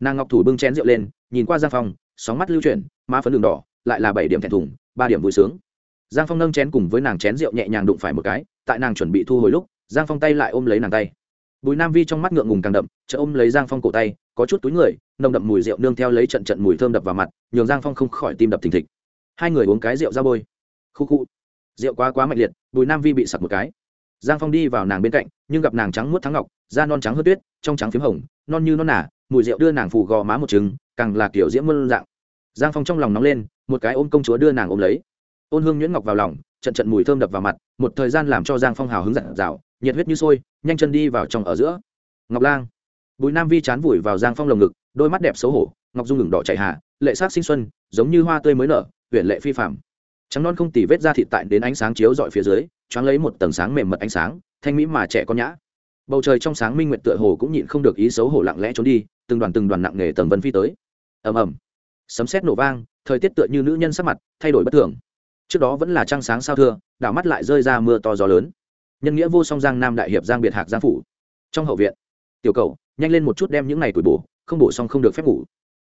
nàng ngọc thủ bưng chén rượu lên, nhìn qua giang phong, sóng mắt lưu chuyển, má phấn đường đỏ, lại là bảy điểm thẹn thùng, ba điểm vui sướng. Giang phong nâng chén cùng với nàng chén rượu nhẹ nhàng đụng phải một cái, tại nàng chuẩn bị thu hồi lúc, giang phong tay lại ôm lấy nàng tay. Bùi nam vi trong mắt ngượng ngùng càng đậm chợ ôm lấy giang phong cổ tay, có chút túi người, nồng đậm mùi rượu nương theo lấy trận trận mùi thơm đập vào mặt, nhường giang phong không khỏi tim đập thình thịch. Hai người uống cái rượu ra bôi. Khu khu. Rượu quá quá mạnh liệt, bùi nam vi bị sặc một cái. Giang phong đi vào nàng bên cạnh, nhưng gặp nàng trắng muốt thắng ngọc, da non trắng hơn tuyết, trong trắng p h í m hồng, non như non nả mùi rượu đưa nàng phù gò má một trứng càng là kiểu diễm mơn dạng. Giang phong trong lòng nóng lên, một cái ôm công chúa đưa nàng ôm lấy. Ôn hương nhuyễn ngọc vào lòng, trận trận mùi thơm đập vào mặt, một thời gian làm cho giang phong hào hứng dặn dào, nhiệt huyết như sôi, nhanh chân đi vào trong ở giữa. Ngọc lang. Bùi nam vi chán vùi vào giang phong lồng ngực, đôi mắt đẹp xấu hổ, ngọc dung ngừng đỏ chạy hạ, lệ sát sinh xuân, giống như hoa tươi mới nở huyện lệ phi phạm trắng non không tỉ vết ra thịt tại đến ánh sáng chiếu dọi phía dưới, choáng lấy một tầng sáng mềm mật ánh sáng, thanh mỹ mà trẻ con nhã. Bầu trời trong sáng minh nguyện tựa hồ cũng nhịn không được ý xấu hổ lặng lẽ trốn đi từng đoàn từng đoàn nặng nề tầng vân phi tới. Ầm ầm. Sấm sét nổ vang, thời tiết tựa như nữ nhân sắc mặt, thay đổi bất thường. Trước đó vẫn là trăng sáng sao thưa, đảo mắt lại rơi ra mưa to gió lớn. Nhân nghĩa vô song giang nam đại hiệp giang biệt hạc giang phủ. Trong hậu viện, tiểu cầu, nhanh lên một chút đem những ngày tuổi bổ, không bổ xong không được phép ngủ.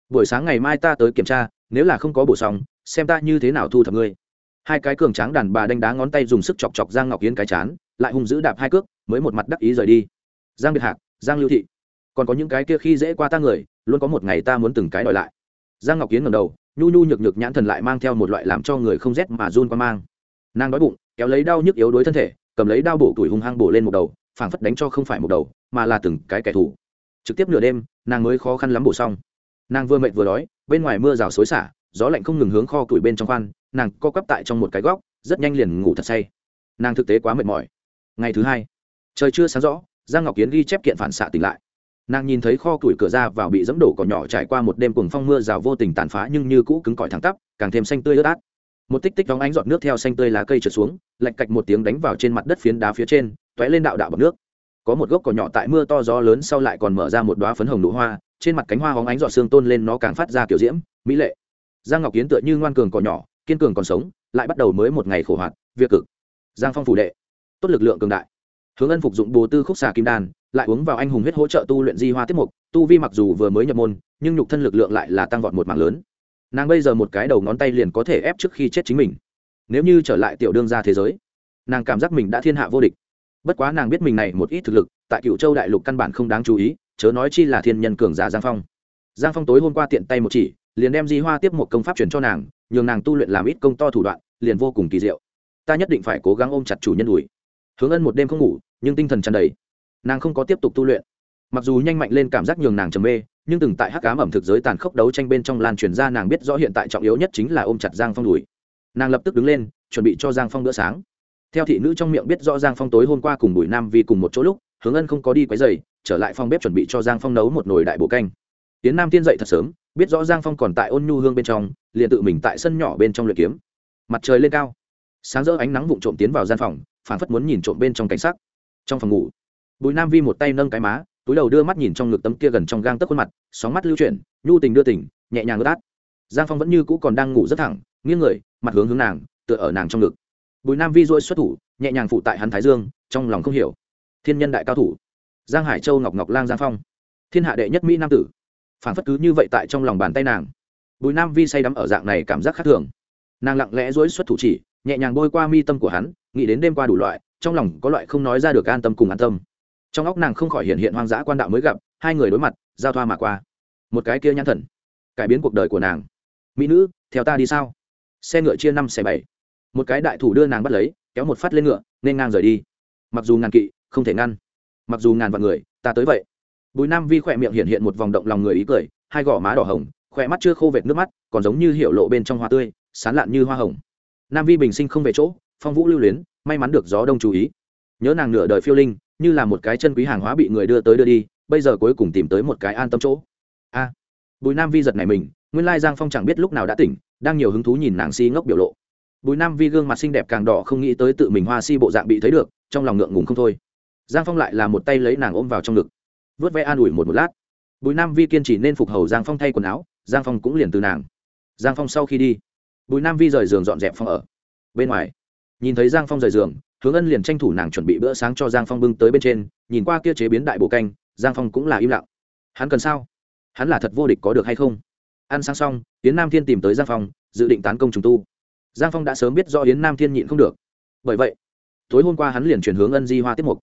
Buổi sáng ngày mai ta tới kiểm tra, nếu là không có bổ xong, xem ta như thế nào thu thập ngươi. Hai cái cường tráng đàn bà đánh đá ngón tay dùng sức chọc chọc giang ngọc yến cái chán, lại hung dữ đạp hai cước, mới một mặt đắc ý rời đi. Giang biệt hạc, giang lưu thị còn có những cái kia khi dễ qua ta người, luôn có một ngày ta muốn từng cái đòi lại. Giang ngọc kiến ngầm đầu, nhu nhu nhược nhược nhãn thần lại mang theo một loại làm cho người không rét mà run qua mang. Nàng đói bụng, kéo lấy đau nhức yếu đuối thân thể, cầm lấy đao bổ tuổi hung hăng bổ lên một đầu, phảng phất đánh cho không phải một đầu, mà là từng cái kẻ thù. Trực tiếp nửa đêm, nàng mới khó khăn lắm bổ xong. Nàng vừa mệt vừa đói, bên ngoài mưa rào xối xả, gió lạnh không ngừng hướng kho tuổi bên trong khoan, nàng co quắp tại trong một cái góc, rất nhanh liền ngủ thật say. Nàng thực tế quá mệt mỏi. Ngày thứ hai, trời chưa sáng rõ, giang ngọc kiến ghi chép kiện phản xạ tỉnh lại nàng nhìn thấy kho tuổi cửa ra vào bị dẫm đổ cỏ nhỏ trải qua một đêm cùng phong mưa rào vô tình tàn phá nhưng như cũ cứng cỏi thẳng tắp, càng thêm xanh tươi ướt át. Một tích tích vóng ánh giọt nước theo xanh tươi lá cây trượt xuống, lạch cạch một tiếng đánh vào trên mặt đất phiến đá phía trên t ó é lên đạo đạo bằng nước. Có một gốc cỏ nhỏ tại mưa to gió lớn sau lại còn mở ra một đoá phấn hồng nụ hoa, trên mặt cánh hoa hóng ánh giọt xương tôn lên nó càng phát ra kiểu diễm, mỹ lệ. Giang ngọc kiến tựa như ngoan cường cỏ nhỏ, kiên cường còn sống, lại bắt đầu mới một ngày khổ hoạt, việc cực. Giang phong phủ đệ. Tốt lực lượng cường đại. Hướng ân phục dụng bồ tư khúc xà kim đan lại uống vào anh hùng huyết hỗ trợ tu luyện di hoa tiết mục, tu vi mặc dù vừa mới nhập môn, nhưng nhục thân lực lượng lại là tăng vọt một mảng lớn. Nàng bây giờ một cái đầu ngón tay liền có thể ép trước khi chết chính mình. Nếu như trở lại tiểu đương ra thế giới, nàng cảm giác mình đã thiên hạ vô địch. Bất quá nàng biết mình này một ít thực lực, tại cựu châu đại lục căn bản không đáng chú ý, chớ nói chi là thiên nhân cường giả giang phong. Giang phong tối hôm qua tiện tay một chỉ, liền đem di hoa tiếp một công pháp truyền cho nàng, nhường nàng tu luyện làm ít công to thủ đoạn, liền vô cùng kỳ diệu. Ta nhất định phải cố gắng ôm chặt chủ nhân ủi hướng ân một đêm không ngủ, nhưng tinh thần tràn đầy nàng không có tiếp tục tu luyện. Mặc dù nhanh mạnh lên cảm giác nhường nàng trầm mê, nhưng từng tại hắc cám ẩm thực giới tàn khốc đấu tranh bên trong lan truyền ra nàng biết rõ hiện tại trọng yếu nhất chính là ôm chặt giang phong đùi. Nàng lập tức đứng lên, chuẩn bị cho giang phong bữa sáng. Theo thị nữ trong miệng biết rõ giang phong tối hôm qua cùng bùi nam vi cùng một chỗ lúc, hướng ân không có đi quấy dày trở lại phòng bếp chuẩn bị cho giang phong nấu một nồi đại bổ canh. Tiến nam tiên dậy thật sớm, biết rõ giang phong còn tại ôn nhu hương bên trong, liền tự mình tại sân nhỏ bên trong luyện kiếm. Mặt trời lên cao. Sáng rỡ ánh nắng vụn trộm tiến vào gian phòng phản phất muốn nhìn trộm bên trong cảnh sắc. Trong phòng ngủ bùi nam vi một tay nâng cái má, túi đầu đưa mắt nhìn trong ngực tấm kia gần trong gang tấc khuôn mặt, sóng mắt lưu chuyển, nhu tình đưa tình, nhẹ nhàng ướt át. Giang phong vẫn như cũ còn đang ngủ rất thẳng, nghiêng người, mặt hướng hướng nàng, tựa ở nàng trong ngực. Bùi nam vi dôi xuất thủ, nhẹ nhàng phụ tại hắn thái dương, trong lòng không hiểu. Thiên nhân đại cao thủ. Giang hải châu ngọc ngọc lang giang phong. Thiên hạ đệ nhất mỹ nam tử. Phản phất cứ như vậy tại trong lòng bàn tay nàng. Bùi nam vi say đắm ở dạng này cảm giác khác thường. Nàng lặng lẽ dối xuất thủ chỉ, nhẹ nhàng bôi qua mi tâm của hắn, nghĩ đến đêm qua đủ loại, trong lòng có loại không nói ra được an tâm cùng an tâm trong óc nàng không khỏi hiện hiện hoang dã quan đạo mới gặp, hai người đối mặt, giao thoa mà qua. Một cái kia nhãn thần, cải biến cuộc đời của nàng. Mỹ nữ, theo ta đi sao? Xe ngựa chia năm xẻ bảy. Một cái đại thủ đưa nàng bắt lấy, kéo một phát lên ngựa, nên ngang rời đi. Mặc dù ngàn kỵ, không thể ngăn. Mặc dù ngàn vạn người, ta tới vậy. Bùi nam vi khỏe miệng hiện hiện một vòng động lòng người ý cười, hai gò má đỏ hồng, khỏe mắt chưa khô vệt nước mắt, còn giống như hiệu lộ bên trong hoa tươi, sán lạn như hoa hồng. Nam vi bình sinh không về chỗ, phong vũ lưu luyến, may mắn được gió đông chú ý. Nhớ nàng nửa đời phiêu linh như là một cái chân quý hàng hóa bị người đưa tới đưa đi, bây giờ cuối cùng tìm tới một cái an tâm chỗ. A, bùi nam vi giật này mình, nguyên lai giang phong chẳng biết lúc nào đã tỉnh, đang nhiều hứng thú nhìn nàng si ngốc biểu lộ. Bùi nam vi gương mặt xinh đẹp càng đỏ không nghĩ tới tự mình hoa si bộ dạng bị thấy được, trong lòng ngượng ngùng không thôi. Giang phong lại là một tay lấy nàng ôm vào trong ngực. Vớt vẽ an ủi một một lát. Bùi nam vi kiên trì nên phục hầu giang phong thay quần áo, giang phong cũng liền từ nàng. Giang phong sau khi đi, bùi nam vi rời giường dọn dẹp phong ở. Bên ngoài, nhìn thấy giang phong rời giường hướng ân liền tranh thủ nàng chuẩn bị bữa sáng cho giang phong bưng tới bên trên nhìn qua kia chế biến đại bổ canh giang phong cũng là im lặng hắn cần sao hắn là thật vô địch có được hay không ăn sáng xong yến nam thiên tìm tới giang phong dự định tán công trùng tu giang phong đã sớm biết do yến nam thiên nhịn không được bởi vậy tối hôm qua hắn liền chuyển hướng ân di hoa tiếp mục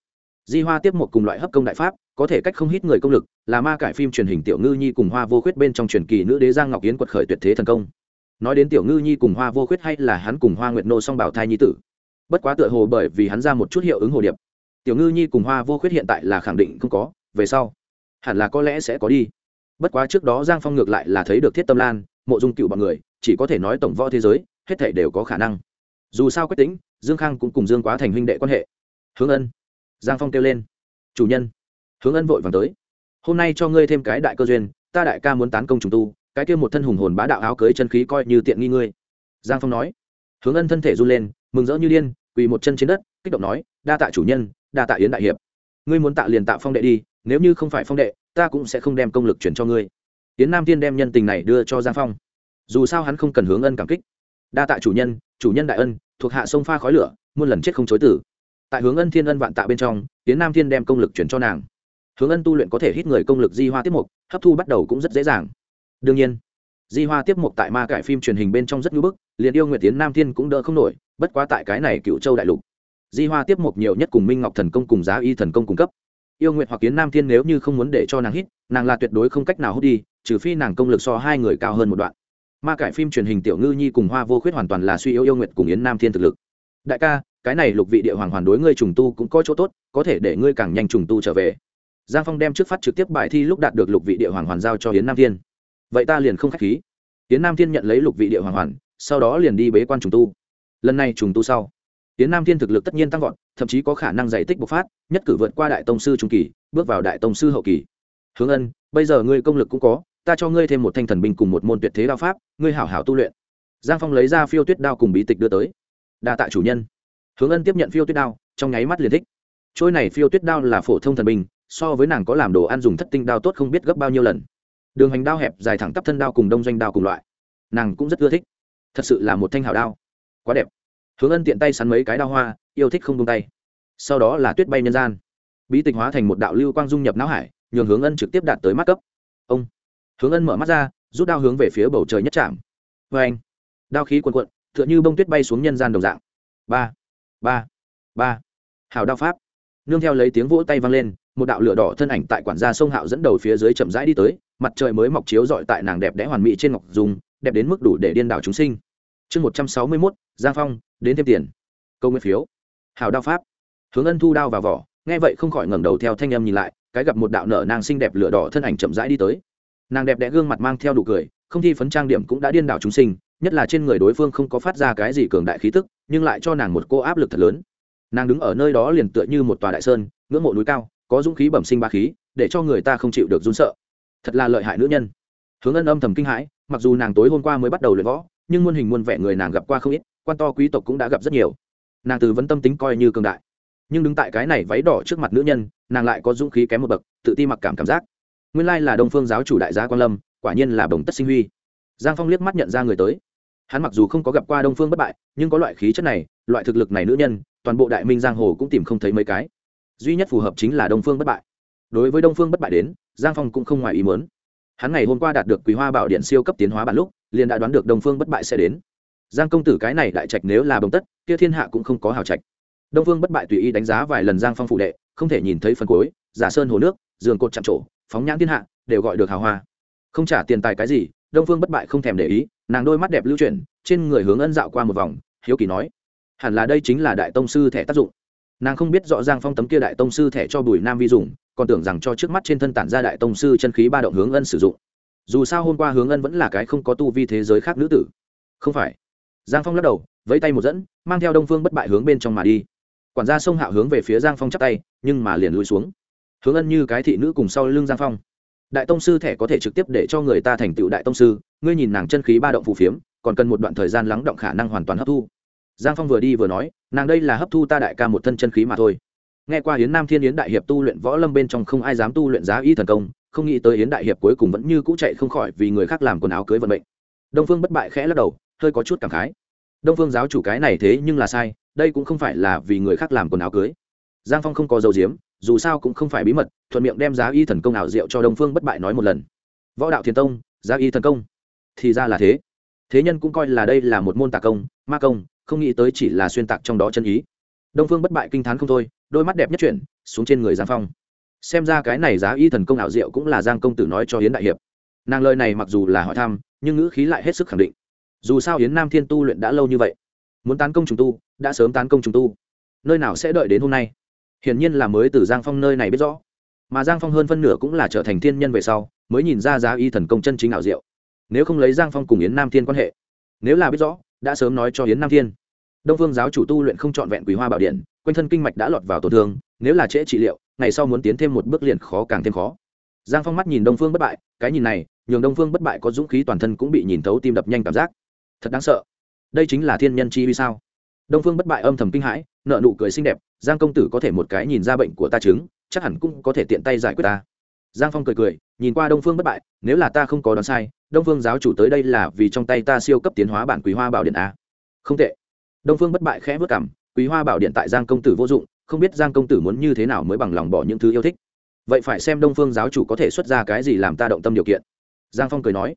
di hoa tiếp một cùng loại hấp công đại pháp có thể cách không hít người công lực là ma cải phim truyền hình tiểu ngư nhi cùng hoa vô khuyết bên trong truyền kỳ nữ đế giang ngọc yến quật khởi tuyệt thế thần công nói đến tiểu ngư nhi cùng hoa vô khuyết hay là hắn cùng hoa nguyệt nô song bảo thai nhi tử bất quá tựa hồ bởi vì hắn ra một chút hiệu ứng hồ điệp. Tiểu ngư nhi cùng hoa vô khuyết hiện tại là khẳng định không có, về sau, hẳn là có lẽ sẽ có đi. Bất quá trước đó giang phong ngược lại là thấy được thiết tâm lan, mộ dung cựu b ọ n người, chỉ có thể nói tổng võ thế giới, hết thể đều có khả năng. Dù sao quyết tính dương khang cũng cùng dương quá thành huynh đệ quan hệ. Hướng ân, giang phong kêu lên, chủ nhân. Hướng ân vội vàng tới, hôm nay cho ngươi thêm cái đại cơ duyên, ta đại ca muốn tán công trùng tu, cái kia một thân hùng hồn bá đạo áo cưới chân khí coi như tiện nghi ngươi. Giang phong nói. Hướng ân thân thể run lên, mừng rỡ như điên quỳ một chân trên đất, kích động nói, đa tạ chủ nhân, đa tạ yến đại hiệp. Ngươi muốn tạ liền tạ phong đệ đi, nếu như không phải phong đệ, ta cũng sẽ không đem công lực chuyển cho ngươi. Yến nam tiên đem nhân tình này đưa cho giang phong. Dù sao hắn không cần hướng ân cảm kích. Đa tạ chủ nhân chủ nhân đại ân, thuộc hạ sông pha khói lửa, muôn lần chết không chối tử. Tại hướng ân thiên ân vạn tạ bên trong, yến nam thiên đem công lực chuyển cho nàng. Hướng ân tu luyện có thể hít người công lực di hoa tiết mục, hấp thu bắt đầu cũng rất dễ dàng. Đương nhiên di hoa tiếp mục tại ma cải phim truyền hình bên trong rất ngưỡng bức, liền yêu Nguyệt tiến nam thiên cũng đỡ không nổi, bất quá tại cái này cựu châu đại lục, di hoa tiếp mục nhiều nhất cùng minh ngọc thần công cùng giá y thần công cung cấp. Yêu Nguyệt hoặc kiến nam thiên nếu như không muốn để cho nàng hít nàng là tuyệt đối không cách nào hút đi, trừ phi nàng công lực so hai người cao hơn một đoạn. Ma cải phim truyền hình tiểu ngư nhi cùng hoa vô khuyết hoàn toàn là suy yếu yêu Nguyệt cùng yến nam thiên thực lực. Đại ca, cái này lục vị địa hoàng hoàn đối ngươi trùng tu cũng có chỗ tốt, có thể để ngươi càng nhanh trùng tu trở về. Giang phong đem trước phát trực tiếp bài thi lúc đạt được lục vị địa hoàng hoàn giao cho Yến nam thiên vậy ta liền không k h á c h khí. Tiến nam thiên nhận lấy lục vị địa hoàng hoàn, sau đó liền đi bế quan trùng tu. Lần này trùng tu sau tiến nam thiên thực lực tất nhiên tăng vọt, thậm chí có khả năng giải tích bộc phát, nhất cử vượt qua đại tông sư trung kỳ, bước vào đại tông sư hậu kỳ. Hướng ân, bây giờ ngươi công lực cũng có, ta cho ngươi thêm một thanh thần binh cùng một môn tuyệt thế đao pháp, ngươi hảo hảo tu luyện. Giang phong lấy ra phiêu tuyết đao cùng bí tịch đưa tới. Đa tạ chủ nhân. Hướng ân tiếp nhận phiêu tuyết đao, trong nháy mắt liền thích. Trôi này phiêu tuyết đao là phổ thông thần binh, so với nàng có làm đồ ăn dùng thất tinh đao tốt không biết gấp bao nhiêu lần đường hành đao hẹp dài thẳng tắp thân đao cùng đông doanh đao cùng loại. Nàng cũng rất ưa thích. Thật sự là một thanh hào đao. Quá đẹp. Hướng ân tiện tay sắn mấy cái đao hoa, yêu thích không tung tay. Sau đó là tuyết bay nhân gian. Bí tịch hóa thành một đạo lưu quang dung nhập não hải, nhường hướng ân trực tiếp đạt tới mắt cấp. Ông. Hướng ân mở mắt ra, rút đao hướng về phía bầu trời nhất trạm vê vâng anh. Đao khí quần quận t h ư ợ n h ư bông tuyết bay xuống nhân gian đồng dạng. Ba. Ba. Ba. Hào đao pháp. Nương theo lấy tiếng vỗ tay vang lên, một đạo lửa đỏ thân ảnh tại quản gia sông hạo dẫn đầu phía dưới chậm rãi đi tới mặt trời mới mọc chiếu rọi tại nàng đẹp đẽ hoàn mỹ trên ngọc dùng đẹp đến mức đủ để điên đảo chúng sinh. Chương một trăm sáu mươi mốt, giang phong, đến thêm tiền. Câu nguyên phiếu. Hào đao pháp. Hướng ân thu đao vào vỏ, nghe vậy không khỏi ngẩng đầu theo thanh em nhìn lại, cái gặp một đạo nở nàng xinh đẹp lửa đỏ thân ảnh chậm rãi đi tới. Nàng đẹp đẽ gương mặt mang theo đủ cười, không thi phấn trang điểm cũng đã điên đảo chúng sinh, nhất là trên người đối phương không có phát ra cái gì cường đại khí tức, nhưng lại cho nàng một cô áp lực thật lớn. Nàng đứng ở nơi đó liền tựa như một tòa đại sơn, ngưỡng mộ núi cao, có dũng khí bẩm sinh ba khí, để cho người ta không chịu được run sợ thật là lợi hại nữ nhân. Hướng ân âm thầm kinh hãi, mặc dù nàng tối hôm qua mới bắt đầu luyện võ, nhưng muôn hình muôn vẻ người nàng gặp qua không ít, quan to quý tộc cũng đã gặp rất nhiều. Nàng từ vấn tâm tính coi như cường đại. Nhưng đứng tại cái này váy đỏ trước mặt nữ nhân, nàng lại có dũng khí kém một bậc, tự ti mặc cảm cảm giác. Nguyên lai là đông phương giáo chủ đại gia quan lâm, quả nhiên là bồng tất sinh huy. Giang phong liếc mắt nhận ra người tới. Hắn mặc dù không có gặp qua đông phương bất bại, nhưng có loại khí chất này, loại thực lực này nữ nhân, toàn bộ đại minh giang hồ cũng tìm không thấy mấy cái. Duy nhất phù hợp chính là đông phương bất bại đối với đông phương bất bại đến, giang phong cũng không ngoài ý muốn. Hắn ngày hôm qua đạt được quý hoa bảo điện siêu cấp tiến hóa bản lúc, liền đã đoán được đông phương bất bại sẽ đến. Giang công tử cái này đại trạch nếu là bồng tất, kia thiên hạ cũng không có hào trạch. Đông phương bất bại tùy ý đánh giá vài lần giang phong phụ đệ, không thể nhìn thấy phần cuối, giả sơn hồ nước, giường cột chạm trổ, phóng nhãn thiên hạ, đều gọi được hào hoa. Không trả tiền tài cái gì, đông phương bất bại không thèm để ý, nàng đôi mắt đẹp lưu chuyển, trên người hướng ân dạo qua một vòng, hiếu kỳ nói, hẳn là đây chính là đại tông sư thẻ tác dụng. Nàng không biết rõ giang phong tấm kia đại tông sư thẻ cho bùi nam vi dùng còn tưởng rằng cho trước mắt trên thân tản ra đại tông sư chân khí ba động hướng ân sử dụng. Dù sao hôm qua hướng ân vẫn là cái không có tu vi thế giới khác nữ tử. Không phải. Giang phong lắc đầu, vẫy tay một dẫn, mang theo đông phương bất bại hướng bên trong mà đi. Quản gia sông hạo hướng về phía giang phong chắp tay, nhưng mà liền lùi xuống. Hướng ân như cái thị nữ cùng sau lưng giang phong. Đại tông sư thẻ có thể trực tiếp để cho người ta thành tựu đại tông sư, ngươi nhìn nàng chân khí ba động phù phiếm, còn cần một đoạn thời gian lắng động khả năng hoàn toàn hấp thu. Giang phong vừa đi vừa nói, nàng đây là hấp thu ta đại ca một thân chân khí mà thôi nghe qua hiến nam thiên yến đại hiệp tu luyện võ lâm bên trong không ai dám tu luyện giá y thần công, không nghĩ tới yến đại hiệp cuối cùng vẫn như cũ chạy không khỏi vì người khác làm quần áo cưới vận mệnh. Đông phương bất bại khẽ lắc đầu, hơi có chút cảm khái. Đông phương giáo chủ cái này thế nhưng là sai, đây cũng không phải là vì người khác làm quần áo cưới. Giang phong không có dầu diếm dù sao cũng không phải bí mật, thuận miệng đem giá y thần công ảo diệu cho đông phương bất bại nói một lần. Võ đạo thiền tông, Giá y thần công. Thì ra là thế. Thế nhân cũng coi là đây là một môn tà công, ma công, không nghĩ tới chỉ là xuyên tạc trong đó chân ý. Đông phương bất bại kinh t h á n không thôi đôi mắt đẹp nhất chuyển, xuống trên người giang phong. Xem ra cái này giá y thần công ảo diệu cũng là giang công tử nói cho hiến đại hiệp. Nàng lời này mặc dù là hỏi thăm, nhưng ngữ khí lại hết sức khẳng định. Dù sao hiến nam thiên tu luyện đã lâu như vậy, muốn tán công trùng tu, đã sớm tán công trùng tu. Nơi nào sẽ đợi đến hôm nay? Hiển nhiên là mới từ giang phong nơi này biết rõ. Mà giang phong hơn phân nửa cũng là trở thành thiên nhân về sau, mới nhìn ra giá y thần công chân chính ảo diệu. Nếu không lấy giang phong cùng yến nam thiên quan hệ, nếu là biết rõ, đã sớm nói cho yến nam thiên đông phương giáo chủ tu luyện không trọn vẹn quý hoa bảo điện, quanh thân kinh mạch đã lọt vào tổn thương, nếu là trễ trị liệu, ngày sau muốn tiến thêm một bước liền khó càng thêm khó. Giang phong mắt nhìn đông phương bất bại, cái nhìn này, nhường đông phương bất bại có dũng khí toàn thân cũng bị nhìn thấu tim đập nhanh cảm giác. Thật đáng sợ. Đây chính là thiên nhân chi vì sao? Đông phương bất bại âm thầm kinh hãi nợ nụ cười xinh đẹp, giang công tử có thể một cái nhìn ra bệnh của ta chứng, chắc hẳn cũng có thể tiện tay giải quyết ta. Giang phong cười cười, nhìn qua đông phương bất bại, nếu là ta không có đoán sai, đông phương giáo chủ tới đây là vì trong tay ta siêu cấp tiến hóa bản quý hoa bảo điện a không tệ đông phương bất bại khẽ vất cảm, quý hoa bảo điện tại giang công tử vô dụng, không biết giang công tử muốn như thế nào mới bằng lòng bỏ những thứ yêu thích. Vậy phải xem đông phương giáo chủ có thể xuất ra cái gì làm ta động tâm điều kiện. Giang phong cười nói.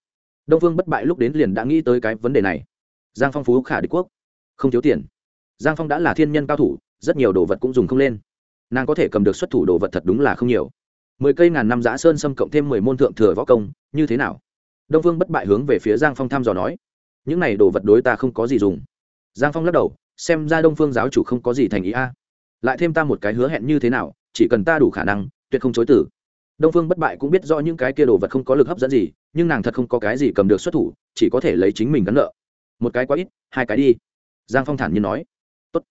Đông phương bất bại lúc đến liền đã nghĩ tới cái vấn đề này. Giang phong phú khả đế quốc. Không thiếu tiền. Giang phong đã là thiên nhân cao thủ, rất nhiều đồ vật cũng dùng không lên. Nàng có thể cầm được xuất thủ đồ vật thật đúng là không nhiều. Mười cây ngàn năm giã sơn xâm cộng thêm mười môn thượng thừa võ công, như thế nào? Đông phương bất bại hướng về phía giang phong thăm dò nói. Những này đồ vật đối ta không có gì dùng giang phong lắc đầu, xem ra đông phương giáo chủ không có gì thành ý a. Lại thêm ta một cái hứa hẹn như thế nào, chỉ cần ta đủ khả năng, tuyệt không chối tử đông phương bất bại cũng biết rõ những cái kia đồ vật không có lực hấp dẫn gì, nhưng nàng thật không có cái gì cầm được xuất thủ, chỉ có thể lấy chính mình gắn nợ. Một cái quá ít, hai cái đi. Giang phong thản nhiên nói. Tốt.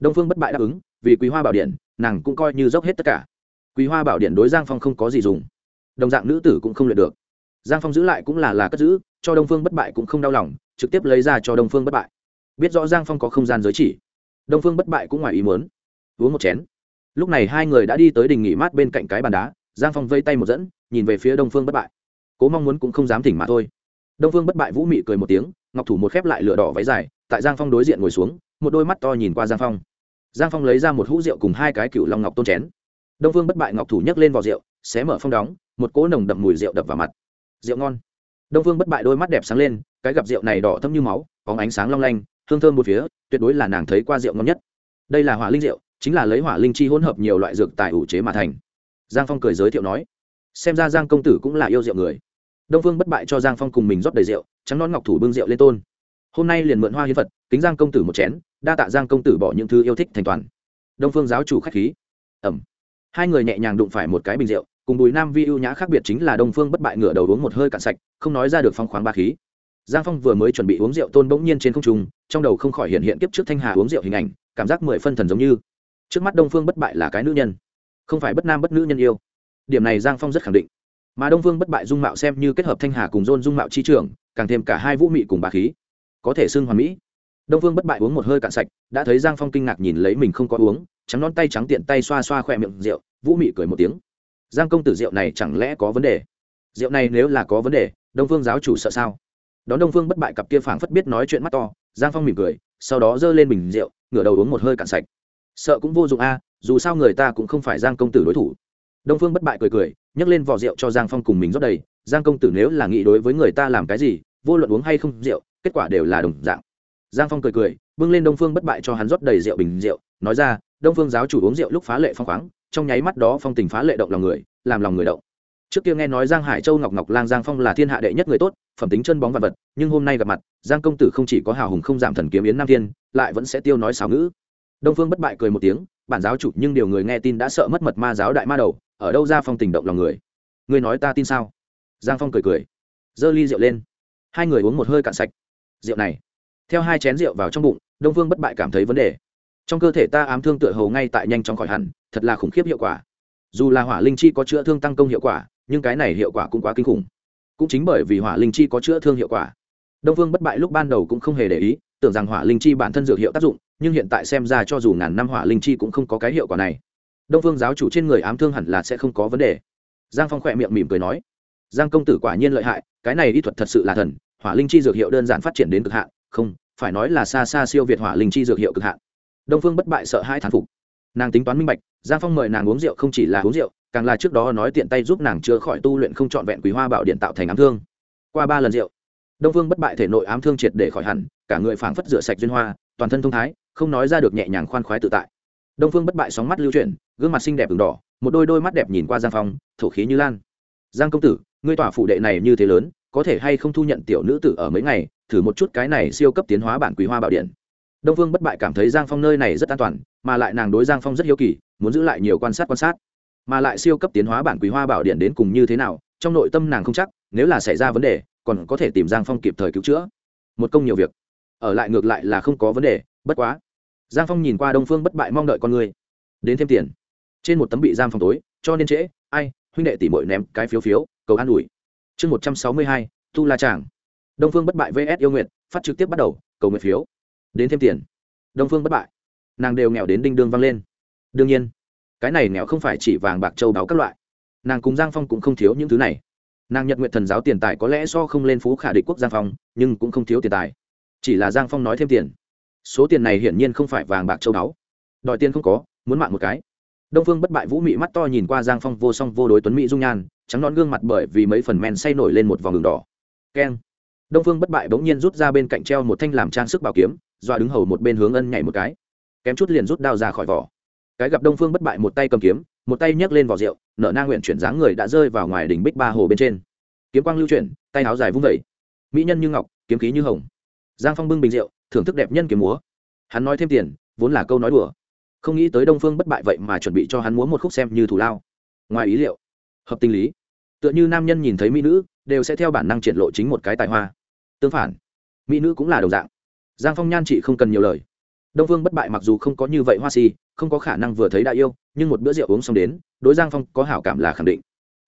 đông phương bất bại đáp ứng, vì quý hoa bảo điện, nàng cũng coi như dốc hết tất cả. Quý hoa bảo điện đối giang phong không có gì dùng. Đồng dạng nữ tử cũng không luyện được. Giang phong giữ lại cũng là là cất giữ, cho đông phương bất bại cũng không đau lòng, trực tiếp lấy ra cho đông phương bất bại biết rõ giang phong có không gian giới chỉ. Đông phương bất bại cũng ngoài ý muốn. Uống một chén. Lúc này hai người đã đi tới đình nghỉ mát bên cạnh cái bàn đá, giang phong vây tay một dẫn, nhìn về phía đông phương bất bại. Cố mong muốn cũng không dám thỉnh mà thôi. Đông phương bất bại vũ mị cười một tiếng, ngọc thủ một khép lại lửa đỏ váy dài, tại giang phong đối diện ngồi xuống, một đôi mắt to nhìn qua giang phong. Giang phong lấy ra một hũ rượu cùng hai cái cựu long ngọc tôn chén. Đông phương bất bại ngọc thủ nhấc lên vào rượu, xé mở phong đóng, một cỗ nồng đậm mùi rượu đập vào mặt. Rượu ngon. Đông phương bất bại đôi mắt đẹp sáng lên, cái gặp rượu này đỏ thâm như máu, có ánh sáng long lanh hương thơm một phía, tuyệt đối là nàng thấy qua rượu ngon nhất. Đây là hỏa linh rượu, chính là lấy hỏa linh chi hỗn hợp nhiều loại dược tài ủ chế mà thành. Giang phong cười giới thiệu nói, xem ra giang công tử cũng là yêu rượu người. Đông phương bất bại cho giang phong cùng mình rót đầy rượu, trắng nón ngọc thủ bưng rượu lên tôn. Hôm nay liền mượn hoa hiến phật, kính giang công tử một chén, đa tạ giang công tử bỏ những thứ yêu thích thành toàn. Đông phương giáo chủ k h á c h khí. Ẩm. Hai người nhẹ nhàng đụng phải một cái bình rượu, cùng bùi nam vi ưu nhã khác biệt chính là đông phương bất bại ngửa đầu uống một hơi cạn sạch, không nói ra được phong khoáng ba khí giang phong vừa mới chuẩn bị uống rượu tôn bỗng nhiên trên không trung, trong đầu không khỏi hiện hiện kiếp trước thanh hà uống rượu hình ảnh, cảm giác mười phân thần giống như. Trước mắt đông phương bất bại là cái nữ nhân, không phải bất nam bất nữ nhân yêu. Điểm này giang phong rất khẳng định. Mà đông phương bất bại dung mạo xem như kết hợp thanh hà cùng dôn dung mạo chi trưởng, càng thêm cả hai vũ mị cùng bà khí. Có thể xưng hoàn mỹ. Đông phương bất bại uống một hơi cạn sạch, đã thấy giang phong kinh ngạc nhìn lấy mình không có uống, trắng nón tay trắng tiện tay xoa xoa khỏe miệng rượu, vũ mị cười một tiếng. Giang công tử rượu này chẳng lẽ có vấn đề? Rượu này nếu là có vấn đề, đông phương giáo chủ sợ sao? Đón đông phương bất bại cặp kia phảng phất biết nói chuyện mắt to, giang phong mỉm cười, sau đó giơ lên bình rượu, ngửa đầu uống một hơi cạn sạch. Sợ cũng vô dụng a, dù sao người ta cũng không phải giang công tử đối thủ. Đông phương bất bại cười cười, nhấc lên vỏ rượu cho giang phong cùng mình rót đầy. Giang công tử nếu là nghĩ đối với người ta làm cái gì, vô luận uống hay không rượu, kết quả đều là đồng dạng. Giang phong cười cười, bưng lên đông phương bất bại cho hắn rót đầy rượu bình rượu, nói ra, đông phương giáo chủ uống rượu lúc phá lệ phong khoáng, trong nháy mắt đó phong tình phá lệ động lòng người, làm lòng người động trước kia nghe nói giang hải châu ngọc ngọc lang giang phong là thiên hạ đệ nhất người tốt, phẩm tính chân bóng vật vật, nhưng hôm nay gặp mặt, giang công tử không chỉ có hào hùng không giảm thần kiếm yến nam thiên, lại vẫn sẽ tiêu nói xảo ngữ. Đông phương bất bại cười một tiếng, bản giáo chủ nhưng điều người nghe tin đã sợ mất mật ma giáo đại ma đầu, ở đâu ra phong tình động lòng người? Người nói ta tin sao? Giang phong cười cười, giơ ly rượu lên. Hai người uống một hơi cạn sạch. Rượu này, theo hai chén rượu vào trong bụng, đông phương bất bại cảm thấy vấn đề. Trong cơ thể ta ám thương tựa hầu ngay tại nhanh chóng khỏi hẳn, thật là khủng khiếp hiệu quả. Dù là hỏa linh chi có chữa thương tăng công hiệu quả nhưng cái này hiệu quả cũng quá kinh khủng. Cũng chính bởi vì hỏa linh chi có chữa thương hiệu quả. Đông phương bất bại lúc ban đầu cũng không hề để ý, tưởng rằng hỏa linh chi bản thân dược hiệu tác dụng, nhưng hiện tại xem ra cho dù ngàn năm hỏa linh chi cũng không có cái hiệu quả này. Đông phương giáo chủ trên người ám thương hẳn là sẽ không có vấn đề. Giang phong khỏe miệng mỉm cười nói, giang công tử quả nhiên lợi hại, cái này y thuật thật sự là thần, hỏa linh chi dược hiệu đơn giản phát triển đến cực hạn, không, phải nói là xa xa siêu việt hỏa linh chi dược hiệu cực hạn. Đông phương bất bại sợ hai thán phục. Nàng tính toán minh bạch, giang phong mời nàng uống rượu không chỉ là uống rượu càng là trước đó nói tiện tay giúp nàng chữa khỏi tu luyện không trọn vẹn quý hoa bảo điện tạo thành ám thương. Qua ba lần rượu, đông phương bất bại thể nội ám thương triệt để khỏi hẳn, cả người phảng phất rửa sạch duyên hoa, toàn thân thông thái, không nói ra được nhẹ nhàng khoan khoái tự tại. Đông phương bất bại sóng mắt lưu chuyển, gương mặt xinh đẹp v đỏ, một đôi đôi mắt đẹp nhìn qua giang phong, thổ khí như lan. Giang công tử, ngươi tỏa phủ đệ này như thế lớn, có thể hay không thu nhận tiểu nữ tử ở mấy ngày, thử một chút cái này siêu cấp tiến hóa bản quý hoa bảo điện? Đông phương bất bại cảm thấy giang phong nơi này rất an toàn, mà lại nàng đối giang phong rất hiếu kỳ, muốn giữ lại nhiều quan sát quan sát mà lại siêu cấp tiến hóa bản quý hoa bảo điện đến cùng như thế nào, trong nội tâm nàng không chắc, nếu là xảy ra vấn đề, còn có thể tìm giang phong kịp thời cứu chữa. Một công nhiều việc, ở lại ngược lại là không có vấn đề, bất quá. Giang phong nhìn qua đông phương bất bại mong đợi con người, đến thêm tiền. Trên một tấm bị giam phòng tối, cho nên trễ, ai, huynh đệ tỉ mội ném cái phiếu phiếu, cầu an ủi. Chương một trăm sáu mươi hai tu la tràng. Đông phương bất bại vs yêu nguyện phát trực tiếp bắt đầu, cầu nguyện phiếu. Đến thêm tiền. Đông phương bất bại. Nàng đều nghèo đến đinh đương vang lên. Đương nhiên cái này nghèo không phải chỉ vàng bạc châu báu các loại. Nàng cùng giang phong cũng không thiếu những thứ này. Nàng nhật nguyện thần giáo tiền tài có lẽ so không lên phú khả địch quốc giang phong, nhưng cũng không thiếu tiền tài. Chỉ là giang phong nói thêm tiền. Số tiền này hiển nhiên không phải vàng bạc châu báu đòi tiền không có, muốn mạng một cái. Đông phương bất bại vũ mị mắt to nhìn qua giang phong vô song vô đối tuấn mỹ dung nhan, trắng non gương mặt bởi vì mấy phần men say nổi lên một vòng đường đỏ. Keng. Đông phương bất bại bỗng nhiên rút ra bên cạnh treo một thanh làm trang sức bảo kiếm, dọa đứng hầu một bên hướng ân nhảy một cái. Kém chút liền rút đao ra khỏi vỏ cái gặp đông phương bất bại một tay cầm kiếm, một tay nhấc lên vỏ rượu nợ na nguyện chuyển dáng người đã rơi vào ngoài đỉnh bích ba hồ bên trên. Kiếm quang lưu chuyển, tay áo dài vung vẩy. Mỹ nhân như ngọc, kiếm khí như hồng. Giang phong bưng bình rượu, thưởng thức đẹp nhân kiếm múa. Hắn nói thêm tiền, vốn là câu nói đùa. Không nghĩ tới đông phương bất bại vậy mà chuẩn bị cho hắn múa một khúc xem như thủ lao. Ngoài ý liệu, hợp tình lý. Tựa như nam nhân nhìn thấy mỹ nữ, đều sẽ theo bản năng triển lộ chính một cái tài hoa. Tương phản, mỹ nữ cũng là đồng dạng. Giang phong nhan chị không cần nhiều lời đông phương bất bại mặc dù không có như vậy hoa si, không có khả năng vừa thấy đại yêu, nhưng một bữa rượu uống xong đến, đối giang phong có hảo cảm là khẳng định.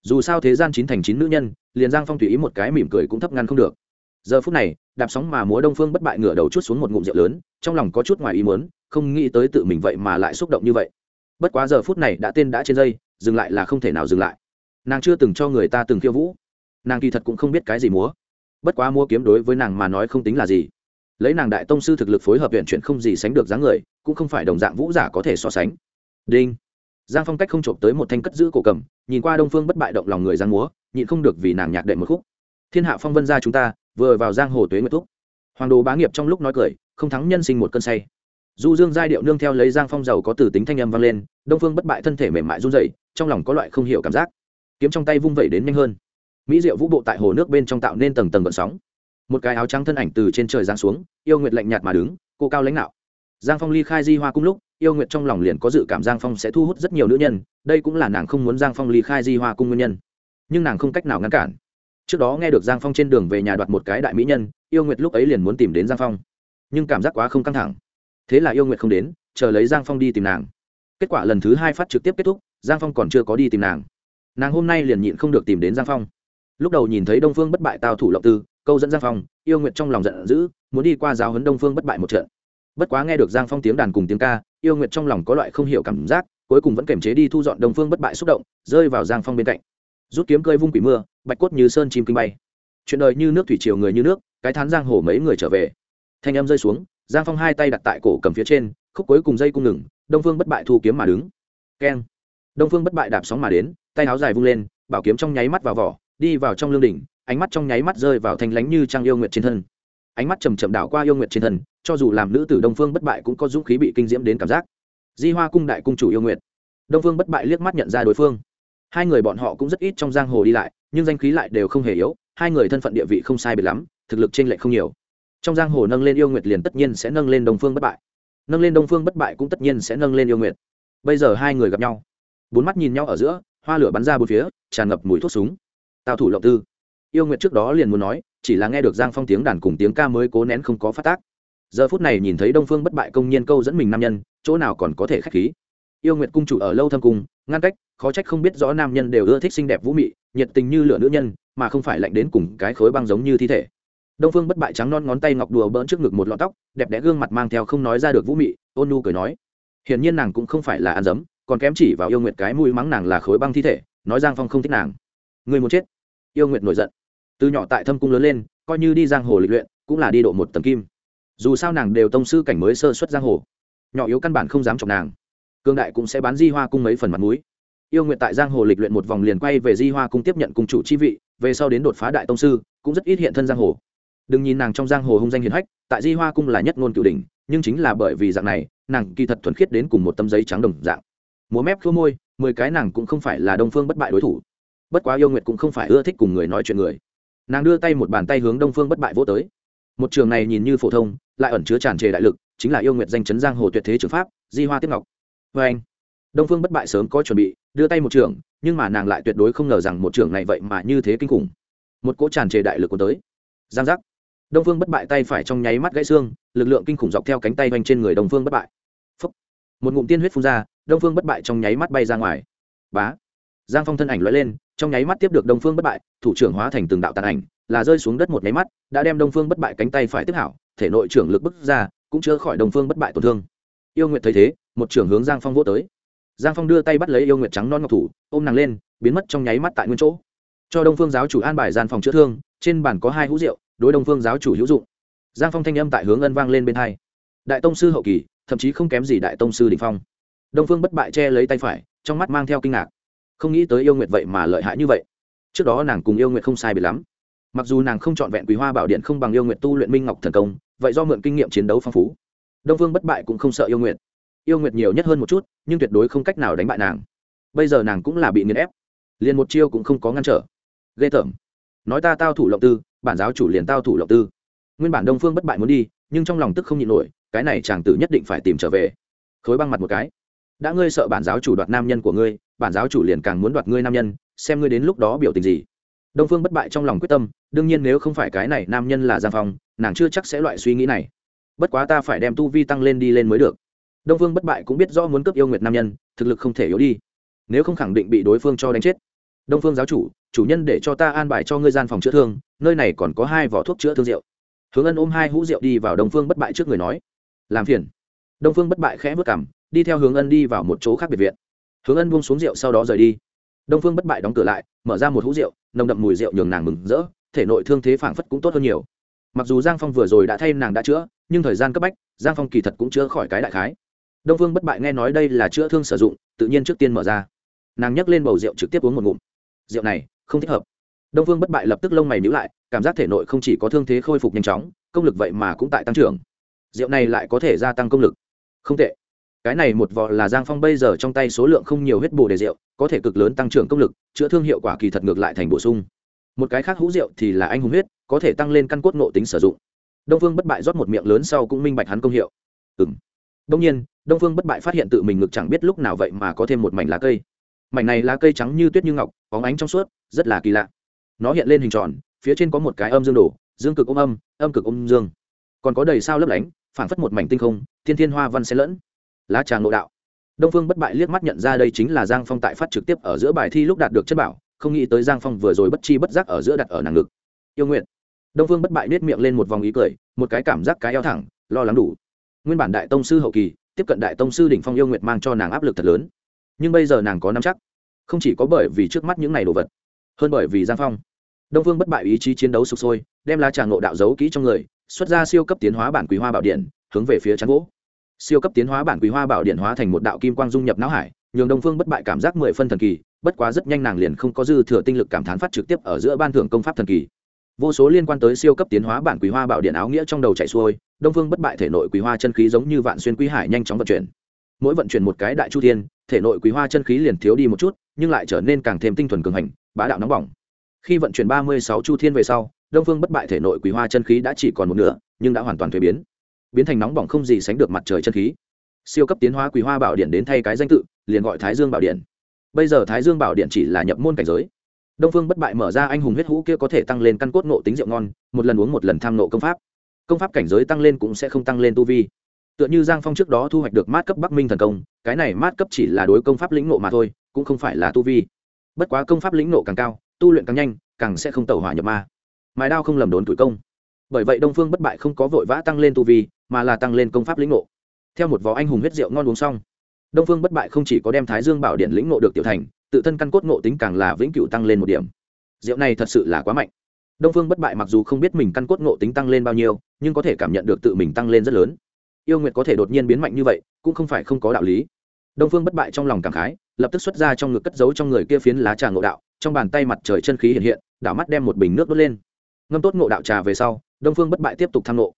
Dù sao thế gian chín thành chín nữ nhân, liền giang phong tùy ý một cái mỉm cười cũng thấp ngăn không được. Giờ phút này, đạp sóng mà múa đông phương bất bại ngửa đầu chút xuống một ngụm rượu lớn, trong lòng có chút ngoài ý muốn, không nghĩ tới tự mình vậy mà lại xúc động như vậy. Bất quá giờ phút này đã tên đã trên dây, dừng lại là không thể nào dừng lại. Nàng chưa từng cho người ta từng khiêu vũ. Nàng kỳ thật cũng không biết cái gì múa. Bất quá múa kiếm đối với nàng mà nói không tính là gì lấy nàng đại tông sư thực lực phối hợp viện chuyện không gì sánh được dáng người, cũng không phải đồng dạng vũ giả có thể so sánh. Đinh. Giang phong cách không trộm tới một thanh cất giữ cổ cầm, nhìn qua đông phương bất bại động lòng người giang múa, nhịn không được vì nàng nhạc đệm một khúc. Thiên hạ phong vân ra chúng ta, vừa vào giang hồ tuế nguyệt thúc. Hoàng đồ bá nghiệp trong lúc nói cười, không thắng nhân sinh một cơn say. Du dương giai điệu nương theo lấy giang phong giàu có từ tính thanh âm vang lên, đông phương bất bại thân thể mềm mại run dậy trong lòng có loại không hiểu cảm giác. Kiếm trong tay vung vẩy đến nhanh hơn. Mỹ diệu vũ bộ tại hồ nước bên trong tạo nên tầng tầng gợn sóng một cái áo trắng thân ảnh từ trên trời giáng xuống, yêu nguyệt lạnh nhạt mà đứng, cô cao lãnh đạo giang phong ly khai di hoa cung lúc, yêu nguyệt trong lòng liền có dự cảm giang phong sẽ thu hút rất nhiều nữ nhân, đây cũng là nàng không muốn giang phong ly khai di hoa cung nguyên nhân. Nhưng nàng không cách nào ngăn cản. Trước đó nghe được giang phong trên đường về nhà đoạt một cái đại mỹ nhân, yêu nguyệt lúc ấy liền muốn tìm đến giang phong. Nhưng cảm giác quá không căng thẳng. Thế là yêu nguyệt không đến, chờ lấy giang phong đi tìm nàng. Kết quả lần thứ hai phát trực tiếp kết thúc, giang phong còn chưa có đi tìm nàng. Nàng hôm nay liền nhịn không được tìm đến giang phong. Lúc đầu nhìn thấy đông phương bất bại tao thủ lộng tư câu dẫn giang phong, yêu nguyệt trong lòng giận dữ, muốn đi qua giáo huấn đông phương bất bại một trận. Bất quá nghe được giang phong tiếng đàn cùng tiếng ca, yêu nguyệt trong lòng có loại không hiểu cảm giác, cuối cùng vẫn kiềm chế đi thu dọn đông phương bất bại xúc động, rơi vào giang phong bên cạnh. Rút kiếm cơi vung quỷ mưa, bạch cốt như sơn chim kinh bay. Chuyện đời như nước thủy triều người như nước, cái thán giang hồ mấy người trở về. Thanh em rơi xuống, giang phong hai tay đặt tại cổ cầm phía trên, khúc cuối cùng dây cung ngừng, đông phương bất bại thu kiếm mà đứng. Keng. Đông phương bất bại đạp sóng mà đến, tay áo dài vung lên, bảo kiếm trong nháy mắt vào vỏ, đi vào trong lương đỉnh ánh mắt trong nháy mắt rơi vào thanh lánh như trang yêu nguyệt trên thân. Ánh mắt chầm chậm đảo qua yêu nguyệt trên thân, cho dù làm nữ tử đông phương bất bại cũng có dũng khí bị kinh diễm đến cảm giác. Di hoa cung đại cung chủ yêu nguyệt. Đông phương bất bại liếc mắt nhận ra đối phương. Hai người bọn họ cũng rất ít trong giang hồ đi lại, nhưng danh khí lại đều không hề yếu, hai người thân phận địa vị không sai biệt lắm, thực lực t r ê n lệch không nhiều. Trong giang hồ nâng lên yêu nguyệt liền tất nhiên sẽ nâng lên đông phương bất bại. Nâng lên đông phương bất bại cũng tất nhiên sẽ nâng lên yêu nguyệt. Bây giờ hai người gặp nhau. Bốn mắt nhìn nhau ở giữa, hoa lửa bắn ra bốn phía, tràn ngập mùi thuốc súng. Tào thủ lộng tư yêu nguyệt trước đó liền muốn nói, chỉ là nghe được giang phong tiếng đàn cùng tiếng ca mới cố nén không có phát tác. Giờ phút này nhìn thấy đông phương bất bại công nhiên câu dẫn mình nam nhân, chỗ nào còn có thể k h á c h khí? Yêu nguyệt cung chủ ở lâu thâm cung, ngăn cách, khó trách không biết rõ nam nhân đều ưa thích xinh đẹp vũ mị, nhiệt tình như lửa nữ nhân, mà không phải lạnh đến cùng cái khối băng giống như thi thể. Đông phương bất bại trắng non ngón tay ngọc đùa bỡn trước ngực một lọn tóc, đẹp đẽ gương mặt mang theo không nói ra được vũ mị, ôn nu cười nói, hiển nhiên nàng cũng không phải là ăn dấm, còn kém chỉ vào yêu nguyệt cái mũi mắng nàng là khối băng thi thể, nói giang phong không thích nàng. Người muốn chết. Yêu nguyệt nổi giận từ nhỏ tại thâm cung lớn lên, coi như đi giang hồ lịch luyện, cũng là đi độ một tầng kim. Dù sao nàng đều tông sư cảnh mới sơ xuất giang hồ. Nhỏ yếu căn bản không dám chọc nàng. Cương đại cũng sẽ bán di hoa cung mấy phần mặt mũi. Yêu nguyện tại giang hồ lịch luyện một vòng liền quay về di hoa cung tiếp nhận cung chủ chi vị, về sau đến đột phá đại tông sư, cũng rất ít hiện thân giang hồ. Đừng nhìn nàng trong giang hồ hung danh hiền hách, tại di hoa cung là nhất ngôn cửu đình nhưng chính là bởi vì dạng này, nàng kỳ thật thuần khiết đến cùng một tấm giấy trắng đồng dạng. Múa mép khua môi, mười cái nàng cũng không phải là đông phương bất bại đối thủ. Bất quá yêu nguyệt cũng không phải ưa thích cùng người nói chuyện người nàng đưa tay một bàn tay hướng đông phương bất bại vỗ tới. Một trường này nhìn như phổ thông, lại ẩn chứa tràn trề đại lực, chính là yêu nguyện danh chấn giang hồ tuyệt thế trường pháp, di hoa tiếp ngọc. Vê anh, đông phương bất bại sớm có chuẩn bị, đưa tay một trường, nhưng mà nàng lại tuyệt đối không ngờ rằng một trường này vậy mà như thế kinh khủng. Một cỗ tràn trề đại lực của tới. Giang giác. Đông phương bất bại tay phải trong nháy mắt gãy xương, lực lượng kinh khủng dọc theo cánh tay vanh trên người đông phương bất bại. Phúc. một ngụm tiên huyết phun ra, đông phương bất bại trong nháy mắt bay ra ngoài. Bá giang phong thân ảnh l lên, trong nháy mắt tiếp được đông phương bất bại, thủ trưởng hóa thành từng đạo tàn ảnh, là rơi xuống đất một nháy mắt, đã đem đông phương bất bại cánh tay phải tiếp hảo, thể nội trưởng lực bức ra, cũng chữa khỏi đông phương bất bại tổn thương. Yêu nguyệt thấy thế, một trưởng hướng giang phong vô tới. Giang phong đưa tay bắt lấy yêu nguyệt trắng non ngọc thủ, ôm nàng lên, biến mất trong nháy mắt tại nguyên chỗ. Cho đông phương giáo chủ an bài gian phòng chữa thương, trên bàn có hai hũ rượu, đối đông phương giáo chủ hữu dụng. Giang phong thanh âm tại hướng ân vang lên bên hai. Đại tông sư hậu kỳ, thậm chí không kém gì đại tông sư đình phong. Đông phương bất bại che lấy tay phải, trong mắt mang theo kinh ngạc không nghĩ tới yêu nguyệt vậy mà lợi hại như vậy. Trước đó nàng cùng yêu nguyệt không sai bị lắm. Mặc dù nàng không c h ọ n vẹn quý hoa bảo điện không bằng yêu nguyệt tu luyện minh ngọc thần công, vậy do mượn kinh nghiệm chiến đấu phong phú, đông vương bất bại cũng không sợ yêu nguyệt. Yêu nguyệt nhiều nhất hơn một chút, nhưng tuyệt đối không cách nào đánh bại nàng. Bây giờ nàng cũng là bị nghiền ép, liền một chiêu cũng không có ngăn trở. Ghê tởm. Nói ta tao thủ lộng tư, bản giáo chủ liền tao thủ lộng tư. Nguyên bản đông phương bất bại muốn đi, nhưng trong lòng tức không nhịn nổi, cái này chàng tử nhất định phải tìm trở về. Khối băng mặt một cái. Đã ngươi sợ bản giáo chủ đoạt nam nhân của ngươi bản giáo chủ liền càng muốn đoạt ngươi nam nhân, xem ngươi đến lúc đó biểu tình gì. Đông phương bất bại trong lòng quyết tâm, đương nhiên nếu không phải cái này nam nhân là giang phong, nàng chưa chắc sẽ loại suy nghĩ này. Bất quá ta phải đem tu vi tăng lên đi lên mới được. Đông phương bất bại cũng biết rõ muốn cướp yêu nguyệt nam nhân, thực lực không thể yếu đi. Nếu không khẳng định bị đối phương cho đánh chết. Đông phương giáo chủ chủ nhân để cho ta an bài cho ngươi gian phòng chữa thương, nơi này còn có hai vỏ thuốc chữa thương rượu. Hướng ân ôm hai hũ rượu đi vào đông phương bất bại trước người nói. Làm phiền. Đông phương bất bại khẽ vất cảm đi theo hướng ân đi vào một chỗ khác biệt viện hướng ân buông xuống rượu sau đó rời đi. Đông phương bất bại đóng cửa lại, mở ra một hũ rượu, nồng đậm mùi rượu nhường nàng mừng rỡ, thể nội thương thế phảng phất cũng tốt hơn nhiều. Mặc dù giang phong vừa rồi đã thay nàng đã chữa, nhưng thời gian cấp bách, giang phong kỳ thật cũng chữa khỏi cái đại khái. Đông phương bất bại nghe nói đây là chữa thương sử dụng, tự nhiên trước tiên mở ra. Nàng nhấc lên bầu rượu trực tiếp uống một ngụm. Rượu này, không thích hợp. Đông phương bất bại lập tức lông mày nhữ lại, cảm giác thể nội không chỉ có thương thế khôi phục nhanh chóng, công lực vậy mà cũng tại tăng trưởng. Rượu này lại có thể gia tăng công lực. Không tệ cái này một vò là giang phong bây giờ trong tay số lượng không nhiều huyết bồ đề rượu, có thể cực lớn tăng trưởng công lực, chữa thương hiệu quả kỳ thật ngược lại thành bổ sung. Một cái khác hũ rượu thì là anh hùng huyết, có thể tăng lên căn cốt nộ tính sử dụng. Đông phương bất bại rót một miệng lớn sau cũng minh bạch hắn công hiệu. Ừ m đông nhiên, đông phương bất bại phát hiện tự mình ngực chẳng biết lúc nào vậy mà có thêm một mảnh lá cây. Mảnh này lá cây trắng như tuyết như ngọc có ánh trong suốt, rất là kỳ lạ. Nó hiện lên hình tròn, phía trên có một cái âm dương đổ, dương cực ôm âm âm cực ôm dương. Còn có đầy sao lấp lánh, phảng phất một mảnh tinh không, thiên thiên hoa văn xen lẫn lá trà ngộ đạo. Đông phương bất bại liếc mắt nhận ra đây chính là giang phong tại phát trực tiếp ở giữa bài thi lúc đạt được chất bảo, không nghĩ tới giang phong vừa rồi bất chi bất giác ở giữa đặt ở nàng ngực. Yêu nguyện đông phương bất bại nết miệng lên một vòng ý cười, một cái cảm giác cái eo thẳng, lo lắng đủ. Nguyên bản đại tông sư hậu kỳ, tiếp cận đại tông sư đỉnh phong yêu nguyện mang cho nàng áp lực thật lớn. Nhưng bây giờ nàng có nắm chắc. Không chỉ có bởi vì trước mắt những này đồ vật, hơn bởi vì giang phong. Đông phương bất bại ý chí chiến đấu sụp sôi, đem lá trà ngộ đạo giấu kỹ trong người, xuất ra siêu cấp tiến hóa bản quý hoa bảo điện, hướng về phía chắn gỗ siêu cấp tiến hóa bản quý hoa bảo điện hóa thành một đạo kim quang dung nhập não hải, nhường đông phương bất bại cảm giác mười phân thần kỳ, bất quá rất nhanh nàng liền không có dư thừa tinh lực cảm thán phát trực tiếp ở giữa ban thưởng công pháp thần kỳ. Vô số liên quan tới siêu cấp tiến hóa bản quý hoa bảo điện áo nghĩa trong đầu chạy xuôi, đông phương bất bại thể nội quý hoa chân khí giống như vạn xuyên quý hải nhanh chóng vận chuyển. Mỗi vận chuyển một cái đại chu thiên, thể nội quý hoa chân khí liền thiếu đi một chút, nhưng lại trở nên càng thêm tinh thuần cường hành, bá đạo nóng bỏng. Khi vận chuyển ba mươi sáu chu thiên về sau, đông phương bất bại thể nội quý hoa chân khí đã chỉ còn một nửa, nhưng đã hoàn toàn thuế biến biến thành nóng bỏng không gì sánh được mặt trời chân khí. Siêu cấp tiến hóa quý hoa bảo điện đến thay cái danh tự, liền gọi thái dương bảo điện. Bây giờ thái dương bảo điện chỉ là nhập môn cảnh giới. Đông phương bất bại mở ra anh hùng huyết hũ kia có thể tăng lên căn cốt nộ tính rượu ngon, một lần uống một lần tham nộ công pháp. Công pháp cảnh giới tăng lên cũng sẽ không tăng lên tu vi. Tựa như giang phong trước đó thu hoạch được mát cấp bắc minh thần công, cái này mát cấp chỉ là đối công pháp lĩnh nộ mà thôi, cũng không phải là tu vi. Bất quá công pháp lĩnh nộ càng cao, tu luyện càng nhanh, càng sẽ không tẩu hỏa nhập ma. Mài đao không lầm đốn tuổi công. Bởi vậy đông phương bất bại không có vội vã tăng lên tu vi mà là tăng lên công pháp lĩnh ngộ. Theo một vò anh hùng huyết rượu ngon uống xong, đông phương bất bại không chỉ có đem thái dương bảo điện lĩnh ngộ được tiểu thành, tự thân căn cốt ngộ tính càng là vĩnh cửu tăng lên một điểm. Rượu này thật sự là quá mạnh. Đông phương bất bại mặc dù không biết mình căn cốt ngộ tính tăng lên bao nhiêu, nhưng có thể cảm nhận được tự mình tăng lên rất lớn. Yêu nguyệt có thể đột nhiên biến mạnh như vậy, cũng không phải không có đạo lý. Đông phương bất bại trong lòng cảm khái, lập tức xuất ra trong ngực cất giấu trong người kia phiến lá trà ngộ đạo, trong bàn tay mặt trời chân khí hiện hiện, đảo mắt đem một bình nước đốt lên. Ngâm tốt ngộ đạo trà về sau, đông phương bất bại tiếp tục tham ngộ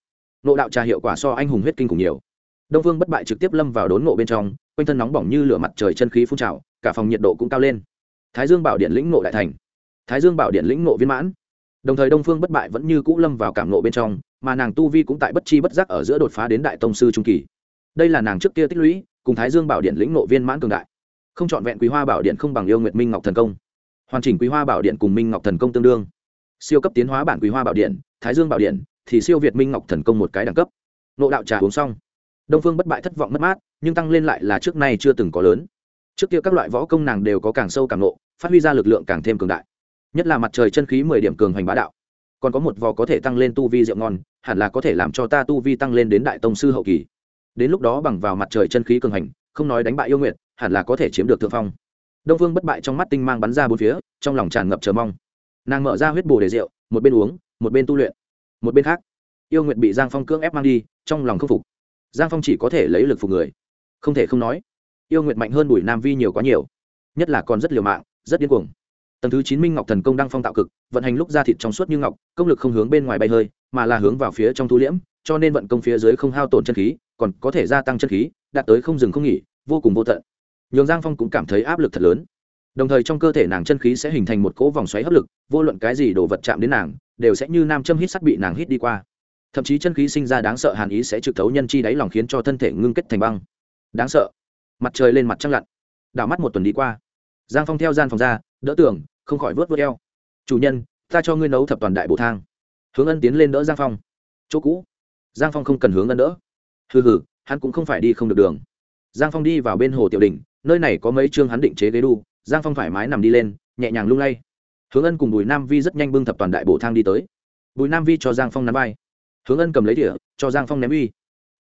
ngộ đạo trà hiệu quả so anh hùng huyết kinh cùng nhiều. Đông phương bất bại trực tiếp lâm vào đốn ngộ bên trong, quanh thân nóng bỏng như lửa mặt trời chân khí phun trào, cả phòng nhiệt độ cũng cao lên. Thái dương bảo điện lĩnh ngộ đại thành. Thái dương bảo điện lĩnh ngộ viên mãn. Đồng thời đông phương bất bại vẫn như cũ lâm vào cảm ngộ bên trong, mà nàng tu vi cũng tại bất chi bất giác ở giữa đột phá đến đại tông sư trung kỳ. Đây là nàng trước kia tích lũy, cùng thái dương bảo điện lĩnh ngộ viên mãn cường đại. Không chọn vẹn quý hoa bảo điện không bằng yêu nguyệt minh ngọc thần công. Hoàn chỉnh quý hoa bảo điện cùng minh ngọc thần công tương đương. Siêu cấp tiến hóa bản quý hoa bảo điện, thái dương bảo điện thì siêu việt minh ngọc thần công một cái đẳng cấp. Nộ đạo trà uống xong, đông phương bất bại thất vọng mất mát, nhưng tăng lên lại là trước nay chưa từng có lớn. Trước kia các loại võ công nàng đều có càng sâu càng nộ, phát huy ra lực lượng càng thêm cường đại. Nhất là mặt trời chân khí mười điểm cường hoành bá đạo. Còn có một vò có thể tăng lên tu vi rượu ngon, hẳn là có thể làm cho ta tu vi tăng lên đến đại tông sư hậu kỳ. Đến lúc đó bằng vào mặt trời chân khí cường hành không nói đánh bại yêu nguyệt, hẳn là có thể chiếm được thượng phong. Đông phương bất bại trong mắt tinh mang bắn ra bốn phía, trong lòng tràn ngập chờ mong. Nàng mở ra huyết bồ để rượu, một bên uống, một bên tu luyện một bên khác, yêu nguyện bị giang phong cưỡng ép mang đi, trong lòng không phục. Giang phong chỉ có thể lấy lực phục người. Không thể không nói, yêu nguyện mạnh hơn bùi nam vi nhiều quá nhiều. Nhất là còn rất liều mạng, rất điên cuồng. Tầng thứ chín minh ngọc thần công đang phong tạo cực, vận hành lúc ra thịt trong suốt như ngọc, công lực không hướng bên ngoài bay hơi, mà là hướng vào phía trong thu liễm, cho nên vận công phía dưới không hao tổn chân khí, còn có thể gia tăng chân khí, đạt tới không dừng không nghỉ, vô cùng vô tận. Nhường giang phong cũng cảm thấy áp lực thật lớn. Đồng thời trong cơ thể nàng chân khí sẽ hình thành một cỗ vòng xoáy hấp lực, vô luận cái gì đồ vật chạm đến nàng đều sẽ như nam châm hít sắt bị nàng hít đi qua. Thậm chí chân khí sinh ra đáng sợ hàn ý sẽ trực thấu nhân chi đáy lòng khiến cho thân thể ngưng kết thành băng. Đáng sợ. Mặt trời lên mặt trăng lặn. Đảo mắt một tuần đi qua. Giang phong theo gian phòng ra, đỡ tưởng không khỏi vớt vớt eo. Chủ nhân, ta cho ngươi nấu thập toàn đại bộ thang. Hướng ân tiến lên đỡ giang phong. Chỗ cũ. Giang phong không cần hướng ân đỡ. Hừ hừ, hắn cũng không phải đi không được đường. Giang phong đi vào bên hồ tiểu đình nơi này có mấy chương hắn định chế ghế đu. Giang phong thoải mái nằm đi lên, nhẹ nhàng lung lay hướng ân cùng bùi nam vi rất nhanh bưng thập toàn đại bộ thang đi tới bùi nam vi cho giang phong nắm vai hướng ân cầm lấy đĩa cho giang phong ném uy.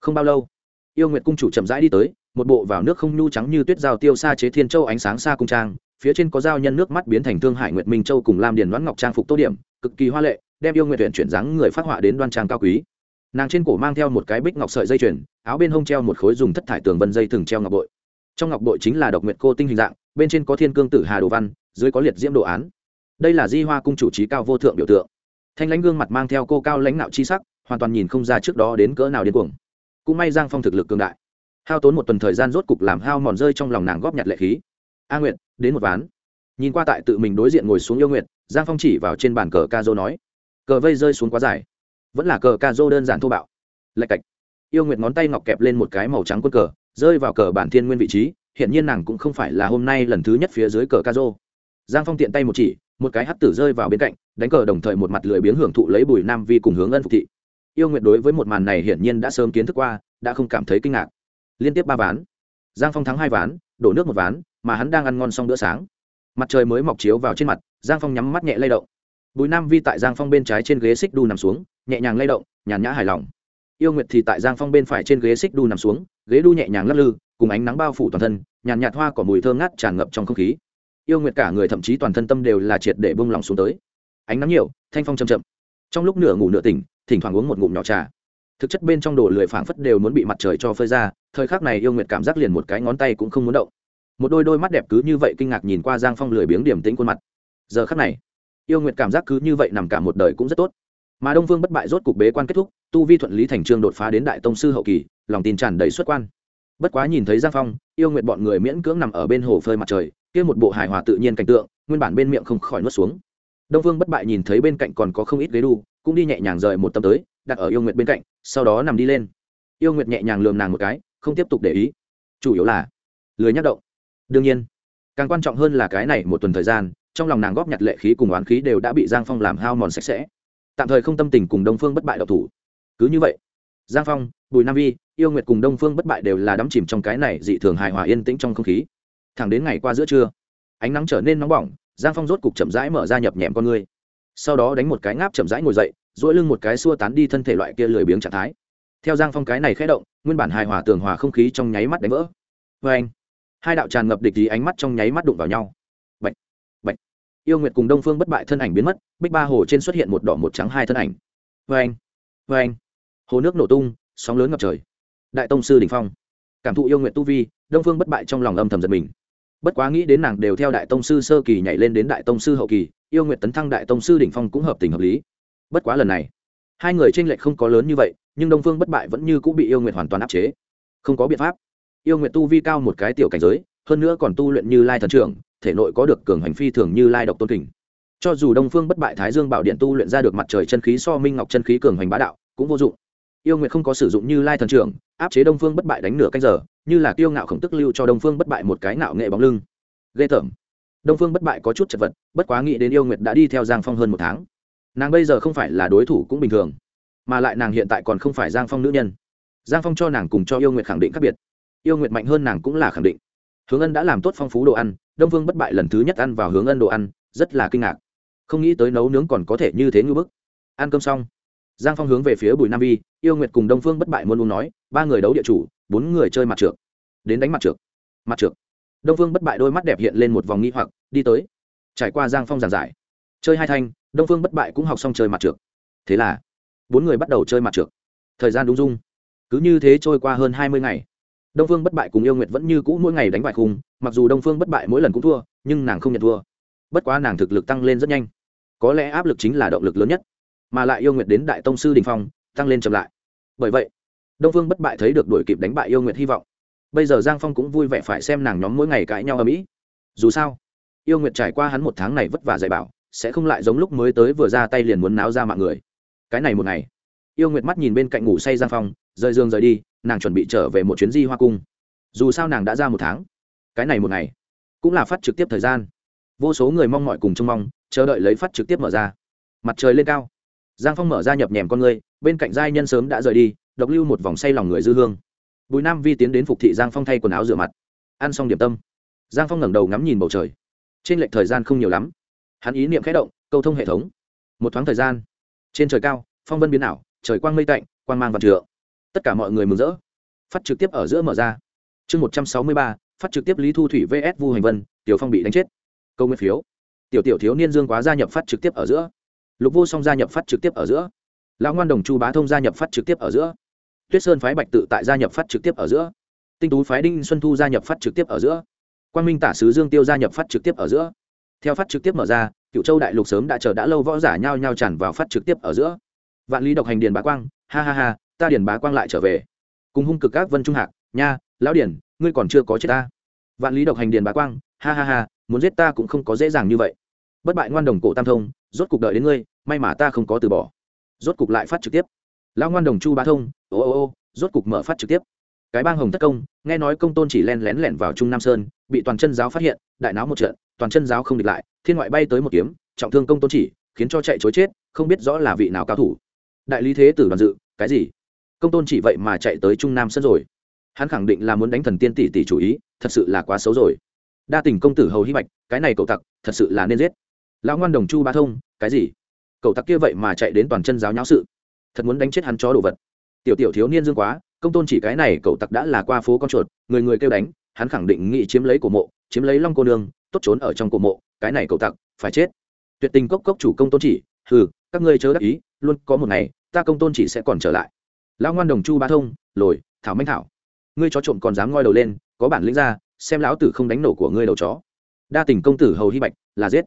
không bao lâu, yêu nguyệt cung chủ chậm rãi đi tới, một bộ vào nước không nhu trắng như tuyết rào tiêu xa chế thiên châu ánh sáng xa cung trang, phía trên có dao nhân nước mắt biến thành thương hải nguyệt minh châu cùng lam điền đoán ngọc trang phục tô điểm, cực kỳ hoa lệ, đem yêu nguyệt tuyển chuyển dáng người phát họa đến đoan trang cao quý. nàng trên cổ mang theo một cái bích ngọc sợi dây chuyền, áo bên hông treo một khối dùng thất thải tường vân dây thừng treo ngọc bội. trong ngọc bội chính là độc nguyệt cô tinh hình dạng, bên trên có thiên cương tử hà đồ văn, dưới có liệt diễm đồ án đây là di hoa cung chủ trí cao vô thượng biểu tượng. Thanh lãnh gương mặt mang theo cô cao lãnh nạo chi sắc, hoàn toàn nhìn không ra trước đó đến cỡ nào điên cuồng. Cũng may giang phong thực lực cường đại. Hao tốn một tuần thời gian rốt cục làm hao mòn rơi trong lòng nàng góp nhặt lệ khí. A nguyệt, đến một ván. Nhìn qua tại tự mình đối diện ngồi xuống yêu nguyệt, giang phong chỉ vào trên bàn cờ ca dô nói, cờ vây rơi xuống quá dài. Vẫn là cờ ca dô đơn giản thô bạo. Lạch cạch. Yêu nguyệt ngón tay ngọc kẹp lên một cái màu trắng quân cờ, rơi vào cờ bản thiên nguyên vị trí hiện nhiên nàng cũng không phải là hôm nay lần thứ nhất phía dưới cờ ca dô giang phong tiện tay một chỉ một cái hắt tử rơi vào bên cạnh, đánh cờ đồng thời một mặt lười biếng hưởng thụ lấy bùi nam vi cùng hướng ân phục thị. Yêu nguyệt đối với một màn này hiển nhiên đã sớm kiến thức qua, đã không cảm thấy kinh ngạc. Liên tiếp ba ván. Giang phong thắng hai ván, đổ nước một ván, mà hắn đang ăn ngon xong bữa sáng. Mặt trời mới mọc chiếu vào trên mặt, giang phong nhắm mắt nhẹ lay động. Bùi nam vi tại giang phong bên trái trên ghế xích đu nằm xuống, nhẹ nhàng lay động, nhàn nhã hài lòng. Yêu nguyệt thì tại giang phong bên phải trên ghế xích đu nằm xuống, ghế đu nhẹ nhàng lắc lư, cùng ánh nắng bao phủ toàn thân, nhàn nhạt hoa cỏ mùi thơm ngát tràn ngập trong không khí yêu nguyệt cả người thậm chí toàn thân tâm đều là triệt để bông lòng xuống tới. Ánh nắng nhiều, thanh phong chầm chậm. Trong lúc nửa ngủ nửa tỉnh, thỉnh thoảng uống một ngụm nhỏ trà. Thực chất bên trong đồ lười phảng phất đều muốn bị mặt trời cho phơi ra, thời khắc này yêu nguyệt cảm giác liền một cái ngón tay cũng không muốn động. Một đôi đôi mắt đẹp cứ như vậy kinh ngạc nhìn qua giang phong lười biếng điểm tĩnh khuôn mặt. Giờ khắc này, yêu nguyệt cảm giác cứ như vậy nằm cả một đời cũng rất tốt. Mà đông vương bất bại rốt cục bế quan kết thúc, tu vi thuận lý thành trương đột phá đến đại tông sư hậu kỳ, lòng tin tràn đầy xuất quan. Bất quá nhìn thấy giang phong, yêu Nguyệt bọn người miễn cưỡng nằm ở bên hồ phơi mặt trời kia một bộ hài hòa tự nhiên cảnh tượng, nguyên bản bên miệng không khỏi nuốt xuống. Đông vương bất bại nhìn thấy bên cạnh còn có không ít ghế đu, cũng đi nhẹ nhàng rời một tấm tới, đặt ở yêu nguyệt bên cạnh, sau đó nằm đi lên. Yêu nguyệt nhẹ nhàng lườm nàng một cái, không tiếp tục để ý. Chủ yếu là, lười nhắc động. Đương nhiên, càng quan trọng hơn là cái này một tuần thời gian, trong lòng nàng góp nhặt lệ khí cùng oán khí đều đã bị giang phong làm hao mòn sạch sẽ. Tạm thời không tâm tình cùng đông phương bất bại độc thủ. Cứ như vậy, giang phong, bùi nam vi, yêu nguyệt cùng đông phương bất bại đều là đắm chìm trong cái này dị thường hài hòa yên tĩnh trong không khí thẳng đến ngày qua giữa trưa ánh nắng trở nên nóng bỏng giang phong rốt cục chậm rãi mở ra nhập nhẹm con người sau đó đánh một cái ngáp chậm rãi ngồi dậy dỗi lưng một cái xua tán đi thân thể loại kia lười biếng trạng thái. Theo giang phong cái này khé động nguyên bản hài hòa tường hòa không khí trong nháy mắt đánh vỡ. Vê anh hai đạo tràn ngập địch ý ánh mắt trong nháy mắt đụng vào nhau. Bạch, bạch. yêu nguyệt cùng đông phương bất bại thân ảnh biến mất bích ba hồ trên xuất hiện một đỏ một trắng hai thân ảnh. Vê anh vê anh. Hồ nước nổ tung sóng lớn ngập trời. Đại tông sư đỉnh phong. Cảm thụ yêu nguyện tu vi đông phương bất bại trong lòng âm thầm giật mình bất quá nghĩ đến nàng đều theo đại tông sư sơ kỳ nhảy lên đến đại tông sư hậu kỳ, yêu nguyện tấn thăng đại tông sư đỉnh phong cũng hợp tình hợp lý. Bất quá lần này, hai người tranh lệch không có lớn như vậy, nhưng đông phương bất bại vẫn như cũng bị yêu nguyện hoàn toàn áp chế. Không có biện pháp. Yêu nguyện tu vi cao một cái tiểu cảnh giới, hơn nữa còn tu luyện như lai thần trưởng, thể nội có được cường hành phi thường như lai độc tôn kình. Cho dù đông phương bất bại thái dương bảo điện tu luyện ra được mặt trời chân khí so minh ngọc chân khí cường hành bá đạo, cũng vô dụng. Yêu nguyệt không có sử dụng như lai thần trưởng, áp chế đông phương bất bại đánh nửa canh giờ như là kiêu ngạo khổng tức lưu cho đông phương bất bại một cái ngạo nghệ bóng lưng. Ghê tởm. Đông phương bất bại có chút chật vật, bất quá nghĩ đến yêu nguyệt đã đi theo giang phong hơn một tháng. Nàng bây giờ không phải là đối thủ cũng bình thường, mà lại nàng hiện tại còn không phải giang phong nữ nhân. Giang phong cho nàng cùng cho yêu nguyệt khẳng định khác biệt. Yêu nguyệt mạnh hơn nàng cũng là khẳng định. Hướng ân đã làm tốt phong phú đồ ăn, đông phương bất bại lần thứ nhất ăn vào hướng ân đồ ăn, rất là kinh ngạc. Không nghĩ tới nấu nướng còn có thể như thế ngư bức. Ăn cơm xong, giang phong hướng về phía bùi nam vi yêu nguyệt cùng đông phương bất bại muốn uống nói ba người đấu địa chủ, bốn người chơi mặt trượt đến đánh mặt trượt mặt trượt đông phương bất bại đôi mắt đẹp hiện lên một vòng nghi hoặc, đi tới. Trải qua giang phong giảng giải. Chơi hai thanh, đông phương bất bại cũng học xong chơi mặt trượt thế là, bốn người bắt đầu chơi mặt trượt thời gian đúng dung cứ như thế trôi qua hơn hai mươi ngày. Đông phương bất bại cùng yêu nguyệt vẫn như cũ mỗi ngày đánh bại khung, mặc dù đông phương bất bại mỗi lần cũng thua, nhưng nàng không nhận thua. Bất quá nàng thực lực tăng lên rất nhanh. Có lẽ áp lực chính là động lực lớn nhất. Mà lại yêu nguyệt đến đại tông sư đình phong, tăng lên chậm lại. Bởi vậy đông phương bất bại thấy được đuổi kịp đánh bại yêu nguyệt hy vọng. Bây giờ giang phong cũng vui vẻ phải xem nàng nhóm mỗi ngày cãi nhau ở mỹ dù sao, yêu nguyệt trải qua hắn một tháng này vất vả dạy bảo, sẽ không lại giống lúc mới tới vừa ra tay liền muốn náo ra mạng người. Cái này một ngày, yêu nguyệt mắt nhìn bên cạnh ngủ say giang phong, rời giường rời đi, nàng chuẩn bị trở về một chuyến di hoa cung. Dù sao nàng đã ra một tháng. Cái này một ngày, cũng là phát trực tiếp thời gian. Vô số người mong mọi cùng trông mong, chờ đợi lấy phát trực tiếp mở ra. Mặt trời lên cao. Giang phong mở ra nhập nhèm con người bên cạnh giai nhân sớm đã rời đi độc lưu một vòng say lòng người dư hương. Bùi nam vi tiến đến phục thị giang phong thay quần áo rửa mặt. Ăn xong điểm tâm, giang phong ngẩng đầu ngắm nhìn bầu trời. Trên lệch thời gian không nhiều lắm. Hắn ý niệm khẽ động, câu thông hệ thống. Một thoáng thời gian, trên trời cao, phong vân biến ảo, trời quang mây tạnh, quang mang vạn trượng. Tất cả mọi người mừng rỡ. Phát trực tiếp ở giữa mở ra. Chương một trăm sáu mươi ba, phát trực tiếp lý thu thủy vs vu hành vân, tiểu phong bị đánh chết. Câu nguyên phiếu. Tiểu tiểu thiếu niên dương quá gia nhập phát trực tiếp ở giữa. Lục vô song gia nhập phát trực tiếp ở giữa. Lão ngoan đồng chu bá thông gia nhập phát trực tiếp ở giữa tuyết sơn phái bạch tự tại gia nhập phát trực tiếp ở giữa. Tinh tú phái đinh xuân thu gia nhập phát trực tiếp ở giữa. Quan minh tả sứ dương tiêu gia nhập phát trực tiếp ở giữa. Theo phát trực tiếp mở ra cựu châu đại lục sớm đã chờ đã lâu võ giả nhao nhao tràn vào phát trực tiếp ở giữa. Vạn lý độc hành điền bá quang, ha ha ha, ta điền bá quang lại trở về. Cùng hung cực các vân trung hạc, nha, lão điền, ngươi còn chưa có chết ta. Vạn lý độc hành điền bá quang, ha ha ha, muốn giết ta cũng không có dễ dàng như vậy. Bất bại ngoan đồng cổ tam thông, rốt cục đợi đến ngươi, may mà ta không có từ bỏ. Rốt cục lại phát trực tiếp lão ngoan đồng chu bá thông, ô ô ô, rốt cục mở phát trực tiếp. Cái bang hồng thất công, nghe nói công tôn chỉ len lén lẻn vào trung nam sơn, bị toàn chân giáo phát hiện, đại náo một trận, toàn chân giáo không địch lại, thiên ngoại bay tới một kiếm, trọng thương công tôn chỉ, khiến cho chạy chối chết, không biết rõ là vị nào cao thủ. Đại lý thế tử đoàn dự, cái gì? Công tôn chỉ vậy mà chạy tới trung nam sơn rồi. Hắn khẳng định là muốn đánh thần tiên tỷ tỷ chủ ý, thật sự là quá xấu rồi. Đa tình công tử hầu hy bạch, cái này cậu tặc, thật sự là nên giết. Lão ngoan đồng chu ba thông, cái gì? Cậu tặc kia vậy mà chạy đến toàn chân giáo nháo sự thật muốn đánh chết hắn chó đồ vật. Tiểu tiểu thiếu niên dương quá, công tôn chỉ cái này, cậu tặc đã là qua phố con chuột, người người kêu đánh, hắn khẳng định nghị chiếm lấy cổ mộ, chiếm lấy long cô nương, tốt trốn ở trong cổ mộ, cái này cậu tặc, phải chết. Tuyệt tình cốc cốc chủ công tôn chỉ, hừ, các ngươi chớ đắc ý, luôn có một ngày, ta công tôn chỉ sẽ còn trở lại. Lão ngoan đồng chu ba thông, lồi, thảo manh thảo. Ngươi chó trộm còn dám ngoi đầu lên, có bản lĩnh ra, xem lão tử không đánh nổ của ngươi đầu chó. Đa tình công tử hầu hy bạch, là giết.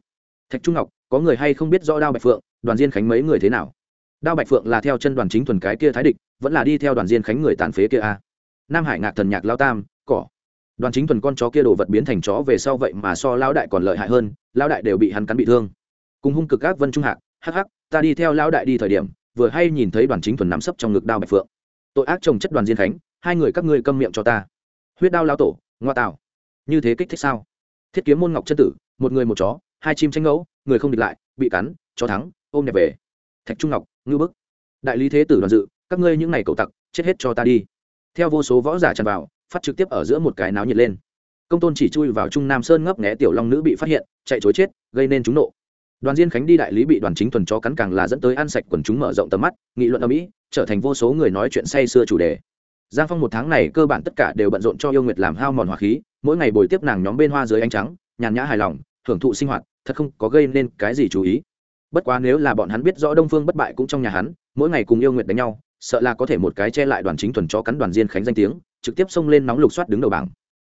Thạch trung ngọc, có người hay không biết rõ đao bạch phượng, đoàn diên khánh mấy người thế nào? Đao bạch phượng là theo chân đoàn chính thuần cái kia thái địch, vẫn là đi theo đoàn diên khánh người tàn phế kia a. À. nam hải ngạc thần nhạc lao tam, cỏ. Đoàn chính thuần con chó kia đồ vật biến thành chó về sau vậy mà so lão đại còn lợi hại hơn lão đại đều bị hắn cắn bị thương. Cùng hung cực các vân trung hạc, hắc hắc, ta đi theo lão đại đi thời điểm, vừa hay nhìn thấy đoàn chính thuần nắm sấp trong ngực đao bạch phượng. Tội ác trồng chất đoàn diên khánh, hai người các ngươi câm miệng cho ta. Huyết đao lao tổ, ngoa tạo. Như thế kích thích sao? Thiết kiếm môn ngọc chân tử, một người một chó, hai chim tranh ngẫu, người không địch lại, bị cắn, chó thắng, ôm đẹp về thạch trung ngọc ngư bức. Đại lý thế tử đoàn dự, các ngươi những ngày cậu tặc, chết hết cho ta đi. Theo vô số võ giả tràn vào, phát trực tiếp ở giữa một cái náo nhiệt lên. Công tôn chỉ chui vào trung nam sơn ngấp nghé tiểu long nữ bị phát hiện, chạy chối chết, gây nên chúng nộ. Đoàn diên khánh đi đại lý bị đoàn chính thuần chó cắn càng là dẫn tới ăn sạch quần chúng mở rộng tầm mắt, nghị luận ở mỹ trở thành vô số người nói chuyện say sưa chủ đề. Giang phong một tháng này cơ bản tất cả đều bận rộn cho yêu nguyệt làm hao mòn hỏa khí, mỗi ngày bồi tiếp nàng nhóm bên hoa dưới ánh trắng, nhàn nhã hài lòng, hưởng thụ sinh hoạt, thật không có gây nên cái gì chú ý bất quá nếu là bọn hắn biết rõ đông phương bất bại cũng trong nhà hắn, mỗi ngày cùng yêu nguyệt đánh nhau, sợ là có thể một cái che lại đoàn chính thuần cho cắn đoàn diên khánh danh tiếng, trực tiếp xông lên nóng lục soát đứng đầu bảng.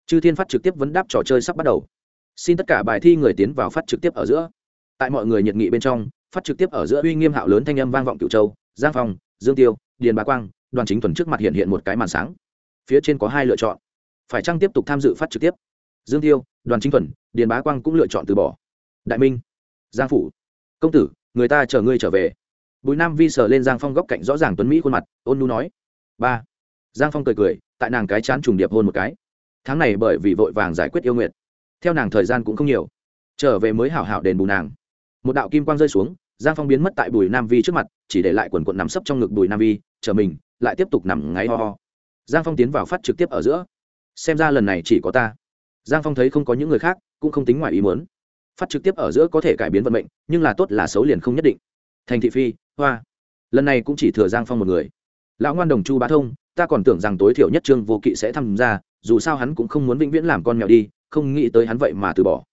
Chư thiên phát trực tiếp vấn đáp trò chơi sắp bắt đầu. Xin tất cả bài thi người tiến vào phát trực tiếp ở giữa. Tại mọi người nhiệt nghị bên trong, phát trực tiếp ở giữa uy nghiêm hạo lớn thanh âm vang vọng cựu châu, giang phong, dương tiêu, điền bá quang, đoàn chính thuần trước mặt hiện hiện một cái màn sáng. Phía trên có hai lựa chọn. Phải chăng tiếp tục tham dự phát trực tiếp? Dương tiêu, đoàn chính thuần, điền bá quang cũng lựa chọn từ bỏ. Đại minh, giang phủ công tử, người ta chờ ngươi trở về. Bùi nam vi sờ lên giang phong góc cạnh rõ ràng tuấn mỹ khuôn mặt, ôn nu nói, ba. Giang phong cười cười, tại nàng cái chán trùng điệp hôn một cái. Tháng này bởi vì vội vàng giải quyết yêu nguyện. Theo nàng thời gian cũng không nhiều. Trở về mới hảo hảo đền bù nàng. Một đạo kim quang rơi xuống, giang phong biến mất tại bùi nam vi trước mặt, chỉ để lại quần quận nằm sấp trong ngực bùi nam vi, chờ mình, lại tiếp tục nằm ngáy ho ho. Giang phong tiến vào phát trực tiếp ở giữa. Xem ra lần này chỉ có ta. Giang phong thấy không có những người khác, cũng không tính ngoài ý muốn phát trực tiếp ở giữa có thể cải biến vận mệnh, nhưng là tốt là xấu liền không nhất định. Thành thị phi, hoa. Lần này cũng chỉ thừa giang phong một người. Lão ngoan đồng chu bá thông, ta còn tưởng rằng tối thiểu nhất trương vô kỵ sẽ tham gia, dù sao hắn cũng không muốn vĩnh viễn làm con mèo đi, không nghĩ tới hắn vậy mà từ bỏ.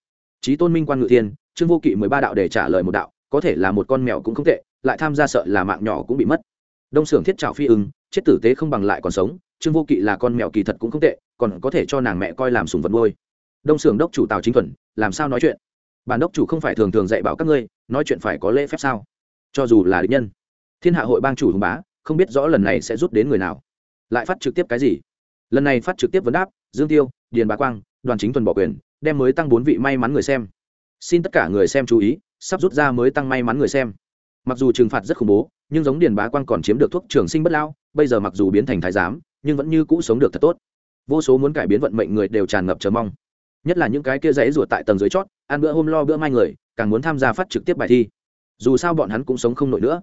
Trí tôn minh quan ngự thiên, trương vô kỵ mười ba đạo để trả lời một đạo, có thể là một con mèo cũng không tệ, lại tham gia sợ là mạng nhỏ cũng bị mất. Đông xưởng thiết trào phi ưng, chết tử tế không bằng lại còn sống, trương vô kỵ là con mèo kỳ thật cũng không tệ, còn có thể cho nàng mẹ coi làm sùng vật nuôi. Đông xưởng đốc chủ tào chính thuần, làm sao nói chuyện? Bản đốc chủ không phải thường thường dạy bảo các ngươi, nói chuyện phải có lễ phép sao? Cho dù là định nhân, thiên hạ hội bang chủ hùng bá, không biết rõ lần này sẽ rút đến người nào. Lại phát trực tiếp cái gì? Lần này phát trực tiếp vấn đáp, dương tiêu, điền bá quang, đoàn chính thuần bỏ quyền, đem mới tăng bốn vị may mắn người xem. Xin tất cả người xem chú ý, sắp rút ra mới tăng may mắn người xem. Mặc dù trừng phạt rất khủng bố, nhưng giống điền bá quang còn chiếm được thuốc trường sinh bất lao, bây giờ mặc dù biến thành thái giám, nhưng vẫn như cũ sống được thật tốt. Vô số muốn cải biến vận mệnh người đều tràn ngập chờ mong. Nhất là những cái kia dãy ruột tại tầng dưới chót ăn bữa hôm lo bữa mai người, càng muốn tham gia phát trực tiếp bài thi. Dù sao bọn hắn cũng sống không nổi nữa.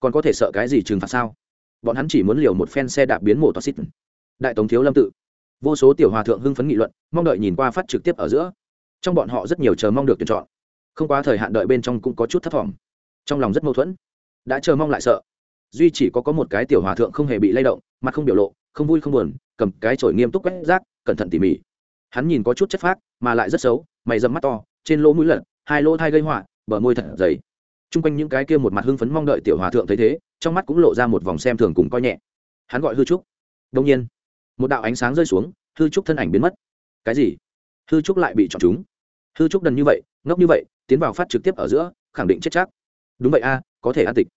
Còn có thể sợ cái gì trừng phạt sao? Bọn hắn chỉ muốn liều một phen xe đạp biến mổ toa xít đại tống thiếu lâm tự. Vô số tiểu hòa thượng hưng phấn nghị luận, mong đợi nhìn qua phát trực tiếp ở giữa. Trong bọn họ rất nhiều chờ mong được tuyển chọn. Không quá thời hạn đợi bên trong cũng có chút thất vọng. Trong lòng rất mâu thuẫn. Đã chờ mong lại sợ. Duy chỉ có có một cái tiểu hòa thượng không hề bị lay động, mặt không biểu lộ, không vui không buồn, cầm cái chổi nghiêm túc quét rác, cẩn thận tỉ mỉ. Hắn nhìn có chút chất phác, mà lại rất xấu, mày dầm mắt to trên lỗ mũi lật, hai lỗ thai gây họa, bờ môi thật dày. T r u n g quanh những cái kia một mặt hưng phấn mong đợi tiểu hòa thượng thấy thế, trong mắt cũng lộ ra một vòng xem thường cùng coi nhẹ. Hắn gọi hư trúc. Đông nhiên, một đạo ánh sáng rơi xuống, hư trúc thân ảnh biến mất. Cái gì? Hư trúc lại bị chọn chúng. Hư trúc đần như vậy, ngốc như vậy, tiến vào phát trực tiếp ở giữa, khẳng định chết chắc. Đúng vậy a, có thể an tịch.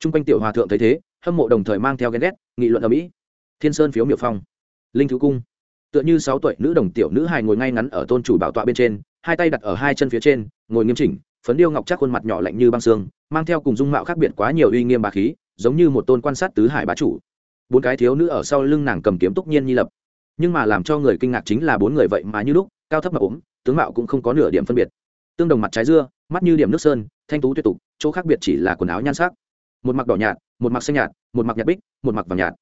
T r u n g quanh tiểu hòa thượng thấy thế, hâm mộ đồng thời mang theo ghen ghét, nghị luận ở mỹ. Thiên sơn phiếu miệu phong. Linh thứ cung. Tựa như sáu tuổi nữ đồng tiểu nữ hài ngồi ngay ngắn ở tôn chủ bảo tọa bên trên hai tay đặt ở hai chân phía trên, ngồi nghiêm chỉnh, phấn điêu ngọc chắc khuôn mặt nhỏ lạnh như băng xương, mang theo cùng dung mạo khác biệt quá nhiều uy nghiêm bà khí, giống như một tôn quan sát tứ hải bá chủ. Bốn cái thiếu nữ ở sau lưng nàng cầm kiếm túc nhiên nhi lập. Nhưng mà làm cho người kinh ngạc chính là bốn người vậy mà như lúc, cao thấp mà ốm, tướng mạo cũng không có nửa điểm phân biệt. Tương đồng mặt trái dưa, mắt như điểm nước sơn, thanh tú tuyệt tục, chỗ khác biệt chỉ là quần áo nhan sắc. Một mặc đỏ nhạt, một mặc xanh nhạt, một mặc nhạt bích, một mặc vàng nhạt.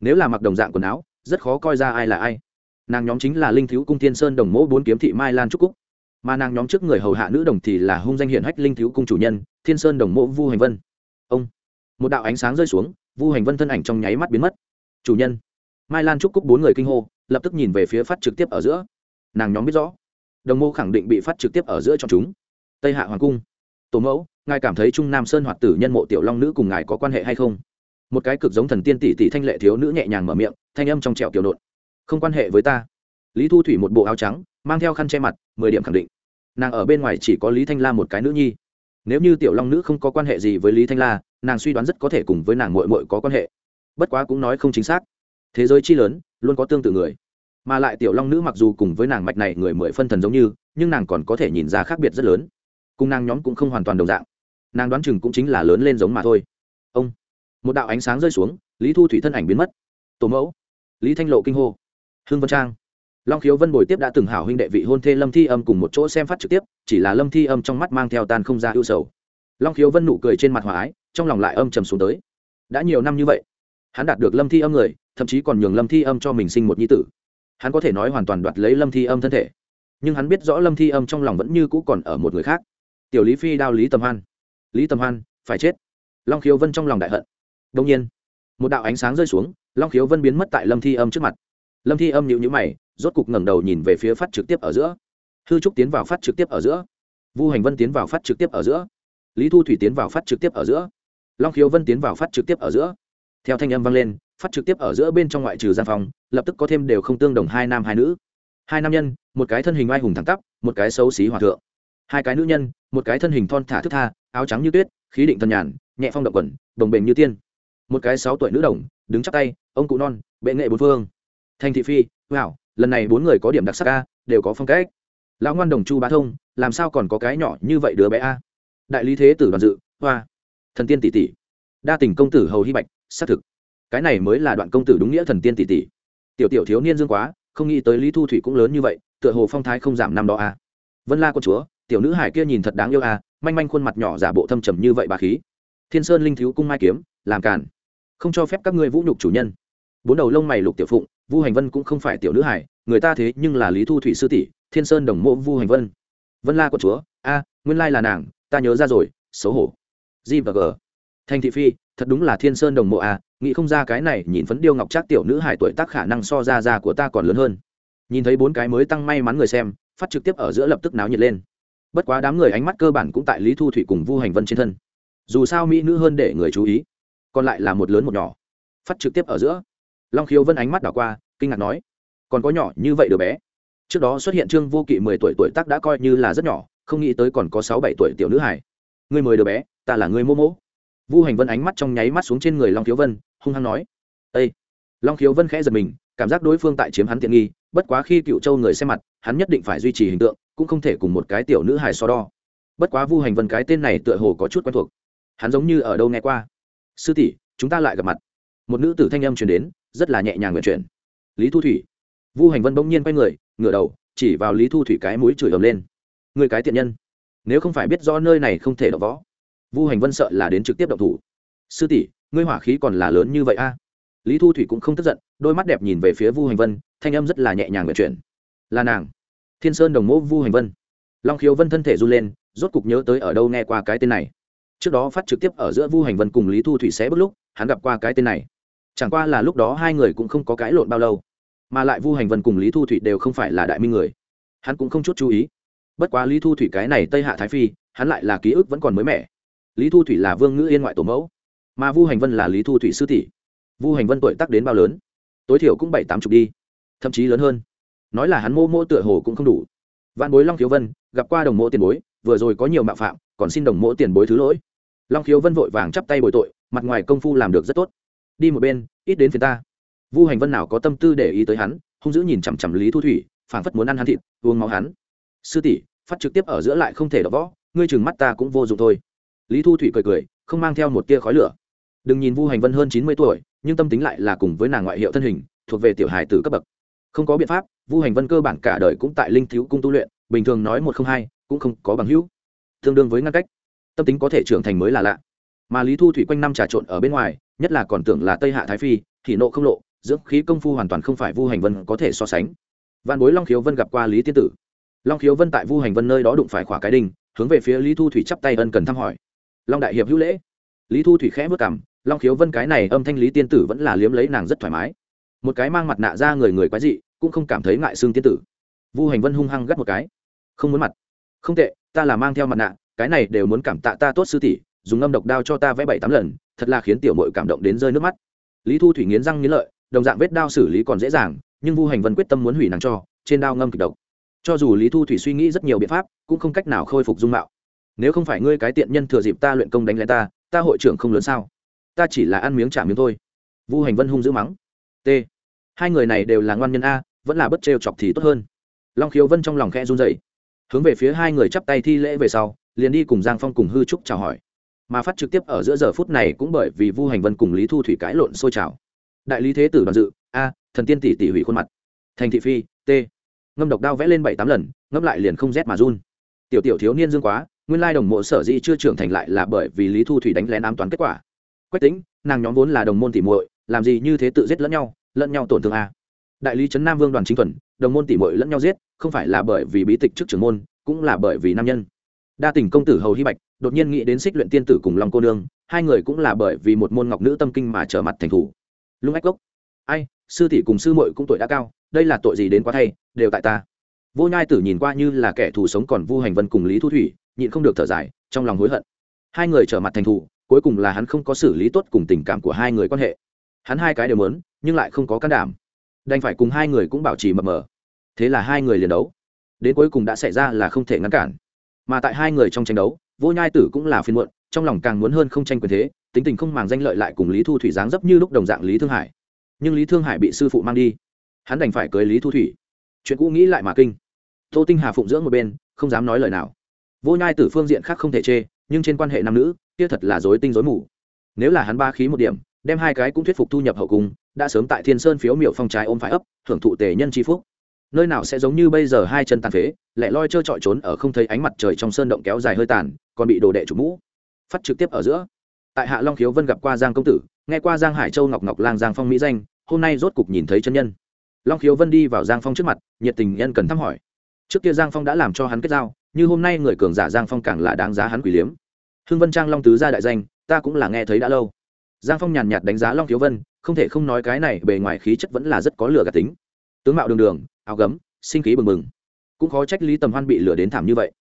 Nếu là mặc đồng dạng quần áo, rất khó coi ra ai là ai. Nàng nhóm chính là linh thiếu cung thiên sơn đồng mẫu bốn kiếm thị mai lan trúc cúc mà nàng nhóm trước người hầu hạ nữ đồng thì là hung danh hiển hách linh thiếu cung chủ nhân, thiên sơn đồng mộ vu hành vân. Ông, một đạo ánh sáng rơi xuống, vu hành vân thân ảnh trong nháy mắt biến mất. Chủ nhân, mai lan trúc cúc bốn người kinh hô, lập tức nhìn về phía phát trực tiếp ở giữa. Nàng nhóm biết rõ, đồng mô khẳng định bị phát trực tiếp ở giữa cho chúng. Tây hạ hoàng cung, tổ mẫu, ngài cảm thấy trung nam sơn hoạt tử nhân mộ tiểu long nữ cùng ngài có quan hệ hay không? Một cái cực giống thần tiên tỷ tỷ thanh lệ thiếu nữ nhẹ nhàng mở miệng, thanh âm trong trẻo kiểu nộn. Không quan hệ với ta. Lý thu thủy một bộ áo trắng mang theo khăn che mặt, mười điểm khẳng định. Nàng ở bên ngoài chỉ có lý thanh la một cái nữ nhi. Nếu như tiểu long nữ không có quan hệ gì với lý thanh la, nàng suy đoán rất có thể cùng với nàng mội mội có quan hệ. Bất quá cũng nói không chính xác. Thế giới chi lớn, luôn có tương tự người. Mà lại tiểu long nữ mặc dù cùng với nàng mạch này người mười phân thần giống như, nhưng nàng còn có thể nhìn ra khác biệt rất lớn. Cùng nàng nhóm cũng không hoàn toàn đồng dạng. Nàng đoán chừng cũng chính là lớn lên giống mà thôi. Ông. Một đạo ánh sáng rơi xuống, lý thu thủy thân ảnh biến mất. Tổ mẫu. Lý thanh lộ kinh hô. Hương vân trang long khiếu vân bồi tiếp đã từng hảo huynh đệ vị hôn thê lâm thi âm cùng một chỗ xem phát trực tiếp, chỉ là lâm thi âm trong mắt mang theo tan không ra ưu sầu. Long khiếu vân nụ cười trên mặt hòa ái, trong lòng lại âm trầm xuống tới. Đã nhiều năm như vậy, hắn đạt được lâm thi âm người, thậm chí còn nhường lâm thi âm cho mình sinh một nhi tử. Hắn có thể nói hoàn toàn đoạt lấy lâm thi âm thân thể. Nhưng hắn biết rõ lâm thi âm trong lòng vẫn như cũ còn ở một người khác. Tiểu lý phi đao lý tầm hoan. Lý tầm hoan, phải chết. Long khiếu vân trong lòng đại hận. Đông nhiên, một đạo ánh sáng rơi xuống, long khiếu vân biến mất tại lâm thi âm trước mặt lâm thi âm nhịu nhữ mày, rốt cục ngẩng đầu nhìn về phía phát trực tiếp ở giữa. Hư trúc tiến vào phát trực tiếp ở giữa. Vu hành vân tiến vào phát trực tiếp ở giữa. Lý thu thủy tiến vào phát trực tiếp ở giữa. Long khiếu vân tiến vào phát trực tiếp ở giữa. Theo thanh âm vang lên, phát trực tiếp ở giữa bên trong ngoại trừ gian phòng, lập tức có thêm đều không tương đồng hai nam hai nữ. Hai nam nhân, một cái thân hình oai hùng thẳng tắp, một cái xấu xí hòa thượng. Hai cái nữ nhân, một cái thân hình thon thả thức tha, áo trắng như tuyết, khí định thần nhàn, nhẹ phong động quẩn đồng bền như tiên. Một cái sáu tuổi nữ đồng, đứng chắp tay, ông cụ non, bệ nghệ bốn phương thành thị phi, wow, lần này bốn người có điểm đặc sắc a, đều có phong cách. Lão ngoan đồng chu bá thông, làm sao còn có cái nhỏ như vậy đứa bé a? Đại lý thế tử đoàn dự, hoa. Thần tiên tỷ tỷ. Đa tình công tử hầu hy bạch, xác thực. Cái này mới là đoạn công tử đúng nghĩa thần tiên tỷ tỷ. Tiểu tiểu thiếu niên dương quá, không nghĩ tới lý thu thủy cũng lớn như vậy, tựa hồ phong thái không giảm năm đó a. Vân la con chúa, tiểu nữ hải kia nhìn thật đáng yêu a, manh manh khuôn mặt nhỏ giả bộ thâm trầm như vậy bà khí. Thiên sơn linh thiếu cung mai kiếm, làm càn. Không cho phép các ngươi vũ nhục chủ nhân. Bốn đầu lông mày lục tiểu phụng vu hành vân cũng không phải tiểu nữ hải người ta thế nhưng là lý thu thủy sư tỷ, thiên sơn đồng mộ vu hành vân. Vân la quận chúa, a, nguyên lai là nàng, ta nhớ ra rồi, xấu hổ. G và g. Thành thị phi, thật đúng là thiên sơn đồng mộ a, nghĩ không ra cái này nhìn phấn điêu ngọc trác tiểu nữ hải tuổi tác khả năng so ra ra của ta còn lớn hơn. Nhìn thấy bốn cái mới tăng may mắn người xem, phát trực tiếp ở giữa lập tức náo nhiệt lên. Bất quá đám người ánh mắt cơ bản cũng tại lý thu thủy cùng vu hành vân trên thân. Dù sao mỹ nữ hơn để người chú ý, còn lại là một lớn một nhỏ. Phát trực tiếp ở giữa long khiếu vân ánh mắt đảo qua, kinh ngạc nói, còn có nhỏ như vậy đứa bé? Trước đó xuất hiện trương vô kỵ mười tuổi tuổi tác đã coi như là rất nhỏ, không nghĩ tới còn có sáu bảy tuổi tiểu nữ hải người mười đứa bé, ta là người mô mỗ vu hành vân ánh mắt trong nháy mắt xuống trên người long khiếu vân, hung hăng nói ây long khiếu vân khẽ giật mình, cảm giác đối phương tại chiếm hắn tiện nghi, bất quá khi cựu châu người xem mặt, hắn nhất định phải duy trì hình tượng, cũng không thể cùng một cái tiểu nữ hài so đo. Bất quá vu hành vân cái tên này tựa hồ có chút quen thuộc. Hắn giống như ở đâu nghe qua. Sư tỷ, chúng ta lại gặp mặt một nữ tử thanh âm truyền đến, rất là nhẹ nhàng nguyện chuyển. Lý thu thủy. Vu hành vân bỗng nhiên quay người, ngửa đầu, chỉ vào lý thu thủy cái mũi chửi ầm lên. Người cái tiện nhân. Nếu không phải biết do nơi này không thể đọc võ. Vu hành vân sợ là đến trực tiếp động thủ. Sư tỷ, ngươi hỏa khí còn là lớn như vậy a? Lý thu thủy cũng không tức giận, đôi mắt đẹp nhìn về phía vu hành vân, thanh âm rất là nhẹ nhàng nguyện chuyển. Là nàng. Thiên sơn đồng mẫu vu hành vân. Long khiếu vân thân thể run lên, rốt cục nhớ tới ở đâu nghe qua cái tên này. Trước đó phát trực tiếp ở giữa vu hành vân cùng lý thu thủy xé bước lúc, hắn gặp qua cái tên này chẳng qua là lúc đó hai người cũng không có cãi lộn bao lâu, mà lại vu hành vân cùng lý thu thủy đều không phải là đại minh người. Hắn cũng không chút chú ý. Bất quá lý thu thủy cái này tây hạ thái phi, hắn lại là ký ức vẫn còn mới mẻ. Lý thu thủy là vương ngữ yên ngoại tổ mẫu, mà vu hành vân là lý thu thủy sư tỷ. Vu hành vân tuổi tắc đến bao lớn? Tối thiểu cũng bảy tám chục đi, thậm chí lớn hơn. Nói là hắn mô mô tựa hồ cũng không đủ. Văn bối long khiếu vân, gặp qua đồng mộ tiền bối, vừa rồi có nhiều mạo phạm, còn xin đồng mộ tiền bối thứ lỗi. Long khiếu vân vội vàng chắp tay bồi tội, mặt ngoài công phu làm được rất tốt đi một bên, ít đến phía ta. Vu hành vân nào có tâm tư để ý tới hắn, hung dữ nhìn chằm chằm lý thu thủy, phảng phất muốn ăn hắn thịt, uống máu hắn. Sư tỷ, phát trực tiếp ở giữa lại không thể đọ võ, ngươi chừng mắt ta cũng vô dụng thôi. Lý thu thủy cười cười, không mang theo một tia khói lửa. Đừng nhìn vu hành vân hơn chín mươi tuổi, nhưng tâm tính lại là cùng với nàng ngoại hiệu thân hình, thuộc về tiểu hài tử cấp bậc. Không có biện pháp, vu hành vân cơ bản cả đời cũng tại linh thiếu cung tu luyện, bình thường nói một không hai, cũng không có bằng hữu. Tương đương với ngăn cách. Tâm tính có thể trưởng thành mới là lạ mà lý thu thủy quanh năm trà trộn ở bên ngoài nhất là còn tưởng là tây hạ thái phi thì nộ không lộ dưỡng khí công phu hoàn toàn không phải vu hành vân có thể so sánh. Văn bối long khiếu vân gặp qua lý tiên tử. Long khiếu vân tại vu hành vân nơi đó đụng phải khỏa cái đình, hướng về phía lý thu thủy chắp tay ân cần thăm hỏi. Long đại hiệp hữu lễ. Lý thu thủy khẽ vất cảm long khiếu vân cái này âm thanh lý tiên tử vẫn là liếm lấy nàng rất thoải mái. Một cái mang mặt nạ ra người người quái dị cũng không cảm thấy ngại xương tiên tử. Vu hành vân hung hăng gắt một cái. Không muốn mặt. Không tệ ta là mang theo mặt nạ cái này đều muốn cảm tạ ta tốt sư tỷ dùng ngâm độc đao cho ta vẽ bảy tám lần, thật là khiến tiểu mội cảm động đến rơi nước mắt. Lý thu thủy nghiến răng nghiến lợi, đồng dạng vết đao xử lý còn dễ dàng, nhưng vu hành vân quyết tâm muốn hủy nàng cho, trên đao ngâm kịch độc. Cho dù lý thu thủy suy nghĩ rất nhiều biện pháp, cũng không cách nào khôi phục dung mạo. Nếu không phải ngươi cái tiện nhân thừa dịp ta luyện công đánh lén ta ta hội trưởng không lớn sao? Ta chỉ là ăn miếng trả miếng thôi. Vu hành vân hung dữ mắng. T. Hai người này đều là ngoan nhân a, vẫn là bất trêu chọc thì tốt hơn. Long khiếu vân trong lòng khe run dậy hướng về phía hai người chắp tay thi lễ về sau, liền đi cùng giang phong cùng hư trúc chào hỏi mà phát trực tiếp ở giữa giờ phút này cũng bởi vì vu hành vân cùng lý thu thủy cãi lộn sôi trào. Đại lý thế tử đoàn dự, a, thần tiên tỷ tỷ hủy khuôn mặt. Thành thị phi, t. Ngâm độc đao vẽ lên bảy tám lần, ngâm lại liền không rét mà run. Tiểu tiểu thiếu niên dương quá, nguyên lai đồng mộ sở dĩ chưa trưởng thành lại là bởi vì lý thu thủy đánh lén ám toán kết quả. Quách tính nàng nhóm vốn là đồng môn tỉ muội, làm gì như thế tự giết lẫn nhau lẫn nhau tổn thương a. Đại lý trấn nam vương đoàn chính thuần, đồng môn tỉ muội lẫn nhau giết, không phải là bởi vì bí tịch trước trưởng môn, cũng là bởi vì nam nhân đa tình công tử hầu hy bạch đột nhiên nghĩ đến xích luyện tiên tử cùng long cô nương, hai người cũng là bởi vì một môn ngọc nữ tâm kinh mà trở mặt thành thủ. Lung ách gốc ai, sư tỷ cùng sư muội cũng tuổi đã cao, đây là tội gì đến quá thay, đều tại ta. Vô nhai tử nhìn qua như là kẻ thù sống còn vu hành vân cùng lý thu thủy, nhịn không được thở dài, trong lòng hối hận. Hai người trở mặt thành thù cuối cùng là hắn không có xử lý tốt cùng tình cảm của hai người quan hệ. Hắn hai cái đều muốn, nhưng lại không có can đảm. Đành phải cùng hai người cũng bảo trì mập mờ. Thế là hai người liền đấu. Đến cuối cùng đã xảy ra là không thể ngăn cản mà tại hai người trong tranh đấu, vô nhai tử cũng là phiên muộn, trong lòng càng muốn hơn không tranh quyền thế, tính tình không màng danh lợi lại cùng lý thu thủy dáng dấp như lúc đồng dạng lý thương hải. Nhưng lý thương hải bị sư phụ mang đi. Hắn đành phải cưới lý thu thủy. Chuyện cũ nghĩ lại mà kinh. Tô tinh hà phụng dưỡng một bên, không dám nói lời nào. Vô nhai tử phương diện khác không thể chê, nhưng trên quan hệ nam nữ, kia thật là dối tinh dối mù. Nếu là hắn ba khí một điểm, đem hai cái cũng thuyết phục thu nhập hậu cung, đã sớm tại thiên sơn phiếu miệu phong trái ôm phải ấp, hưởng thụ tề nhân tri phúc nơi nào sẽ giống như bây giờ hai chân tàn phế lẹ loi trơ trọi trốn ở không thấy ánh mặt trời trong sơn động kéo dài hơi tàn, còn bị đồ đệ chủ mũ phát trực tiếp ở giữa. Tại hạ long khiếu vân gặp qua giang công tử, nghe qua giang hải châu ngọc ngọc lang giang phong mỹ danh, hôm nay rốt cục nhìn thấy chân nhân. Long khiếu vân đi vào giang phong trước mặt, nhiệt tình nhân cần thăm hỏi. Trước kia giang phong đã làm cho hắn kết giao, như hôm nay người cường giả giang phong càng là đáng giá hắn quỷ liếm. Hưng vân trang long tứ gia đại danh, ta cũng là nghe thấy đã lâu. Giang phong nhàn nhạt đánh giá long khiếu vân, không thể không nói cái này bề ngoài khí chất vẫn là rất có lửa gạt tính. Tướng mạo đường đường áo gấm, sinh khí bừng bừng. Cũng khó trách lý tầm hoan bị lửa đến thảm như vậy.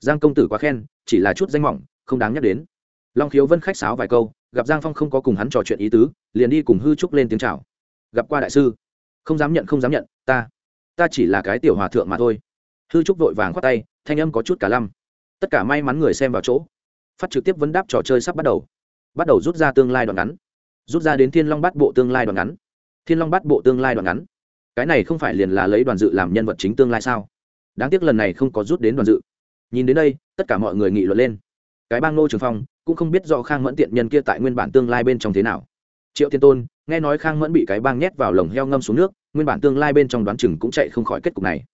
Giang công tử quá khen, chỉ là chút danh mỏng, không đáng nhắc đến. Long khiếu vân khách sáo vài câu, gặp giang phong không có cùng hắn trò chuyện ý tứ, liền đi cùng hư trúc lên tiếng chào. Gặp qua đại sư. Không dám nhận, không dám nhận, ta ta chỉ là cái tiểu hòa thượng mà thôi. Hư trúc vội vàng khoát tay, thanh âm có chút cả lăm. Tất cả may mắn người xem vào chỗ. Phát trực tiếp vấn đáp trò chơi sắp bắt đầu. Bắt đầu rút ra tương lai đoạn ngắn. Rút ra đến thiên long bắt bộ tương lai đoạn ngắn. Thiên long bắt bộ tương lai đoạn ngắn cái này không phải liền là lấy đoàn dự làm nhân vật chính tương lai sao? Đáng tiếc lần này không có rút đến đoàn dự. Nhìn đến đây, tất cả mọi người nghị luận lên. Cái bang nô trường phong cũng không biết do khang mẫn tiện nhân kia tại nguyên bản tương lai bên trong thế nào. Triệu thiên tôn, nghe nói khang mẫn bị cái bang nhét vào lồng heo ngâm xuống nước, nguyên bản tương lai bên trong đoán chừng cũng chạy không khỏi kết cục này.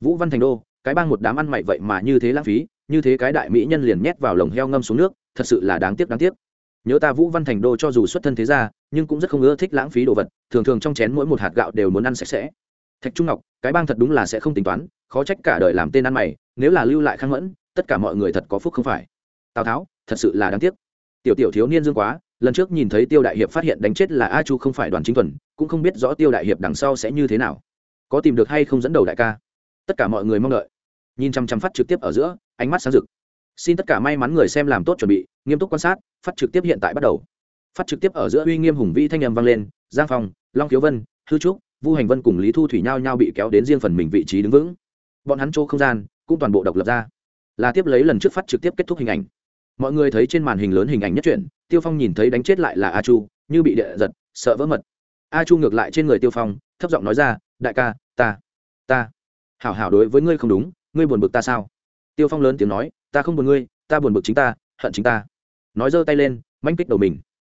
Vũ văn thành đô, cái bang một đám ăn mày vậy mà như thế lãng phí, như thế cái đại mỹ nhân liền nhét vào lồng heo ngâm xuống nước, thật sự là đáng tiếc đáng tiếc nhớ ta vũ văn thành đô cho dù xuất thân thế ra nhưng cũng rất không ưa thích lãng phí đồ vật, thường thường trong chén mỗi một hạt gạo đều muốn ăn sạch sẽ. Thạch trung ngọc, cái bang thật đúng là sẽ không tính toán, khó trách cả đời làm tên ăn mày, nếu là lưu lại khang mẫn, tất cả mọi người thật có phúc không phải. Tào tháo, thật sự là đáng tiếc. Tiểu tiểu thiếu niên dương quá, lần trước nhìn thấy tiêu đại hiệp phát hiện đánh chết là a chu không phải đoàn chính thuần, cũng không biết rõ tiêu đại hiệp đằng sau sẽ như thế nào. Có tìm được hay không dẫn đầu đại ca? Tất cả mọi người mong đợi. Nhìn chăm chăm phát trực tiếp ở giữa, ánh mắt sáng rực. Xin tất cả may mắn người xem làm tốt chuẩn bị, nghiêm túc quan sát phát trực tiếp hiện tại bắt đầu. Phát trực tiếp ở giữa uy nghiêm hùng vĩ thanh âm vang lên, giang phong, long khiếu vân, hư trúc, vu hành vân cùng lý thu thủy nhau nhau bị kéo đến riêng phần mình vị trí đứng vững. Bọn hắn chỗ không gian cũng toàn bộ độc lập ra. Là tiếp lấy lần trước phát trực tiếp kết thúc hình ảnh. Mọi người thấy trên màn hình lớn hình ảnh nhất truyện, tiêu phong nhìn thấy đánh chết lại là a chu, như bị địa giật, sợ vỡ mật. A chu ngược lại trên người tiêu phong, thấp giọng nói ra, đại ca, ta ta, hảo hảo đối với ngươi không đúng, ngươi buồn bực ta sao? Tiêu phong lớn tiếng nói, ta không buồn ngươi, ta buồn bực chính ta, hận chính ta nói giơ tay lên, manh kích đầu mình.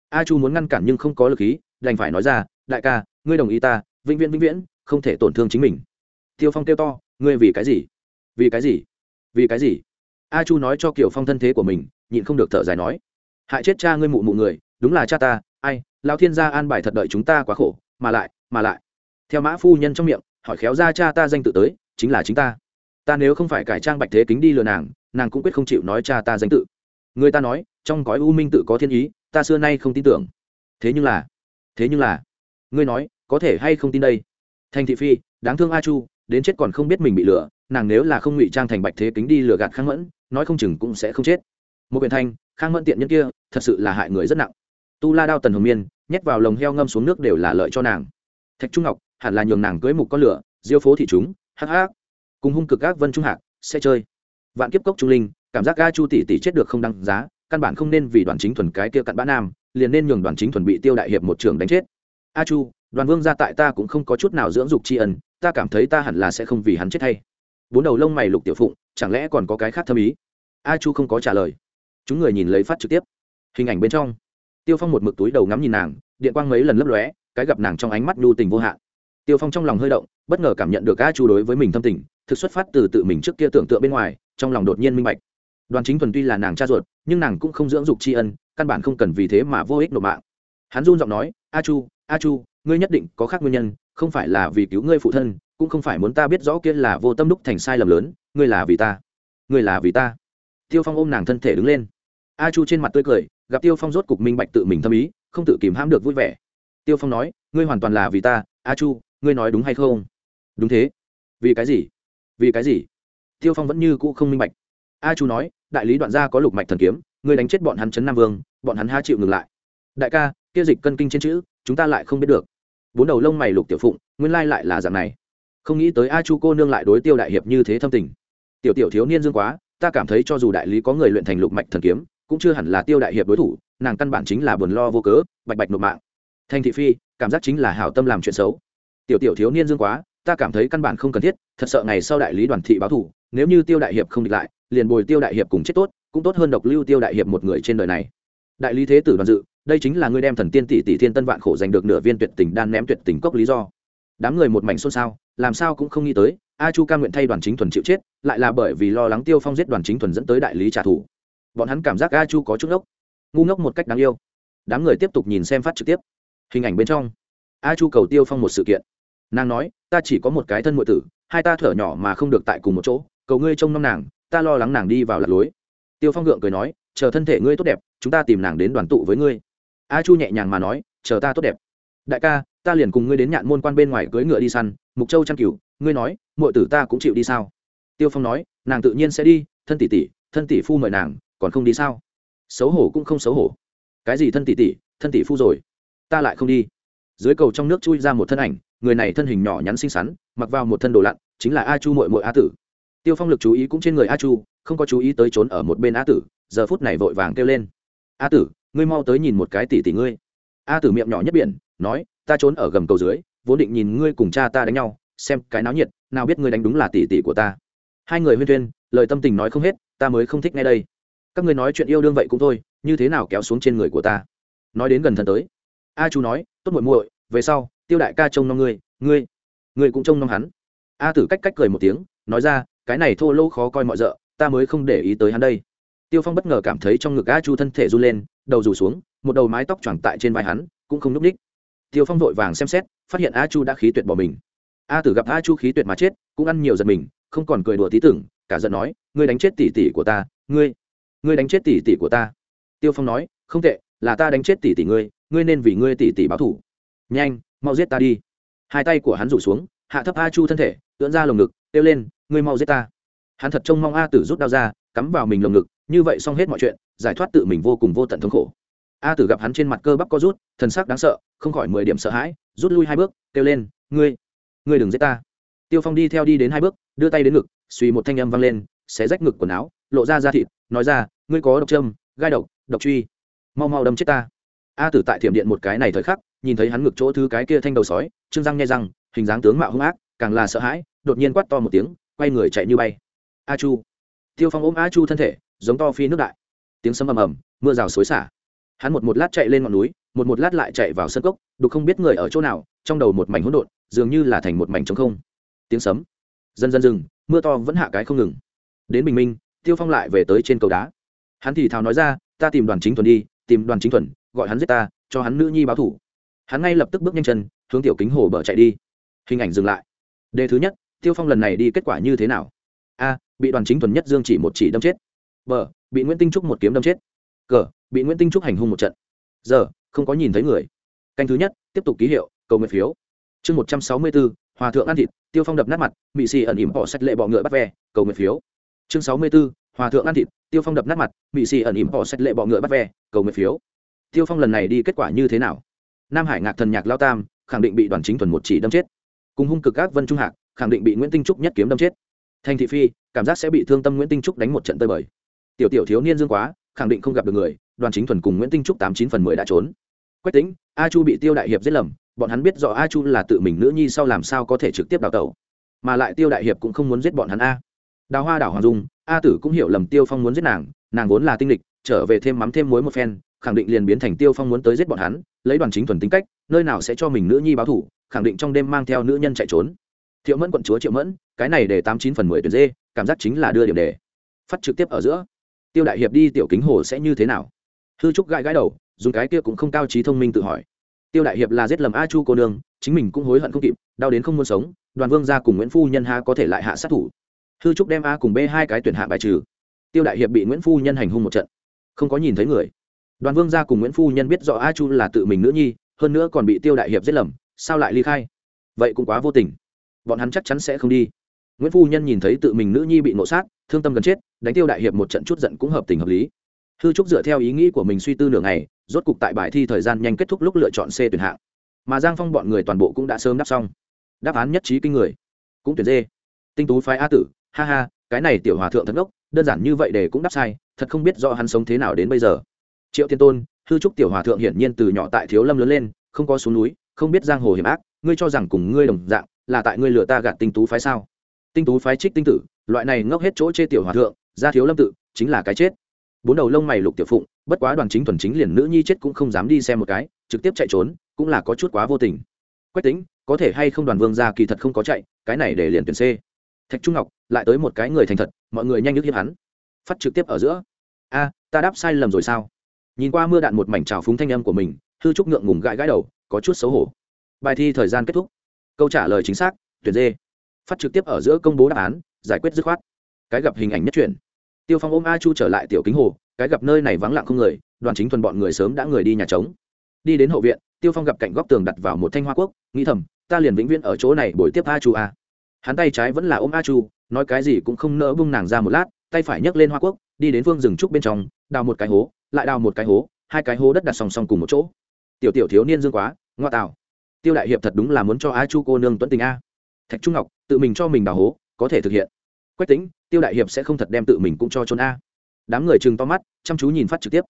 A chu muốn ngăn cản nhưng không có lực khí, đành phải nói ra, đại ca, ngươi đồng ý ta, vĩnh viễn vĩnh viễn, không thể tổn thương chính mình. Tiêu phong kêu to, ngươi vì cái gì? Vì cái gì? Vì cái gì? A chu nói cho kiểu phong thân thế của mình, nhịn không được thở dài nói, hại chết cha ngươi mụ mụ người, đúng là cha ta, ai lao thiên gia an bài thật đợi chúng ta quá khổ, mà lại mà lại. Theo mã phu nhân trong miệng, hỏi khéo ra cha ta danh tự tới, chính là chính ta. Ta nếu không phải cải trang bạch thế kính đi lừa nàng nàng cũng quyết không chịu nói cha ta danh tự. Người ta nói trong gói u minh tự có thiên ý, ta xưa nay không tin tưởng. Thế nhưng là, thế nhưng là, ngươi nói, có thể hay không tin đây? Thành thị phi, đáng thương a chu, đến chết còn không biết mình bị lừa, nàng nếu là không ngụy trang thành bạch thế kính đi lừa gạt khang mẫn, nói không chừng cũng sẽ không chết. Một quyển thanh, khang mẫn tiện nhân kia, thật sự là hại người rất nặng. Tu la đao tần hồng miên, nhét vào lồng heo ngâm xuống nước đều là lợi cho nàng. Thạch trung ngọc, hẳn là nhường nàng cưới một con lửa, diêu phố thị chúng, hắc hắc. Cùng hung cực các vân trung hạc, sẽ chơi. Vạn kiếp cốc trung linh, cảm giác ga chu tỷ tỷ chết được không đăng giá căn bản không nên vì đoàn chính thuần cái kia cặn bã nam, liền nên nhường đoàn chính thuần bị tiêu đại hiệp một trường đánh chết. A chu, đoàn vương gia tại ta cũng không có chút nào dưỡng dục tri ân, ta cảm thấy ta hẳn là sẽ không vì hắn chết hay. Bốn đầu lông mày lục tiểu phụng, chẳng lẽ còn có cái khác thâm ý? A chu không có trả lời. Chúng người nhìn lấy phát trực tiếp. Hình ảnh bên trong, tiêu phong một mực túi đầu ngắm nhìn nàng, điện quang mấy lần lấp lóe, cái gặp nàng trong ánh mắt nhu tình vô hạn. Tiêu phong trong lòng hơi động, bất ngờ cảm nhận được a chu đối với mình thâm tình, thực xuất phát từ tự mình trước kia tưởng tượng bên ngoài, trong lòng đột nhiên minh bạch đoàn chính thuần tuy là nàng cha ruột, nhưng nàng cũng không dưỡng dục tri ân, căn bản không cần vì thế mà vô ích nộp mạng. Hắn run giọng nói, a chu a chu, ngươi nhất định có khác nguyên nhân, không phải là vì cứu ngươi phụ thân, cũng không phải muốn ta biết rõ kia là vô tâm đúc thành sai lầm lớn, ngươi là vì ta, ngươi là vì ta. Tiêu phong ôm nàng thân thể đứng lên. A chu trên mặt tươi cười, gặp tiêu phong rốt cục minh bạch tự mình thâm ý, không tự kìm hãm được vui vẻ. Tiêu phong nói, ngươi hoàn toàn là vì ta, a chu, ngươi nói đúng hay không? Đúng thế. Vì cái gì? Vì cái gì? Tiêu phong vẫn như cũ không minh bạch a chu nói, đại lý đoạn gia có lục mạch thần kiếm, ngươi đánh chết bọn hắn Trấn nam vương, bọn hắn ha chịu ngừng lại. Đại ca, kia dịch cân kinh trên chữ, chúng ta lại không biết được. Bốn đầu lông mày lục tiểu phụng, nguyên lai lại là dạng này. Không nghĩ tới a chu cô nương lại đối tiêu đại hiệp như thế thâm tình. Tiểu tiểu thiếu niên dương quá, ta cảm thấy cho dù đại lý có người luyện thành lục mạch thần kiếm, cũng chưa hẳn là tiêu đại hiệp đối thủ, nàng căn bản chính là buồn lo vô cớ, bạch bạch nộp mạng. Thanh thị phi, cảm giác chính là hảo tâm làm chuyện xấu. Tiểu tiểu thiếu niên dương quá, ta cảm thấy căn bản không cần thiết, thật sợ ngày sau đại lý đoàn thị báo thủ nếu như tiêu đại hiệp không địch lại, liền bồi tiêu đại hiệp cùng chết tốt, cũng tốt hơn độc lưu tiêu đại hiệp một người trên đời này. Đại lý thế tử đoàn dự, đây chính là ngươi đem thần tiên tỷ tỷ thiên tân vạn khổ giành được nửa viên tuyệt tình đan ném tuyệt tình cốc lý do. Đám người một mảnh xôn xao, làm sao cũng không nghĩ tới, a chu ca nguyện thay đoàn chính thuần chịu chết, lại là bởi vì lo lắng tiêu phong giết đoàn chính thuần dẫn tới đại lý trả thù. Bọn hắn cảm giác a chu có chút ngốc, ngu ngốc một cách đáng yêu. Đám người tiếp tục nhìn xem phát trực tiếp. Hình ảnh bên trong, a chu cầu tiêu phong một sự kiện. Nàng nói, ta chỉ có một cái thân ngụy tử, hai ta thở nhỏ mà không được tại cùng một chỗ cầu ngươi trông nom nàng ta lo lắng nàng đi vào lạc lối. Tiêu phong gượng cười nói chờ thân thể ngươi tốt đẹp chúng ta tìm nàng đến đoàn tụ với ngươi. A chu nhẹ nhàng mà nói chờ ta tốt đẹp. Đại ca ta liền cùng ngươi đến nhạn môn quan bên ngoài cưỡi ngựa đi săn mục châu chăn cừu, ngươi nói mọi tử ta cũng chịu đi sao? Tiêu phong nói nàng tự nhiên sẽ đi thân tỷ tỷ thân tỷ phu mời nàng còn không đi sao? Xấu hổ cũng không xấu hổ. Cái gì thân tỷ tỷ thân tỷ phu rồi? Ta lại không đi. Dưới cầu trong nước chui ra một thân ảnh người này thân hình nhỏ nhắn xinh xắn mặc vào một thân đồ lặn chính là a chu mội mội a tử tiêu phong lực chú ý cũng trên người a chu, không có chú ý tới trốn ở một bên a tử, giờ phút này vội vàng kêu lên. A tử, ngươi mau tới nhìn một cái tỷ tỷ ngươi. A tử miệng nhỏ nhất biển, nói, ta trốn ở gầm cầu dưới, vốn định nhìn ngươi cùng cha ta đánh nhau, xem cái náo nhiệt, nào biết ngươi đánh đúng là tỷ tỷ của ta. Hai người huyên thuyên, lời tâm tình nói không hết, ta mới không thích ngay đây. Các ngươi nói chuyện yêu đương vậy cũng thôi, như thế nào kéo xuống trên người của ta? Nói đến gần thân tới. A chu nói, tốt muội muội, về sau, tiêu đại ca trông nom ngươi ngươi ngươi cũng trông nom hắn. A tử cách cách cười một tiếng, nói ra cái này thô lỗ khó coi mọi rợ, ta mới không để ý tới hắn đây. Tiêu phong bất ngờ cảm thấy trong ngực a chu thân thể run lên, đầu rủ xuống, một đầu mái tóc choàng tại trên vai hắn, cũng không n ú c ních. Tiêu phong vội vàng xem xét, phát hiện a chu đã khí tuyệt bỏ mình. A tử gặp a chu khí tuyệt mà chết, cũng ăn nhiều giật mình, không còn cười đùa tí tưởng, cả giận nói, ngươi đánh chết tỷ tỷ của ta, ngươi ngươi đánh chết tỷ tỷ của ta. Tiêu phong nói, không tệ, là ta đánh chết tỷ tỷ ngươi ngươi nên vì ngươi tỷ tỷ báo thủ nhanh, mau giết ta đi. Hai tay của hắn rủ xuống, hạ thấp a chu thân thể, ưỡn ra lồng ngực, kêu lên ngươi mau giết ta. Hắn thật trông mong a tử rút đao ra, cắm vào mình lồng ngực, như vậy xong hết mọi chuyện, giải thoát tự mình vô cùng vô tận thống khổ. A tử gặp hắn trên mặt cơ bắp co rút, thần sắc đáng sợ, không khỏi mười điểm sợ hãi, rút lui hai bước, kêu lên, ngươi ngươi đừng giết ta. Tiêu phong đi theo đi đến hai bước, đưa tay đến ngực, suy một thanh âm vang lên, xé rách ngực quần áo, lộ ra da thịt, nói ra, ngươi có độc châm, gai độc độc truy. Mau mau đâm chết ta. A tử tại thiểm điện một cái này thời khắc, nhìn thấy hắn ngực chỗ thứ cái kia thanh đầu sói, trương răng nghe răng, hình dáng tướng mạo hung ác, càng là sợ hãi, đột nhiên quát to một tiếng quay người chạy như bay. A chu. Tiêu phong ôm a chu thân thể giống to phi nước đại. Tiếng sấm ầm ầm mưa rào xối xả. Hắn một một lát chạy lên ngọn núi một một lát lại chạy vào sân cốc đục không biết người ở chỗ nào trong đầu một mảnh hỗn độn dường như là thành một mảnh trống không. Tiếng sấm. Dần dần dừng, mưa to vẫn hạ cái không ngừng. Đến bình minh tiêu phong lại về tới trên cầu đá. Hắn thì thào nói ra ta tìm đoàn chính thuần đi tìm đoàn chính thuần gọi hắn giết ta cho hắn nữ nhi báo thủ. Hắn ngay lập tức bước nhanh chân hướng tiểu kính hồ bờ chạy đi. Hình ảnh dừng lại. Đề thứ nhất tiêu phong lần này đi kết quả như thế nào? A, bị đoàn chính thuần nhất dương chỉ một chỉ đâm chết. B, bị nguyễn tinh trúc một kiếm đâm chết. C, bị nguyễn tinh trúc hành hung một trận. Giờ không có nhìn thấy người. Canh thứ nhất, tiếp tục ký hiệu, cầu nguyện phiếu. Chương một trăm sáu mươi bốn hòa thượng ăn thịt, tiêu phong đập nát mặt, mị xì ẩn ỉm bỏ sách lệ bọ ngựa bắt ve, cầu nguyện phiếu. Chương sáu mươi bốn hòa thượng ăn thịt, tiêu phong đập nát mặt, mị xì ẩn ỉm bỏ sách lệ bọ ngựa bắt ve, cầu nguyện phiếu. Tiêu phong lần này đi kết quả như thế nào? Nam hải ngạc thần nhạc lao tam, khẳng định bị đoàn chính thuần một chỉ đâm chết. Cùng hung cực các vân trung hạc khẳng định bị nguyễn tinh trúc nhất kiếm đâm chết thành thị phi cảm giác sẽ bị thương tâm nguyễn tinh trúc đánh một trận tơi bời tiểu tiểu thiếu niên dương quá khẳng định không gặp được người đoàn chính thuần cùng nguyễn tinh trúc tám chín phần mười đã trốn quách tính a chu bị tiêu đại hiệp giết lầm bọn hắn biết rõ a chu là tự mình nữ nhi sau làm sao có thể trực tiếp đào tẩu mà lại tiêu đại hiệp cũng không muốn giết bọn hắn a đào hoa đảo hoàng dung a tử cũng hiểu lầm tiêu phong muốn giết nàng nàng vốn là tinh lịch trở về thêm mắm thêm muối một phen khẳng định liền biến thành tiêu phong muốn tới giết bọn hắn lấy đoàn chính thuần tính cách nơi nào sẽ cho mình nữ nhi báo thủ khẳng định trong đêm mang theo nữ nhân chạy trốn thiệu mẫn quận chúa triệu mẫn, cái này để tám chín phần mười tuyển dê, cảm giác chính là đưa điểm đề. Phát trực tiếp ở giữa. Tiêu đại hiệp đi, tiểu kính hồ sẽ như thế nào? Hư trúc gãi gãi đầu, dùng cái kia cũng không cao trí thông minh tự hỏi. Tiêu đại hiệp là giết lầm a chu cô nương, chính mình cũng hối hận không kịp, đau đến không muốn sống, đoàn vương ra cùng nguyễn phu nhân ha có thể lại hạ sát thủ. Hư trúc đem a cùng b hai cái tuyển hạ bài trừ. Tiêu đại hiệp bị nguyễn phu nhân hành hung một trận. Không có nhìn thấy người. Đoàn vương gia cùng nguyễn phu nhân biết rõ a chu là tự mình nữ nhi, hơn nữa còn bị tiêu đại hiệp giết lầm, sao lại ly khai? Vậy cũng quá vô tình bọn hắn chắc chắn sẽ không đi. Nguyễn phu nhân nhìn thấy tự mình nữ nhi bị nộ sát, thương tâm gần chết, đánh tiêu đại hiệp một trận chút giận cũng hợp tình hợp lý. Hư trúc dựa theo ý nghĩ của mình suy tư nửa ngày, rốt cục tại bài thi thời gian nhanh kết thúc lúc lựa chọn c tuyển hạng. Mà giang phong bọn người toàn bộ cũng đã sớm đáp xong. Đáp án nhất trí kinh người. Cũng tuyển dê tinh tú phái a tử, ha ha, cái này tiểu hòa thượng thật ngốc, đơn giản như vậy để cũng đáp sai, thật không biết do hắn sống thế nào đến bây giờ. Triệu thiên tôn, hư trúc tiểu hòa thượng hiển nhiên từ nhỏ tại thiếu lâm lớn lên, không có xuống núi, không biết giang hồ hiểm ác, ngươi cho rằng cùng ngươi đồng dạng là tại ngươi lừa ta gạt tinh tú phái sao? Tinh tú phái trích tinh tử, loại này ngốc hết chỗ chê tiểu hòa thượng ra thiếu lâm tự, chính là cái chết. Bốn đầu lông mày lục tiểu phụng, bất quá đoàn chính thuần chính liền nữ nhi chết cũng không dám đi xem một cái, trực tiếp chạy trốn, cũng là có chút quá vô tình. Quách tính có thể hay không đoàn vương ra kỳ thật không có chạy, cái này để liền tuyển c. Thạch trung ngọc, lại tới một cái người thành thật, mọi người nhanh nhức hiếp hắn. Phát trực tiếp ở giữa. A, ta đáp sai lầm rồi sao? Nhìn qua mưa đạn một mảnh trào phúng thanh âm của mình, hư trúc ngượng ngùng gãi gãi đầu, có chút xấu hổ. Bài thi thời gian kết thúc câu trả lời chính xác tuyển dê phát trực tiếp ở giữa công bố đáp án giải quyết dứt khoát. Cái gặp hình ảnh nhất truyền, tiêu phong ôm a chu trở lại tiểu kính hồ cái gặp nơi này vắng lặng không người đoàn chính thuần bọn người sớm đã người đi nhà trống. Đi đến hậu viện tiêu phong gặp cạnh góc tường đặt vào một thanh hoa quốc nghĩ thầm ta liền vĩnh viễn ở chỗ này buổi tiếp a chu a hắn tay trái vẫn là ôm a chu nói cái gì cũng không nỡ bung nàng ra một lát tay phải nhấc lên hoa quốc đi đến phương rừng trúc bên trong đào một cái hố lại đào một cái hố hai cái hố đất đặt song song cùng một chỗ. Tiểu tiểu thiếu niên dương quá ngoa tạo tiêu đại hiệp thật đúng là muốn cho a chu cô nương tuấn tình a. Thạch trung ngọc, tự mình cho mình đào hố, có thể thực hiện. Quách tính tiêu đại hiệp sẽ không thật đem tự mình cũng cho trốn a. Đám người chừng to mắt, chăm chú nhìn phát trực tiếp.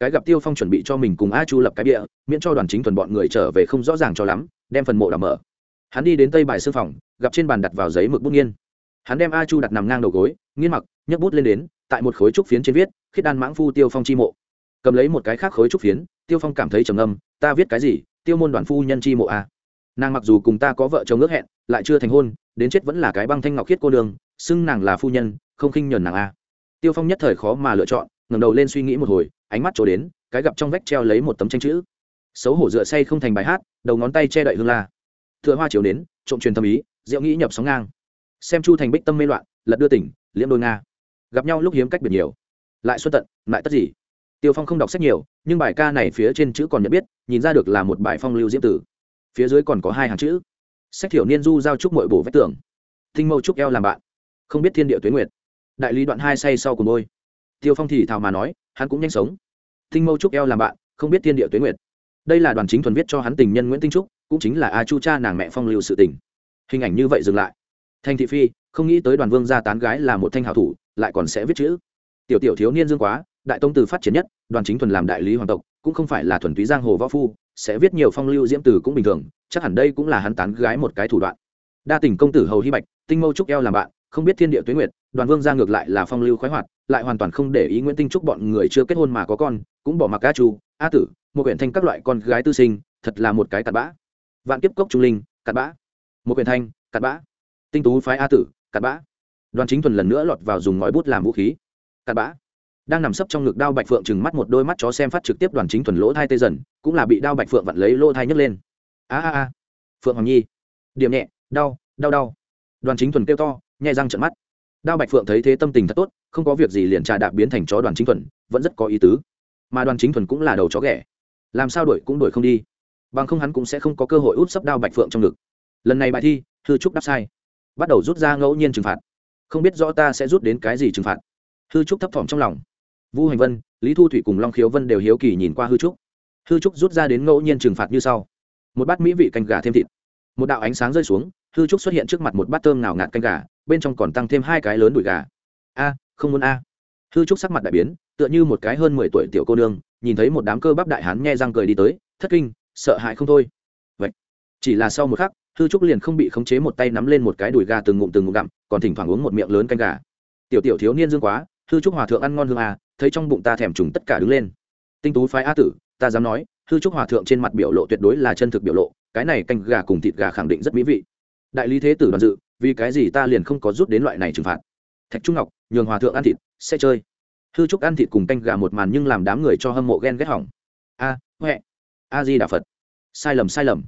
Cái gặp tiêu phong chuẩn bị cho mình cùng a chu lập cái địa miễn cho đoàn chính thuần bọn người trở về không rõ ràng cho lắm, đem phần mộ đ mở. Hắn đi đến tây bài sư phòng, gặp trên bàn đặt vào giấy mực bút nghiên. Hắn đem a chu đặt nằm ngang đầu gối nghiên mặc nhấc bút lên đến, tại một khối trúc phiến trên viết, khiết đan mãng phu tiêu phong chi mộ. Cầm lấy một cái khác khối trúc phiến, tiêu phong cảm thấy trầm âm ta viết cái gì? Tiêu môn đoàn phu nhân chi mộ a. Nàng mặc dù cùng ta có vợ chồng ước hẹn, lại chưa thành hôn, đến chết vẫn là cái băng thanh ngọc khiết cô đường xưng nàng là phu nhân, không khinh nhuần nàng a. Tiêu phong nhất thời khó mà lựa chọn, ngẩng đầu lên suy nghĩ một hồi, ánh mắt trổ đến, cái gặp trong vách treo lấy một tấm tranh chữ. Xấu hổ dựa say không thành bài hát, đầu ngón tay che đậy hương la. Thừa hoa chiều đến, trộm truyền tâm ý diệu nghĩ nhập sóng ngang. Xem chu thành bích tâm mê loạn, lật đưa tỉnh, liễm đôi nga. Gặp nhau lúc hiếm cách biệt nhiều. Lại xuất tận, lại tất gì? Tiêu phong không đọc sách nhiều, nhưng bài ca này phía trên chữ còn nhận biết, nhìn ra được là một bài phong lưu diễm tử. Phía dưới còn có hai hàng chữ. Sách thiểu niên du giao trúc mội bổ vách tường. Tinh mâu trúc eo làm bạn. Không biết thiên địa tuyến nguyệt. Đại lý đoạn hai say sau cùng môi. tiêu phong thì thào mà nói, hắn cũng nhanh sống. Tinh mâu trúc eo làm bạn, không biết thiên địa tuyến nguyệt. Đây là đoàn chính thuần viết cho hắn tình nhân nguyễn tinh trúc, cũng chính là a chu cha nàng mẹ phong lưu sự tình. Hình ảnh như vậy dừng lại. Thanh thị phi, không nghĩ tới đoàn vương gia tán gái là một thanh hảo thủ, lại còn sẽ viết chữ. Tiểu tiểu thiếu niên dương quá đại tông từ phát triển nhất, đoàn chính thuần làm đại lý hoàng tộc, cũng không phải là thuần túy giang hồ võ phu, sẽ viết nhiều phong lưu diễm từ cũng bình thường, chắc hẳn đây cũng là hắn tán gái một cái thủ đoạn. Đa tình công tử hầu hy bạch, tinh mâu trúc eo làm bạn, không biết thiên địa tuyến nguyệt, đoàn vương ra ngược lại là phong lưu khoái hoạt, lại hoàn toàn không để ý nguyễn tinh trúc bọn người chưa kết hôn mà có con, cũng bỏ mặc ca chu, a tử, một quyển thanh các loại con gái tư sinh, thật là một cái cặn bã. Vạn kiếp cốc trung linh, cặn bã. Một quyển thanh, cặn bã. Tinh tú phái a tử, cặn bã. Đoàn chính thuần lần nữa lọt vào dùng ngòi bút làm vũ khí, cặn bã đang nằm sấp trong ngực đao bạch phượng chừng mắt một đôi mắt chó xem phát trực tiếp đoàn chính thuần lỗ thai tê dần, cũng là bị đao bạch phượng vặn lấy lỗ thai nhấc lên. A a a. Phượng hoàng nhi. Điểm nhẹ, đau đau đau. Đoàn chính thuần kêu to, nhai răng trận mắt. Đao bạch phượng thấy thế tâm tình thật tốt, không có việc gì liền trà đạp biến thành chó đoàn chính thuần, vẫn rất có ý tứ. Mà đoàn chính thuần cũng là đầu chó ghẻ. Làm sao đuổi cũng đuổi không đi. Bằng không hắn cũng sẽ không có cơ hội út sấp đao bạch phượng trong ngực. Lần này bài thi hư trúc đáp sai. Bắt đầu rút ra ngẫu nhiên trừng phạt. Không biết rõ ta sẽ rút đến cái gì trừng phạt. Hư trúc thấp thỏm trong lòng vu hành vân, lý thu thủy cùng long khiếu vân đều hiếu kỳ nhìn qua hư trúc. Hư trúc rút ra đến ngẫu nhiên trừng phạt như sau. Một bát mỹ vị canh gà thêm thịt. Một đạo ánh sáng rơi xuống, hư trúc xuất hiện trước mặt một bát thơm nào ngạt canh gà, bên trong còn tăng thêm hai cái lớn đùi gà. A, không muốn a. Hư trúc sắc mặt đại biến, tựa như một cái hơn mười tuổi tiểu cô nương, nhìn thấy một đám cơ bắp đại hán nghe răng cười đi tới, thất kinh, sợ hãi không thôi. Vậy, chỉ là sau một khắc, hư trúc liền không bị khống chế một tay nắm lên một cái đùi gà từng ngụm từng ngụm gặm, còn thỉnh thoảng uống một miệng lớn canh gà. Tiểu tiểu thiếu niên dương quá, hư trúc hòa thượng ăn ngon hương à thấy trong bụng ta thèm trùng tất cả đứng lên. Tinh tú phái a tử ta dám nói hư trúc hòa thượng trên mặt biểu lộ tuyệt đối là chân thực biểu lộ cái này canh gà cùng thịt gà khẳng định rất mỹ vị. Đại lý thế tử đoàn dự vì cái gì ta liền không có rút đến loại này trừng phạt? Thạch trung ngọc nhường hòa thượng ăn thịt sẽ chơi. Hư trúc ăn thịt cùng canh gà một màn nhưng làm đám người cho hâm mộ ghen ghét hỏng. A à, huệ a di đà phật. Sai lầm sai lầm.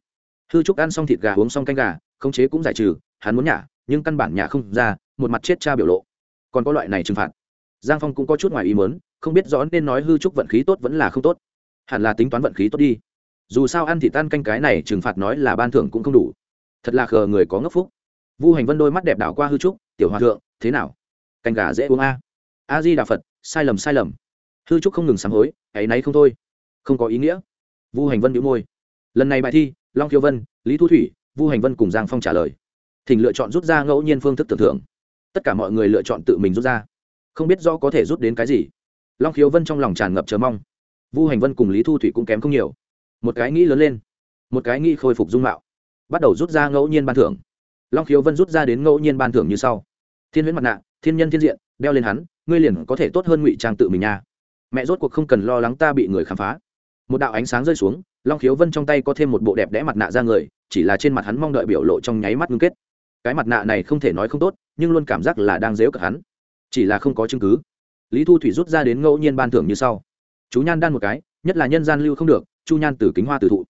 Hư trúc ăn xong thịt gà uống xong canh gà khống chế cũng giải trừ hắn muốn nhả nhưng căn bản nhả không ra một mặt chết cha biểu lộ. Còn có loại này trừng phạt giang phong cũng có chút ngoài ý mớn không biết rõ nên nói hư trúc vận khí tốt vẫn là không tốt. Hẳn là tính toán vận khí tốt đi. Dù sao ăn thì tan canh cái này trừng phạt nói là ban thưởng cũng không đủ. Thật là khờ người có ngốc phúc. Vu hành vân đôi mắt đẹp đảo qua hư trúc, tiểu hòa thượng, thế nào? Canh gà dễ uống a. A di đà phật, sai lầm sai lầm. Hư trúc không ngừng sám hối ấ y náy không thôi. Không có ý nghĩa. Vu hành vân đĩu môi. Lần này bài thi, long khiếu vân, lý thu thủy, vu hành vân cùng giang phong trả lời. Thỉnh lựa chọn rút ra ngẫu nhiên phương thức tưởng thưởng tất cả mọi người lựa chọn tự mình rút ra không biết do có thể rút đến cái gì. Long khiếu vân trong lòng tràn ngập chờ mong. Vu hành vân cùng lý thu thủy cũng kém không nhiều. Một cái nghĩ lớn lên, một cái nghĩ khôi phục dung mạo, bắt đầu rút ra ngẫu nhiên ban thưởng. Long khiếu vân rút ra đến ngẫu nhiên ban thưởng như sau. Thiên huyễn mặt nạ, thiên nhân thiên diện, đeo lên hắn, ngươi liền có thể tốt hơn ngụy trang tự mình nha. Mẹ rốt cuộc không cần lo lắng ta bị người khám phá. Một đạo ánh sáng rơi xuống, long khiếu vân trong tay có thêm một bộ đẹp đẽ mặt nạ ra người, chỉ là trên mặt hắn mong đợi biểu lộ trong nháy mắt ngưng kết. Cái mặt nạ này không thể nói không tốt, nhưng luôn cảm giác là đang dếu cả hắn chỉ là không có chứng cứ. Lý thu thủy rút ra đến ngẫu nhiên ban thưởng như sau. Chú nhan đan một cái, nhất là nhân gian lưu không được, chu nhan từ kính hoa từ thụ.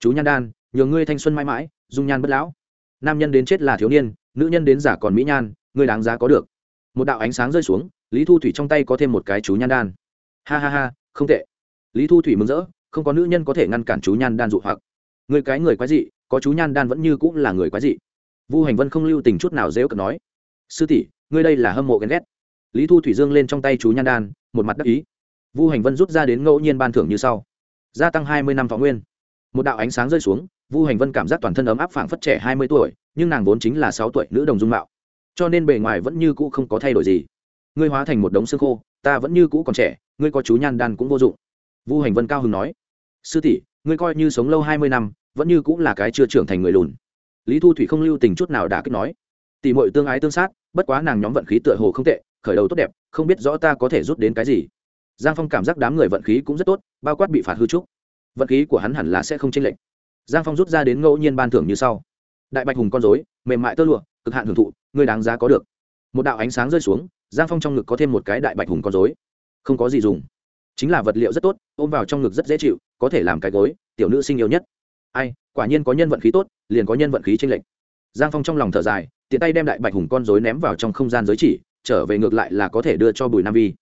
Chú nhan đan, nhường ngươi thanh xuân mãi mãi, dung nhan bất lão. Nam nhân đến chết là thiếu niên, nữ nhân đến giả còn mỹ nhan, ngươi đáng giá có được. Một đạo ánh sáng rơi xuống, lý thu thủy trong tay có thêm một cái chú nhan đan. Ha ha ha, không tệ. Lý thu thủy mừng rỡ, không có nữ nhân có thể ngăn cản chú nhan đan dụ hoặc. Người cái người quái dị, có chú nhan đan vẫn như cũng là người quái dị. Vu hành vân không lưu tình chút nào dễ cận nói. Sư tỷ, ngươi đây là hâm mộ ghen ghét lý thu thủy dương lên trong tay chú nhan đan, một mặt đắc ý. Vu hành vân rút ra đến ngẫu nhiên ban thưởng như sau. Gia tăng hai mươi năm thọ nguyên. Một đạo ánh sáng rơi xuống, vu hành vân cảm giác toàn thân ấm áp phảng phất trẻ hai mươi tuổi, nhưng nàng vốn chính là sáu tuổi nữ đồng dung mạo. Cho nên bề ngoài vẫn như cũ không có thay đổi gì. Ngươi hóa thành một đống xương khô, ta vẫn như cũ còn trẻ, ngươi có chú nhan đan cũng vô dụng. Vu hành vân cao hứng nói. Sư tỷ, ngươi coi như sống lâu hai mươi năm, vẫn như cũng là cái chưa trưởng thành người lùn. Lý thu thủy không lưu tình chút nào đã kích nói. Tỷ mọi tương ái tương sát, bất quá nàng nhóm vận khí tựa hồ không tệ khởi đầu tốt đẹp, không biết rõ ta có thể rút đến cái gì. Giang phong cảm giác đám người vận khí cũng rất tốt, bao quát bị phạt hư trúc. Vận khí của hắn hẳn là sẽ không chênh lệch. Giang phong rút ra đến ngẫu nhiên ban thưởng như sau. Đại bạch hùng con dối mềm mại tơ lụa, cực hạn hưởng thụ, người đáng giá có được. Một đạo ánh sáng rơi xuống, giang phong trong ngực có thêm một cái đại bạch hùng con dối không có gì dùng. Chính là vật liệu rất tốt, ôm vào trong ngực rất dễ chịu, có thể làm cái gối, tiểu nữ sinh yêu nhất. Ai, quả nhiên có nhân vận khí tốt, liền có nhân vận khí tranh lệch. Giang phong trong lòng thở dài, tiện tay đem đại bạch hùng con dối ném vào trong không gian giới chỉ trở về ngược lại là có thể đưa cho bùi nam vi.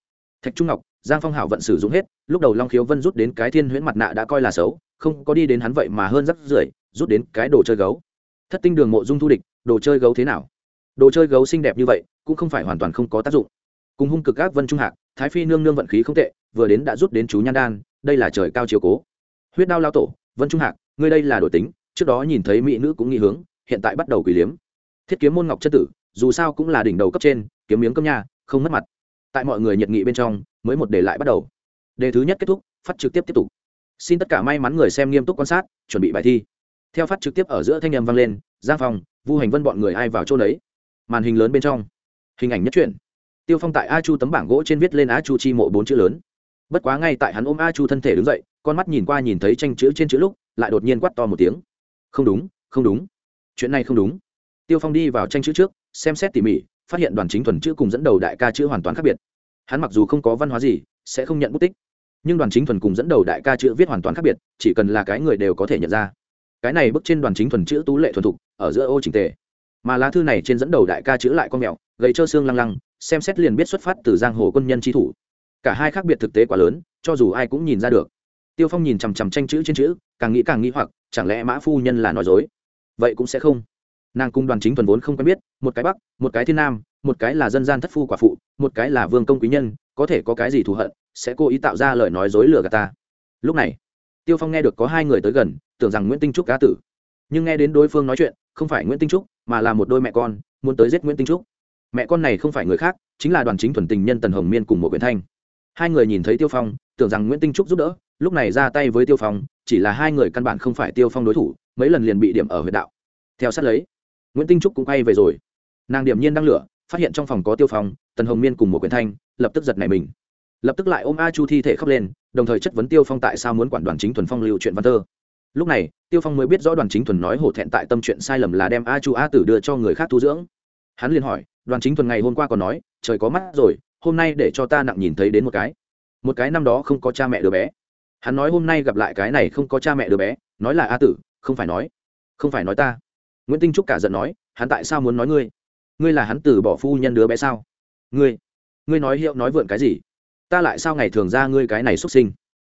Thạch trung ngọc, giang phong hảo vận sử dụng hết, lúc đầu long khiếu vân rút đến cái thiên huyễn mặt nạ đã coi là xấu, không có đi đến hắn vậy mà hơn rắc rưởi rút đến cái đồ chơi gấu. Thất tinh đường mộ dung thu địch, đồ chơi gấu thế nào? Đồ chơi gấu xinh đẹp như vậy, cũng không phải hoàn toàn không có tác dụng. Cùng hung cực các vân trung hạc, thái phi nương nương vận khí không tệ, vừa đến đã rút đến chú nhan đan, đây là trời cao chiều cố. Huyết đao lao tổ, vân trung hạc, ngươi đây là đổi tính, trước đó nhìn thấy mỹ nữ cũng nghĩ hướng, hiện tại bắt đầu quỷ liếm. Thiết kiếm môn ngọc chất tử dù sao cũng là đỉnh đầu cấp trên, kiếm miếng cơm nhà không mất mặt. Tại mọi người nhiệt nghị bên trong, mới một đề lại bắt đầu. Đề thứ nhất kết thúc, phát trực tiếp tiếp tục. Xin tất cả may mắn người xem nghiêm túc quan sát, chuẩn bị bài thi. Theo phát trực tiếp ở giữa thanh â m vang lên, giang phòng vu hành vân bọn người ai vào chỗ đấy màn hình lớn bên trong. Hình ảnh nhất truyện. Tiêu phong tại a chu tấm bảng gỗ trên viết lên a chu chi mộ bốn chữ lớn. Bất quá ngay tại hắn ôm a chu thân thể đứng dậy, con mắt nhìn qua nhìn thấy tranh chữ trên chữ lúc, lại đột nhiên quắt to một tiếng. Không đúng không đúng. Chuyện này không đúng. Tiêu phong đi vào tranh chữ trước xem xét tỉ mỉ, phát hiện đoàn chính thuần chữ cùng dẫn đầu đại ca chữ hoàn toàn khác biệt. Hắn mặc dù không có văn hóa gì, sẽ không nhận bút tích. Nhưng đoàn chính thuần cùng dẫn đầu đại ca chữ viết hoàn toàn khác biệt, chỉ cần là cái người đều có thể nhận ra. Cái này bức trên đoàn chính thuần chữ tú lệ thuần thục, ở giữa ô trình tề. Mà lá thư này trên dẫn đầu đại ca chữ lại con mèo gầy trơ xương lăng lăng, xem xét liền biết xuất phát từ giang hồ quân nhân trí thủ. Cả hai khác biệt thực tế quá lớn, cho dù ai cũng nhìn ra được. Tiêu phong nhìn chằm chằm tranh chữ trên chữ, càng nghĩ càng nghĩ hoặc, chẳng lẽ mã phu nhân là nói dối? Vậy cũng sẽ không nàng cung đoàn chính thuần vốn không quen biết, một cái bắc, một cái thiên nam, một cái là dân gian thất phu quả phụ, một cái là vương công quý nhân, có thể có cái gì thù hận, sẽ cố ý tạo ra lời nói dối lừa gạt ta. Lúc này, tiêu phong nghe được có hai người tới gần, tưởng rằng nguyễn tinh trúc cá tử. Nhưng nghe đến đối phương nói chuyện, không phải nguyễn tinh trúc, mà là một đôi mẹ con, muốn tới giết nguyễn tinh trúc. Mẹ con này không phải người khác, chính là đoàn chính thuần tình nhân tần hồng miên cùng một quyển thanh. Hai người nhìn thấy tiêu phong, tưởng rằng nguyễn tinh trúc giúp đỡ, lúc này ra tay với tiêu phong, chỉ là hai người căn bản không phải tiêu phong đối thủ, mấy lần liền bị điểm ở huyện đạo. Theo sát lấy nguyễn tinh trúc cũng quay về rồi nàng điểm nhiên đang lửa phát hiện trong phòng có tiêu phong tần hồng miên cùng một quyển thanh lập tức giật nảy mình lập tức lại ôm a chu thi thể khóc lên đồng thời chất vấn tiêu phong tại sao muốn quản đoàn chính thuần phong lưu chuyện văn thơ lúc này tiêu phong mới biết rõ đoàn chính thuần nói hổ thẹn tại tâm chuyện sai lầm là đem a chu a tử đưa cho người khác tu dưỡng hắn liền hỏi đoàn chính thuần ngày hôm qua còn nói trời có mắt rồi hôm nay để cho ta nặng nhìn thấy đến một cái một cái năm đó không có cha mẹ đứa bé hắn nói hôm nay gặp lại cái này không có cha mẹ đứa bé nói là a tử không phải nói không phải nói ta nguyễn tinh trúc cả giận nói, hắn tại sao muốn nói ngươi? Ngươi là hắn từ bỏ phu nhân đứa bé sao? Ngươi ngươi nói hiệu nói vượn cái gì? Ta lại sao ngày thường ra ngươi cái này xuất sinh?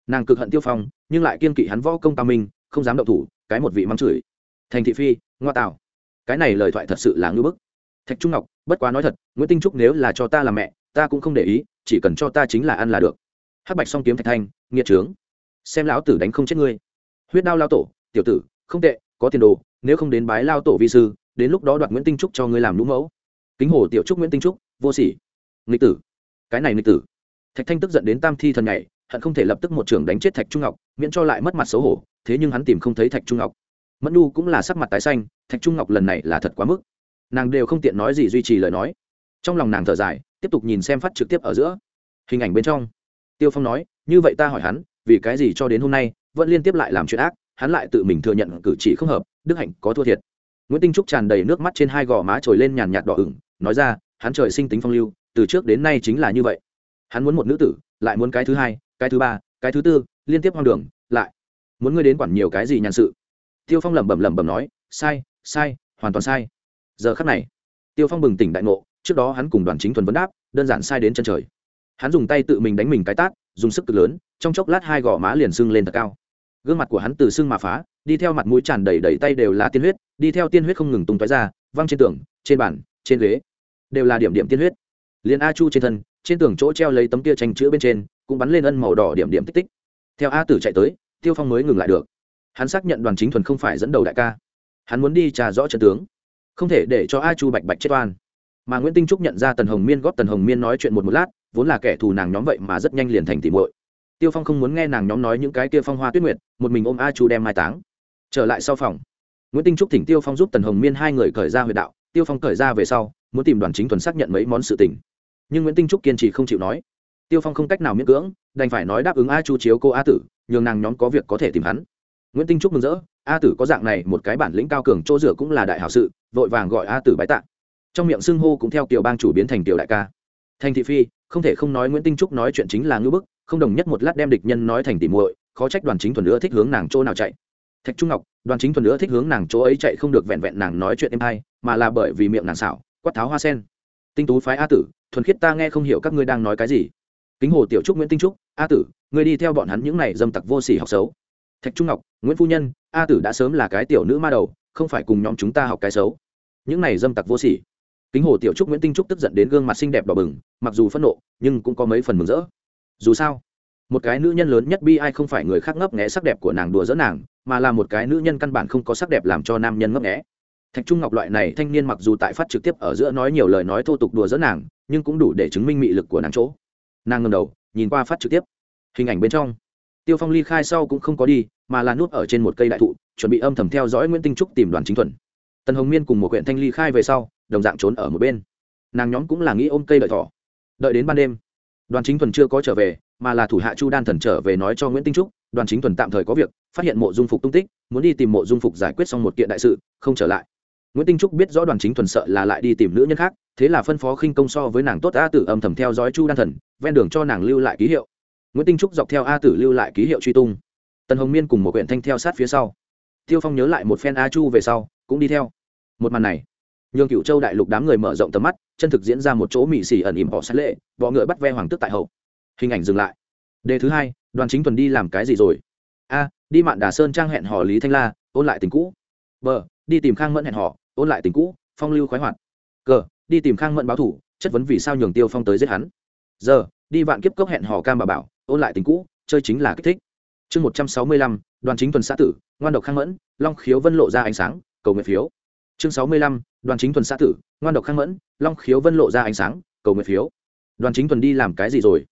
Nàng cực hận tiêu phong, nhưng lại kiên kỵ hắn võ công cao minh, không dám động thủ, cái một vị mắng chửi. Thành thị phi, ngoa tạo. Cái này lời thoại thật sự là ngưỡng bức. Thạch trung ngọc, bất quá nói thật, nguyễn tinh trúc nếu là cho ta làm mẹ, ta cũng không để ý, chỉ cần cho ta chính là ăn là được. Hắc bạch song kiếm thạch thanh, nghiệt trướng. Xem lão tử đánh không chết ngươi. Huyết đao lao tổ, tiểu tử, không tệ, có tiền đồ nếu không đến bái lao tổ vi sư, đến lúc đó đoạt nguyễn tinh trúc cho ngươi làm lũ mẫu. Kính hồ tiểu trúc nguyễn tinh trúc, vô sỉ. Nghịch tử. Cái này nghịch tử. Thạch thanh tức giận đến tam thi thần nhảy, hận không thể lập tức một trưởng đánh chết thạch trung ngọc, miễn cho lại mất mặt xấu hổ, thế nhưng hắn tìm không thấy thạch trung ngọc. Mẫn nu cũng là sắc mặt tái xanh, thạch trung ngọc lần này là thật quá mức. Nàng đều không tiện nói gì duy trì lời nói. Trong lòng nàng thở dài, tiếp tục nhìn xem phát trực tiếp ở giữa. Hình ảnh bên trong. Tiêu phong nói, như vậy ta hỏi hắn, vì cái gì cho đến hôm nay, vẫn liên tiếp lại làm chuyện ác, hắn lại tự mình thừa nhận cử chỉ không hợp đức hạnh có thua thiệt. Nguyễn tinh trúc tràn đầy nước mắt trên hai gò má trồi lên nhàn nhạt đỏ ửng, nói ra, hắn trời sinh tính phong lưu, từ trước đến nay chính là như vậy. Hắn muốn một nữ tử, lại muốn cái thứ hai, cái thứ ba, cái thứ tư, liên tiếp hoang đường, lại muốn ngươi đến quản nhiều cái gì nhàn sự. Tiêu phong lẩm bẩm lẩm bẩm nói, sai sai, hoàn toàn sai. Giờ khắc này, tiêu phong bừng tỉnh đại ngộ, trước đó hắn cùng đoàn chính thuần vấn đáp, đơn giản sai đến chân trời. Hắn dùng tay tự mình đánh mình cái tát, dùng sức cực lớn, trong chốc lát hai gò má liền sưng lên thật cao. Gương mặt của hắn từ sưng mà phá đi theo mặt mũi tràn đầy đầy tay đều là tiên huyết, đi theo tiên huyết không ngừng tung tói ra, văng trên tường, trên bàn, trên ghế, đều là điểm điểm tiên huyết. Liền a chu trên thân, trên tường chỗ treo lấy tấm kia tranh chữ bên trên, cũng bắn lên ân màu đỏ điểm điểm tích tích. Theo a tử chạy tới, tiêu phong mới ngừng lại được. Hắn xác nhận đoàn chính thuần không phải dẫn đầu đại ca. Hắn muốn đi trà rõ trận tướng, không thể để cho a chu bạch bạch chết oan. Mà nguyễn tinh trúc nhận ra tần hồng miên góp tần hồng miên nói chuyện một một lát, vốn là kẻ thù nàng nhóm vậy mà rất nhanh liền thành tìm muội. Tiêu phong không muốn nghe nàng nhóm nói những cái kia phong hoa tuyết nguyệt, một mình ôm a chu đem mai táng trở lại sau phòng, nguyễn tinh trúc thỉnh tiêu phong giúp tần hồng miên hai người cởi ra huyện đạo. Tiêu phong cởi ra về sau, muốn tìm đoàn chính thuần xác nhận mấy món sự tình. Nhưng nguyễn tinh trúc kiên trì không chịu nói. Tiêu phong không cách nào miễn cưỡng, đành phải nói đáp ứng a chu chiếu cô a tử, nhường nàng nhóm có việc có thể tìm hắn. Nguyễn tinh trúc mừng rỡ, a tử có dạng này một cái bản lĩnh cao cường, chỗ rửa cũng là đại hảo sự, vội vàng gọi a tử bái tạ. Trong miệng xưng hô cũng theo kiểu bang chủ biến thành tiểu đại ca. Thành thị phi, không thể không nói nguyễn tinh trúc nói chuyện chính là ngưỡng bức, không đồng nhất một lát đem địch nhân nói thành tỉ muội, khó trách đoàn chính thuần nữa thích hướng nàng chỗ nào chạy thạch trung ngọc, đoàn chính thuần nữa thích hướng nàng chỗ ấy chạy không được vẹn vẹn nàng nói chuyện êm hay, mà là bởi vì miệng nàng xảo, quát tháo hoa sen. Tinh tú phái a tử, thuần khiết ta nghe không hiểu các ngươi đang nói cái gì. Kính hồ tiểu trúc nguyễn tinh trúc, a tử, ngươi đi theo bọn hắn những này dâm tặc vô sỉ học xấu. Thạch trung ngọc, nguyễn phu nhân, a tử đã sớm là cái tiểu nữ ma đầu, không phải cùng nhóm chúng ta học cái xấu. Những này dâm tặc vô sỉ. Kính hồ tiểu trúc nguyễn tinh trúc tức giận đến gương mặt xinh đẹp đỏ bừng, mặc dù phẫn nộ, nhưng cũng có mấy phần mừng rỡ. Dù sao một cái nữ nhân lớn nhất bi ai không phải người khác ngấp nghẽ sắc đẹp của nàng đùa dỡ nàng, mà là một cái nữ nhân căn bản không có sắc đẹp làm cho nam nhân ngấp nghẽ thạch trung ngọc loại này thanh niên mặc dù tại phát trực tiếp ở giữa nói nhiều lời nói thô tục đùa dỡ nàng, nhưng cũng đủ để chứng minh mị lực của nàng chỗ. Nàng ngầm đầu, nhìn qua phát trực tiếp. Hình ảnh bên trong. Tiêu phong ly khai sau cũng không có đi, mà là nuốt ở trên một cây đại thụ, chuẩn bị âm thầm theo dõi nguyễn tinh trúc tìm đoàn chính thuần. Tần hồng miên cùng một huyện thanh ly khai về sau, đồng dạng trốn ở một bên. Nàng nhóm cũng là nghĩ ôm cây đợi thỏ. Đợi đến ban đêm đoàn chính thuần chưa có trở về mà là thủ hạ chu đan thần trở về nói cho nguyễn tinh trúc, đoàn chính thuần tạm thời có việc, phát hiện mộ dung phục tung tích, muốn đi tìm mộ dung phục giải quyết xong một kiện đại sự, không trở lại. Nguyễn tinh trúc biết rõ đoàn chính thuần sợ là lại đi tìm nữ nhân khác, thế là phân phó khinh công so với nàng tốt a tử âm thầm theo dõi chu đan thần, ven đường cho nàng lưu lại ký hiệu. Nguyễn tinh trúc dọc theo a tử lưu lại ký hiệu truy tung. Tần hồng miên cùng một quyển thanh theo sát phía sau. Tiêu phong nhớ lại một phen a chu về sau, cũng đi theo. Một màn này, nhường cựu châu đại lục đám người mở rộng tầm mắt, chân thực diễn ra một chỗ mị xỉ ẩn ỉm bỏ sát lệ, bọ ngựa bắt ve hoàng tức tại hậu hình ảnh dừng lại. Đề thứ hai, đoàn chính tuần đi làm cái gì rồi? A, đi mạn đà sơn trang hẹn hò lý thanh la, ôn lại tình cũ. B, đi tìm khang mẫn hẹn hò, ôn lại tình cũ, phong lưu khoái hoạt. C, đi tìm khang mẫn báo thủ, chất vấn vì sao nhường tiêu phong tới giết hắn. Giờ đi vạn kiếp cốc hẹn hò cam bà bảo, ôn lại tình cũ, chơi chính là kích thích. Chương một trăm sáu mươi lăm, đoàn chính tuần xã tử, ngoan độc khang mẫn, long khiếu vân lộ ra ánh sáng, cầu nguyện phiếu. Chương sáu mươi lăm, đoàn chính tuần xã tử, ngoan độc khang mẫn, long khiếu vân lộ ra ánh sáng, cầu nguyện phiếu. Đoàn chính tuần đi làm cái gì rồi?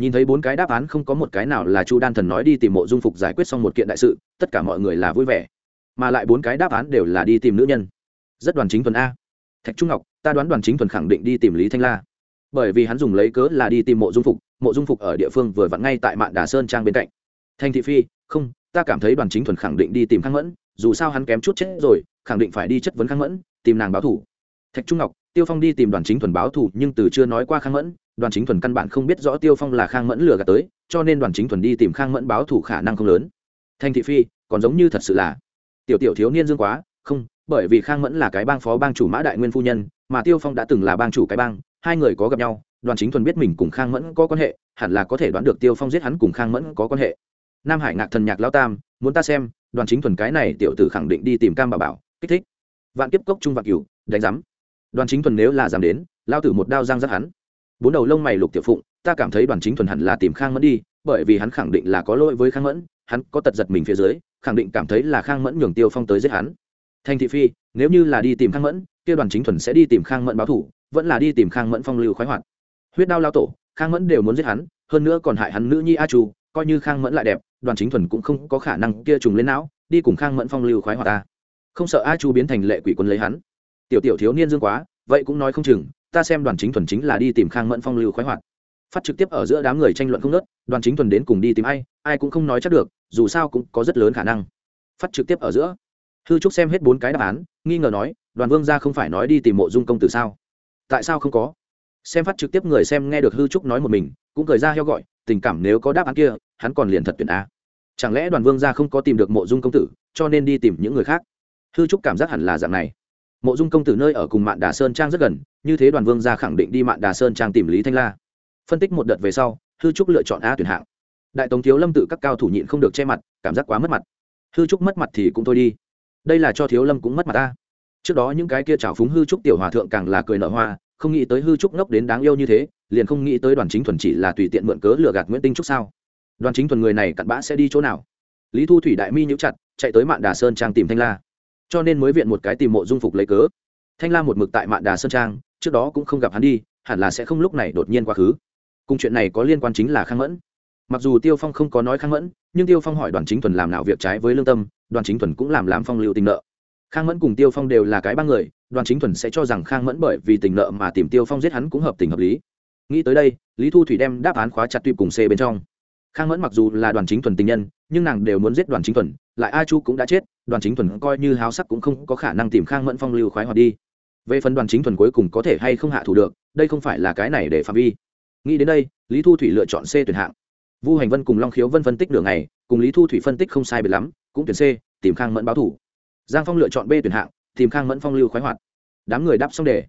Nhìn thấy bốn cái đáp án không có một cái nào là chu đan thần nói đi tìm mộ dung phục giải quyết xong một kiện đại sự, tất cả mọi người là vui vẻ. Mà lại bốn cái đáp án đều là đi tìm nữ nhân. Rất đoàn chính thuần a. Thạch trung ngọc, ta đoán đoàn chính thuần khẳng định đi tìm lý thanh la. Bởi vì hắn dùng lấy cớ là đi tìm mộ dung phục, mộ dung phục ở địa phương vừa vặn ngay tại mạn đà sơn trang bên cạnh. Thanh thị phi, không, ta cảm thấy đoàn chính thuần khẳng định đi tìm khang mẫn, dù sao hắn kém chút chết rồi, khẳng định phải đi chất vấn khang mẫn, tìm nàng báo thủ thạch trung ngọc, tiêu phong đi tìm đoàn chính thuần báo thủ nhưng từ chưa nói qua khang mẫn đoàn chính thuần căn bản không biết rõ tiêu phong là khang mẫn lừa gạt tới, cho nên đoàn chính thuần đi tìm khang mẫn báo thủ khả năng không lớn. Thanh thị phi, còn giống như thật sự là tiểu tiểu thiếu niên dương quá, không, bởi vì khang mẫn là cái bang phó bang chủ mã đại nguyên phu nhân, mà tiêu phong đã từng là bang chủ cái bang, hai người có gặp nhau, đoàn chính thuần biết mình cùng khang mẫn có quan hệ, hẳn là có thể đoán được tiêu phong giết hắn cùng khang mẫn có quan hệ. Nam hải ngạc thần nhạc lao tam, muốn ta xem, đoàn chính thuần cái này tiểu tử khẳng định đi tìm cam bà bảo, kích thích. Vạn kiếp cốc trung vạn cửu, đánh giám. Đoàn chính thuần nếu là dám đến, lao tử một đao giang giác hắn bốn đầu lông mày lục tiểu phụng, ta cảm thấy đoàn chính thuần hẳn là tìm khang mẫn đi, bởi vì hắn khẳng định là có lỗi với khang mẫn, hắn có tật giật mình phía dưới, khẳng định cảm thấy là khang mẫn nhường tiêu phong tới giết hắn. Thành thị phi, nếu như là đi tìm khang mẫn, kia đoàn chính thuần sẽ đi tìm khang mẫn báo thủ, vẫn là đi tìm khang mẫn phong lưu khoái hoạt. Huyết đao lao tổ, khang mẫn đều muốn giết hắn, hơn nữa còn hại hắn nữ nhi a chu, coi như khang mẫn lại đẹp, đoàn chính thuần cũng không có khả năng kia trùng lên não, đi cùng khang mẫn phong lưu khoái hoạt ta. Không sợ a chu biến thành lệ quỷ quân lấy hắn. Tiểu tiểu thiếu niên dương quá, vậy cũng nói không chừng ta xem đoàn chính thuần chính là đi tìm khang mẫn phong lưu khoái hoạt. Phát trực tiếp ở giữa đám người tranh luận không nớt đoàn chính thuần đến cùng đi tìm ai ai cũng không nói chắc được, dù sao cũng có rất lớn khả năng. Phát trực tiếp ở giữa. Hư trúc xem hết bốn cái đáp án, nghi ngờ nói, đoàn vương gia không phải nói đi tìm mộ dung công tử sao? Tại sao không có? Xem phát trực tiếp người xem nghe được hư trúc nói một mình, cũng cười ra heo gọi, tình cảm nếu có đáp án kia, hắn còn liền thật tuyển a. Chẳng lẽ đoàn vương gia không có tìm được mộ dung công tử, cho nên đi tìm những người khác? Hư trúc cảm giác hẳn là dạng này mộ dung công tử nơi ở cùng mạn đà sơn trang rất gần, như thế đoàn vương gia khẳng định đi mạn đà sơn trang tìm lý thanh la. Phân tích một đợt về sau, hư trúc lựa chọn a tuyển hạng. Đại tống thiếu lâm tự các cao thủ nhịn không được che mặt, cảm giác quá mất mặt. Hư trúc mất mặt thì cũng thôi đi. Đây là cho thiếu lâm cũng mất mặt ta trước đó những cái kia trào phúng hư trúc tiểu hòa thượng càng là cười nở hoa, không nghĩ tới hư trúc ngốc đến đáng yêu như thế, liền không nghĩ tới đoàn chính thuần chỉ là tùy tiện mượn cớ lừa gạt nguyễn tinh trúc sao? Đoàn chính thuần người này cặn bã sẽ đi chỗ nào? Lý thu thủy đại mi nhũ chặt, chạy tới mạn đà sơn trang tìm thanh la cho nên mới viện một cái tìm mộ dung phục lấy cớ. Thanh Lam một mực tại mạn đà sơn trang, trước đó cũng không gặp hắn đi, hẳn là sẽ không lúc này đột nhiên quá khứ. Cùng chuyện này có liên quan chính là khang mẫn. Mặc dù tiêu phong không có nói khang mẫn, nhưng tiêu phong hỏi đoàn chính thuần làm nào việc trái với lương tâm, đoàn chính thuần cũng làm làm phong lưu tình nợ. Khang mẫn cùng tiêu phong đều là cái ba người, đoàn chính thuần sẽ cho rằng khang mẫn bởi vì tình nợ mà tìm tiêu phong giết hắn cũng hợp tình hợp lý. Nghĩ tới đây, lý thu thủy đem đáp án khóa chặt tuy cùng c bên trong khang mẫn mặc dù là đoàn chính thuần tình nhân, nhưng nàng đều muốn giết đoàn chính thuần, lại a chu cũng đã chết, đoàn chính thuần coi như háo sắc cũng không có khả năng tìm khang mẫn phong lưu khoái hoạt đi. Về phần đoàn chính thuần cuối cùng có thể hay không hạ thủ được, đây không phải là cái này để phạm vi. Nghĩ đến đây, lý thu thủy lựa chọn c tuyển hạng. Vu hành vân cùng long khiếu vân phân tích đường này cùng lý thu thủy phân tích không sai biệt lắm, cũng tuyển c, tìm khang mẫn báo thủ. Giang phong lựa chọn b tuyển hạng, tìm khang mẫn phong lưu khoái hoạt. Đám người đáp xong đề.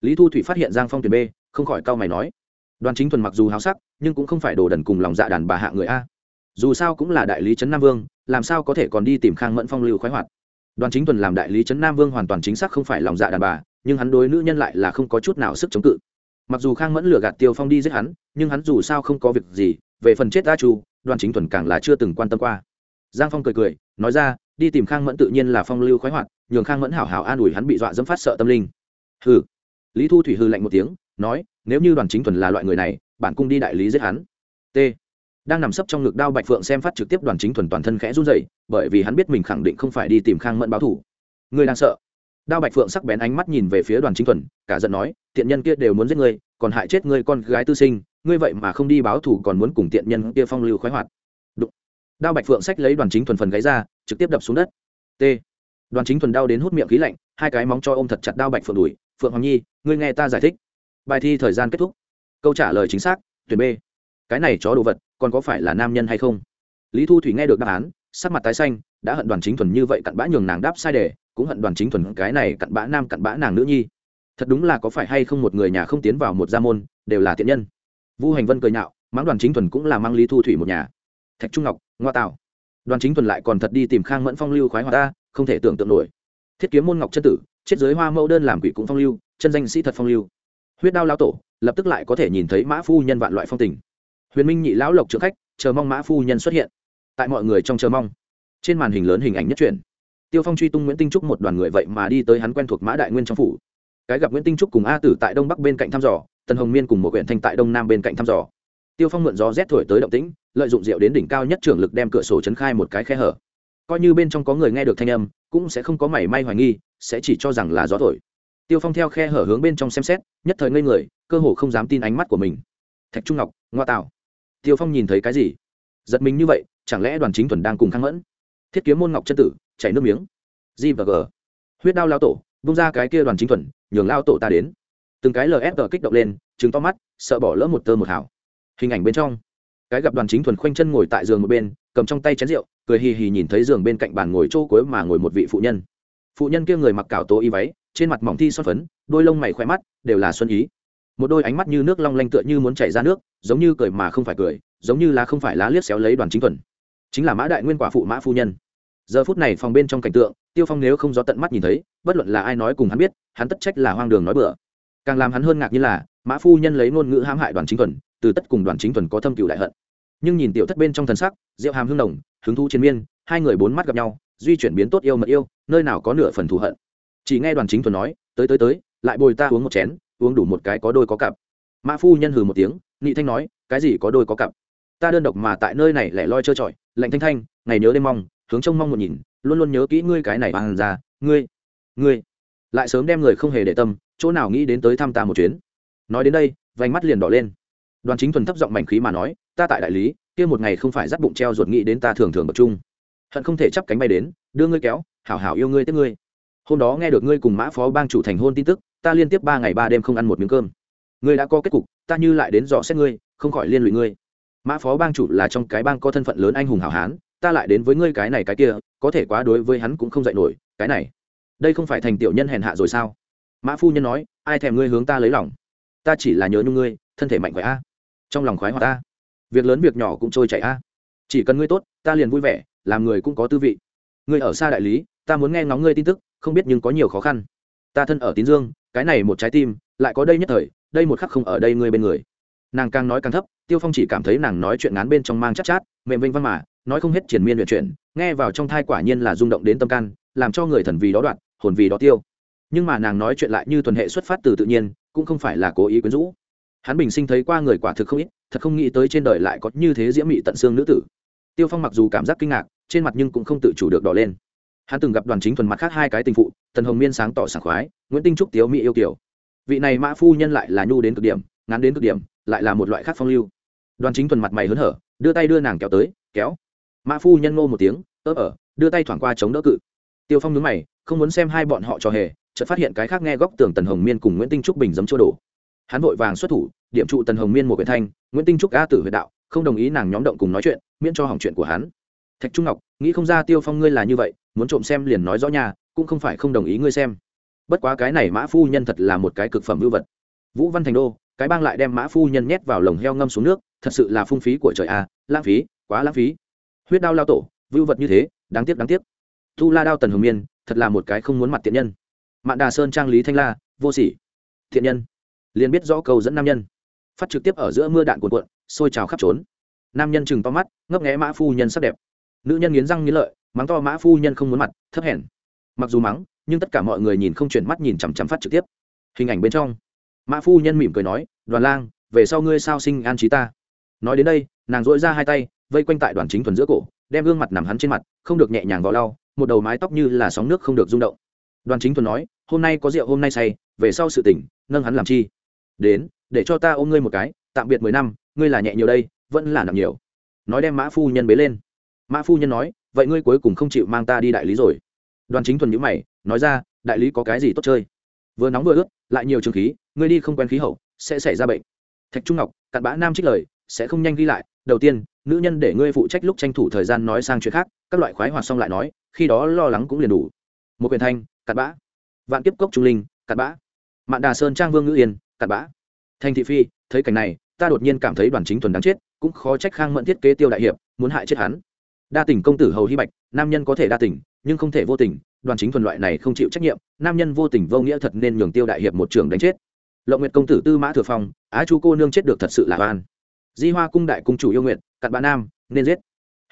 Lý thu thủy phát hiện giang phong tuyển b, không khỏi cau mày nói đoàn chính thuần mặc dù háo sắc, nhưng cũng không phải đồ đần cùng lòng dạ đàn bà hạ người a. Dù sao cũng là đại lý trấn nam vương, làm sao có thể còn đi tìm khang mẫn phong lưu khoái hoạt? Đoàn chính thuần làm đại lý trấn nam vương hoàn toàn chính xác không phải lòng dạ đàn bà, nhưng hắn đối nữ nhân lại là không có chút nào sức chống cự. Mặc dù khang mẫn lừa gạt tiêu phong đi giết hắn, nhưng hắn dù sao không có việc gì, về phần chết a chu, đoàn chính thuần càng là chưa từng quan tâm qua. Giang phong cười cười, nói ra, đi tìm khang mẫn tự nhiên là phong lưu khoái hoạt, nhường khang mẫn hảo hảo an ủi hắn bị dọa dẫm phát sợ tâm linh. Hừ. Lý thu thủy hư lạnh một tiếng, nói nếu như đoàn chính thuần là loại người này, bản cung đi đại lý giết hắn. T. Đang nằm sấp trong ngực đao bạch phượng xem phát trực tiếp đoàn chính thuần toàn thân khẽ run rẩy, bởi vì hắn biết mình khẳng định không phải đi tìm khang mẫn báo thủ. Người đang sợ? Đao bạch phượng sắc bén ánh mắt nhìn về phía đoàn chính thuần, cả giận nói, tiện nhân kia đều muốn giết ngươi, còn hại chết ngươi con gái tư sinh, ngươi vậy mà không đi báo thủ còn muốn cùng tiện nhân kia phong lưu khoái hoạt. Đụng. đao bạch phượng sách lấy đoàn chính thuần phần gáy ra, trực tiếp đập xuống đất. T. Đoàn chính thuần đau đến hút miệng khí lạnh, hai cái móng cho ôm thật chặt đao bạch phượng đùi phượng hoàng nhi, ngươi nghe ta giải thích bài thi thời gian kết thúc. Câu trả lời chính xác, tuyển b. Cái này chó đồ vật, còn có phải là nam nhân hay không? Lý thu thủy nghe được đáp án, sắc mặt tái xanh, đã hận đoàn chính thuần như vậy cặn bã nhường nàng đáp sai đề, cũng hận đoàn chính thuần cái này cặn bã nam cặn bã nàng nữ nhi. Thật đúng là có phải hay không một người nhà không tiến vào một gia môn, đều là thiện nhân. Vu hành vân cười nhạo mãng đoàn chính thuần cũng là mang lý thu thủy một nhà. Thạch trung ngọc, ngoa tạo. Đoàn chính thuần lại còn thật đi tìm khang mẫn phong lưu khoái hòa ta, không thể tưởng tượng nổi. Thiết kiếm môn ngọc chân tử, chết giới hoa mẫu đơn làm quỷ cũng phong lưu, chân danh sĩ thật phong lưu huyết đao lao tổ, lập tức lại có thể nhìn thấy mã phu nhân vạn loại phong tình. Huyền minh nhị lão lộc trượng khách, chờ mong mã phu nhân xuất hiện. Tại mọi người trong chờ mong. Trên màn hình lớn hình ảnh nhất truyền. Tiêu phong truy tung nguyễn tinh trúc một đoàn người vậy mà đi tới hắn quen thuộc mã đại nguyên trong phủ. Cái gặp nguyễn tinh trúc cùng a tử tại đông bắc bên cạnh thăm dò, tần hồng miên cùng một huyện thanh tại đông nam bên cạnh thăm dò. Tiêu phong mượn gió rét thổi tới động tĩnh, lợi dụng rượu đến đỉnh cao nhất trưởng lực đem cửa sổ chấn khai một cái khe hở. Coi như bên trong có người nghe được thanh âm, cũng sẽ không có mảy may hoài nghi, sẽ chỉ cho rằng là gió thổi tiêu phong theo khe hở hướng bên trong xem xét, nhất thời ngây người, cơ hồ không dám tin ánh mắt của mình. Thạch trung ngọc, ngoa tạo. Tiêu phong nhìn thấy cái gì? Giật mình như vậy, chẳng lẽ đoàn chính thuần đang cùng khang mẫn? Thiết kiếm môn ngọc chân tử, chảy nước miếng. G và g. Huyết đao lao tổ bung ra cái kia đoàn chính thuần, nhường lao tổ ta đến. Từng cái lfg kích động lên chứng to mắt, sợ bỏ lỡ một tơ một hảo hình ảnh bên trong. Cái gặp đoàn chính thuần khoanh chân ngồi tại giường một bên, cầm trong tay chén rượu, cười hì hì nhìn thấy giường bên cạnh bàn ngồi chỗ cuối mà ngồi một vị phụ nhân. Phụ nhân kia người mặc cảo tố y váy trên mặt mỏng thi son phấn, đôi lông mày khoe mắt đều là xuân ý. Một đôi ánh mắt như nước long lanh tựa như muốn chảy ra nước, giống như cười mà không phải cười, giống như là không phải lá liếc xéo lấy đoàn chính thuần. Chính là mã đại nguyên quả phụ mã phu nhân. Giờ phút này phòng bên trong cảnh tượng, tiêu phong nếu không do tận mắt nhìn thấy, bất luận là ai nói cùng hắn biết, hắn tất trách là hoang đường nói bừa. Càng làm hắn hơn ngạc như là, mã phu nhân lấy ngôn ngữ hãm hại đoàn chính thuần, từ tất cùng đoàn chính thuần có thâm cựu đại hận. Nhưng nhìn tiểu thất bên trong thần sắc diệu hàm hương nồng, hứng thú chiến miên, hai người bốn mắt gặp nhau, duy chuyển biến tốt yêu mật yêu, nơi nào có nửa phần thù hận chỉ nghe đoàn chính thuần nói, tới tới tới, lại bồi ta uống một chén, uống đủ một cái có đôi có cặp. Mã phu nhân hừ một tiếng nị thanh nói, cái gì có đôi có cặp? Ta đơn độc mà tại nơi này lẻ loi trơ trọi, lạnh thanh thanh, ngày nhớ đêm mong, hướng trông mong một nhìn, luôn luôn nhớ kỹ ngươi cái này bằng ra ngươi ngươi. Lại sớm đem người không hề để tâm, chỗ nào nghĩ đến tới thăm ta một chuyến. Nói đến đây, vành mắt liền đỏ lên. Đoàn chính thuần thấp giọng mảnh khí mà nói, ta tại đại lý, kia một ngày không phải dắt bụng treo ruột nghĩ đến ta thường thường bậc chung. Hận không thể chắp cánh bay đến, đưa ngươi kéo, hảo hảo yêu ngươi, tiếp ngươi hôm đó nghe được ngươi cùng mã phó bang chủ thành hôn tin tức, ta liên tiếp ba ngày ba đêm không ăn một miếng cơm. Ngươi đã có kết cục, ta như lại đến dò xét ngươi, không khỏi liên lụy ngươi. Mã phó bang chủ là trong cái bang có thân phận lớn anh hùng hảo hán, ta lại đến với ngươi cái này cái kia, có thể quá đối với hắn cũng không dạy nổi, cái này. Đây không phải thành tiểu nhân hèn hạ rồi sao? Mã phu nhân nói, ai thèm ngươi hướng ta lấy lòng? Ta chỉ là nhớ nhung ngươi, thân thể mạnh khỏe a. Trong lòng khoái hoạt ta việc lớn việc nhỏ cũng trôi chảy a. Chỉ cần ngươi tốt, ta liền vui vẻ, làm người cũng có tư vị. Ngươi ở xa đại lý, ta muốn nghe ngóng ngươi tin tức không biết nhưng có nhiều khó khăn. Ta thân ở tín dương cái này một trái tim lại có đây nhất thời đây một khắc không ở đây ngươi bên người. Nàng càng nói càng thấp tiêu phong chỉ cảm thấy nàng nói chuyện ngán bên trong mang chắc chát, chát mềm vinh văn mà nói không hết triển miên luyện chuyện nghe vào trong thai quả nhiên là rung động đến tâm can làm cho người thần vì đó đoạn hồn vì đó tiêu. Nhưng mà nàng nói chuyện lại như tuần hệ xuất phát từ tự nhiên cũng không phải là cố ý quyến rũ. Hắn bình sinh thấy qua người quả thực không ít thật không nghĩ tới trên đời lại có như thế diễm mị tận xương nữ tử. Tiêu phong mặc dù cảm giác kinh ngạc trên mặt nhưng cũng không tự chủ được đỏ lên hắn từng gặp đoàn chính thuần mặt khác hai cái tình phụ, tần hồng miên sáng tỏ sảng khoái, nguyễn tinh trúc tiếu mỹ yêu kiểu. Vị này mã phu nhân lại là nhu đến cực điểm ngắn đến cực điểm, lại là một loại khác phong lưu. Đoàn chính thuần mặt mày hớn hở, đưa tay đưa nàng kéo tới, kéo. Mã phu nhân ngô một tiếng, ớ ở đưa tay thoảng qua chống đỡ cự. Tiêu phong nhớ mày, không muốn xem hai bọn họ trò hề, chợt phát hiện cái khác nghe góc tường tần hồng miên cùng nguyễn tinh trúc bình giấm chỗ đổ. Hắn vội vàng xuất thủ, điểm trụ tần hồng miên một quyển thanh, nguyễn tinh trúc a tử huyệt đạo, không đồng ý nàng nhóm động cùng nói chuyện, miễn cho hỏng chuyện của hắn thạch trung ngọc, nghĩ không ra tiêu phong ngươi là như vậy, muốn trộm xem liền nói rõ nhà cũng không phải không đồng ý ngươi xem. Bất quá cái này mã phu nhân thật là một cái cực phẩm hữu vật. Vũ văn thành đô, cái bang lại đem mã phu nhân nhét vào lồng heo ngâm xuống nước, thật sự là phung phí của trời à lãng phí, quá lãng phí. Huyết đao lao tổ, vưu vật như thế, đáng tiếc đáng tiếc. Thu la đao tần hồng miên, thật là một cái không muốn mặt thiện nhân. Mạn đà sơn trang lý thanh la, vô sỉ, thiện nhân. Liền biết rõ cầu dẫn nam nhân. Phát trực tiếp ở giữa mưa đạn cuồn cuộn, sôi trào khắp trốn. Nam nhân chừng to mắt, ngấp nghé mã phu nhân sắc đẹp nữ nhân nghiến răng nghiến lợi, mắng to mã phu nhân không muốn mặt, thấp hèn. Mặc dù mắng, nhưng tất cả mọi người nhìn không chuyển mắt nhìn chằm chằm phát trực tiếp. Hình ảnh bên trong, mã phu nhân mỉm cười nói, đoàn lang, về sau ngươi sao sinh an trí ta? Nói đến đây, nàng dội ra hai tay, vây quanh tại đoàn chính thuần giữa cổ, đem gương mặt nằm hắn trên mặt, không được nhẹ nhàng vào lau, một đầu mái tóc như là sóng nước không được rung động. Đoàn chính thuần nói, hôm nay có rượu hôm nay say, về sau sự tỉnh, nâng hắn làm chi? Đến, để cho ta ôm ngươi một cái, tạm biệt mười năm, ngươi là nhẹ nhiều đây, vẫn là nặng nhiều. Nói đem mã phu nhân bế lên mã phu nhân nói, vậy ngươi cuối cùng không chịu mang ta đi đại lý rồi? Đoàn chính thuần nhữ mày, nói ra, đại lý có cái gì tốt chơi? Vừa nóng vừa ướt, lại nhiều trường khí, ngươi đi không quen khí hậu, sẽ xảy ra bệnh. Thạch trung ngọc, cặn bã nam trích lời, sẽ không nhanh ghi lại. Đầu tiên, nữ nhân để ngươi phụ trách lúc tranh thủ thời gian nói sang chuyện khác. Các loại khoái hoạt xong lại nói, khi đó lo lắng cũng liền đủ. Một quyền thanh, cặn bã. Vạn kiếp cốc trung linh, cặn bã. Mạn đà sơn trang vương ngữ yên, cặn bã. Thanh thị phi, thấy cảnh này, ta đột nhiên cảm thấy đoàn chính thuần đáng chết, cũng khó trách khang mẫn thiết kế tiêu đại hiệp, muốn hại chết hắn đa tình công tử hầu hy bạch, nam nhân có thể đa tình, nhưng không thể vô tình, đoàn chính thuần loại này không chịu trách nhiệm, nam nhân vô tình vô nghĩa thật nên nhường tiêu đại hiệp một trường đánh chết. Lộng nguyệt công tử tư mã thừa phong, á chú cô nương chết được thật sự là oan. Di hoa cung đại cung chủ yêu nguyện cặn bã nam, nên giết.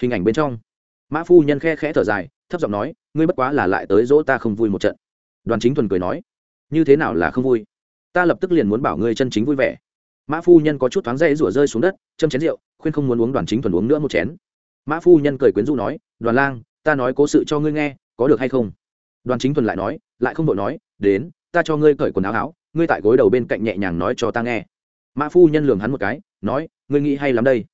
Hình ảnh bên trong. Mã phu nhân khe khẽ thở dài, thấp giọng nói, ngươi bất quá là lại tới dỗ ta không vui một trận. Đoàn chính thuần cười nói, như thế nào là không vui? Ta lập tức liền muốn bảo ngươi chân chính vui vẻ. Mã phu nhân có chút thoáng dây rủa rơi xuống đất, châm chén rượu, khuyên không muốn uống đoàn chính thuần uống nữa một chén mã phu nhân cười quyến rũ nói, đoàn lang, ta nói cố sự cho ngươi nghe, có được hay không? Đoàn chính thuần lại nói, lại không đội nói, đến, ta cho ngươi cởi quần áo áo, ngươi tại gối đầu bên cạnh nhẹ nhàng nói cho ta nghe. Mã phu nhân lường hắn một cái, nói, ngươi nghĩ hay lắm đây.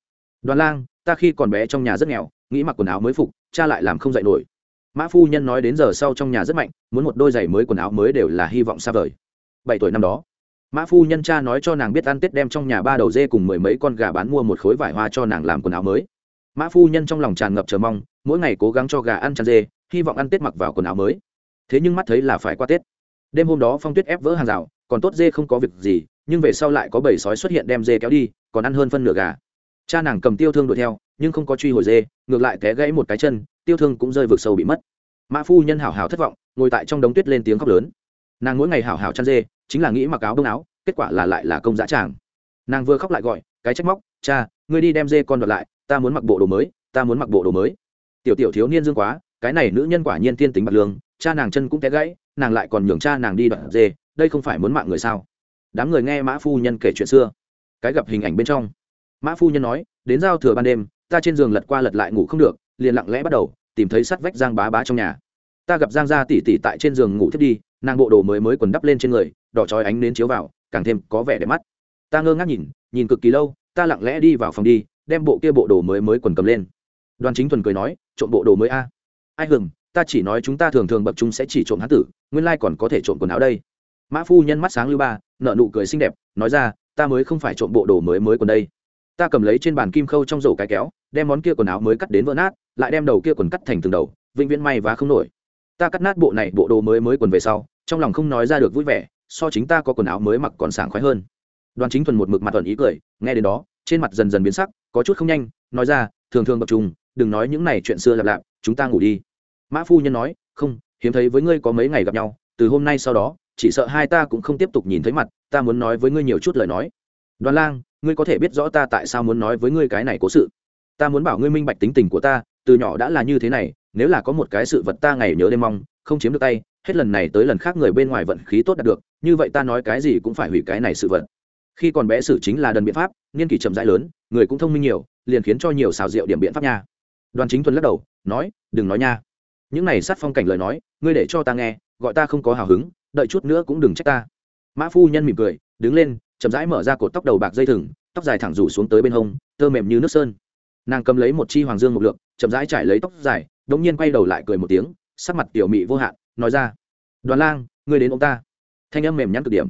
Đoàn lang, ta khi còn bé trong nhà rất nghèo, nghĩ mặc quần áo mới phục, cha lại làm không dạy nổi. Mã phu nhân nói đến giờ sau trong nhà rất mạnh, muốn một đôi giày mới quần áo mới đều là hy vọng xa vời. Bảy tuổi năm đó, mã phu nhân cha nói cho nàng biết ăn tết đem trong nhà ba đầu dê cùng mười mấy con gà bán mua một khối vải hoa cho nàng làm quần áo mới mã phu nhân trong lòng tràn ngập chờ mong, mỗi ngày cố gắng cho gà ăn chăn dê, hy vọng ăn tết mặc vào quần áo mới. Thế nhưng mắt thấy là phải qua tết. Đêm hôm đó phong tuyết ép vỡ hàng rào, còn tốt dê không có việc gì, nhưng về sau lại có bầy sói xuất hiện đem dê kéo đi, còn ăn hơn phân nửa gà. Cha nàng cầm tiêu thương đuổi theo, nhưng không có truy hồi dê, ngược lại té gãy một cái chân, tiêu thương cũng rơi vực sâu bị mất. Mã phu nhân hảo hảo thất vọng, ngồi tại trong đống tuyết lên tiếng khóc lớn. Nàng mỗi ngày hảo hảo chăn dê, chính là nghĩ mặc áo đông áo, kết quả là lại là công giá tràng. Nàng vừa khóc lại gọi, cái trách móc, cha ngươi đi đem dê con đoạt lại, ta muốn mặc bộ đồ mới, ta muốn mặc bộ đồ mới. Tiểu tiểu thiếu niên dương quá, cái này nữ nhân quả nhiên tiên tính bạc lương, cha nàng chân cũng té gãy, nàng lại còn nhường cha nàng đi đoạt dê, đây không phải muốn mạng người sao? Đám người nghe mã phu nhân kể chuyện xưa, cái gặp hình ảnh bên trong. Mã phu nhân nói, đến giao thừa ban đêm, ta trên giường lật qua lật lại ngủ không được, liền lặng lẽ bắt đầu, tìm thấy sắt vách giang bá bá trong nhà. Ta gặp giang gia tỉ tỉ tại trên giường ngủ thiết đi, nàng bộ đồ mới mới quần đắp lên trên người, đỏ trói ánh nến chiếu vào, càng thêm có vẻ đẹp mắt. Ta ngơ ngác nhìn nhìn cực kỳ lâu ta lặng lẽ đi vào phòng đi, đem bộ kia bộ đồ mới mới quần cầm lên. Đoàn chính thuần cười nói, trộm bộ đồ mới a? Ai hừng ta chỉ nói chúng ta thường thường bậc chúng sẽ chỉ trộm hán tử, nguyên lai còn có thể trộm quần áo đây. Mã phu nhân mắt sáng lưu ba nợ nụ cười xinh đẹp, nói ra, ta mới không phải trộm bộ đồ mới mới quần đây. Ta cầm lấy trên bàn kim khâu trong rổ cái kéo, đem món kia quần áo mới cắt đến vỡ nát, lại đem đầu kia quần cắt thành từng đầu, vĩnh viễn may và không nổi. Ta cắt nát bộ này bộ đồ mới mới quần về sau, trong lòng không nói ra được vui vẻ, so chính ta có quần áo mới mặc còn sảng khoái hơn đoàn chính thuần một mực mặt thuần ý cười, nghe đến đó, trên mặt dần dần biến sắc, có chút không nhanh, nói ra, thường thường bậc trùng, đừng nói những này chuyện xưa lặp lạp chúng ta ngủ đi. Mã phu nhân nói, không, hiếm thấy với ngươi có mấy ngày gặp nhau, từ hôm nay sau đó, chỉ sợ hai ta cũng không tiếp tục nhìn thấy mặt, ta muốn nói với ngươi nhiều chút lời nói. Đoàn lang, ngươi có thể biết rõ ta tại sao muốn nói với ngươi cái này cố sự. Ta muốn bảo ngươi minh bạch tính tình của ta, từ nhỏ đã là như thế này, nếu là có một cái sự vật ta ngày nhớ đêm mong, không chiếm được tay, hết lần này tới lần khác người bên ngoài vận khí tốt đạt được, như vậy ta nói cái gì cũng phải hủy cái này sự vật khi còn bé sử chính là đần biện pháp, niên kỷ chậm rãi lớn, người cũng thông minh nhiều, liền khiến cho nhiều xào rượu điểm biện pháp nha. Đoàn chính thuần lắc đầu, nói, đừng nói nha. Những này sát phong cảnh lời nói, ngươi để cho ta nghe, gọi ta không có hào hứng, đợi chút nữa cũng đừng trách ta. Mã phu nhân mỉm cười, đứng lên, chậm rãi mở ra cột tóc đầu bạc dây thừng, tóc dài thẳng rủ xuống tới bên hông, tơ mềm như nước sơn. Nàng cầm lấy một chi hoàng dương một lượng chậm rãi trải lấy tóc dài, đống nhiên quay đầu lại cười một tiếng, sắc mặt tiểu mị vô hạn, nói ra, đoàn lang, ngươi đến ông ta. Thanh âm mềm nhắn cực điểm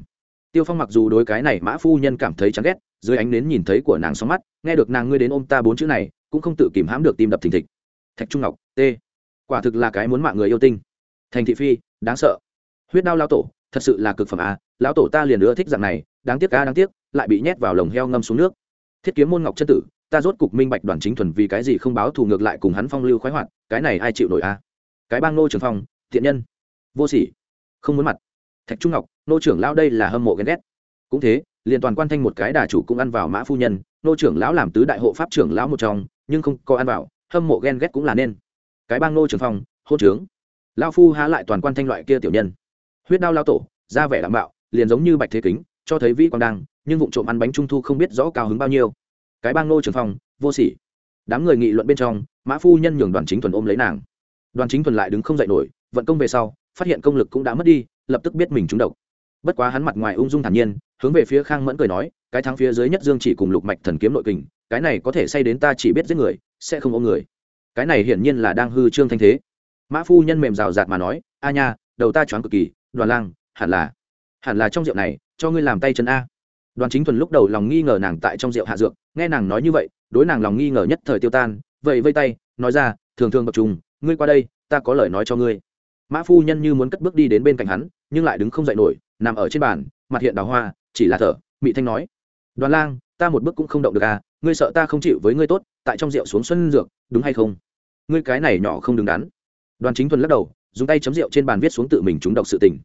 tiêu phong mặc dù đối cái này mã phu nhân cảm thấy chán ghét, dưới ánh nến nhìn thấy của nàng xóm mắt, nghe được nàng ngươi đến ôm ta bốn chữ này, cũng không tự kìm hãm được tim đập thình thịch. Thạch trung ngọc, t. Quả thực là cái muốn mạng người yêu tinh. Thành thị phi, đáng sợ. Huyết đao lao tổ, thật sự là cực phẩm à? lão tổ ta liền ưa thích dạng này, đáng tiếc a, đáng tiếc, lại bị nhét vào lồng heo ngâm xuống nước. Thiết kiếm môn ngọc chân tử, ta rốt cục minh bạch đoàn chính thuần vì cái gì không báo thù ngược lại cùng hắn phong lưu khoái hoạt, cái này ai chịu nổi à? cái bang nô trường phong, thiện nhân. Vô sỉ. Không muốn mặt thạch trung ngọc, nô trưởng lão đây là hâm mộ ghen ghét. Cũng thế, liền toàn quan thanh một cái đà chủ cũng ăn vào mã phu nhân, nô trưởng lão làm tứ đại hộ pháp trưởng lão một trong, nhưng không có ăn vào, hâm mộ ghen ghét cũng là nên. Cái bang nô trưởng phong, hôn trướng. Lao phu há lại toàn quan thanh loại kia tiểu nhân. Huyết đao lao tổ, ra vẻ đảm bảo liền giống như bạch thế kính, cho thấy vĩ quang đang, nhưng vụ trộm ăn bánh trung thu không biết rõ cao hứng bao nhiêu. Cái bang nô trưởng phong, vô sỉ. Đám người nghị luận bên trong, mã phu nhân nhường đoàn chính thuần ôm lấy nàng. Đoàn chính thuần lại đứng không dậy nổi, vận công về sau, phát hiện công lực cũng đã mất đi lập tức biết mình trúng độc. Bất quá hắn mặt ngoài ung dung thản nhiên, hướng về phía khang mẫn cười nói, cái thắng phía dưới nhất dương chỉ cùng lục mạch thần kiếm nội kình, cái này có thể say đến ta chỉ biết giết người, sẽ không ôm người. Cái này hiển nhiên là đang hư trương thanh thế. Mã phu nhân mềm rào rạt mà nói, a nha, đầu ta choáng cực kỳ, đoàn lang, hẳn là hẳn là trong rượu này, cho ngươi làm tay chân a. Đoàn chính thuần lúc đầu lòng nghi ngờ nàng tại trong rượu hạ dược, nghe nàng nói như vậy, đối nàng lòng nghi ngờ nhất thời tiêu tan vậy vây tay, nói ra, thường thường bậc trùng, ngươi qua đây, ta có lời nói cho ngươi mã phu nhân như muốn cất bước đi đến bên cạnh hắn, nhưng lại đứng không dậy nổi, nằm ở trên bàn, mặt hiện đào hoa, chỉ là thở, mị thanh nói, đoàn lang, ta một bước cũng không động được à ngươi sợ ta không chịu với ngươi tốt, tại trong rượu xuống xuân dược, đúng hay không? Ngươi cái này nhỏ không đứng đắn. Đoàn chính thuần lắc đầu, dùng tay chấm rượu trên bàn viết xuống tự mình trúng độc sự tình.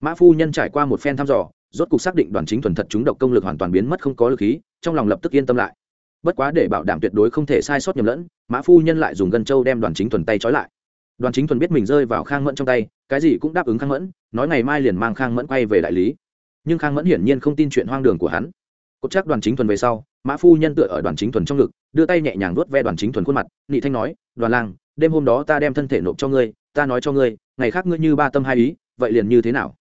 Mã phu nhân trải qua một phen thăm dò, rốt cục xác định đoàn chính thuần thật trúng độc công lực hoàn toàn biến mất không có lực khí, trong lòng lập tức yên tâm lại. Bất quá để bảo đảm tuyệt đối không thể sai sót nhầm lẫn, mã phu nhân lại dùng gân châu đem đoàn chính thuần tay trói lại đoàn chính thuần biết mình rơi vào khang mẫn trong tay, cái gì cũng đáp ứng khang mẫn, nói ngày mai liền mang khang mẫn quay về đại lý. Nhưng khang mẫn hiển nhiên không tin chuyện hoang đường của hắn. Cốt chắc đoàn chính thuần về sau, mã phu nhân tựa ở đoàn chính thuần trong ngực, đưa tay nhẹ nhàng vuốt ve đoàn chính thuần khuôn mặt nị thanh nói, đoàn lang, đêm hôm đó ta đem thân thể nộp cho ngươi, ta nói cho ngươi, ngày khác ngươi như ba tâm hai ý, vậy liền như thế nào?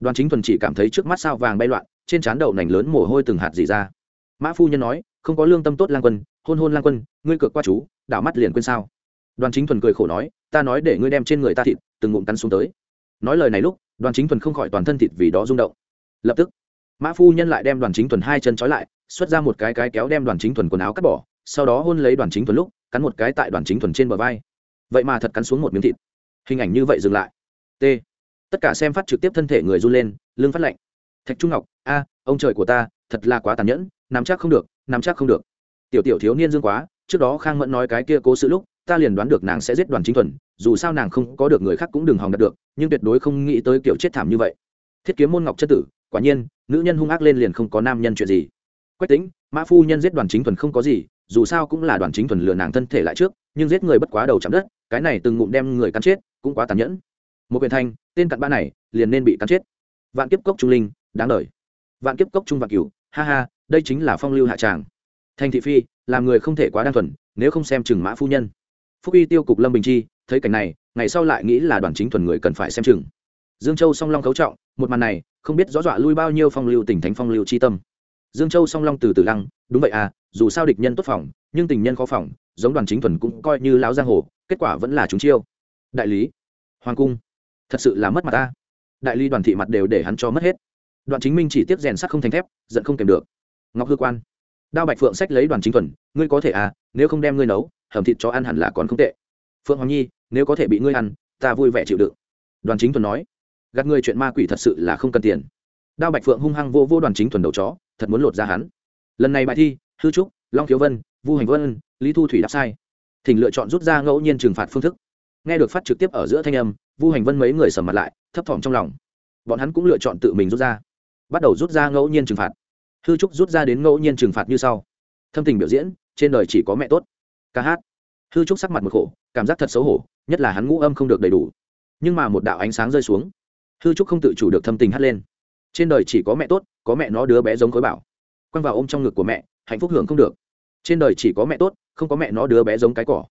Đoàn chính thuần chỉ cảm thấy trước mắt sao vàng bay loạn, trên trán đậu nành lớn mồ hôi từng hạt dì ra. Mã phu nhân nói, không có lương tâm tốt lang quân, hôn hôn lang quân, ngươi cược qua chú, đảo mắt liền quên sao? Đoàn chính thuần cười khổ nói, ta nói để ngươi đem trên người ta thịt, từng ngụm cắn xuống tới. Nói lời này lúc, đoàn chính thuần không khỏi toàn thân thịt vì đó rung động. Lập tức, mã phu nhân lại đem đoàn chính thuần hai chân trói lại, xuất ra một cái cái kéo đem đoàn chính thuần quần áo cắt bỏ, sau đó hôn lấy đoàn chính thuần lúc, cắn một cái tại đoàn chính thuần trên bờ vai. Vậy mà thật cắn xuống một miếng thịt. Hình ảnh như vậy dừng lại. T. Tất cả xem phát trực tiếp thân thể người run lên, lưng phát lạnh. Thạch trung ngọc, a, ông trời của ta, thật là quá tàn nhẫn, nắm chắc không được, nắm chắc không được. Tiểu tiểu thiếu niên dương quá, trước đó khang mẫn nói cái kia cố sự lúc ta liền đoán được nàng sẽ giết đoàn chính thuần, dù sao nàng không có được người khác cũng đừng hòng đạt được, nhưng tuyệt đối không nghĩ tới kiểu chết thảm như vậy. Thiết kiếm môn ngọc chất tử, quả nhiên, nữ nhân hung ác lên liền không có nam nhân chuyện gì. Quách tính mã phu nhân giết đoàn chính thuần không có gì, dù sao cũng là đoàn chính thuần lừa nàng thân thể lại trước, nhưng giết người bất quá đầu chạm đất, cái này từng ngụm đem người cắn chết, cũng quá tàn nhẫn. Một quyền thanh, tên cặn ba này, liền nên bị cắn chết. Vạn kiếp cốc trung linh, đáng lời vạn kiếp cốc trung vạn cửu, ha ha, đây chính là phong lưu hạ tràng. Thành thị phi, làm người không thể quá đan thuần, nếu không xem chừng mã phu nhân phúc y tiêu cục lâm bình chi, thấy cảnh này, ngày sau lại nghĩ là đoàn chính thuần người cần phải xem chừng. Dương châu song long cấu trọng, một màn này, không biết rõ dọa lui bao nhiêu phong lưu tỉnh thánh phong lưu chi tâm. Dương châu song long từ từ lăng, đúng vậy à dù sao địch nhân tốt phòng, nhưng tình nhân khó phòng, giống đoàn chính thuần cũng coi như lão giang hồ, kết quả vẫn là chúng chiêu. Đại lý, hoàng cung, thật sự là mất mặt ta. Đại lý đoàn thị mặt đều để hắn cho mất hết. Đoàn chính minh chỉ tiếp rèn sắt không thành thép, giận không kèm được. Ngọc hư quan, đao bạch phượng sách lấy đoàn chính thuần, ngươi có thể à nếu không đem ngươi nấu hầm thịt cho ăn hẳn là còn không tệ. Phượng hoàng nhi, nếu có thể bị ngươi ăn, ta vui vẻ chịu đựng. Đoàn chính thuần nói. Gạt ngươi chuyện ma quỷ thật sự là không cần tiền. Đao bạch phượng hung hăng vô vô đoàn chính thuần đầu chó, thật muốn lột ra hắn. Lần này bài thi, hư trúc, long thiếu vân, vu hành vân, lý thu thủy đáp sai. Thỉnh lựa chọn rút ra ngẫu nhiên trừng phạt phương thức. Nghe được phát trực tiếp ở giữa thanh âm, vu hành vân mấy người sầm mặt lại, thấp thỏm trong lòng. Bọn hắn cũng lựa chọn tự mình rút ra. Bắt đầu rút ra ngẫu nhiên trừng phạt. Hư trúc rút ra đến ngẫu nhiên trừng phạt như sau. Thâm tình biểu diễn, trên đời chỉ có mẹ tốt ca hát. Hư trúc sắc mặt một khổ, cảm giác thật xấu hổ, nhất là hắn ngũ âm không được đầy đủ. Nhưng mà một đạo ánh sáng rơi xuống. Hư trúc không tự chủ được thâm tình hát lên. Trên đời chỉ có mẹ tốt, có mẹ nó đứa bé giống khối bảo. Quăng vào ôm trong ngực của mẹ, hạnh phúc hưởng không được. Trên đời chỉ có mẹ tốt, không có mẹ nó đứa bé giống cái cỏ.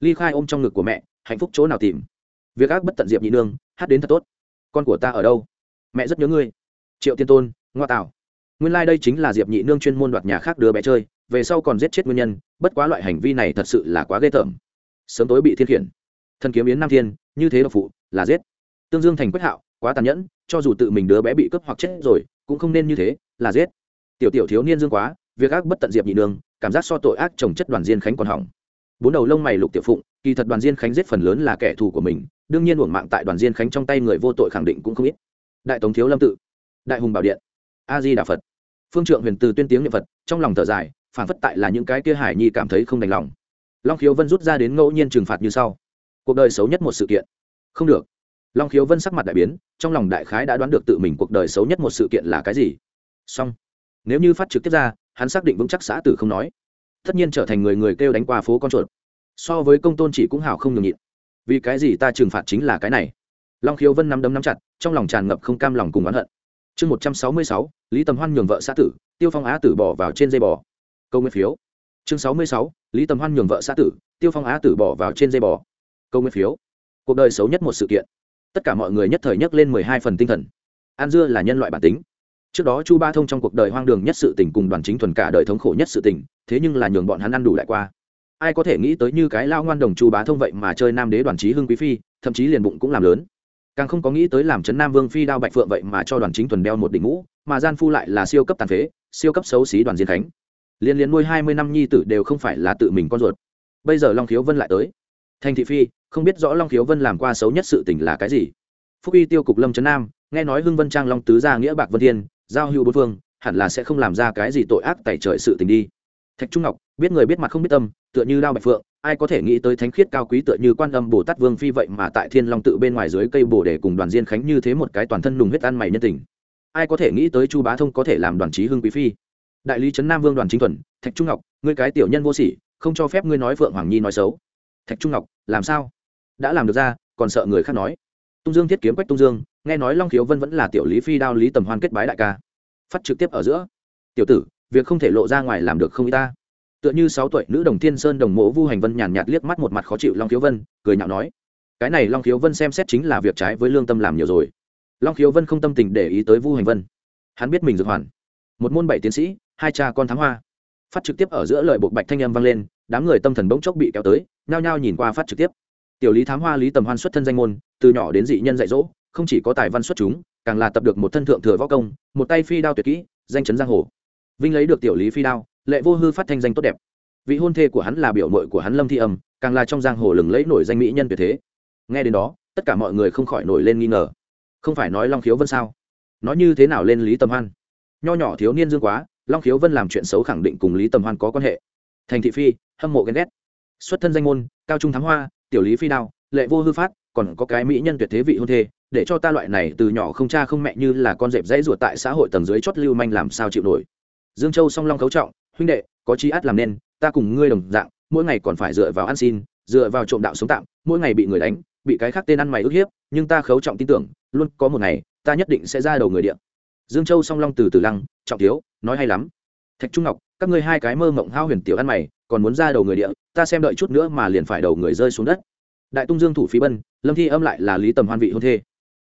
Ly khai ôm trong ngực của mẹ, hạnh phúc chỗ nào tìm? Việc ác bất tận diệp nhị nương, hát đến thật tốt. Con của ta ở đâu? Mẹ rất nhớ ngươi. Triệu tiên tôn, ngoa tạo. Nguyên lai、like、đây chính là diệp nhị nương chuyên môn đoạt nhà khác đứa bé chơi về sau còn giết chết nguyên nhân, bất quá loại hành vi này thật sự là quá ghê tởm. Sớm tối bị thiên khiển. Thần kiếm yến nam thiên, như thế độc phụ, là giết. Tương dương thành quyết hạo, quá tàn nhẫn, cho dù tự mình đứa bé bị cướp hoặc chết rồi, cũng không nên như thế, là giết. Tiểu tiểu thiếu niên dương quá, việc ác bất tận diệp nhị nương, cảm giác so tội ác trồng chất đoàn diên khánh còn hỏng. Bốn đầu lông mày lục tiểu phụng, kỳ thật đoàn diên khánh giết phần lớn là kẻ thù của mình, đương nhiên uổng mạng tại đoàn diên khánh trong tay người vô tội khẳng định cũng không ít. Đại tống thiếu lâm tự, đại hùng bảo điện, a di đà phật. Phương trượng huyền từ tuyên tiếng niệm phật, trong lòng thở dài phản phất tại là những cái kia hải nhi cảm thấy không đành lòng. Long khiếu vân rút ra đến ngẫu nhiên trừng phạt như sau. Cuộc đời xấu nhất một sự kiện. Không được. Long khiếu vân sắc mặt đại biến, trong lòng đại khái đã đoán được tự mình cuộc đời xấu nhất một sự kiện là cái gì. Song nếu như phát trực tiếp ra, hắn xác định vững chắc xã tử không nói. Tất nhiên trở thành người người kêu đánh qua phố con chuột. So với công tôn chỉ cũng hào không nhường nhịn. Vì cái gì ta trừng phạt chính là cái này? Long khiếu vân nắm đấm nắm chặt, trong lòng tràn ngập không cam lòng cùng oán hận. Chương một trăm sáu mươi sáu, lý tầm hoan nhường vợ xã tử, tiêu phong á tử bỏ vào trên dây bò câu nguyên phiếu. Chương sáu mươi sáu, lý tầm hoan nhường vợ xã tử, tiêu phong á tử bỏ vào trên dây bò. Câu nguyên phiếu. Cuộc đời xấu nhất một sự kiện. Tất cả mọi người nhất thời nhấc lên mười hai phần tinh thần. An dưa là nhân loại bản tính. Trước đó chu ba thông trong cuộc đời hoang đường nhất sự tình cùng đoàn chính thuần cả đời thống khổ nhất sự tình, thế nhưng là nhường bọn hắn ăn đủ lại qua. Ai có thể nghĩ tới như cái lao ngoan đồng chu bá thông vậy mà chơi nam đế đoàn trí hưng quý phi, thậm chí liền bụng cũng làm lớn. Càng không có nghĩ tới làm chấn nam vương phi đao bạch phượng vậy mà cho đoàn chính thuần đeo một đỉnh mũ, mà gian phu lại là siêu cấp tàn phế, siêu cấp xấu xí đoàn diên khánh liên liên nuôi hai mươi năm nhi tử đều không phải là tự mình con ruột. Bây giờ long khiếu vân lại tới. Thành thị phi, không biết rõ long khiếu vân làm qua xấu nhất sự tình là cái gì. Phúc y tiêu cục lâm trấn nam, nghe nói hưng vân trang long tứ gia nghĩa bạc vân thiên, giao hữu bốn phương, hẳn là sẽ không làm ra cái gì tội ác tẩy trời sự tình đi. Thạch trung ngọc, biết người biết mặt không biết tâm, tựa như đao bạch phượng, ai có thể nghĩ tới thánh khiết cao quý tựa như quan âm bồ tát vương phi vậy mà tại thiên long tự bên ngoài dưới cây bồ để cùng đoàn diên khánh như thế một cái toàn thân nùng huyết ăn mày nhân tình. Ai có thể nghĩ tới chu bá thông có thể làm đoàn trí hưng quý phi? Đại lý trấn nam vương đoàn chính thuần, thạch trung ngọc, ngươi cái tiểu nhân vô sỉ, không cho phép ngươi nói phượng hoàng nhi nói xấu. Thạch trung ngọc, làm sao? Đã làm được ra, còn sợ người khác nói. Tung dương thiết kiếm quách tung dương, nghe nói long khiếu vân vẫn là tiểu lý phi đao lý tầm hoan kết bái đại ca. Phát trực tiếp ở giữa. Tiểu tử, việc không thể lộ ra ngoài làm được không y ta. Tựa như sáu tuổi nữ đồng thiên sơn đồng mộ vu hành vân nhàn nhạt liếc mắt một mặt khó chịu long khiếu vân, cười nhạo nói. Cái này long khiếu vân xem xét chính là việc trái với lương tâm làm nhiều rồi. Long khiếu vân không tâm tình để ý tới vu hành vân. Hắn biết mình dược hoàn. Một môn bảy tiến sĩ hai cha con thám hoa. Phát trực tiếp ở giữa lời buộc bạch thanh âm vang lên, đám người tâm thần bỗng chốc bị kéo tới, nhao nhao nhìn qua phát trực tiếp. Tiểu lý thám hoa lý tầm hoan xuất thân danh môn, từ nhỏ đến dị nhân dạy dỗ, không chỉ có tài văn xuất chúng, càng là tập được một thân thượng thừa võ công, một tay phi đao tuyệt kỹ, danh chấn giang hồ. Vinh lấy được tiểu lý phi đao, lệ vô hư phát thanh danh tốt đẹp. Vị hôn thê của hắn là biểu mội của hắn lâm thi âm, càng là trong giang hồ lừng lẫy nổi danh mỹ nhân tuyệt thế. Nghe đến đó, tất cả mọi người không khỏi nổi lên nghi ngờ. Không phải nói long khiếu vân sao? Nói như thế nào lên lý tầm hoan? Nho nhỏ thiếu niên dương quá long khiếu vân làm chuyện xấu khẳng định cùng lý tầm hoan có quan hệ. Thành thị phi, hâm mộ ghen ghét. Xuất thân danh môn, cao trung thắng hoa, tiểu lý phi đao, lệ vô hư phát, còn có cái mỹ nhân tuyệt thế vị hôn thê, để cho ta loại này từ nhỏ không cha không mẹ như là con dẹp dãy ruột tại xã hội tầng dưới chót lưu manh làm sao chịu nổi. Dương châu song long cấu trọng, huynh đệ, có chi át làm nên, ta cùng ngươi đồng dạng, mỗi ngày còn phải dựa vào ăn xin, dựa vào trộm đạo sống tạm, mỗi ngày bị người đánh, bị cái khác tên ăn mày ức hiếp, nhưng ta khấu trọng tin tưởng, luôn có một ngày, ta nhất định sẽ ra đầu người điện dương châu song long từ từ lăng, trọng thiếu nói hay lắm. Thạch trung ngọc, các ngươi hai cái mơ mộng hao huyền tiểu ăn mày, còn muốn ra đầu người địa, ta xem đợi chút nữa mà liền phải đầu người rơi xuống đất. Đại tung dương thủ phí bân, lâm thi âm lại là lý tầm hoan vị hôn thê.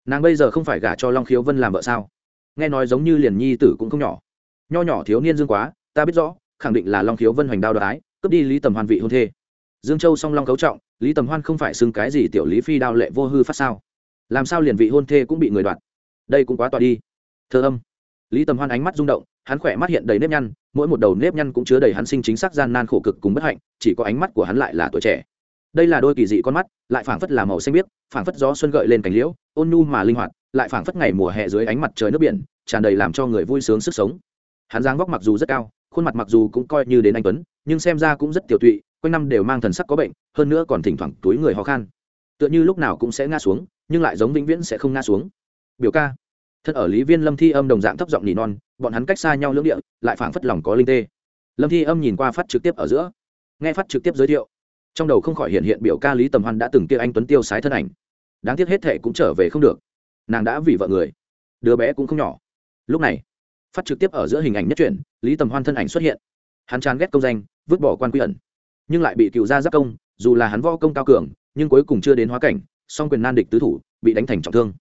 Nàng bây giờ không phải gả cho long khiếu vân làm vợ sao? Nghe nói giống như liền nhi tử cũng không nhỏ. Nho nhỏ thiếu niên dương quá, ta biết rõ, khẳng định là long khiếu vân hoành đao đoái cướp đi lý tầm hoan vị hôn thê. Dương châu song long cấu trọng, lý tầm hoan không phải xưng cái gì tiểu lý phi đao lệ vô hư phát sao? Làm sao liền vị hôn thê cũng bị người đoạt? Đây cũng quá tọa đi. Thơ âm. Lý tầm hoan ánh mắt rung động hắn khỏe mắt hiện đầy nếp nhăn, mỗi một đầu nếp nhăn cũng chứa đầy hắn sinh chính xác gian nan khổ cực cùng bất hạnh, chỉ có ánh mắt của hắn lại là tuổi trẻ. Đây là đôi kỳ dị con mắt, lại phảng phất là màu xanh biếc, phảng phất gió xuân gợi lên cành liễu, ôn nhu mà linh hoạt, lại phảng phất ngày mùa hè dưới ánh mặt trời nước biển, tràn đầy làm cho người vui sướng sức sống. Hắn dáng vóc mặc dù rất cao, khuôn mặt mặc dù cũng coi như đến anh tuấn, nhưng xem ra cũng rất tiểu tụy, quanh năm đều mang thần sắc có bệnh, hơn nữa còn thỉnh thoảng túi người ho khan. Tựa như lúc nào cũng sẽ ngã xuống, nhưng lại giống vĩnh viễn sẽ không ngã xuống. Biểu ca thân ở lý viên lâm thi âm đồng dạng thấp giọng nỉ non bọn hắn cách xa nhau lưỡng địa, lại phảng phất lòng có linh tê. Lâm thi âm nhìn qua phát trực tiếp ở giữa, nghe phát trực tiếp giới thiệu. Trong đầu không khỏi hiện hiện biểu ca lý tầm hoan đã từng kia anh tuấn tiêu sái thân ảnh. Đáng tiếc hết thệ cũng trở về không được. Nàng đã vì vợ người, đứa bé cũng không nhỏ. Lúc này, phát trực tiếp ở giữa hình ảnh nhất truyện lý tầm hoan thân ảnh xuất hiện. Hắn chán ghét công danh, vứt bỏ quan quy ẩn. Nhưng lại bị cựu gia giáp công, dù là hắn võ công cao cường, nhưng cuối cùng chưa đến hóa cảnh, song quyền nan địch tứ thủ, bị đánh thành trọng thương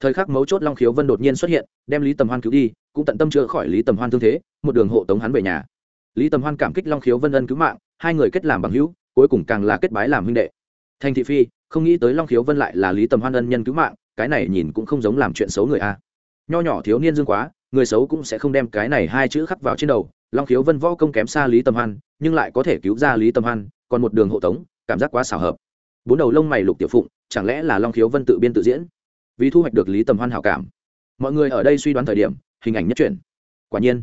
thời khắc mấu chốt long khiếu vân đột nhiên xuất hiện, đem lý tầm hoan cứu đi, cũng tận tâm chữa khỏi lý tầm hoan thương thế, một đường hộ tống hắn về nhà. Lý tầm hoan cảm kích long khiếu vân ân cứu mạng, hai người kết làm bằng hữu, cuối cùng càng là kết bái làm huynh đệ. Thành thị phi, không nghĩ tới long khiếu vân lại là lý tầm hoan ân nhân cứu mạng, cái này nhìn cũng không giống làm chuyện xấu người a. Nho nhỏ thiếu niên dương quá, người xấu cũng sẽ không đem cái này hai chữ khắc vào trên đầu. Long khiếu vân võ công kém xa lý tầm hoan, nhưng lại có thể cứu ra lý tầm hoan, còn một đường hộ tống, cảm giác quá xảo hợp. Bốn đầu lông mày lục tiểu phụng, chẳng lẽ là long khiếu vân tự biên tự diễn? Vì thu hoạch được lý tầm hoan hảo cảm. Mọi người ở đây suy đoán thời điểm, hình ảnh nhất truyền. quả nhiên,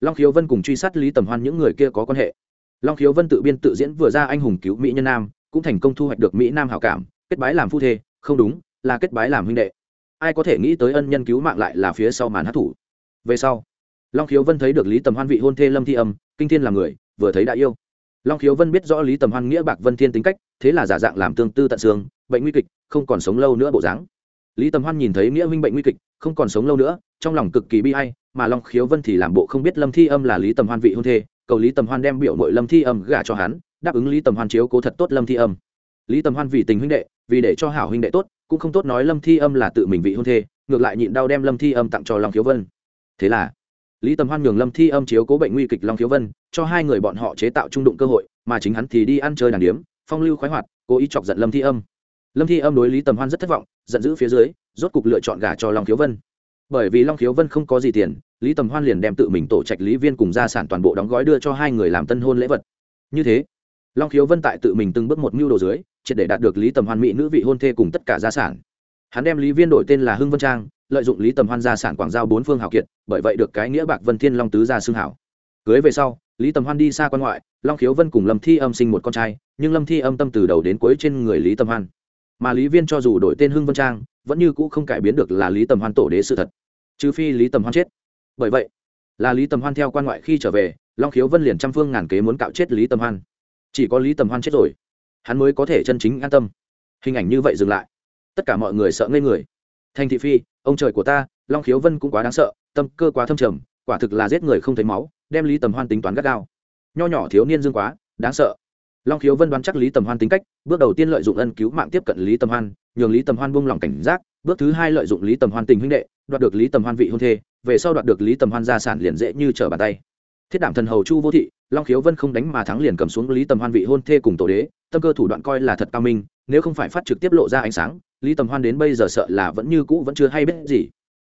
long khiếu vân cùng truy sát lý tầm hoan những người kia có quan hệ. Long khiếu vân tự biên tự diễn vừa ra anh hùng cứu mỹ nhân nam, cũng thành công thu hoạch được mỹ nam hảo cảm, kết bái làm phu thê, không đúng, là kết bái làm huynh đệ. Ai có thể nghĩ tới ân nhân cứu mạng lại là phía sau màn hát thủ. Về sau, long khiếu vân thấy được lý tầm hoan vị hôn thê lâm thi âm, kinh thiên là người, vừa thấy đã yêu. Long khiếu vân biết rõ lý tầm hoan nghĩa bạc vân thiên tính cách, thế là giả dạng làm tương tư tận xương, bệnh nguy kịch, không còn sống lâu nữa bộ dáng lý tầm hoan nhìn thấy nghĩa huynh bệnh nguy kịch, không còn sống lâu nữa, trong lòng cực kỳ bi hay mà long khiếu vân thì làm bộ không biết lâm thi âm là lý tầm hoan vị hôn thê, cầu lý tầm hoan đem biểu mội lâm thi âm gả cho hắn, đáp ứng lý tầm hoan chiếu cố thật tốt lâm thi âm. Lý tầm hoan vì tình huynh đệ, vì để cho hảo huynh đệ tốt, cũng không tốt nói lâm thi âm là tự mình vị hôn thê, ngược lại nhịn đau đem lâm thi âm tặng cho long khiếu vân. Thế là, lý tầm hoan nhường lâm thi âm chiếu cố bệnh nguy kịch long khiếu vân, cho hai người bọn họ chế tạo trung đụng cơ hội, mà chính hắn thì đi ăn chơi đàn điếm, phong lưu khoái hoạt, cố ý chọc giận lâm thi âm lâm thi âm đối lý tầm hoan rất thất vọng, giận dữ phía dưới, rốt cục lựa chọn gả cho long khiếu vân. Bởi vì long khiếu vân không có gì tiền, lý tầm hoan liền đem tự mình tổ trạch lý viên cùng gia sản toàn bộ đóng gói đưa cho hai người làm tân hôn lễ vật. Như thế, long khiếu vân tại tự mình từng bước một mưu đồ dưới, triệt để đạt được lý tầm hoan mỹ nữ vị hôn thê cùng tất cả gia sản. Hắn đem lý viên đổi tên là hưng vân trang, lợi dụng lý tầm hoan gia sản quảng giao bốn phương hào kiệt, bởi vậy được cái nghĩa bạc vân thiên long tứ gia xương hảo. Cưới về sau, lý tầm hoan đi xa quan ngoại, long khiếu vân cùng lâm thi âm sinh một con trai, nhưng lâm thi âm tâm từ đầu đến cuối trên người lý tầm hoan mà lý viên cho dù đổi tên hưng vân trang, vẫn như cũ không cải biến được là lý tầm hoan tổ đế sự thật. Trừ phi lý tầm hoan chết. Bởi vậy, là lý tầm hoan theo quan ngoại khi trở về, long khiếu vân liền trăm phương ngàn kế muốn cạo chết lý tầm hoan. Chỉ có lý tầm hoan chết rồi, hắn mới có thể chân chính an tâm. Hình ảnh như vậy dừng lại. Tất cả mọi người sợ ngây người. Thành thị phi, ông trời của ta, long khiếu vân cũng quá đáng sợ, tâm cơ quá thâm trầm, quả thực là giết người không thấy máu, đem lý tầm hoan tính toán gắt gao. Nho nhỏ thiếu niên dương quá, đáng sợ long khiếu vân đoán chắc lý tầm hoan tính cách, bước đầu tiên lợi dụng ân cứu mạng tiếp cận lý tầm hoan, nhường lý tầm hoan buông lỏng cảnh giác, bước thứ hai lợi dụng lý tầm hoan tình huynh đệ, đoạt được lý tầm hoan vị hôn thê, về sau đoạt được lý tầm hoan gia sản liền dễ như trở bàn tay. Thiết đảm thần hầu chu vô thị, long khiếu vân không đánh mà thắng liền cầm xuống lý tầm hoan vị hôn thê cùng tổ đế, tâm cơ thủ đoạn coi là thật cao minh, nếu không phải phát trực tiếp lộ ra ánh sáng, lý tầm hoan đến bây giờ sợ là vẫn như cũ vẫn chưa hay biết gì.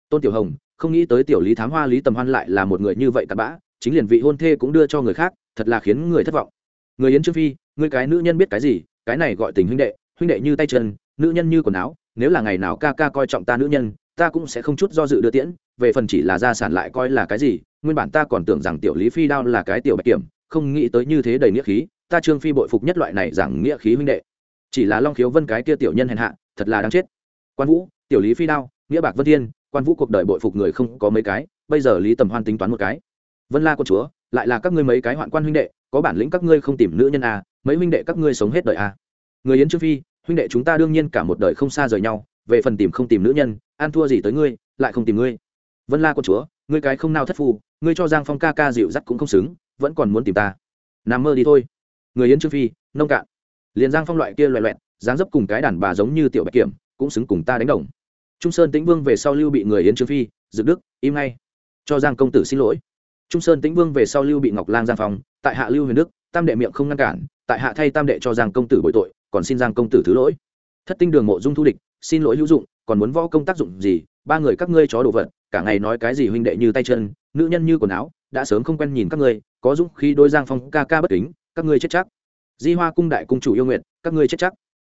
Tôn tiểu hồng, không nghĩ tới tiểu lý thám hoa lý tầm hoan lại là một người như vậy tạt bã, chính liền vị hôn thê cũng đưa cho người khác, thật là khiến người thất vọng. Người yến trương phi người cái nữ nhân biết cái gì cái này gọi tình huynh đệ huynh đệ như tay chân nữ nhân như quần áo nếu là ngày nào ca ca coi trọng ta nữ nhân ta cũng sẽ không chút do dự đưa tiễn về phần chỉ là gia sản lại coi là cái gì nguyên bản ta còn tưởng rằng tiểu lý phi đao là cái tiểu bạch kiểm không nghĩ tới như thế đầy nghĩa khí ta trương phi bội phục nhất loại này rằng nghĩa khí huynh đệ. Chỉ là long khiếu vân cái kia tiểu nhân hèn hạ thật là đáng chết. Quan vũ tiểu lý phi đao nghĩa bạc vân thiên quan vũ cuộc đời bội phục người không có mấy cái bây giờ lý tầm hoan tính toán một cái. Vân la con chúa lại là các ngươi mấy cái hoạn quan huynh đệ có bản lĩnh các ngươi không tìm nữ nhân à, mấy huynh đệ các ngươi sống hết đời à. người yến trương phi, huynh đệ chúng ta đương nhiên cả một đời không xa rời nhau, về phần tìm không tìm nữ nhân, ăn thua gì tới ngươi, lại không tìm ngươi. Vân la con chúa, ngươi cái không nào thất phu, ngươi cho giang phong ca ca dịu dắt cũng không xứng, vẫn còn muốn tìm ta. Nằm mơ đi thôi. Người yến trương phi, nông cạn. Liền giang phong loại kia loại loẹt, dáng dấp cùng cái đàn bà giống như tiểu bạch kiểm, cũng xứng cùng ta đánh đồng. Trung sơn tĩnh vương về sau lưu bị người yến trương phi dự đức, im ngay. Cho giang công tử xin lỗi. Trung sơn tĩnh vương về sau lưu bị ngọc lang giang phong, tại hạ lưu huyền đức, tam đệ miệng không ngăn cản tại hạ thay tam đệ cho giang công tử bội tội, còn xin giang công tử thứ lỗi. Thất tinh đường mộ dung thu địch, xin lỗi hữu dụng, còn muốn võ công tác dụng gì, ba người các ngươi chó đồ vật, cả ngày nói cái gì huynh đệ như tay chân, nữ nhân như quần áo, đã sớm không quen nhìn các ngươi, có dũng khi đôi giang phong ca ca bất kính, các ngươi chết chắc. Di hoa cung đại cung chủ yêu nguyện các ngươi chết chắc.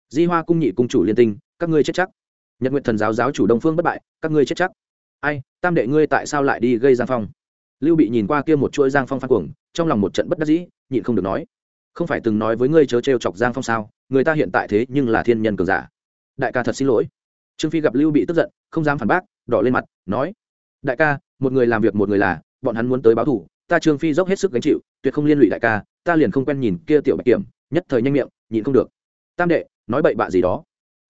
Di hoa cung nhị cung chủ liên tinh, các ngươi chết chắc. Nhật nguyện thần giáo giáo chủ đông phương bất bại, các ngươi chết chắc. Ai, tam đệ ngươi tại sao lại đi gây giang phong? Lưu bị nhìn qua kia một chuỗi giang phong phan cuồng, trong lòng một trận bất đắc dĩ, nhịn không được nói không phải từng nói với ngươi chớ t chọc giang phong sao, người ta hiện tại thế nhưng là thiên nhân cường giả. Đại ca thật xin lỗi. Trương phi gặp lưu bị tức giận, không dám phản bác, đỏ lên mặt, nói, đại ca, một người làm việc một người là, bọn hắn muốn tới báo thủ ta trương phi dốc hết sức gánh chịu, tuyệt không liên lụy đại ca, ta liền không quen nhìn kia tiểu bạch kiểm, nhất thời nhanh miệng, nhịn không được. Tam đệ, nói bậy bạ gì đó.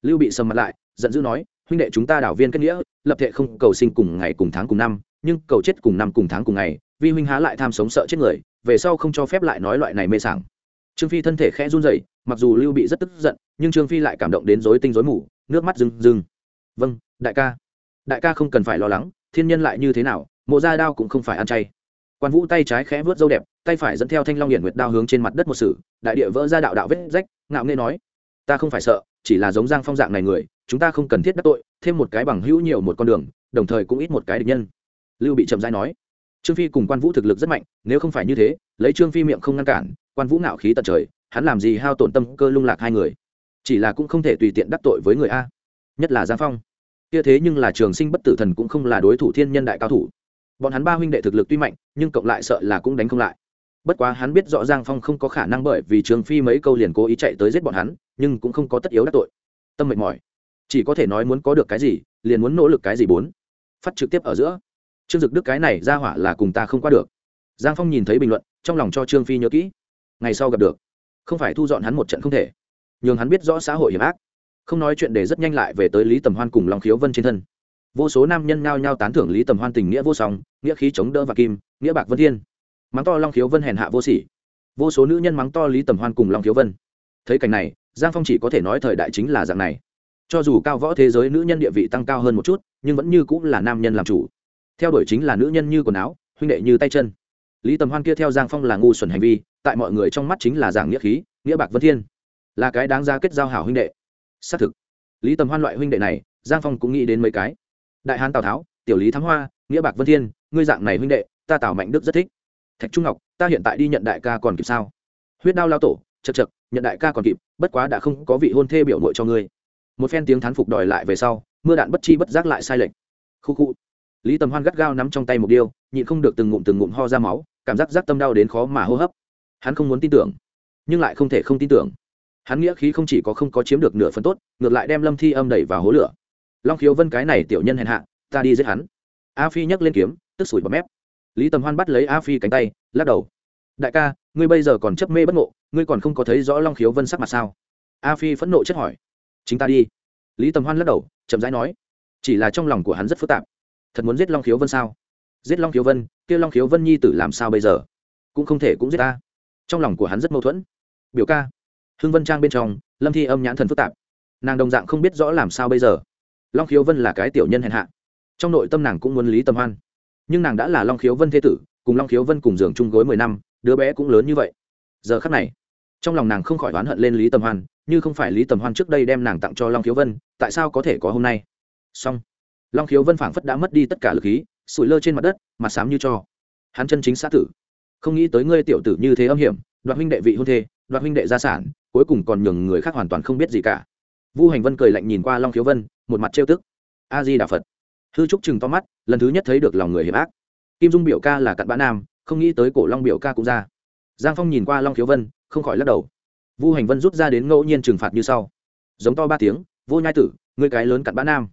Lưu bị sầm mặt lại, giận dữ nói, huynh đệ chúng ta đảo viên kết nghĩa, lập thể không cầu sinh cùng ngày cùng tháng cùng năm, nhưng cầu chết cùng năm cùng tháng cùng ngày, vi huynh há lại tham sống sợ chết người, về sau không cho phép lại nói loại này mê sảng trương phi thân thể khẽ run rẩy, mặc dù lưu bị rất tức giận, nhưng trương phi lại cảm động đến rối tinh rối mù, nước mắt rưng rưng. Vâng đại ca. Đại ca không cần phải lo lắng, thiên nhân lại như thế nào, mộ gia đao cũng không phải ăn chay. Quan vũ tay trái khẽ vớt dâu đẹp, tay phải dẫn theo thanh long hiển nguyệt đao hướng trên mặt đất một sử đại địa vỡ ra đạo đạo vết rách, ngạo nghê nói, ta không phải sợ, chỉ là giống giang phong dạng này người, chúng ta không cần thiết đắc tội, thêm một cái bằng hữu nhiều một con đường, đồng thời cũng ít một cái địch nhân. Lưu bị chậm rãi nói. Trương phi cùng quan vũ thực lực rất mạnh, nếu không phải như thế, lấy trương phi miệng không ngăn cản quan vũ ngạo khí tận trời, hắn làm gì hao tổn tâm cơ lung lạc hai người? Chỉ là cũng không thể tùy tiện đắc tội với người a. Nhất là giang phong. Kia thế nhưng là trường sinh bất tử thần cũng không là đối thủ thiên nhân đại cao thủ. Bọn hắn ba huynh đệ thực lực tuy mạnh, nhưng cộng lại sợ là cũng đánh không lại. Bất quá hắn biết rõ giang phong không có khả năng bởi vì trường phi mấy câu liền cố ý chạy tới giết bọn hắn, nhưng cũng không có tất yếu đắc tội. Tâm mệt mỏi. Chỉ có thể nói muốn có được cái gì, liền muốn nỗ lực cái gì bốn. Phát trực tiếp ở giữa. Trương dực đức cái này ra hỏa là cùng ta không qua được. Giang phong nhìn thấy bình luận, trong lòng cho trương phi nhớ kỹ ngày sau gặp được. Không phải thu dọn hắn một trận không thể. Nhường hắn biết rõ xã hội hiểm ác. Không nói chuyện để rất nhanh lại về tới lý tầm hoan cùng lòng khiếu vân trên thân. Vô số nam nhân nhao nhao tán thưởng lý tầm hoan tình nghĩa vô song, nghĩa khí chống đỡ và kim, nghĩa bạc vân thiên. Mắng to long khiếu vân hèn hạ vô sỉ. Vô số nữ nhân mắng to lý tầm hoan cùng long khiếu vân. Thấy cảnh này, giang phong chỉ có thể nói thời đại chính là dạng này. Cho dù cao võ thế giới nữ nhân địa vị tăng cao hơn một chút, nhưng vẫn như cũng là nam nhân làm chủ. Theo đuổi chính là nữ nhân như quần áo, huynh đệ như tay chân lý tầm hoan kia theo giang phong là ngu xuẩn hành vi, tại mọi người trong mắt chính là giảng nghĩa khí, nghĩa bạc vân thiên. Là cái đáng ra kết giao hảo huynh đệ. Xác thực, lý tầm hoan loại huynh đệ này, giang phong cũng nghĩ đến mấy cái. Đại hán tào tháo, tiểu lý thám hoa, nghĩa bạc vân thiên, ngươi dạng này huynh đệ, ta tào mạnh đức rất thích. Thạch trung ngọc, ta hiện tại đi nhận đại ca còn kịp sao? Huyết đao lao tổ chật chật nhận đại ca còn kịp, bất quá đã không có vị hôn thê biểu mội cho ngươi. Một phen tiếng thán phục đòi lại về sau, mưa đạn bất chi bất giác lại sai lệch. Khu khu. Lý tầm hoan gắt gao nắm trong tay một điêu, nhịn không được từng ngụm từng ngụm ho ra máu cảm giác giác tâm đau đến khó mà hô hấp. Hắn không muốn tin tưởng, nhưng lại không thể không tin tưởng. Hắn nghĩa khí không chỉ có không có chiếm được nửa phần tốt, ngược lại đem lâm thi âm đẩy vào hố lửa. Long khiếu vân cái này tiểu nhân hèn hạ, ta đi giết hắn. A phi nhấc lên kiếm, tức sủi bọt mép. Lý tầm hoan bắt lấy a phi cánh tay, lắc đầu. Đại ca, ngươi bây giờ còn chấp mê bất ngộ, ngươi còn không có thấy rõ long khiếu vân sắc mặt sao? A phi phẫn nộ chất hỏi. Chính ta đi. Lý tầm hoan lắc đầu, chậm rãi nói. Chỉ là trong lòng của hắn rất phức tạp. Thật muốn giết long khiếu vân sao? Giết long khiếu vân kêu long khiếu vân nhi tử làm sao bây giờ? Cũng không thể cũng giết ta. Trong lòng của hắn rất mâu thuẫn. Biểu ca. Hưng vân trang bên trong, lâm thi âm nhãn thần phức tạp. Nàng đồng dạng không biết rõ làm sao bây giờ. Long khiếu vân là cái tiểu nhân hèn hạ. Trong nội tâm nàng cũng muốn lý tầm hoan. Nhưng nàng đã là long khiếu vân thế tử, cùng long khiếu vân cùng giường chung gối mười năm, đứa bé cũng lớn như vậy. Giờ khắc này, trong lòng nàng không khỏi oán hận lên lý tầm hoan, như không phải lý tầm hoan trước đây đem nàng tặng cho long khiếu vân, tại sao có thể có hôm nay? Song long khiếu vân phảng phất đã mất đi tất cả lực khí sủi lơ trên mặt đất mặt sám như cho. Hắn chân chính xã tử. Không nghĩ tới ngươi tiểu tử như thế âm hiểm, đoạt huynh đệ vị hôn thê, đoạt huynh đệ gia sản, cuối cùng còn nhường người khác hoàn toàn không biết gì cả. Vu hành vân cười lạnh nhìn qua long khiếu vân, một mặt trêu tức. A di đà phật. Hư trúc chừng to mắt, lần thứ nhất thấy được lòng người hiểm ác. Kim dung biểu ca là cặn bã nam, không nghĩ tới cổ long biểu ca cũng ra. Giang phong nhìn qua long khiếu vân, không khỏi lắc đầu. Vu hành vân rút ra đến ngẫu nhiên trừng phạt như sau. Giống to ba tiếng, vô nhai tử, ngươi cái lớn cặn bã nam.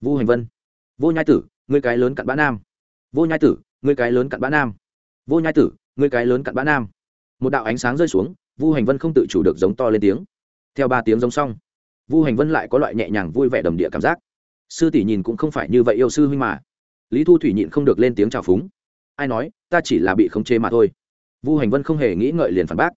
Vu hành vân, vô nhai tử ngươi cái lớn cặn bã nam. Vô nhai tử, ngươi cái lớn cặn bã nam. Vô nhai tử, ngươi cái lớn cặn bã nam. Một đạo ánh sáng rơi xuống, vu hành vân không tự chủ được giống to lên tiếng. Theo ba tiếng giống xong, vu hành vân lại có loại nhẹ nhàng vui vẻ đầm địa cảm giác. Sư tỷ nhìn cũng không phải như vậy yêu sư huynh mà. Lý thu thủy nhịn không được lên tiếng chào phúng. Ai nói, ta chỉ là bị khống chế mà thôi. Vu hành vân không hề nghĩ ngợi liền phản bác.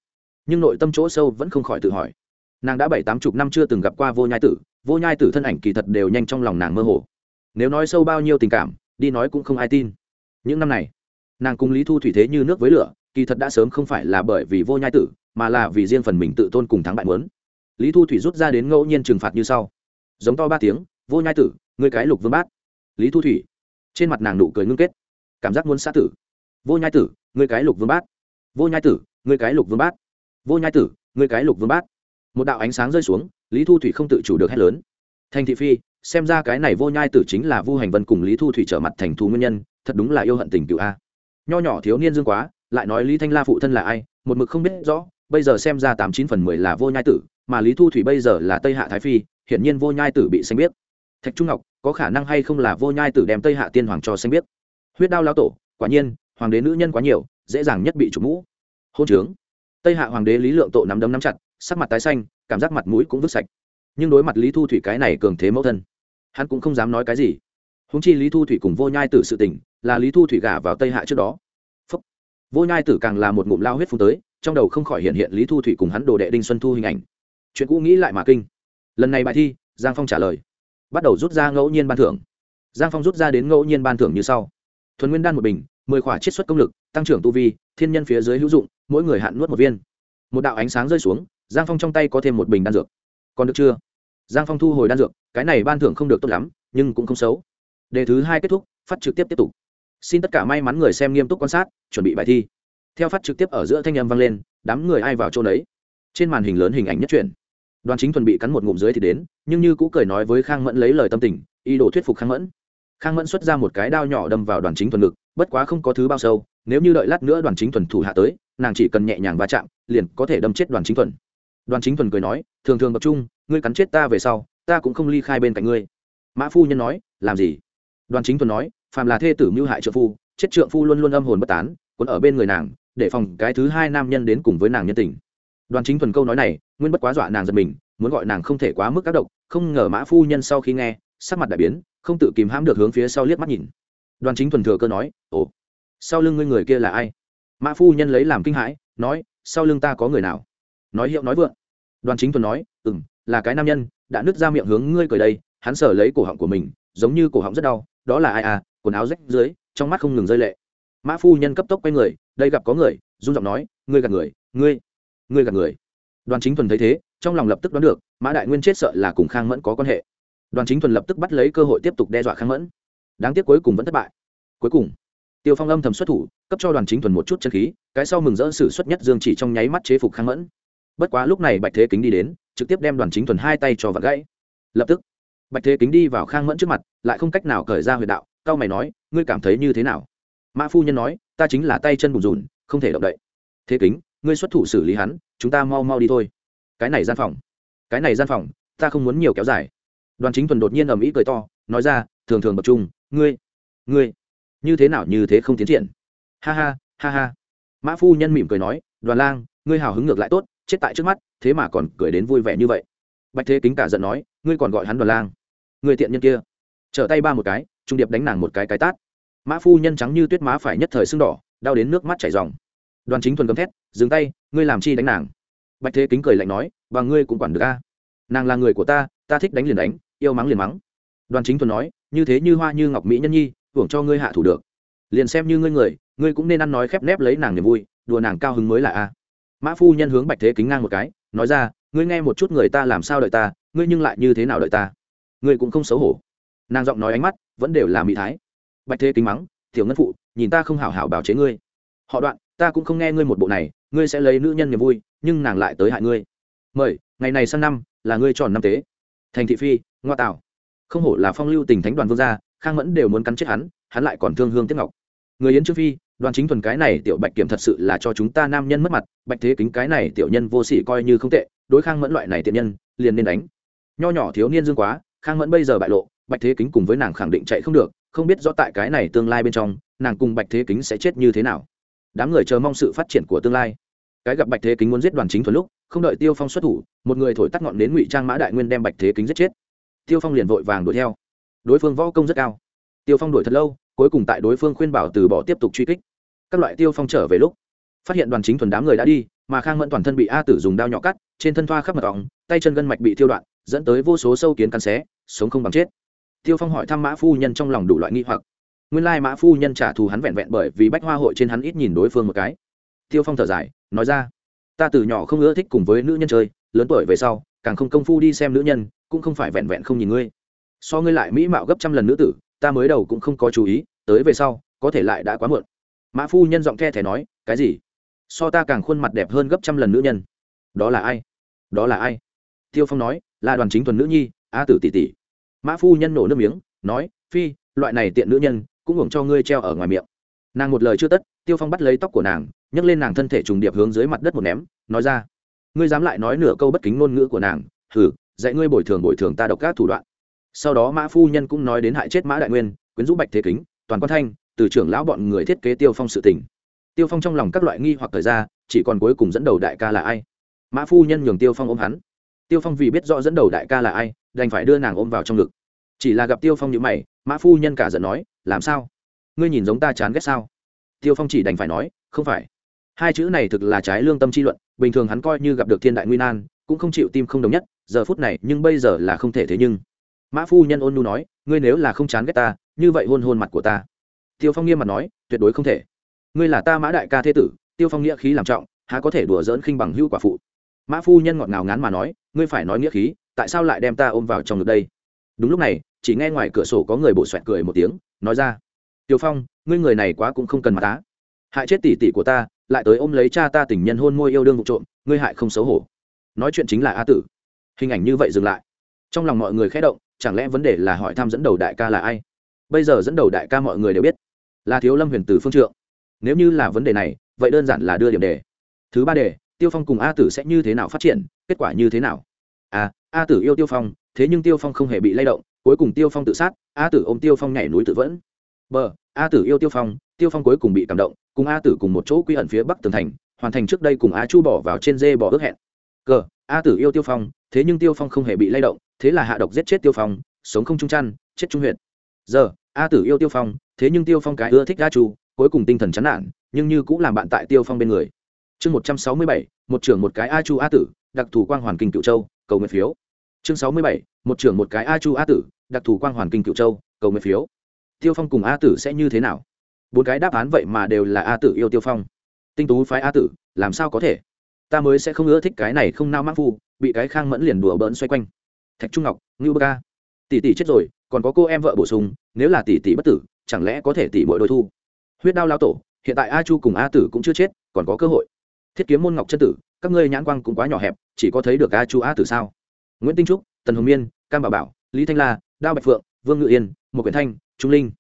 Nhưng nội tâm chỗ sâu vẫn không khỏi tự hỏi. Nàng đã bảy tám chục năm chưa từng gặp qua vô nhai tử. Vô nhai tử thân ảnh kỳ thật đều nhanh trong lòng nàng mơ hồ nếu nói sâu bao nhiêu tình cảm, đi nói cũng không ai tin. Những năm này, nàng cùng lý thu thủy thế như nước với lửa, kỳ thật đã sớm không phải là bởi vì vô nhai tử, mà là vì riêng phần mình tự tôn cùng thắng bại mớn lý thu thủy rút ra đến ngẫu nhiên trừng phạt như sau. Giống to ba tiếng, vô nhai tử người cái lục vương bát. Lý thu thủy, trên mặt nàng nụ cười ngưng kết. Cảm giác muốn xã tử. Vô nhai tử người cái lục vương bát. Vô nhai tử người cái lục vương bát. Vô nhai tử người cái lục vương bát. Một đạo ánh sáng rơi xuống, lý thu thủy không tự chủ được hét lớn. Thành thị phi xem ra cái này vô nhai tử chính là vu hành vân cùng lý thu thủy trở mặt thành thù nguyên nhân, thật đúng là yêu hận tình cựu a. Nho nhỏ thiếu niên dương quá, lại nói lý thanh la phụ thân là ai, một mực không biết rõ, bây giờ xem ra tám chín phần mười là vô nhai tử, mà lý thu thủy bây giờ là tây hạ thái phi, hiển nhiên vô nhai tử bị xanh biết. Thạch trung ngọc, có khả năng hay không là vô nhai tử đem tây hạ tiên hoàng cho xanh biết? Huyết đao lao tổ, quả nhiên, hoàng đế nữ nhân quá nhiều, dễ dàng nhất bị trục mũ. Hôn trướng. Tây hạ hoàng đế lý lượng tổ nắm đấm nắm chặt, sắc mặt tái xanh, cảm giác mặt mũi cũng vứt sạch. Nhưng đối mặt lý thu thủy cái này cường thế mẫu thân hắn cũng không dám nói cái gì. Húng chi lý thu thủy cùng vô nhai tử sự tình, là lý thu thủy gả vào tây hạ trước đó. Phúc. vô nhai tử càng là một ngụm lao huyết phun tới, trong đầu không khỏi hiện hiện lý thu thủy cùng hắn đồ đệ đinh xuân thu hình ảnh. Chuyện cũ nghĩ lại mà kinh. Lần này bài thi, giang phong trả lời. Bắt đầu rút ra ngẫu nhiên ban thưởng. Giang phong rút ra đến ngẫu nhiên ban thưởng như sau. Thuần nguyên đan một bình, mười khỏa chiết xuất công lực, tăng trưởng tu vi, thiên nhân phía dưới hữu dụng, mỗi người hạn nuốt một viên. Một đạo ánh sáng rơi xuống, giang phong trong tay có thêm một bình đan dược. Còn được chưa? Giang phong thu hồi đan dược, cái này ban thưởng không được tốt lắm, nhưng cũng không xấu. Đề thứ hai kết thúc, phát trực tiếp tiếp tục. Xin tất cả may mắn người xem nghiêm túc quan sát, chuẩn bị bài thi. Theo phát trực tiếp ở giữa thanh âm vang lên, đám người ai vào chỗ đấy trên màn hình lớn hình ảnh nhất truyền đoàn chính thuần bị cắn một ngụm dưới thì đến, nhưng như cũ cười nói với khang mẫn lấy lời tâm tình, ý đồ thuyết phục khang mẫn. Khang mẫn xuất ra một cái đao nhỏ đâm vào đoàn chính thuần ngực, bất quá không có thứ bao sâu, nếu như đợi lát nữa đoàn chính thuần thủ hạ tới, nàng chỉ cần nhẹ nhàng va chạm, liền có thể đâm chết đoàn chính thuần đoàn chính thuần cười nói, thường thường tập trung, ngươi cắn chết ta về sau, ta cũng không ly khai bên cạnh ngươi. Mã phu nhân nói, làm gì? Đoàn chính thuần nói, phàm là thê tử mưu hại trợ phu, chết trượng phu luôn luôn âm hồn bất tán quấn ở bên người nàng, để phòng cái thứ hai nam nhân đến cùng với nàng nhân tình. Đoàn chính thuần câu nói này, nguyên bất quá dọa nàng giật mình, muốn gọi nàng không thể quá mức tác động không ngờ mã phu nhân sau khi nghe, sắc mặt đại biến, không tự kìm hãm được hướng phía sau liếc mắt nhìn. Đoàn chính thuần thừa cơ nói, ồ, sau lưng ngươi người kia là ai? Mã phu nhân lấy làm kinh hãi, nói, sau lưng ta có người nào? Nói hiệu nói vượng. Đoàn chính thuần nói ừ m là cái nam nhân, đã nứt ra miệng hướng ngươi cười đây, hắn sở lấy cổ họng của mình, giống như cổ họng rất đau, đó là ai à quần áo rách dưới, trong mắt không ngừng rơi lệ. Mã phu nhân cấp tốc quay người, đây gặp có người, run giọng nói, ngươi gạt người, ngươi ngươi gạt người. Đoàn chính thuần thấy thế, trong lòng lập tức đoán được, mã đại nguyên chết sợ là cùng khang mẫn có quan hệ. Đoàn chính thuần lập tức bắt lấy cơ hội tiếp tục đe dọa khang mẫn. Đáng tiếc cuối cùng vẫn thất bại. Cuối cùng, tiêu phong âm thầm xuất thủ, cấp cho đoàn chính thuần một chút chân khí, cái sau mừng rỡ sử xuất nhất dương chỉ trong nháy mắt chế phục khang mẫn bất quá lúc này bạch thế kính đi đến, trực tiếp đem đoàn chính thuần hai tay cho vặt gãy. Lập tức, bạch thế kính đi vào khang mẫn trước mặt, lại không cách nào cởi ra huyệt đạo cao mày nói, ngươi cảm thấy như thế nào? Mã phu nhân nói, ta chính là tay chân bùn rùn, không thể động đậy. Thế kính, ngươi xuất thủ xử lý hắn, chúng ta mau mau đi thôi. Cái này gian phòng, cái này gian phòng, ta không muốn nhiều kéo dài. Đoàn chính thuần đột nhiên ầm ĩ cười to, nói ra, thường thường tập trung, ngươi ngươi, như thế nào như thế không tiến triển? Ha ha ha ha. Mã phu nhân mỉm cười nói, đoàn lang, ngươi hào hứng ngược lại tốt chết tại trước mắt, thế mà còn cười đến vui vẻ như vậy. Bạch thế kính cả giận nói, ngươi còn gọi hắn đoàn lang? Người tiện nhân kia. Trở tay ba một cái, trung điệp đánh nàng một cái cái tát. Mã phu nhân trắng như tuyết má phải nhất thời sưng đỏ, đau đến nước mắt chảy dòng đoàn chính thuần cấm thét, dừng tay, ngươi làm chi đánh nàng? Bạch thế kính cười lạnh nói, và ngươi cũng quản được a. Nàng là người của ta ta thích đánh liền đánh, yêu mắng liền mắng. Đoàn chính thuần nói, như thế như hoa như ngọc mỹ nhân nhi, hưởng cho ngươi hạ thủ được. Liền xem như ngươi người, ngươi cũng nên ăn nói khép nép lấy nàng niềm vui, đùa nàng cao hứng mới là a mã phu nhân hướng bạch thế kính ngang một cái, nói ra, ngươi nghe một chút người ta làm sao đợi ta, ngươi nhưng lại như thế nào đợi ta? Ngươi cũng không xấu hổ. Nàng giọng nói ánh mắt vẫn đều là mỹ thái. Bạch thế kính mắng thiểu ngân phụ, nhìn ta không hảo hảo bảo chế ngươi. Họ đoạn, ta cũng không nghe ngươi một bộ này, ngươi sẽ lấy nữ nhân niềm vui, nhưng nàng lại tới hại ngươi. Mời, ngày này sang năm, là ngươi tròn năm tế. Thành thị phi, ngoa tạo. Không hổ là phong lưu tình thánh đoàn vương gia, khang mẫn đều muốn cắn chết hắn hắn lại còn thương hương tiếp ngọc. Người yến trương phi đoàn chính thuần cái này tiểu bạch kiểm thật sự là cho chúng ta nam nhân mất mặt, bạch thế kính cái này tiểu nhân vô sĩ coi như không tệ, đối khang mẫn loại này tiện nhân, liền nên đánh. Nho nhỏ thiếu niên dương quá, khang mẫn bây giờ bại lộ, bạch thế kính cùng với nàng khẳng định chạy không được, không biết rõ tại cái này tương lai bên trong, nàng cùng bạch thế kính sẽ chết như thế nào. Đám người chờ mong sự phát triển của tương lai. Cái gặp bạch thế kính muốn giết đoàn chính thuần lúc, không đợi tiêu phong xuất thủ, một người thổi tắt ngọn đến ngụy trang mã đại nguyên đem bạch thế kính giết chết. Tiêu phong liền vội vàng đuổi theo. Đối phương võ công rất cao. Tiêu phong đuổi thật lâu cuối cùng tại đối phương khuyên bảo từ bỏ tiếp tục truy kích. Các loại tiêu phong trở về lúc, phát hiện đoàn chính thuần đám người đã đi, mà khang mẫn toàn thân bị a tử dùng dao nhỏ cắt, trên thân thoa khắp mật ong, tay chân gân mạch bị tiêu đoạn, dẫn tới vô số sâu kiến cắn xé, sống không bằng chết. Tiêu phong hỏi thăm mã phu nhân trong lòng đủ loại nghi hoặc. Nguyên lai mã phu nhân trả thù hắn vẹn vẹn bởi vì bách hoa hội trên hắn ít nhìn đối phương một cái. Tiêu phong thở dài, nói ra, ta từ nhỏ không ưa thích cùng với nữ nhân chơi, lớn tuổi về sau, càng không công phu đi xem nữ nhân, cũng không phải vẹn vẹn không nhìn ngươi. So ngươi lại mỹ mạo gấp trăm lần nữ tử ta mới đầu cũng không có chú ý, tới về sau, có thể lại đã quá muộn. Mã phu nhân giọng the thẻ nói, cái gì? So ta càng khuôn mặt đẹp hơn gấp trăm lần nữ nhân. Đó là ai? Đó là ai? Tiêu phong nói, là đoàn chính thuần nữ nhi, a tử tỷ tỷ. Mã phu nhân nổ nước miếng, nói, phi, loại này tiện nữ nhân, cũng hưởng cho ngươi treo ở ngoài miệng. Nàng một lời chưa tất, tiêu phong bắt lấy tóc của nàng, nhấc lên nàng thân thể trùng điệp hướng dưới mặt đất một ném, nói ra, ngươi dám lại nói nửa câu bất kính ngôn ngữ của nàng thử dạy ngươi bồi thường bồi thường ta độc các thủ đoạn sau đó mã phu nhân cũng nói đến hại chết mã đại nguyên, quyến rũ bạch thế kính, toàn quan thanh, từ trưởng lão bọn người thiết kế tiêu phong sự tình. Tiêu phong trong lòng các loại nghi hoặc thời ra, chỉ còn cuối cùng dẫn đầu đại ca là ai? Mã phu nhân nhường tiêu phong ôm hắn. Tiêu phong vì biết rõ dẫn đầu đại ca là ai, đành phải đưa nàng ôm vào trong ngực. Chỉ là gặp tiêu phong như mày, mã phu nhân cả giận nói, làm sao? Ngươi nhìn giống ta chán ghét sao? Tiêu phong chỉ đành phải nói, không phải. Hai chữ này thực là trái lương tâm chi luận, bình thường hắn coi như gặp được thiên đại nguy nan, cũng không chịu tim không đồng nhất, giờ phút này nhưng bây giờ là không thể thế nhưng mã phu nhân ôn nu nói, ngươi nếu là không chán ghét ta, như vậy hôn hôn mặt của ta. Tiêu phong nghiêm mặt nói, tuyệt đối không thể. Ngươi là ta mã đại ca thế tử, tiêu phong nghĩa khí làm trọng, há có thể đùa dỡn khinh bằng hữu quả phụ? Mã phu nhân ngọt ngào ngán mà nói, ngươi phải nói nghĩa khí, tại sao lại đem ta ôm vào trong ngực đây? Đúng lúc này, chỉ nghe ngoài cửa sổ có người bổ xoẹt cười một tiếng, nói ra, tiêu phong, ngươi người này quá cũng không cần mà tá hại chết tỷ tỷ của ta, lại tới ôm lấy cha ta tình nhân hôn môi yêu đương vụ trộm, ngươi hại không xấu hổ. Nói chuyện chính là a tử. Hình ảnh như vậy dừng lại. Trong lòng mọi người khẽ động chẳng lẽ vấn đề là hỏi thăm dẫn đầu đại ca là ai? Bây giờ dẫn đầu đại ca mọi người đều biết là thiếu lâm huyền tử phương trượng. Nếu như là vấn đề này vậy đơn giản là đưa điểm đề. Thứ ba đề tiêu phong cùng a tử sẽ như thế nào phát triển kết quả như thế nào? A à, a tử yêu tiêu phong thế nhưng tiêu phong không hề bị lay động cuối cùng tiêu phong tự sát a tử ôm tiêu phong nhảy núi tự vẫn. B a tử yêu tiêu phong tiêu phong cuối cùng bị cảm động cùng a tử cùng một chỗ quy ẩn phía bắc tường thành hoàn thành trước đây cùng a chu bỏ vào trên dê bỏ ước hẹn. Cờ, a tử yêu tiêu phong thế nhưng tiêu phong không hề bị lay động thế là hạ độc giết chết tiêu phong, sống không trung chăn, chết trung huyện giờ, a tử yêu tiêu phong, thế nhưng tiêu phong cái ưa thích a chu, cuối cùng tinh thần chán nản, nhưng như cũng làm bạn tại tiêu phong bên người. Chương một trăm sáu mươi bảy, một trưởng một cái a chu a tử, đặc thù quang hoàn kinh cựu châu, cầu nguyện phiếu. Chương sáu mươi bảy, một trưởng một cái a chu a tử, đặc thù quang hoàn kinh cựu châu, cầu nguyện phiếu. Tiêu phong cùng a tử sẽ như thế nào? Bốn cái đáp án vậy mà đều là a tử yêu tiêu phong. Tinh tú phái a tử, làm sao có thể? Ta mới sẽ không ưa thích cái này không nao mắc phu, bị cái khang mẫn liền đùa bỡn xoay quanh thạch trung ngọc, ngưu bơ ca. Tỷ tỷ chết rồi, còn có cô em vợ bổ sung, nếu là tỷ tỷ bất tử, chẳng lẽ có thể tỷ bội đôi thu? Huyết đao lao tổ, hiện tại a chu cùng a tử cũng chưa chết, còn có cơ hội. Thiết kiếm môn ngọc chân tử, các ngươi nhãn quang cũng quá nhỏ hẹp, chỉ có thấy được a chu a tử sao? Nguyễn tinh trúc, tần hồng miên, cam bảo bảo, lý thanh la, đao bạch phượng, vương ngự yên một quyển thanh, trung linh.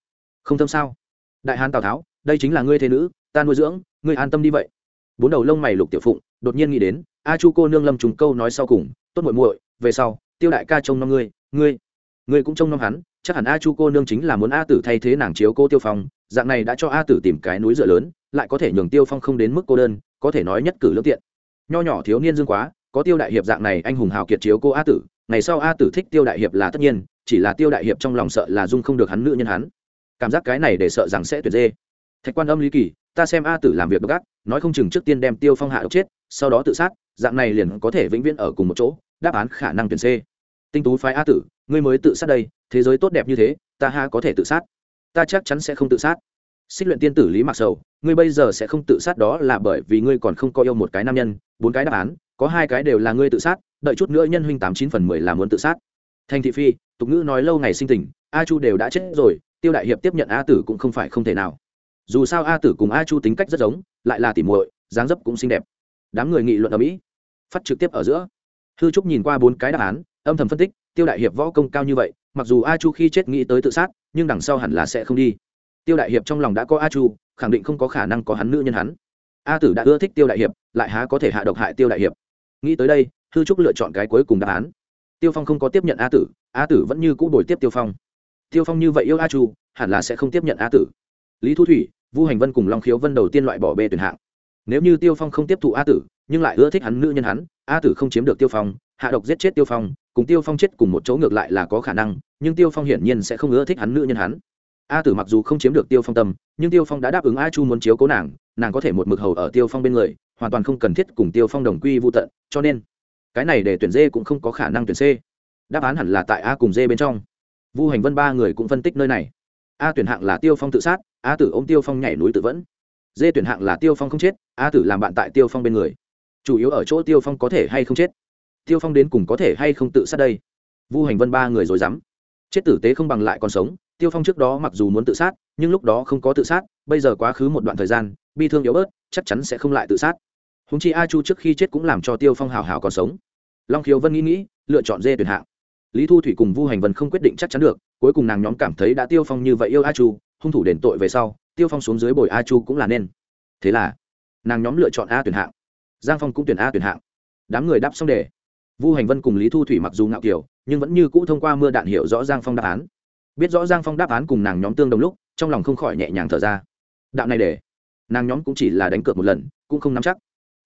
Không thâm sao? Đại hán tào tháo, đây chính là ngươi thế nữ, ta nuôi dưỡng, ngươi an tâm đi vậy. Bốn đầu lông mày lục tiểu phụng, đột nhiên nghĩ đến, a chu cô nương lâm trùng câu nói sau cùng, tốt muội muội, về sau tiêu đại ca trông nom ngươi ngươi ngươi cũng trông nom hắn, chắc hẳn a chu cô nương chính là muốn a tử thay thế nàng chiếu cô tiêu phong, dạng này đã cho a tử tìm cái núi dựa lớn, lại có thể nhường tiêu phong không đến mức cô đơn, có thể nói nhất cử lương tiện. Nho nhỏ thiếu niên dương quá, có tiêu đại hiệp dạng này anh hùng hào kiệt chiếu cô a tử, ngày sau a tử thích tiêu đại hiệp là tất nhiên, chỉ là tiêu đại hiệp trong lòng sợ là dung không được hắn nữ nhân hắn. Cảm giác cái này để sợ rằng sẽ tuyệt dê. Thạch quan âm lý kỳ, ta xem a tử làm việc độc ác, nói không chừng trước tiên đem tiêu phong hạ độc chết, sau đó tự sát, dạng này liền có thể vĩnh viễn ở cùng một chỗ đáp án khả năng tuyển c. Tinh tú phái a tử, ngươi mới tự sát đây, thế giới tốt đẹp như thế, ta ha có thể tự sát. Ta chắc chắn sẽ không tự sát. Xích luyện tiên tử lý mặc sầu, ngươi bây giờ sẽ không tự sát đó là bởi vì ngươi còn không có yêu một cái nam nhân, bốn cái đáp án, có hai cái đều là ngươi tự sát, đợi chút nữa nhân huynh tám chín phần mười là muốn tự sát. Thành thị phi, tục ngữ nói lâu ngày sinh tình, a chu đều đã chết rồi, tiêu đại hiệp tiếp nhận a tử cũng không phải không thể nào. Dù sao a tử cùng a chu tính cách rất giống, lại là tỉ muội, dáng dấp cũng xinh đẹp. Đám người nghị luận ở mỹ, phát trực tiếp ở giữa hư trúc nhìn qua bốn cái đáp án, âm thầm phân tích, tiêu đại hiệp võ công cao như vậy, mặc dù a chu khi chết nghĩ tới tự sát, nhưng đằng sau hẳn là sẽ không đi. Tiêu đại hiệp trong lòng đã có a chu, khẳng định không có khả năng có hắn nữ nhân hắn. A tử đã ưa thích tiêu đại hiệp, lại há có thể hạ độc hại tiêu đại hiệp. Nghĩ tới đây, hư trúc lựa chọn cái cuối cùng đáp án. Tiêu phong không có tiếp nhận a tử a tử vẫn như cũ đổi tiếp tiêu phong. Tiêu phong như vậy yêu a chu, hẳn là sẽ không tiếp nhận a tử. Lý thu thủy, vu hành vân cùng long khiếu vân đầu tiên loại bỏ bê tuyển hạng. Nếu như tiêu phong không tiếp thụ a tử, nhưng lại ưa thích hắn nữ nhân hắn a tử không chiếm được tiêu phong hạ độc giết chết tiêu phong cùng tiêu phong chết cùng một chỗ ngược lại là có khả năng nhưng tiêu phong hiển nhiên sẽ không ưa thích hắn nữ nhân hắn a tử mặc dù không chiếm được tiêu phong tâm nhưng tiêu phong đã đáp ứng a chu muốn chiếu cố nàng nàng có thể một mực hầu ở tiêu phong bên người hoàn toàn không cần thiết cùng tiêu phong đồng quy vô tận cho nên cái này để tuyển d cũng không có khả năng tuyển c đáp án hẳn là tại a cùng d bên trong vu hành vân ba người cũng phân tích nơi này a tuyển hạng là tiêu phong tự sát a tử ôm tiêu phong nhảy núi tự vẫn d tuyển hạng là tiêu phong không chết a tử làm bạn tại tiêu phong bên người chủ yếu ở chỗ tiêu phong có thể hay không chết. Tiêu phong đến cùng có thể hay không tự sát đây? Vu hành vân ba người rồi dám chết tử tế không bằng lại còn sống, tiêu phong trước đó mặc dù muốn tự sát, nhưng lúc đó không có tự sát, bây giờ quá khứ một đoạn thời gian, bi thương yếu bớt, chắc chắn sẽ không lại tự sát. Húng chi a chu trước khi chết cũng làm cho tiêu phong hào hào còn sống. Long khiếu vân nghĩ nghĩ, lựa chọn dê tuyển hạng. Lý thu thủy cùng vu hành vân không quyết định chắc chắn được, cuối cùng nàng nhóm cảm thấy đã tiêu phong như vậy yêu a chu, hung thủ đền tội về sau, tiêu phong xuống dưới bồi a chu cũng là nên. Thế là, nàng nhóm lựa chọn a tuyển hạng giang phong cũng tuyển a tuyển hạng. Đám người đáp xong đề. Vu hành vân cùng lý thu thủy mặc dù ngạo kiểu, nhưng vẫn như cũ thông qua mưa đạn hiểu rõ giang phong đáp án. Biết rõ giang phong đáp án cùng nàng nhóm tương đồng lúc, trong lòng không khỏi nhẹ nhàng thở ra. Đạo này để nàng nhóm cũng chỉ là đánh cược một lần, cũng không nắm chắc.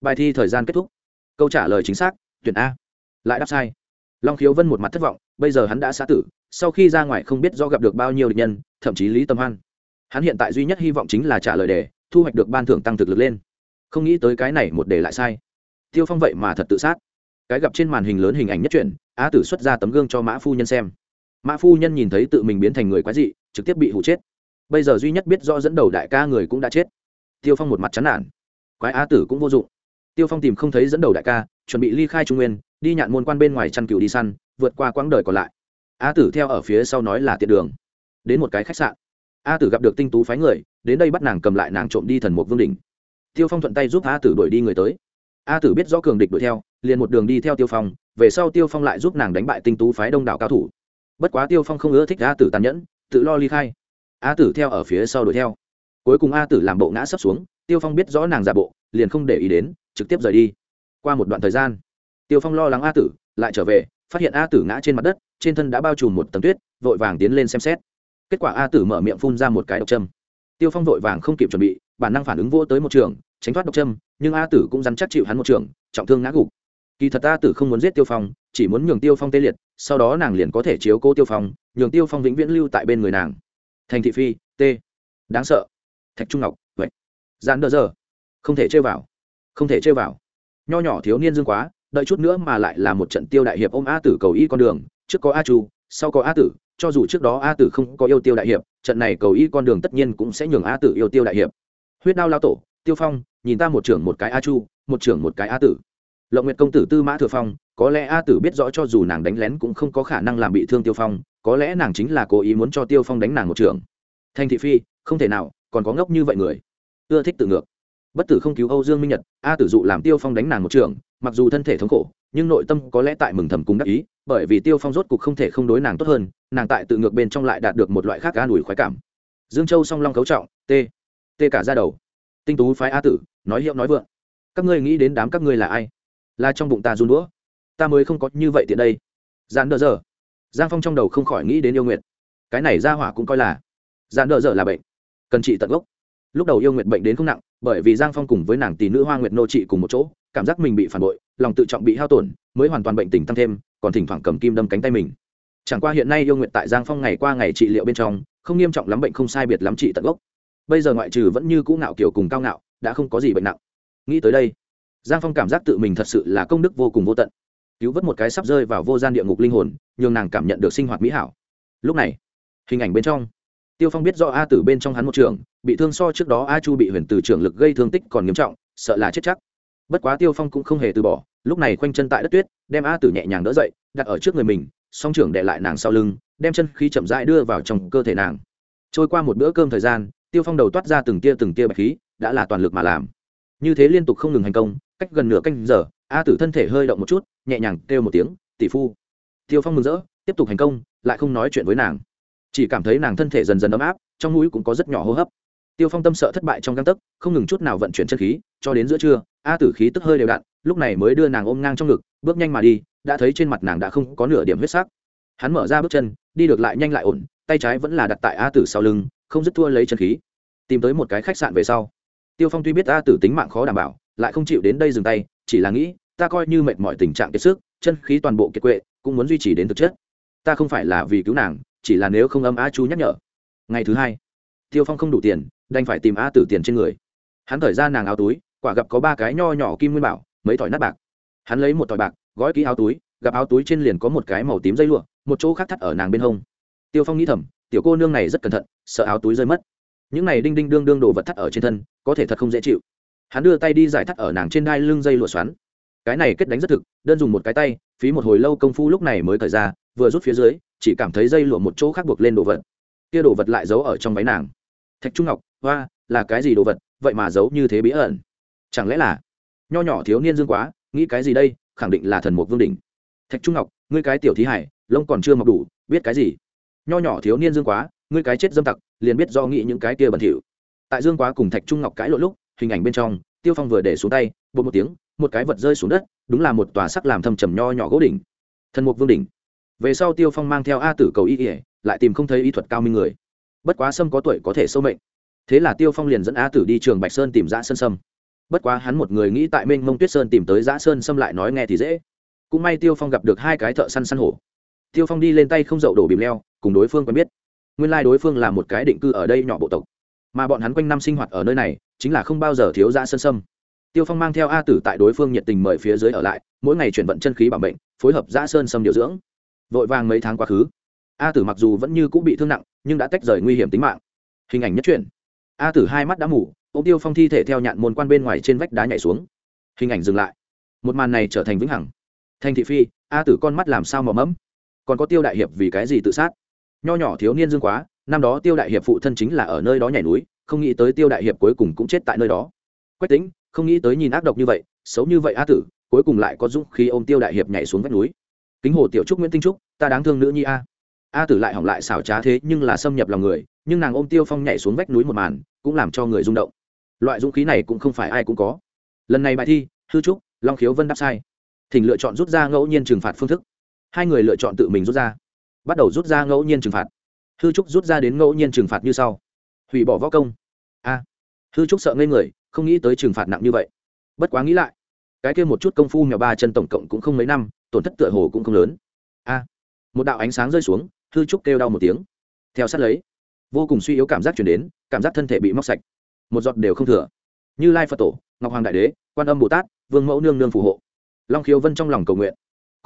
Bài thi thời gian kết thúc. Câu trả lời chính xác, tuyển a. Lại đáp sai. Long khiếu vân một mặt thất vọng, bây giờ hắn đã xã tử, sau khi ra ngoài không biết do gặp được bao nhiêu địch nhân, thậm chí lý tâm hoan. Hắn hiện tại duy nhất hy vọng chính là trả lời đề, thu hoạch được ban thưởng tăng thực lực lên không nghĩ tới cái này một đề lại sai. Tiêu phong vậy mà thật tự sát. Cái gặp trên màn hình lớn hình ảnh nhất truyện á tử xuất ra tấm gương cho mã phu nhân xem. Mã phu nhân nhìn thấy tự mình biến thành người quái dị, trực tiếp bị hụ chết. Bây giờ duy nhất biết do dẫn đầu đại ca người cũng đã chết. Tiêu phong một mặt chán nản. Quái á tử cũng vô dụng. Tiêu phong tìm không thấy dẫn đầu đại ca, chuẩn bị ly khai trung nguyên, đi nhạn môn quan bên ngoài chăn cừu đi săn, vượt qua quãng đời còn lại. A tử theo ở phía sau nói là tiện đường. Đến một cái khách sạn. A tử gặp được tinh tú phái người, đến đây bắt nàng cầm lại nàng trộm đi thần mục vương đình tiêu phong thuận tay giúp a tử đuổi đi người tới. A tử biết rõ cường địch đuổi theo, liền một đường đi theo tiêu phong, về sau tiêu phong lại giúp nàng đánh bại tinh tú phái đông đảo cao thủ. Bất quá tiêu phong không ưa thích a tử tàn nhẫn, tự lo ly khai. A tử theo ở phía sau đuổi theo. Cuối cùng a tử làm bộ ngã sấp xuống, tiêu phong biết rõ nàng giả bộ, liền không để ý đến, trực tiếp rời đi. Qua một đoạn thời gian, tiêu phong lo lắng a tử, lại trở về, phát hiện a tử ngã trên mặt đất, trên thân đã bao trùm một tầng tuyết, vội vàng tiến lên xem xét. Kết quả a tử mở miệng phun ra một cái độc châm. Tiêu phong vội vàng không kịp chuẩn bị, bản năng phản ứng vô tới một trường tránh thoát độc châm, nhưng a tử cũng dắn chắc chịu hắn một trường, trọng thương ngã gục. Kỳ thật a tử không muốn giết tiêu phong, chỉ muốn nhường tiêu phong tê liệt, sau đó nàng liền có thể chiếu cố tiêu phong, nhường tiêu phong vĩnh viễn lưu tại bên người nàng. Thành thị phi, t. Đáng sợ. Thạch trung ngọc vậy dán đỡ giờ. Không thể chơi vào. Không thể chơi vào. Nho nhỏ thiếu niên dương quá, đợi chút nữa mà lại là một trận tiêu đại hiệp ôm a tử cầu y con đường, trước có a chu, sau có a tử, cho dù trước đó a tử không có yêu tiêu đại hiệp, trận này cầu y con đường tất nhiên cũng sẽ nhường a tử yêu tiêu đại hiệp. Huyết đao lao tổ tiêu phong, nhìn ta một trưởng một cái a chu, một trưởng một cái a tử. Lộng nguyệt công tử tư mã thừa phong, có lẽ a tử biết rõ cho dù nàng đánh lén cũng không có khả năng làm bị thương tiêu phong, có lẽ nàng chính là cố ý muốn cho tiêu phong đánh nàng một trưởng. Thanh thị phi, không thể nào, còn có ngốc như vậy người. Ưa thích tự ngược. Bất tử không cứu âu dương minh nhật, a tử dụ làm tiêu phong đánh nàng một trường mặc dù thân thể thống khổ, nhưng nội tâm có lẽ tại mừng thầm cùng đắc ý, bởi vì tiêu phong rốt cục không thể không đối nàng tốt hơn, nàng tại tự ngược bên trong lại đạt được một loại khác an ủi khoái cảm. Dương châu song long cấu trọng, t. T cả ra đầu tinh tú phái a tử, nói hiệu nói vượng. Các ngươi nghĩ đến đám các ngươi là ai? Là trong bụng ta run đũa. Ta mới không có như vậy tiện đây. Dàn đỡ giờ giang phong trong đầu không khỏi nghĩ đến yêu nguyện cái này ra hỏa cũng coi là. Dàn đỡ giờ là bệnh. Cần trị tận gốc. Lúc đầu yêu nguyện bệnh đến không nặng, bởi vì giang phong cùng với nàng tỷ nữ hoa nguyệt nô trị cùng một chỗ, cảm giác mình bị phản bội, lòng tự trọng bị hao tổn, mới hoàn toàn bệnh tình tăng thêm, còn thỉnh thoảng cầm kim đâm cánh tay mình. Chẳng qua hiện nay yêu nguyện tại giang phong ngày qua ngày trị liệu bên trong, không nghiêm trọng lắm bệnh không sai biệt lắm trị tận gốc bây giờ ngoại trừ vẫn như cũ ngạo kiểu cùng cao ngạo, đã không có gì bệnh nặng. Nghĩ tới đây, giang phong cảm giác tự mình thật sự là công đức vô cùng vô tận. Cứu vớt một cái sắp rơi vào vô gian địa ngục linh hồn, nhường nàng cảm nhận được sinh hoạt mỹ hảo. Lúc này, hình ảnh bên trong, tiêu phong biết do a tử bên trong hắn một trường, bị thương so trước đó a chu bị huyền từ trường lực gây thương tích còn nghiêm trọng, sợ là chết chắc. Bất quá tiêu phong cũng không hề từ bỏ, lúc này khoanh chân tại đất tuyết, đem a tử nhẹ nhàng đỡ dậy, đặt ở trước người mình, song trưởng để lại nàng sau lưng, đem chân khí chậm rãi đưa vào trong cơ thể nàng. Trôi qua một bữa cơm thời gian tiêu phong đầu toát ra từng tia từng tia bạch khí, đã là toàn lực mà làm. Như thế liên tục không ngừng hành công, cách gần nửa canh giờ, a tử thân thể hơi động một chút, nhẹ nhàng kêu một tiếng, tỷ phu. Tiêu phong mừng rỡ, tiếp tục hành công, lại không nói chuyện với nàng. Chỉ cảm thấy nàng thân thể dần dần ấm áp, trong mũi cũng có rất nhỏ hô hấp. Tiêu phong tâm sợ thất bại trong găng tấc, không ngừng chút nào vận chuyển chân khí, cho đến giữa trưa, a tử khí tức hơi đều đặn, lúc này mới đưa nàng ôm ngang trong ngực, bước nhanh mà đi, đã thấy trên mặt nàng đã không có nửa điểm huyết sắc. Hắn mở ra bước chân, đi được lại nhanh lại ổn, tay trái vẫn là đặt tại a tử sau lưng không dứt thua lấy chân khí. Tìm tới một cái khách sạn về sau, tiêu phong tuy biết ta tử tính mạng khó đảm bảo, lại không chịu đến đây dừng tay, chỉ là nghĩ, ta coi như mệt mỏi tình trạng kiệt sức, chân khí toàn bộ kiệt quệ, cũng muốn duy trì đến thực chất. Ta không phải là vì cứu nàng, chỉ là nếu không âm a chú nhắc nhở. Ngày thứ hai, tiêu phong không đủ tiền, đành phải tìm a tử tiền trên người. Hắn thời ra nàng áo túi, quả gặp có ba cái nho nhỏ kim nguyên bảo, mấy thỏi nát bạc. Hắn lấy một thỏi bạc, gói ký áo túi, gặp áo túi trên liền có một cái màu tím dây lụa, một chỗ khác thắt ở nàng bên hông. Tiêu phong nghĩ thầm tiểu cô nương này rất cẩn thận, sợ áo túi rơi mất. Những này đinh đinh đương đương đồ vật thắt ở trên thân, có thể thật không dễ chịu. Hắn đưa tay đi giải thắt ở nàng trên đai lưng dây lụa xoắn. Cái này kết đánh rất thực, đơn dùng một cái tay, phí một hồi lâu công phu lúc này mới thời ra, vừa rút phía dưới, chỉ cảm thấy dây lụa một chỗ khác buộc lên đồ vật. Kia đồ vật lại giấu ở trong váy nàng. Thạch trung ngọc, hoa, là cái gì đồ vật, vậy mà giấu như thế bí ẩn? Chẳng lẽ là nho nhỏ thiếu niên dương quá, nghĩ cái gì đây, khẳng định là thần mục vương đỉnh. Thạch trung ngọc, ngươi cái tiểu thí hải, lông còn chưa mọc đủ, biết cái gì? Nho nhỏ thiếu niên dương quá, ngươi cái chết dâm tặc, liền biết do nghĩ những cái kia bẩn thỉu. Tại dương quá cùng thạch trung ngọc cãi lộn lúc, hình ảnh bên trong, tiêu phong vừa để xuống tay bột một tiếng, một cái vật rơi xuống đất, đúng là một tòa sắc làm thâm trầm nho nhỏ gỗ đỉnh. Thần mục vương đỉnh. Về sau tiêu phong mang theo a tử cầu y ỉa lại tìm không thấy y thuật cao minh người. Bất quá sâm có tuổi có thể sâu mệnh. Thế là tiêu phong liền dẫn a tử đi trường bạch sơn tìm giã sơn sâm. Bất quá hắn một người nghĩ tại minh mông tuyết sơn tìm tới giã sơn sâm lại nói nghe thì dễ. Cũng may tiêu phong gặp được hai cái thợ săn săn hổ tiêu phong đi lên tay không dậu đổ bìm leo, cùng đối phương quen biết. Nguyên lai、like、đối phương là một cái định cư ở đây nhỏ bộ tộc. Mà bọn hắn quanh năm sinh hoạt ở nơi này, chính là không bao giờ thiếu ra sơn sâm. Tiêu phong mang theo a tử tại đối phương nhiệt tình mời phía dưới ở lại, mỗi ngày chuyển vận chân khí bảo bệnh phối hợp giã sơn sâm điều dưỡng. Vội vàng mấy tháng quá khứ, a tử mặc dù vẫn như cũng bị thương nặng, nhưng đã tách rời nguy hiểm tính mạng. Hình ảnh nhất truyền a tử hai mắt đã mủ ô tiêu phong thi thể theo nhạn môn quan bên ngoài trên vách đá nhảy xuống. Hình ảnh dừng lại. Một màn này trở thành vĩnh hằng. Thành thị phi, a tử con mắt làm sao mò mẫm? Còn có tiêu đại hiệp vì cái gì tự sát? Nho nhỏ thiếu niên dương quá, năm đó tiêu đại hiệp phụ thân chính là ở nơi đó nhảy núi, không nghĩ tới tiêu đại hiệp cuối cùng cũng chết tại nơi đó. Quách tính không nghĩ tới nhìn ác độc như vậy, xấu như vậy a tử, cuối cùng lại có dũng khi ô m tiêu đại hiệp nhảy xuống vách núi. Kính hồ tiểu trúc nguyễn tinh trúc, ta đáng thương nữ nhi a. A tử lại hỏng lại xảo trá thế nhưng là xâm nhập lòng người, nhưng nàng ôm tiêu phong nhảy xuống vách núi một màn, cũng làm cho người rung động. Loại dũng khí này cũng không phải ai cũng có. Lần này bài thi, hư trúc, long khiếu vân đáp sai. Thỉnh lựa chọn rút ra ngẫu nhiên trừng phạt phương thức hai người lựa chọn tự mình rút ra. Bắt đầu rút ra ngẫu nhiên trừng phạt. Hư trúc rút ra đến ngẫu nhiên trừng phạt như sau. Hủy bỏ võ công. A. Hư trúc sợ ngây người, không nghĩ tới trừng phạt nặng như vậy. Bất quá nghĩ lại, cái kia một chút công phu mèo ba chân tổng cộng cũng không mấy năm, tổn thất tựa hồ cũng không lớn. A. Một đạo ánh sáng rơi xuống, hư trúc kêu đau một tiếng. Theo sát lấy, vô cùng suy yếu cảm giác chuyển đến, cảm giác thân thể bị móc sạch. Một giọt đều không thừa. Như lai phật tổ, ngọc hoàng đại đế, quan âm bồ tát, vương mẫu nương nương phù hộ. Long khiếu vân trong lòng cầu nguyện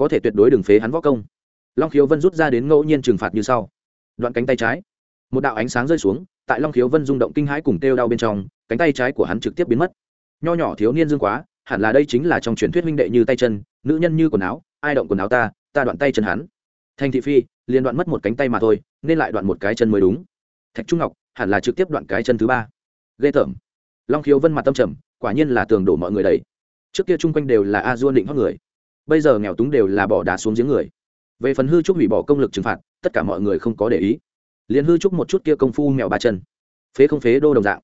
có thể tuyệt đối đừng phế hắn võ công. Long khiếu vân rút ra đến ngẫu nhiên trừng phạt như sau. Đoạn cánh tay trái. Một đạo ánh sáng rơi xuống, tại long khiếu vân rung động kinh hãi cùng kêu đau bên trong, cánh tay trái của hắn trực tiếp biến mất. Nho nhỏ thiếu niên dương quá, hẳn là đây chính là trong truyền thuyết huynh đệ như tay chân, nữ nhân như quần áo, ai động quần áo ta ta đoạn tay chân hắn. Thành thị phi, liền đoạn mất một cánh tay mà thôi, nên lại đoạn một cái chân mới đúng. Thạch trung ngọc, hẳn là trực tiếp đoạn cái chân thứ ba. Ghê tởm. Long khiếu vân mặt tâm trầm, quả nhiên là tường đổ mọi người đầy. Trước kia chung quanh đều là a duôn định hót người bây giờ nghèo túng đều là bỏ đá xuống giếng người. Về phần hư trúc hủy bỏ công lực trừng phạt, tất cả mọi người không có để ý. Liền hư trúc một chút kia công phu mèo ba chân. Phế không phế đô đồng dạng.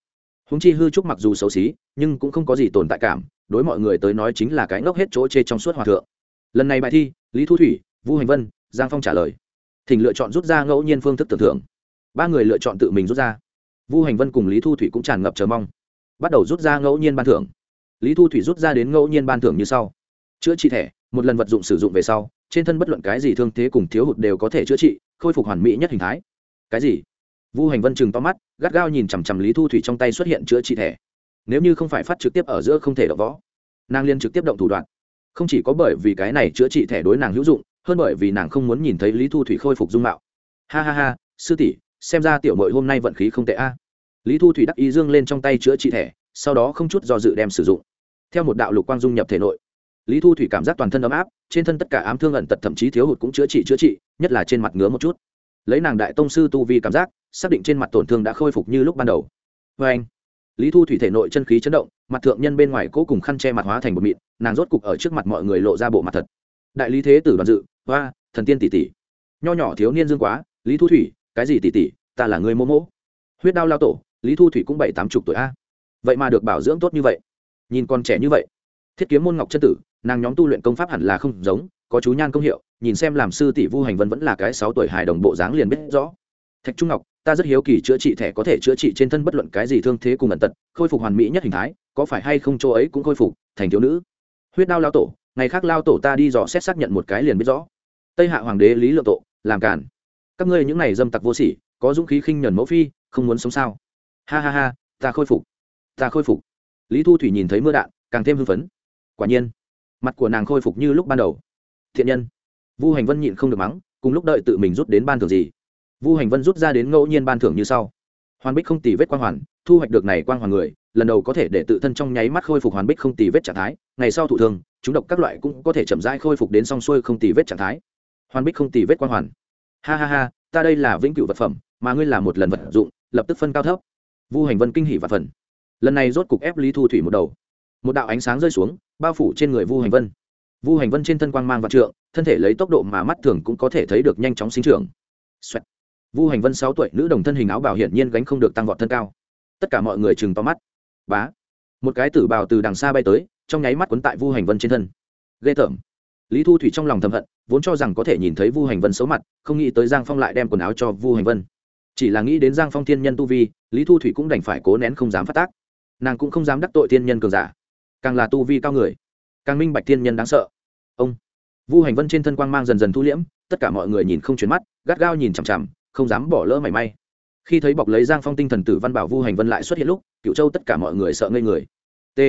Húng chi hư trúc mặc dù xấu xí, nhưng cũng không có gì tồn tại cảm, đối mọi người tới nói chính là cái ngốc hết chỗ chê trong suốt hòa thượng. Lần này bài thi, lý thu thủy, vu hành vân, giang phong trả lời. Thỉnh lựa chọn rút ra ngẫu nhiên phương thức tưởng thưởng ba người lựa chọn tự mình rút ra. Vu hành vân cùng lý thu thủy cũng tràn ngập chờ mong. Bắt đầu rút ra ngẫu nhiên ban thưởng. Lý thu thủy rút ra đến ngẫu nhiên ban thưởng như sau. Chữa trị thẻ một lần vật dụng sử dụng về sau, trên thân bất luận cái gì thương thế cùng thiếu hụt đều có thể chữa trị, khôi phục hoàn mỹ nhất hình thái. Cái gì? Vu hành vân chừng to mắt, gắt gao nhìn chằm chằm lý thu thủy trong tay xuất hiện chữa trị thẻ. Nếu như không phải phát trực tiếp ở giữa không thể đọc võ, nàng liên trực tiếp động thủ đoạn. Không chỉ có bởi vì cái này chữa trị thẻ đối nàng hữu dụng, hơn bởi vì nàng không muốn nhìn thấy lý thu thủy khôi phục dung mạo. Ha ha ha, sư tỷ, xem ra tiểu mội hôm nay vận khí không tệ a. Lý thu thủy đắc ý dương lên trong tay chữa trị thẻ, sau đó không chút do dự đem sử dụng. Theo một đạo lục quang dung nhập thể nội lý thu thủy cảm giác toàn thân ấm áp, trên thân tất cả ám thương ẩn tật thậm chí thiếu hụt cũng chữa trị chữa trị, nhất là trên mặt ngứa một chút. Lấy nàng đại tông sư tu vi cảm giác, xác định trên mặt tổn thương đã khôi phục như lúc ban đầu. Vê anh, lý thu thủy thể nội chân khí chấn động, mặt thượng nhân bên ngoài cố cùng khăn che mặt hóa thành một mịn, nàng rốt cục ở trước mặt mọi người lộ ra bộ mặt thật. Đại lý thế tử đoàn dự, hoa, thần tiên tỷ tỷ. Nho nhỏ thiếu niên dương quá, lý thu thủy, cái gì tỷ tỷ, ta là người mô mỗ huyết đao lao tổ, lý thu thủy cũng bảy tám chục tuổi a. Vậy mà được bảo dưỡng tốt như vậy. Nhìn con trẻ như vậy. Thiết kiếm môn ngọc chân tử nàng nhóm tu luyện công pháp hẳn là không giống, có chú nhan công hiệu, nhìn xem làm sư tỷ vu hành vân vẫn là cái sáu tuổi hài đồng bộ dáng liền biết rõ. Thạch trung ngọc, ta rất hiếu kỳ chữa trị thẻ có thể chữa trị trên thân bất luận cái gì thương thế cùng ẩn tật, khôi phục hoàn mỹ nhất hình thái, có phải hay không chỗ ấy cũng khôi phục, thành thiếu nữ. Huyết đao lao tổ, ngày khác lao tổ ta đi dò xét xác nhận một cái liền biết rõ. Tây hạ hoàng đế lý lượng tổ, làm cản các ngươi những này dâm tặc vô sỉ, có dũng khí khinh nhuần mẫu phi, không muốn sống sao? Ha ha ha, ta khôi phục, ta khôi phục. Lý thu thủy nhìn thấy mưa đạn, càng thêm hưng phấn. Quả nhiên mặt của nàng khôi phục như lúc ban đầu. Thiện nhân. Vu hành vân nhịn không được mắng, cùng lúc đợi tự mình rút đến ban thưởng gì? Vu hành vân rút ra đến ngẫu nhiên ban thưởng như sau. Hoàn bích không tì vết quang hoàn, thu hoạch được này quang hoàn người, lần đầu có thể để tự thân trong nháy mắt khôi phục hoàn bích không tì vết trạng thái, ngày sau thụ thương, chúng độc các loại cũng có thể chậm rãi khôi phục đến song xuôi không tì vết trạng thái. Hoàn bích không tì vết quang hoàn. Ha ha ha, ta đây là vĩnh cửu vật phẩm, mà ngươi là một lần vật dụng, lập tức phân cao thấp. Vu hành vân kinh hỉ và phần. Lần này rốt cục ép lý thu thủy một đầu một đạo ánh sáng rơi xuống, bao phủ trên người vu hành vân. Vu hành vân trên thân quang mang vạn trượng, thân thể lấy tốc độ mà mắt thường cũng có thể thấy được nhanh chóng sinh trưởng. Vu hành vân sáu tuổi, nữ đồng thân hình áo bảo hiển nhiên gánh không được tăng vọt thân cao. Tất cả mọi người chừng to mắt. Bá. Một cái tử bào từ đằng xa bay tới, trong nháy mắt quấn tại vu hành vân trên thân. Ghê tởm. Lý thu thủy trong lòng thầm hận, vốn cho rằng có thể nhìn thấy vu hành vân xấu mặt, không nghĩ tới giang phong lại đem quần áo cho vu hành vân. Chỉ là nghĩ đến giang phong thiên nhân tu vi, lý thu thủy cũng đành phải cố nén không dám phát tác. Nàng cũng không dám đắc tội thiên nhân cường giả càng là tu vi cao người, càng minh bạch thiên nhân đáng sợ. Ông vu hành vân trên thân quang mang dần dần thu liễm, tất cả mọi người nhìn không chuyển mắt, gắt gao nhìn chằm chằm, không dám bỏ lỡ mảy may. Khi thấy bọc lấy giang phong tinh thần tử văn bảo vu hành vân lại xuất hiện lúc cựu châu tất cả mọi người sợ ngây người. T.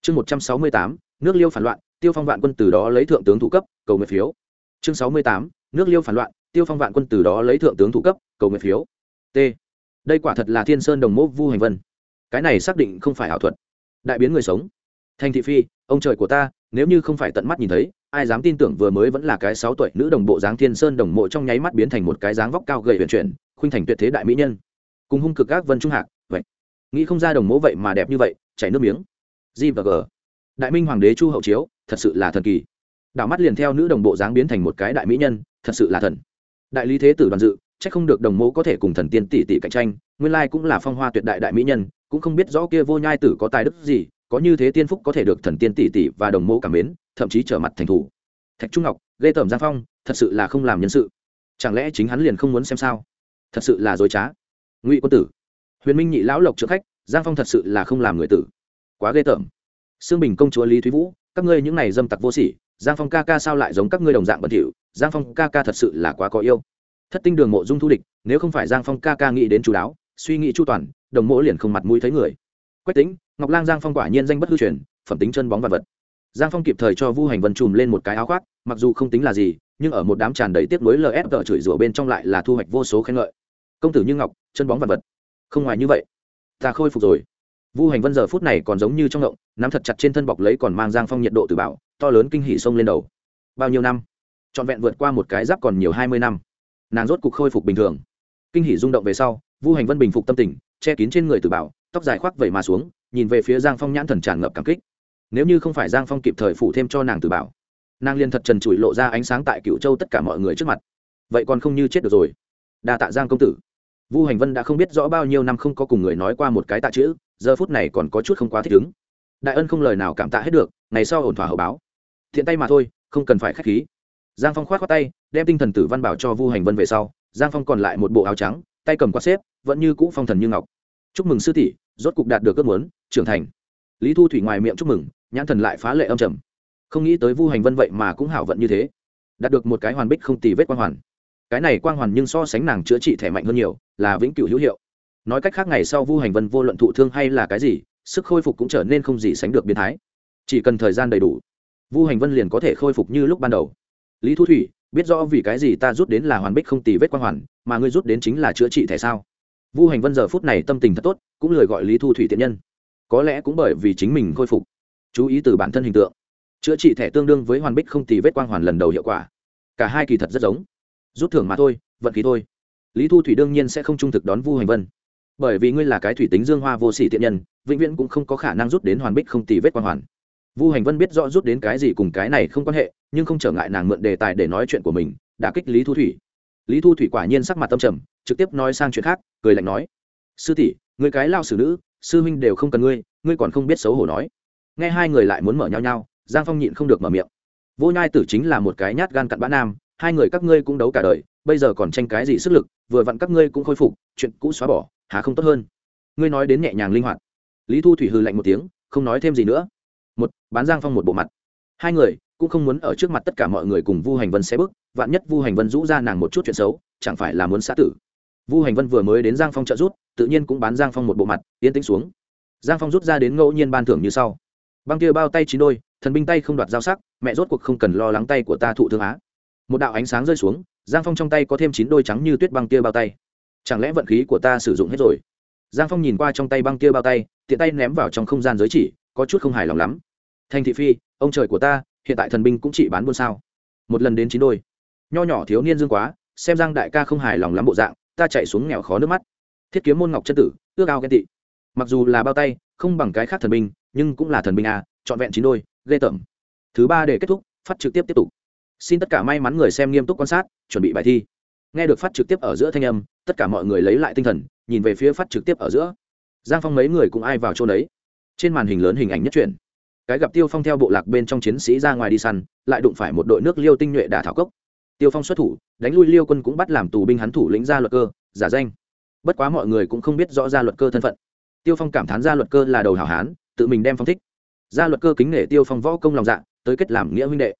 Chương một trăm sáu mươi tám, nước liêu phản loạn, tiêu phong vạn quân từ đó lấy thượng tướng thủ cấp, cầu nguyện phiếu. Chương sáu mươi tám, nước liêu phản loạn, tiêu phong vạn quân từ đó lấy thượng tướng thủ cấp, cầu nguyện phiếu. T. Đây quả thật là thiên sơn đồng mốt vu hành vân. Cái này xác định không phải ảo thuật. Đại biến người sống thành thị phi, ông trời của ta, nếu như không phải tận mắt nhìn thấy, ai dám tin tưởng vừa mới vẫn là cái sáu tuổi nữ đồng bộ dáng thiên sơn đồng mộ trong nháy mắt biến thành một cái dáng vóc cao gầy huyền chuyển, khuynh thành tuyệt thế đại mỹ nhân. Cùng hung cực các vân trung hạc, vậy. Nghĩ không ra đồng mộ vậy mà đẹp như vậy, chảy nước miếng. G và g. Đại minh hoàng đế chu hậu chiếu, thật sự là thần kỳ. Đảo mắt liền theo nữ đồng bộ dáng biến thành một cái đại mỹ nhân, thật sự là thần. Đại lý thế tử đoàn dự c h ắ c không được đồng mộ có thể cùng thần tiên tỷ tỷ cạnh tranh, nguyên lai cũng là phong hoa tuyệt đại đại mỹ nhân, cũng không biết rõ kia vô nhai tử có tài đức gì có như thế tiên phúc có thể được thần tiên tỷ tỷ và đồng mộ cảm mến, thậm chí trở mặt thành thủ. Thạch trung ngọc, ghê tởm giang phong, thật sự là không làm nhân sự. Chẳng lẽ chính hắn liền không muốn xem sao? Thật sự là dối trá. Ngụy quân tử, huyền minh nhị lão lộc trợ khách, giang phong thật sự là không làm người tử. Quá ghê tởm. Xương bình công chúa lý thúy vũ, các ngươi những này dâm tặc vô sỉ, giang phong ca ca sao lại giống các ngươi đồng dạng bẩn thỉu? Giang phong ca ca thật sự là quá có yêu. Thất tinh đường mộ dung thu địch, nếu không phải giang phong ca ca nghĩ đến chú đáo, suy nghĩ chu toàn, đồng mộ liền không mặt mũi thấy người quách tính ngọc lang giang phong quả nhiên danh bất hư truyền, phẩm tính chân bóng và vật. Giang phong kịp thời cho vu hành vân chùm lên một cái áo khoác, mặc dù không tính là gì, nhưng ở một đám tràn đầy tiếc nuối lsg chửi rủa bên trong lại là thu hoạch vô số khen ngợi. Công tử như ngọc, chân bóng và vật. Không ngoài như vậy, ta khôi phục rồi. Vu hành vân giờ phút này còn giống như trong ngộng, nắm thật chặt trên thân bọc lấy còn mang giang phong nhiệt độ từ bảo, to lớn kinh hỉ sông lên đầu. Bao nhiêu năm? Trọn vẹn vượt qua một cái giáp còn nhiều hai mươi năm. Nàng rốt cục khôi phục bình thường. Kinh hỉ rung động về sau, vu hành vân bình phục tâm tình, che kín trên người từ bảo tóc dài khoác vẩy mà xuống, nhìn về phía giang phong nhãn thần tràn ngập cảm kích. Nếu như không phải giang phong kịp thời phủ thêm cho nàng từ bảo, nàng liền thật trần trụi lộ ra ánh sáng tại cựu châu tất cả mọi người trước mặt. Vậy còn không như chết được rồi. Đa tạ giang công tử. Vu hành vân đã không biết rõ bao nhiêu năm không có cùng người nói qua một cái tạ chữ, giờ phút này còn có chút không quá thích ứng. Đại ân không lời nào cảm tạ hết được, ngày sau ổn thỏa hậu báo. Thiện tay mà thôi, không cần phải k h á c h khí. Giang phong k h o á t khoác tay, đem tinh thần tử văn bảo cho vu hành vân về sau, giang phong còn lại một bộ áo trắng, tay cầm quát xếp, vẫn như cũ phong thần như ngọc. Chúc mừng sư tỷ rốt cục đạt được ước muốn, trưởng thành. Lý thu thủy ngoài miệng chúc mừng, nhãn thần lại phá lệ âm trầm. Không nghĩ tới vu hành vân vậy mà cũng hảo vận như thế. Đạt được một cái hoàn bích không tì vết quang hoàn. Cái này quang hoàn nhưng so sánh nàng chữa trị thẻ mạnh hơn nhiều, là vĩnh cửu hữu hiệu. Nói cách khác ngày sau vu hành vân vô luận thụ thương hay là cái gì, sức khôi phục cũng trở nên không gì sánh được biến thái. Chỉ cần thời gian đầy đủ, vu hành vân liền có thể khôi phục như lúc ban đầu. Lý thu thủy, biết rõ vì cái gì ta rút đến là hoàn bích không tì vết quang hoàn, mà ngươi rút đến chính là chữa trị thẻ sao? Vu hành vân giờ phút này tâm tình thật tốt, cũng lời gọi lý thu thủy tiện nhân. Có lẽ cũng bởi vì chính mình khôi phục, chú ý từ bản thân hình tượng, chữa trị thẻ tương đương với hoàn bích không tì vết quang hoàn lần đầu hiệu quả. Cả hai kỳ thật rất giống, rút thưởng mà thôi, vận khí thôi. Lý thu thủy đương nhiên sẽ không trung thực đón vu hành vân. Bởi vì ngươi là cái thủy tính dương hoa vô sỉ tiện nhân, vĩnh viễn cũng không có khả năng rút đến hoàn bích không tì vết quan hoàn. Vu hành vân biết rõ rút đến cái gì cùng cái này không quan hệ, nhưng không trở ngại nàng mượn đề tài để nói chuyện của mình đã kích lý thu thủy. Lý thu thủy quả nhiên sắc mặt tâm trầm trực tiếp nói sang chuyện khác, cười lạnh nói, sư tỷ người cái lao xử nữ, sư huynh đều không cần ngươi ngươi còn không biết xấu hổ nói. Nghe hai người lại muốn mở nhau nhau, giang phong nhịn không được mở miệng. Vô nhai tử chính là một cái nhát gan cặn bã nam, hai người các ngươi cũng đấu cả đời, bây giờ còn tranh cái gì sức lực, vừa vặn các ngươi cũng khôi phục, chuyện cũ xóa bỏ hà không tốt hơn? Ngươi nói đến nhẹ nhàng linh hoạt. Lý thu thủy hư lạnh một tiếng, không nói thêm gì nữa. Một, bán giang phong một bộ mặt. Hai người cũng không muốn ở trước mặt tất cả mọi người cùng vu hành vân xé bước, vạn nhất vu hành vân rũ ra nàng một chút chuyện xấu, chẳng phải là muốn xã tử vu hành vân vừa mới đến giang phong trợ rút tự nhiên cũng bán giang phong một bộ mặt, yên tĩnh xuống. Giang phong rút ra đến ngẫu nhiên ban thưởng như sau. Băng kia bao tay chín đôi, thần binh tay không đoạt giao sắc, mẹ rốt cuộc không cần lo lắng tay của ta thụ thương á. Một đạo ánh sáng rơi xuống, giang phong trong tay có thêm chín đôi trắng như tuyết băng kia bao tay. Chẳng lẽ vận khí của ta sử dụng hết rồi? Giang phong nhìn qua trong tay băng kia bao tay, tiện tay ném vào trong không gian giới chỉ, có chút không hài lòng lắm. Thành thị phi, ông trời của ta, hiện tại thần binh cũng chỉ bán buôn sao? Một lần đến chín đôi. Nho nhỏ thiếu niên dương quá, xem giang đại ca không hài lòng lắm bộ dạng ta chạy xuống nghèo khó nước mắt. Thiết kiếm môn ngọc chân tử, ước ao ghen tị. Mặc dù là bao tay, không bằng cái khác thần binh, nhưng cũng là thần binh à trọn vẹn chín đôi, ghê tởm. Thứ ba để kết thúc, phát trực tiếp tiếp tục. Xin tất cả may mắn người xem nghiêm túc quan sát, chuẩn bị bài thi. Nghe được phát trực tiếp ở giữa thanh âm, tất cả mọi người lấy lại tinh thần, nhìn về phía phát trực tiếp ở giữa. Giang phong mấy người cũng ai vào chỗ đấy trên màn hình lớn hình ảnh nhất truyện. Cái gặp tiêu phong theo bộ lạc bên trong chiến sĩ ra ngoài đi săn, lại đụng phải một đội nước liêu tinh nhuệ đả thảo cốc tiêu phong xuất thủ, đánh lui liêu quân cũng bắt làm tù binh hắn thủ lĩnh gia luật cơ, giả danh. Bất quá mọi người cũng không biết rõ gia luật cơ thân phận. Tiêu phong cảm thán gia luật cơ là đầu hảo hán, tự mình đem phong thích. Gia luật cơ kính nể tiêu phong võ công lòng dạ tới kết làm nghĩa huynh đệ.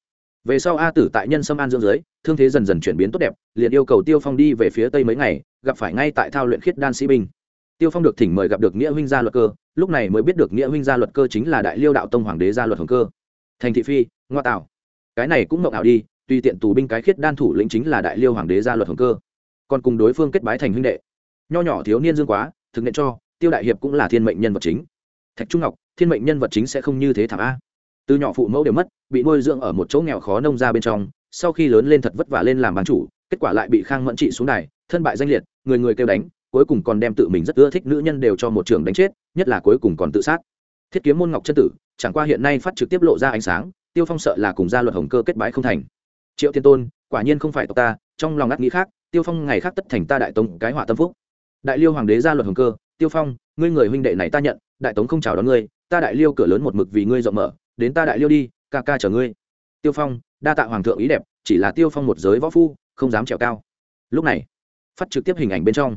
Về sau a tử tại nhân sâm an dương dưới, thương thế dần dần chuyển biến tốt đẹp, liền yêu cầu tiêu phong đi về phía tây mấy ngày, gặp phải ngay tại thao luyện khiết đan sĩ binh. Tiêu phong được thỉnh mời gặp được nghĩa huynh gia luật cơ, lúc này mới biết được nghĩa huynh gia luật cơ chính là đại liêu đạo tông hoàng đế gia luật hồng cơ. Thành thị phi, ngoa tạo cái này cũng mộng ảo đi tùy tiện tù binh cái khiết đan thủ lĩnh chính là đại liêu hoàng đế gia luật hồng cơ, còn cùng đối phương kết bái thành huynh đệ. Nho nhỏ thiếu niên dương quá, thực nên cho, tiêu đại hiệp cũng là thiên mệnh nhân vật chính. Thạch trung ngọc, thiên mệnh nhân vật chính sẽ không như thế thảm a. Từ nhỏ phụ mẫu đều mất, bị nuôi dưỡng ở một chỗ nghèo khó nông ra bên trong, sau khi lớn lên thật vất vả lên làm bán chủ, kết quả lại bị khang mẫn trị xuống đài, thân bại danh liệt, người người kêu đánh, cuối cùng còn đem tự mình rất ưa thích nữ nhân đều cho một trường đánh chết, nhất là cuối cùng còn tự sát. Thiết kiếm môn ngọc chân tử, chẳng qua hiện nay phát trực tiếp lộ ra ánh sáng, tiêu phong sợ là cùng gia luật hồng cơ kết bái không thành triệu tiên tôn, quả nhiên không phải tộc ta, trong lòng ngắt nghĩ khác, tiêu phong ngày khác tất thành ta đại tống cái họa tâm phúc. Đại liêu hoàng đế ra luật hồng cơ, tiêu phong, ngươi người huynh đệ này ta nhận, đại tống không chào đón ngươi, ta đại liêu cửa lớn một mực vì ngươi rộng mở, đến ta đại liêu đi, ca ca chở ngươi. Tiêu phong, đa tạ hoàng thượng ý đẹp, chỉ là tiêu phong một giới võ phu, không dám trèo cao. Lúc này, phát trực tiếp hình ảnh bên trong.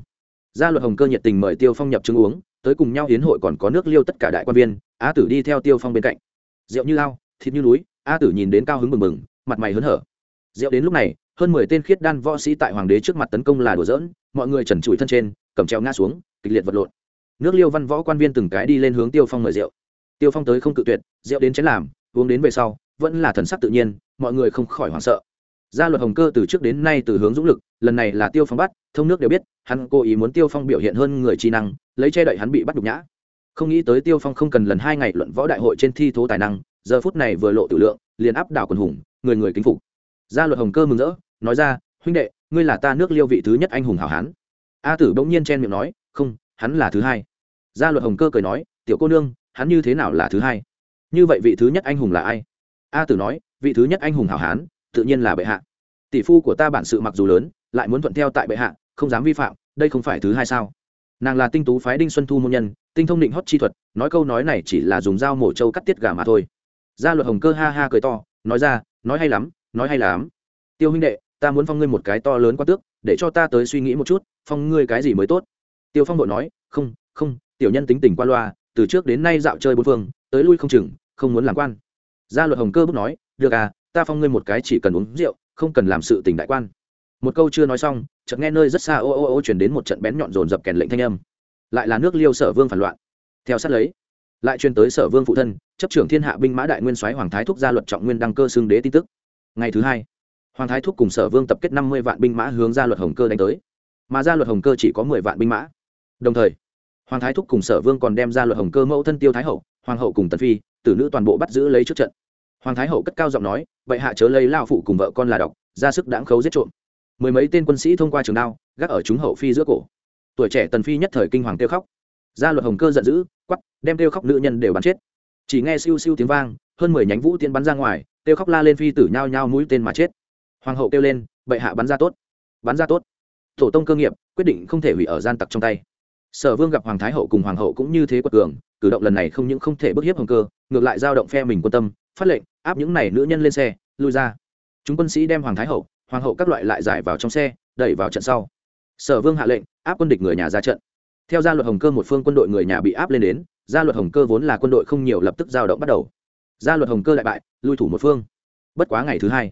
Gia luật hồng cơ nhiệt tình mời tiêu phong nhập trứng uống, tới cùng nhau hiến hội còn có nước liêu tất cả đại quan viên, á tử đi theo tiêu phong bên cạnh. Rượu như lao, thịt như núi a tử nhìn đến cao hứng mừng mừng, mặt mày hớn hở rượu đến lúc này, hơn mười tên khiết đan võ sĩ tại hoàng đế trước mặt tấn công là đùa giỡn, mọi người trần trụi thân trên, cầm treo ngã xuống, kịch liệt vật lộn. Nước liêu văn võ quan viên từng cái đi lên hướng tiêu phong mời rượu. Tiêu phong tới không cự tuyệt, rượu đến chén làm, uống đến về sau, vẫn là thần sắc tự nhiên, mọi người không khỏi hoảng sợ. Gia luật hồng cơ từ trước đến nay từ hướng dũng lực, lần này là tiêu phong bắt, thông nước đều biết, hắn cố ý muốn tiêu phong biểu hiện hơn người trí năng, lấy che đậy hắn bị bắt nhục nhã. Không nghĩ tới tiêu phong không cần lần hai ngày luận võ đại hội trên thi thố tài năng, giờ phút này vừa lộ tử lượng, liền áp đảo quần hùng, người người kính phục gia luật hồng cơ mừng rỡ, nói ra, huynh đệ, ngươi là ta nước liêu vị thứ nhất anh hùng hảo hán. A tử bỗng nhiên chen miệng nói, không, hắn là thứ hai. Gia luật hồng cơ cười nói, tiểu cô nương, hắn như thế nào là thứ hai? Như vậy vị thứ nhất anh hùng là ai? A tử nói, vị thứ nhất anh hùng hảo hán, tự nhiên là bệ hạ. Tỷ phu của ta bản sự mặc dù lớn, lại muốn thuận theo tại bệ hạ, không dám vi phạm, đây không phải thứ hai sao? Nàng là tinh tú phái đinh xuân thu môn nhân, tinh thông định hót chi thuật, nói câu nói này chỉ là dùng dao mổ trâu cắt tiết gà mà thôi. Gia luật hồng cơ ha ha cười to, nói ra, nói hay lắm nói hay lắm. Tiêu huynh đệ, ta muốn phong ngươi một cái to lớn quá tước, để cho ta tới suy nghĩ một chút, phong ngươi cái gì mới tốt? Tiêu phong bộ nói, không không, tiểu nhân tính tình qua loa, từ trước đến nay dạo chơi bốn phương, tới lui không chừng, không muốn làm quan. Gia luật hồng cơ bước nói, được à ta phong ngươi một cái chỉ cần uống rượu, không cần làm sự tình đại quan. Một câu chưa nói xong, chợt nghe nơi rất xa ô ô ô chuyển đến một trận bén nhọn rồn dập kèn lệnh thanh âm. Lại là nước liêu sở vương phản loạn. Theo sát lấy, lại truyền tới sở vương phụ thân, chấp trưởng thiên hạ binh mã đại nguyên soái hoàng thái thúc gia luật trọng nguyên đăng cơ xưng đế tin tức ngày thứ hai, hoàng thái thúc cùng sở vương tập kết năm mươi vạn binh mã hướng ra luật hồng cơ đánh tới. Mà gia luật hồng cơ chỉ có mười vạn binh mã. Đồng thời, hoàng thái thúc cùng sở vương còn đem ra luật hồng cơ mẫu thân tiêu thái hậu, hoàng hậu cùng tần phi, tử nữ toàn bộ bắt giữ lấy trước trận. Hoàng thái hậu cất cao giọng nói vậy hạ chớ lấy lao phụ cùng vợ con là đọc ra sức đáng khấu giết trộm. Mười mấy tên quân sĩ thông qua trường đao, gác ở chúng hậu phi giữa cổ. Tuổi trẻ tần phi nhất thời kinh hoàng kêu khóc. Gia luật hồng cơ giận dữ quắp đem kêu khóc nữ nhân đều bắn chết. Chỉ nghe siêu siêu tiếng vang, hơn mười nhánh vũ tiên bắn ra ngoài kêu khóc la lên phi tử nhao nhao mũi tên mà chết. Hoàng hậu kêu lên, bệ hạ bắn ra tốt, bắn ra tốt. Tổ tông cơ nghiệp, quyết định không thể hủy ở gian tặc trong tay. Sở vương gặp hoàng thái hậu cùng hoàng hậu cũng như thế quật cường, cử động lần này không những không thể bức hiếp hồng cơ, ngược lại giao động phe mình quan tâm, phát lệnh, áp những này nữ nhân lên xe, lui ra. Chúng quân sĩ đem hoàng thái hậu, hoàng hậu các loại lại giải vào trong xe, đẩy vào trận sau. Sở vương hạ lệnh, áp quân địch người nhà ra trận. Theo gia luật hồng cơ một phương quân đội người nhà bị áp lên đến, gia luật hồng cơ vốn là quân đội không nhiều lập tức giao động bắt đầu gia luật hồng cơ đại bại, lui thủ một phương. Bất quá ngày thứ hai,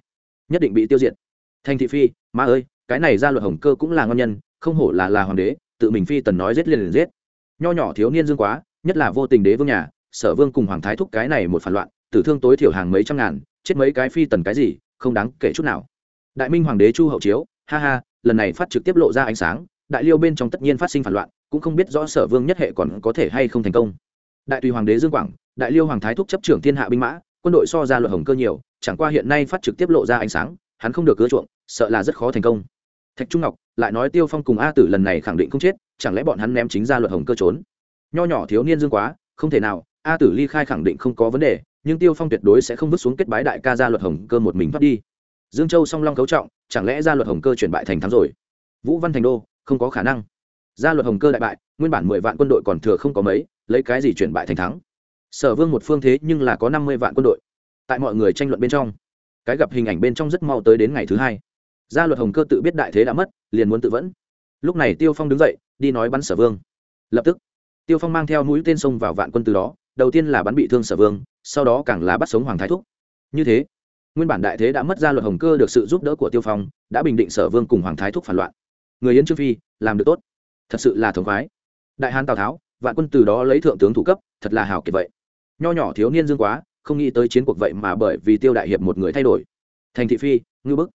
nhất định bị tiêu diệt. Thành thị phi, ma ơi, cái này gia luật hồng cơ cũng là ngon nhân, không hổ là là hoàng đế, tự mình phi tần nói giết liền liền giết. Nho nhỏ thiếu niên dương quá, nhất là vô tình đế vương nhà, sở vương cùng hoàng thái thúc cái này một phản loạn, tử thương tối thiểu hàng mấy trăm ngàn, chết mấy cái phi tần cái gì, không đáng kể chút nào. Đại minh hoàng đế chu hậu chiếu, ha ha, lần này phát trực tiếp lộ ra ánh sáng, đại liêu bên trong tất nhiên phát sinh phản loạn, cũng không biết rõ sở vương nhất hệ còn có thể hay không thành công. Đại tùy hoàng đế dương quảng đại liêu hoàng thái thúc chấp trưởng thiên hạ binh mã, quân đội so ra luật hồng cơ nhiều, chẳng qua hiện nay phát trực tiếp lộ ra ánh sáng, hắn không được cưa chuộng, sợ là rất khó thành công. Thạch trung ngọc lại nói tiêu phong cùng a tử lần này khẳng định không chết, chẳng lẽ bọn hắn ném chính ra luật hồng cơ trốn? Nho nhỏ thiếu niên dương quá, không thể nào, a tử ly khai khẳng định không có vấn đề, nhưng tiêu phong tuyệt đối sẽ không vứt xuống kết bái đại ca ra luật hồng cơ một mình thoát đi. Dương châu song long cấu trọng, chẳng lẽ ra luật hồng cơ chuyển bại thành thắng rồi? Vũ văn thành đô, không có khả năng. Ra luật hồng cơ đại bại, nguyên bản mười vạn quân đội còn thừa không có mấy, lấy cái gì chuyển bại thành thắng? Sở vương một phương thế nhưng là có năm mươi vạn quân đội. Tại mọi người tranh luận bên trong, cái gặp hình ảnh bên trong rất mau tới đến ngày thứ hai. Gia luật hồng cơ tự biết đại thế đã mất, liền muốn tự vẫn. Lúc này tiêu phong đứng dậy, đi nói bắn sở vương. Lập tức, tiêu phong mang theo mũi tên sông vào vạn quân từ đó, đầu tiên là bắn bị thương sở vương, sau đó càng là bắt sống hoàng thái thúc. Như thế, nguyên bản đại thế đã mất, gia luật hồng cơ được sự giúp đỡ của tiêu phong, đã bình định sở vương cùng hoàng thái thúc phản loạn. Người yến trương phi, làm được tốt. Thật sự là thống khoái. Đại hán tào tháo, vạn quân từ đó lấy thượng tướng thủ cấp, thật là hào kiệt vậy nho nhỏ thiếu niên dương quá, không nghĩ tới chiến cuộc vậy mà bởi vì tiêu đại hiệp một người thay đổi. Thành thị phi ngư bức.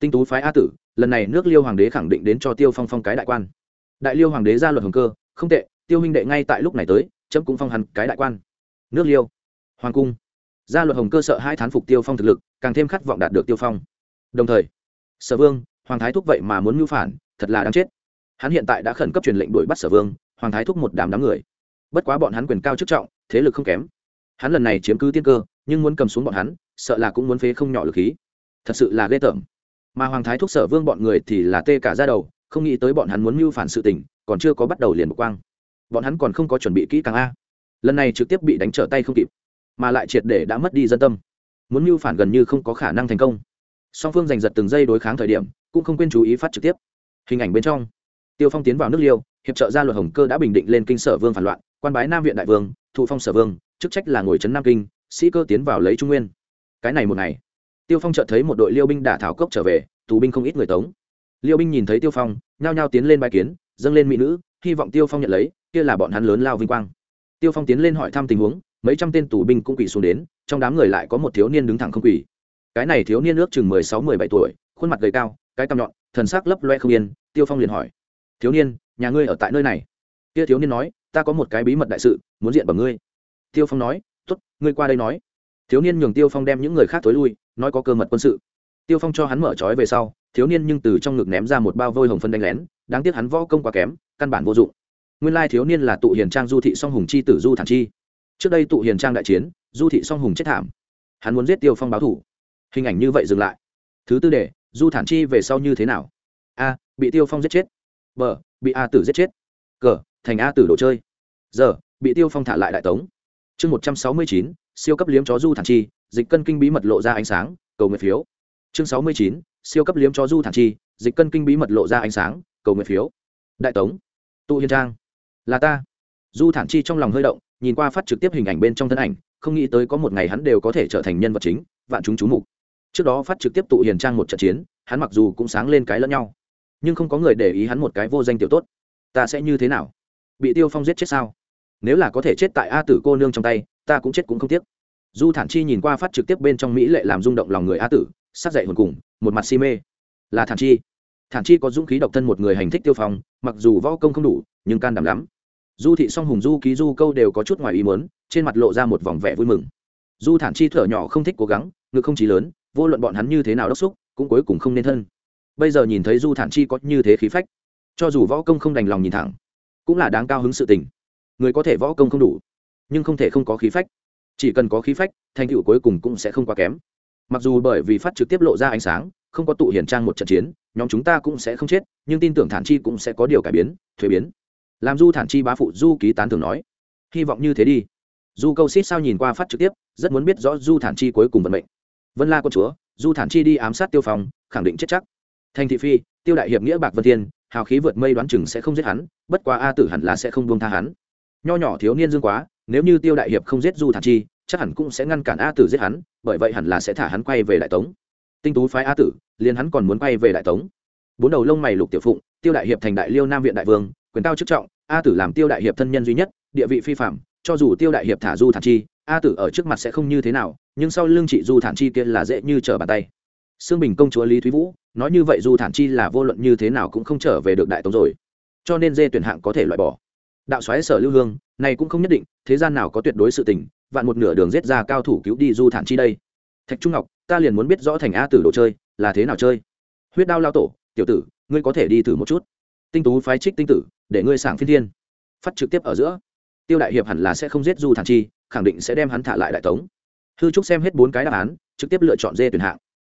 Tinh tú phái a tử, lần này nước liêu hoàng đế khẳng định đến cho tiêu phong phong cái đại quan. Đại liêu hoàng đế ra luật hồng cơ, không tệ, tiêu huynh đệ ngay tại lúc này tới, chấm cũng phong hẳn cái đại quan. Nước liêu. Hoàng cung. Gia luật hồng cơ sợ hai thán phục tiêu phong thực lực, càng thêm khát vọng đạt được tiêu phong. Đồng thời, sở vương, hoàng thái thúc vậy mà muốn mưu phản, thật là đáng chết. Hắn hiện tại đã khẩn cấp truyền lệnh đuổi bắt sở vương, hoàng thái thúc một đám đám người. Bất quá bọn hắn quyền cao chức trọng, thế lực không kém hắn lần này chiếm cứ tiên cơ, nhưng muốn cầm xuống bọn hắn, sợ là cũng muốn phế không nhỏ lực khí. Thật sự là ghê tởm. Mà hoàng thái thúc sở vương bọn người thì là tê cả ra đầu, không nghĩ tới bọn hắn muốn mưu phản sự tình, còn chưa có bắt đầu liền một quang. Bọn hắn còn không có chuẩn bị kỹ càng a. Lần này trực tiếp bị đánh trở tay không kịp, mà lại triệt để đã mất đi dân tâm. Muốn mưu phản gần như không có khả năng thành công. Song phương giành giật từng giây đối kháng thời điểm, cũng không quên chú ý phát trực tiếp. Hình ảnh bên trong, tiêu phong tiến vào nước liêu, hiệp trợ gia luật hồng cơ đã bình định lên kinh sở vương phản loạn, quan bái nam viện đại vương, thụ phong sở vương chức trách là ngồi trấn nam kinh, sĩ cơ tiến vào lấy trung nguyên. Cái này một ngày, tiêu phong chợt thấy một đội liêu binh đả thảo cốc trở về, tù binh không ít người tống. Liêu binh nhìn thấy tiêu phong, nhao nhao tiến lên bài kiến, dâng lên mỹ nữ, hy vọng tiêu phong nhận lấy, kia là bọn hắn lớn lao vinh quang. Tiêu phong tiến lên hỏi thăm tình huống, mấy trăm tên tù binh cũng quỳ xuống đến, trong đám người lại có một thiếu niên đứng thẳng không quỳ. Cái này thiếu niên ước chừng mười sáu, mười bảy tuổi, khuôn mặt gầy cao, cái cằm nhọn, thần sắc lấp loe không yên, tiêu phong liền hỏi, thiếu niên, nhà ngươi ở tại nơi này? Kia thiếu niên nói, ta có một cái bí mật đại sự, muốn diện bằng ngươi tiêu phong nói t ố t ngươi qua đây nói. Thiếu niên nhường tiêu phong đem những người khác t ố i lui, nói có cơ mật quân sự. Tiêu phong cho hắn mở trói về sau, thiếu niên nhưng từ trong ngực ném ra một bao vôi hồng phân đánh lén, đáng tiếc hắn võ công quá kém, căn bản vô dụng. Nguyên lai thiếu niên là tụ hiền trang du thị song hùng chi tử du thản chi. Trước đây tụ hiền trang đại chiến, du thị song hùng chết thảm. Hắn muốn giết tiêu phong báo thủ. Hình ảnh như vậy dừng lại. Thứ tư để du thản chi về sau như thế nào? A, bị tiêu phong giết chết. B, bị a tử giết chết. Cờ thành a tử đồ chơi. Giờ bị tiêu phong thả lại đại tống chương một trăm sáu mươi chín, siêu cấp liếm chó du thản chi, dịch cân kinh bí mật lộ ra ánh sáng, cầu nguyện phiếu. Chương sáu mươi chín, siêu cấp liếm chó du thản chi, dịch cân kinh bí mật lộ ra ánh sáng, cầu nguyện phiếu. Đại tống, tụ hiền trang, là ta. Du thản chi trong lòng hơi động, nhìn qua phát trực tiếp hình ảnh bên trong thân ảnh, không nghĩ tới có một ngày hắn đều có thể trở thành nhân vật chính, vạn chúng chú mục. Trước đó phát trực tiếp tụ hiền trang một trận chiến, hắn mặc dù cũng sáng lên cái lẫn nhau, nhưng không có người để ý hắn một cái vô danh tiểu tốt. Ta sẽ như thế nào? Bị tiêu phong giết chết sao? Nếu là có thể chết tại a tử cô nương trong tay, ta cũng chết cũng không tiếc. Du thản chi nhìn qua phát trực tiếp bên trong mỹ lệ làm rung động lòng người a tử sát dậy hồn cùng, một mặt si mê. Là thản chi. Thản chi có dũng khí độc thân một người hành thích tiêu phong, mặc dù võ công không đủ, nhưng can đảm lắm. Du thị song hùng du ký du câu đều có chút ngoài ý muốn, trên mặt lộ ra một vòng vẻ vui mừng. Du thản chi thở nhỏ không thích cố gắng, ngực không chí lớn, vô luận bọn hắn như thế nào đốc xúc, cũng cuối cùng không nên thân. Bây giờ nhìn thấy du thản chi có như thế khí phách, cho dù võ công không đành lòng nhìn thẳng, cũng là đáng cao hứng sự tình người có thể võ công không đủ, nhưng không thể không có khí phách. Chỉ cần có khí phách, thành tựu cuối cùng cũng sẽ không quá kém. Mặc dù bởi vì phát trực tiếp lộ ra ánh sáng, không có tụ hiển trang một trận chiến, nhóm chúng ta cũng sẽ không chết, nhưng tin tưởng thản chi cũng sẽ có điều cải biến, thuế biến. Làm du thản chi bá phụ du ký tán thường nói, hy vọng như thế đi. Du câu xít sao nhìn qua phát trực tiếp, rất muốn biết rõ du thản chi cuối cùng vận mệnh. Vân la con chúa, du thản chi đi ám sát tiêu phòng khẳng định chết chắc. Thành thị phi, tiêu đại hiệp nghĩa bạc vân thiên, hào khí vượt mây đoán chừng sẽ không giết hắn, bất quá a tử hẳn là sẽ không buông tha hắn nho nhỏ thiếu niên dương quá, nếu như tiêu đại hiệp không giết du thản chi, chắc hẳn cũng sẽ ngăn cản a tử giết hắn, bởi vậy hẳn là sẽ thả hắn quay về đại tống. Tinh tú phái a tử, liền hắn còn muốn quay về đại tống. Bốn đầu lông mày lục tiểu phụng, tiêu đại hiệp thành đại liêu nam viện đại vương, quyền cao chức trọng, a tử làm tiêu đại hiệp thân nhân duy nhất, địa vị phi phạm, cho dù tiêu đại hiệp thả du thản chi, a tử ở trước mặt sẽ không như thế nào, nhưng sau lưng chị du thản chi kia là dễ như trở bàn tay. Xương bình công chúa lý thúy vũ, nói như vậy du thản chi là vô luận như thế nào cũng không trở về được đại tống rồi. Cho nên dê tuyển hạng có thể loại bỏ đạo xoáy sở lưu hương, này cũng không nhất định, thế gian nào có tuyệt đối sự tình, vạn một nửa đường giết ra cao thủ cứu đi du thản chi đây. Thạch trung ngọc, ta liền muốn biết rõ thành a tử đồ chơi, là thế nào chơi? Huyết đao lao tổ, tiểu tử, ngươi có thể đi thử một chút. Tinh tú phái trích tinh tử, để ngươi sảng phiên thiên. Phát trực tiếp ở giữa. Tiêu đại hiệp hẳn là sẽ không giết du thản chi, khẳng định sẽ đem hắn thả lại đại tống. Hư trúc xem hết bốn cái đáp án, trực tiếp lựa chọn dê tuyển hạng.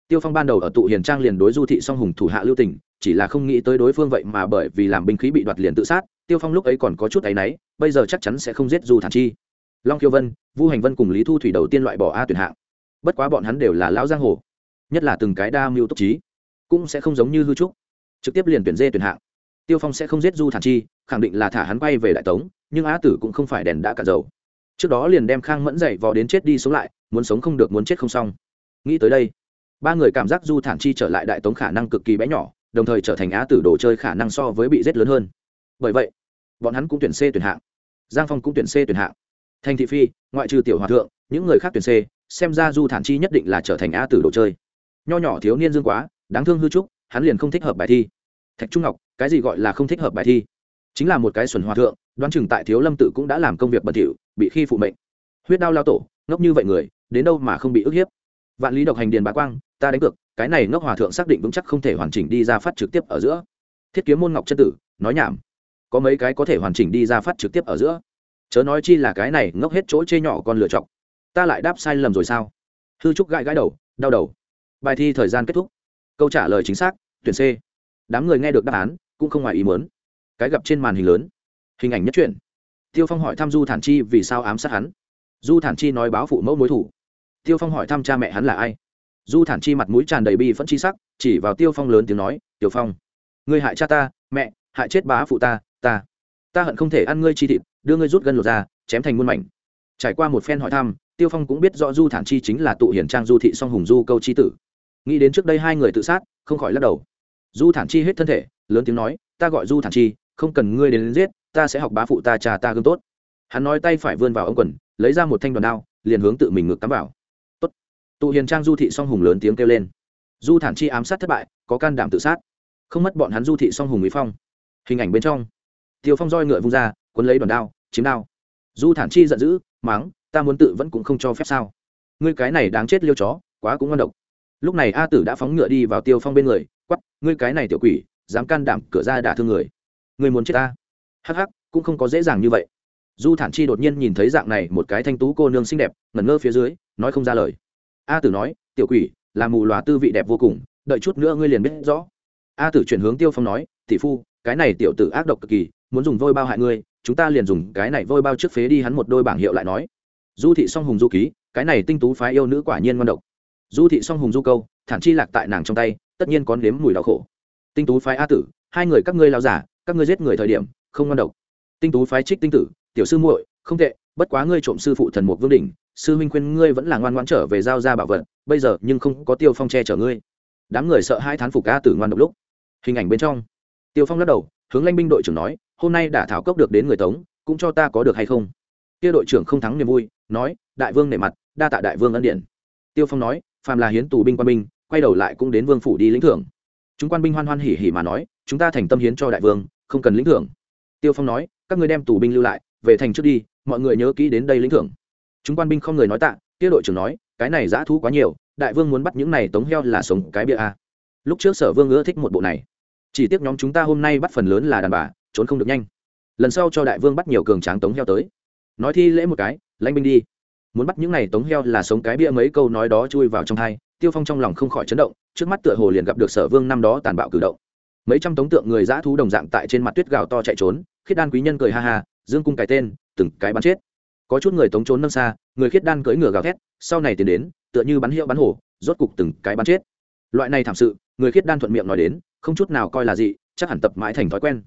Tiêu phong ban đầu ở tụ hiền trang liền đối du thị song hùng thủ hạ lưu tình chỉ là không nghĩ tới đối phương vậy mà bởi vì làm binh khí bị đoạt liền tự sát, tiêu phong lúc ấy còn có chút áy náy, bây giờ chắc chắn sẽ không giết du thản chi. Long kiêu vân, vu hành vân cùng lý thu thủy đầu tiên loại bỏ a tuyển hạng. Bất quá bọn hắn đều là lão giang hồ, nhất là từng cái đa mưu tốc trí, cũng sẽ không giống như hư trúc, trực tiếp liền tuyển dê tuyển hạng. Tiêu phong sẽ không giết du thản chi, khẳng định là thả hắn quay về đại tống, nhưng á tử cũng không phải đèn đã cạn dầu. Trước đó liền đem khang mẫn dậy vò đến chết đi sống lại, muốn sống không được muốn chết không xong. Nghĩ tới đây, ba người cảm giác du thản chi trở lại đại tống khả năng cực kỳ bé nhỏ đồng thời trở thành á tử đồ chơi khả năng so với bị giết lớn hơn. Bởi vậy, bọn hắn cũng tuyển c tuyển hạng. Giang phong cũng tuyển c tuyển hạng. Thành thị phi, ngoại trừ tiểu hòa thượng, những người khác tuyển c, xem ra du thản chi nhất định là trở thành á tử đồ chơi. Nho nhỏ thiếu niên dương quá, đáng thương hư trúc, hắn liền không thích hợp bài thi. Thạch trung ngọc, cái gì gọi là không thích hợp bài thi? Chính là một cái xuẩn hòa thượng, đoán chừng tại thiếu lâm tự cũng đã làm công việc bẩn thỉu, bị khi phụ mệnh. Huyết đao lao tổ, ngốc như vậy người, đến đâu mà không bị ức hiếp? Vạn lý độc hành điền bá quang, ta đánh cược cái này ngốc hòa thượng xác định vững chắc không thể hoàn chỉnh đi ra phát trực tiếp ở giữa. Thiết kiếm môn ngọc chân tử, nói nhảm. Có mấy cái có thể hoàn chỉnh đi ra phát trực tiếp ở giữa. Chớ nói chi là cái này ngốc hết chỗ chê nhỏ còn lựa chọn. Ta lại đáp sai lầm rồi sao? Hư trúc gãi gãi đầu, đau đầu. Bài thi thời gian kết thúc. Câu trả lời chính xác, tuyển c. Đám người nghe được đáp án, cũng không ngoài ý muốn. Cái gặp trên màn hình lớn. Hình ảnh nhất truyện. Tiêu phong hỏi thăm du thản chi vì sao ám sát hắn. Du thản chi nói báo phụ mẫu mối thủ. Tiêu phong hỏi thăm cha mẹ hắn là ai du thản chi mặt mũi tràn đầy bi phẫn chi sắc chỉ vào tiêu phong lớn tiếng nói tiêu phong ngươi hại cha ta mẹ hại chết bá phụ ta ta ta hận không thể ăn ngươi chi thịt đưa ngươi rút gân lột ra chém thành muôn mảnh. Trải qua một phen hỏi thăm tiêu phong cũng biết rõ du thản chi chính là tụ hiển trang du thị song hùng du câu chi tử. Nghĩ đến trước đây hai người tự sát không khỏi lắc đầu. Du thản chi hết thân thể lớn tiếng nói ta gọi du thản chi không cần ngươi đến, đến giết ta sẽ học bá phụ ta cha ta gương tốt. Hắn nói tay phải vươn vào ống quần lấy ra một thanh đoàn đao liền hướng tự mình ngược cắm vào tụ hiền trang du thị song hùng lớn tiếng kêu lên. Du thản chi ám sát thất bại, có can đảm tự sát. Không mất bọn hắn du thị song hùng mỹ phong. Hình ảnh bên trong. Tiêu phong roi ngựa vung ra quấn lấy đòn đao, chiếm đao. Du thản chi giận dữ, mắng, ta muốn tự vẫn cũng không cho phép sao? Ngươi cái này đáng chết liêu chó, quá cũng ngon độc. Lúc này a tử đã phóng ngựa đi vào tiêu phong bên người quắp ngươi cái này tiểu quỷ, dám can đảm cửa ra đả thương người. Người muốn chết ta? Hắc hắc, cũng không có dễ dàng như vậy. Du thản chi đột nhiên nhìn thấy dạng này một cái thanh tú cô nương xinh đẹp, ngẩn ngơ phía dưới, nói không ra lời a tử nói, tiểu quỷ, là mù loà tư vị đẹp vô cùng, đợi chút nữa ngươi liền biết rõ. A tử chuyển hướng tiêu phong nói, tỷ phu, cái này tiểu tử ác độc cực kỳ, muốn dùng vôi bao hại ngươi, chúng ta liền dùng cái này vôi bao trước phế đi hắn một đôi bảng hiệu lại nói. Du thị song hùng du ký, cái này tinh tú phái yêu nữ quả nhiên ngon độc. Du thị song hùng du câu, thản chi lạc tại nàng trong tay, tất nhiên có nếm mùi đau khổ. Tinh tú phái a tử, hai người các ngươi lao giả, các ngươi giết người thời điểm, không ngon độc. Tinh tú phái trích tinh tử, tiểu sư muội, không tệ, bất quá ngươi trộm sư phụ thần mục vương đỉnh sư huynh khuyên ngươi vẫn là ngoan ngoãn trở về giao ra bảo vật, bây giờ nhưng không có tiêu phong che chở ngươi. Đám người sợ hai thán phục ca tử ngoan độc lúc. Hình ảnh bên trong, tiêu phong lắc đầu, hướng lãnh binh đội trưởng nói, hôm nay đã thảo cốc được đến người tống, cũng cho ta có được hay không? Kia đội trưởng không thắng niềm vui, nói, đại vương nể mặt, đa tạ đại vương ân điện. tiêu phong nói, phàm là hiến tù binh quan binh, quay đầu lại cũng đến vương phủ đi lĩnh thưởng. Chúng quan binh hoan hoan hỉ hỉ mà nói, chúng ta thành tâm hiến cho đại vương, không cần lĩnh thưởng. Tiêu phong nói, các ngươi đem tù binh lưu lại, về thành trước đi, mọi người nhớ kỹ đến đây lĩnh thưởng chúng quan binh không người nói tạ tiết đội trưởng nói, cái này giã thú quá nhiều, đại vương muốn bắt những này tống heo là sống cái bia a. Lúc trước sở vương ưa thích một bộ này. Chỉ tiếc nhóm chúng ta hôm nay bắt phần lớn là đàn bà, trốn không được nhanh. Lần sau cho đại vương bắt nhiều cường tráng tống heo tới. Nói thi lễ một cái, lãnh binh đi. Muốn bắt những này tống heo là sống cái bia mấy câu nói đó chui vào trong hai, tiêu phong trong lòng không khỏi chấn động, trước mắt tựa hồ liền gặp được sở vương năm đó tàn bạo cử động. Mấy trăm tống tượng người dã thú đồng dạng tại trên mặt tuyết gào to chạy trốn, khiết đan quý nhân cười ha ha, dương cung cái tên, từng cái bắn chết có chút người tống trốn nâng xa, người khiết đan cưỡi ngựa gào thét, sau này tiến đến, tựa như bắn hiệu bắn hổ, rốt cục từng cái bắn chết. Loại này thảm sự, người khiết đan thuận miệng nói đến, không chút nào coi là gì, chắc hẳn tập mãi thành thói quen.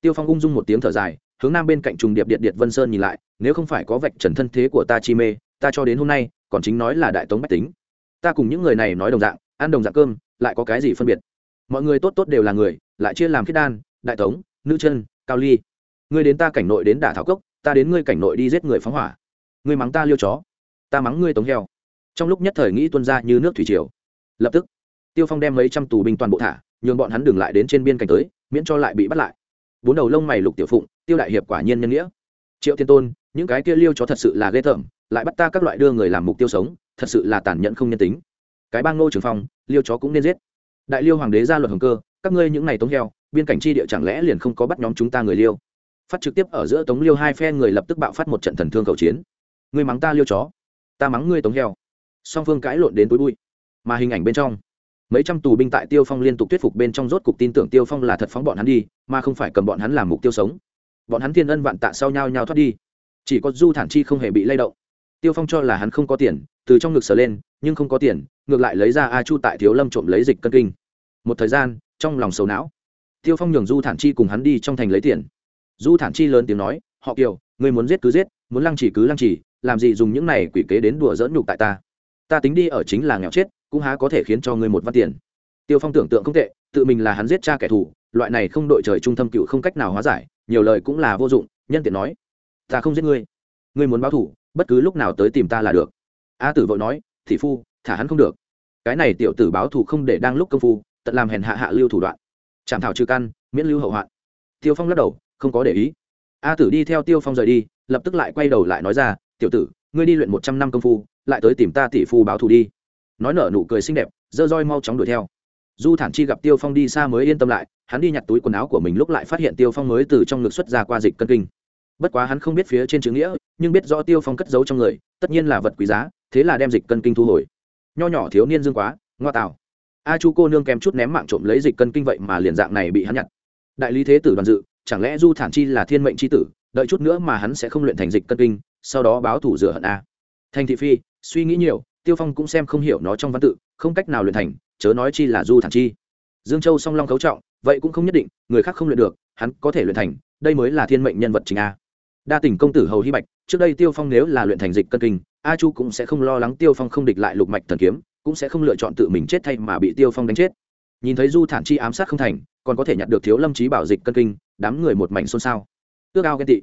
Tiêu phong ung dung một tiếng thở dài, hướng nam bên cạnh trùng điệp điện điện vân sơn nhìn lại, nếu không phải có vạch trần thân thế của ta chi mê, ta cho đến hôm nay, còn chính nói là đại tống bách tính. Ta cùng những người này nói đồng dạng, ăn đồng dạng cơm, lại có cái gì phân biệt? Mọi người tốt tốt đều là người, lại chia làm khiết đan, đại tống, nữ chân, cao ly. Người đến ta cảnh nội đến đả thảo cốc ta đến ngươi cảnh nội đi giết người phóng hỏa. Ngươi mắng ta liêu chó. Ta mắng ngươi tống heo. Trong lúc nhất thời nghĩ tuân ra như nước thủy triều. Lập tức, tiêu phong đem mấy trăm tù binh toàn bộ thả, nhường bọn hắn đừng lại đến trên biên cảnh tới, miễn cho lại bị bắt lại. Bốn đầu lông mày lục tiểu phụng, tiêu đại hiệp quả nhiên nhân nghĩa. Triệu thiên tôn, những cái kia liêu chó thật sự là ghê tởm, lại bắt ta các loại đưa người làm mục tiêu sống, thật sự là tàn nhẫn không nhân tính. Cái bang ngô trường phong, liêu chó cũng nên giết. Đại liêu hoàng đế ra luật hồng cơ, các ngươi những này tống heo, biên cảnh chi địa chẳng lẽ liền không có bắt nhóm chúng ta người liêu? Phát trực tiếp ở giữa tống liêu hai phe người lập tức bạo phát một trận thần thương cầu chiến. Ngươi mắng ta liêu chó, ta mắng ngươi tống heo. Song phương cãi lộn đến túi bụi. Mà hình ảnh bên trong, mấy trăm tù binh tại tiêu phong liên tục thuyết phục bên trong rốt cục tin tưởng tiêu phong là thật phóng bọn hắn đi, mà không phải cầm bọn hắn làm mục tiêu sống. Bọn hắn thiên ân vạn tạ sau nhau nhau thoát đi. Chỉ có du thản chi không hề bị lay động. Tiêu phong cho là hắn không có tiền, từ trong ngực sờ lên, nhưng không có tiền, ngược lại lấy ra a chu tại thiếu lâm trộm lấy dịch cân kinh. Một thời gian, trong lòng sầu não, tiêu phong nhường du thản chi cùng hắn đi trong thành lấy tiền du thản chi lớn tiếng nói, họ kiều người muốn giết cứ giết, muốn lăng chỉ cứ lăng chỉ làm gì dùng những này quỷ kế đến đùa dỡn nhục tại ta? Ta tính đi ở chính là nghèo chết, cũng há có thể khiến cho ngươi một văn tiền. Tiêu phong tưởng tượng không tệ, tự mình là hắn giết cha kẻ thù, loại này không đội trời trung tâm cựu không cách nào hóa giải, nhiều lời cũng là vô dụng, nhân tiện nói, ta không giết ngươi ngươi muốn báo thủ bất cứ lúc nào tới tìm ta là được. A tử vội nói, thị phu, thả hắn không được. Cái này tiểu tử báo thủ không để đang lúc công phu, tận làm hèn hạ hạ lưu thủ đoạn. Chạm thảo trừ căn, miễn lưu hậu hoạn. Tiêu phong lắc đầu không có để ý. A tử đi theo tiêu phong rời đi, lập tức lại quay đầu lại nói ra, tiểu tử, ngươi đi luyện một trăm năm công phu, lại tới tìm ta tỷ phu báo thù đi. Nói nở nụ cười xinh đẹp, dơ roi mau chóng đuổi theo. Du thản chi gặp tiêu phong đi xa mới yên tâm lại, hắn đi nhặt túi quần áo của mình lúc lại phát hiện tiêu phong mới từ trong ngực xuất ra qua dịch cân kinh. Bất quá hắn không biết phía trên chữ nghĩa, nhưng biết rõ tiêu phong cất giấu trong người, tất nhiên là vật quý giá, thế là đem dịch cân kinh thu hồi. Nho nhỏ thiếu niên dương quá, ngoa tạo. A chu cô nương kèm chút ném mạng trộm lấy dịch cân kinh vậy mà liền dạng này bị hắn nhặt. Đại lý thế tử đoàn dự chẳng lẽ du thản chi là thiên mệnh c h i tử, đợi chút nữa mà hắn sẽ không luyện thành dịch cân kinh, sau đó báo thủ rửa hận a. Thành thị phi, suy nghĩ nhiều, tiêu phong cũng xem không hiểu nó trong văn tự, không cách nào luyện thành, chớ nói chi là du thản chi. Dương châu song long cấu trọng, vậy cũng không nhất định, người khác không luyện được, hắn có thể luyện thành, đây mới là thiên mệnh nhân vật chính a. Đa tình công tử hầu hy bạch, trước đây tiêu phong nếu là luyện thành dịch cân kinh, a chu cũng sẽ không lo lắng tiêu phong không địch lại lục mạch thần kiếm, cũng sẽ không lựa chọn tự mình chết thay mà bị tiêu phong đánh chết. Nhìn thấy du thản chi ám sát không thành, còn có thể nhặt được thiếu lâm trí bảo dịch cân kinh đám người một mảnh xôn xao. Ước ao ghen tị.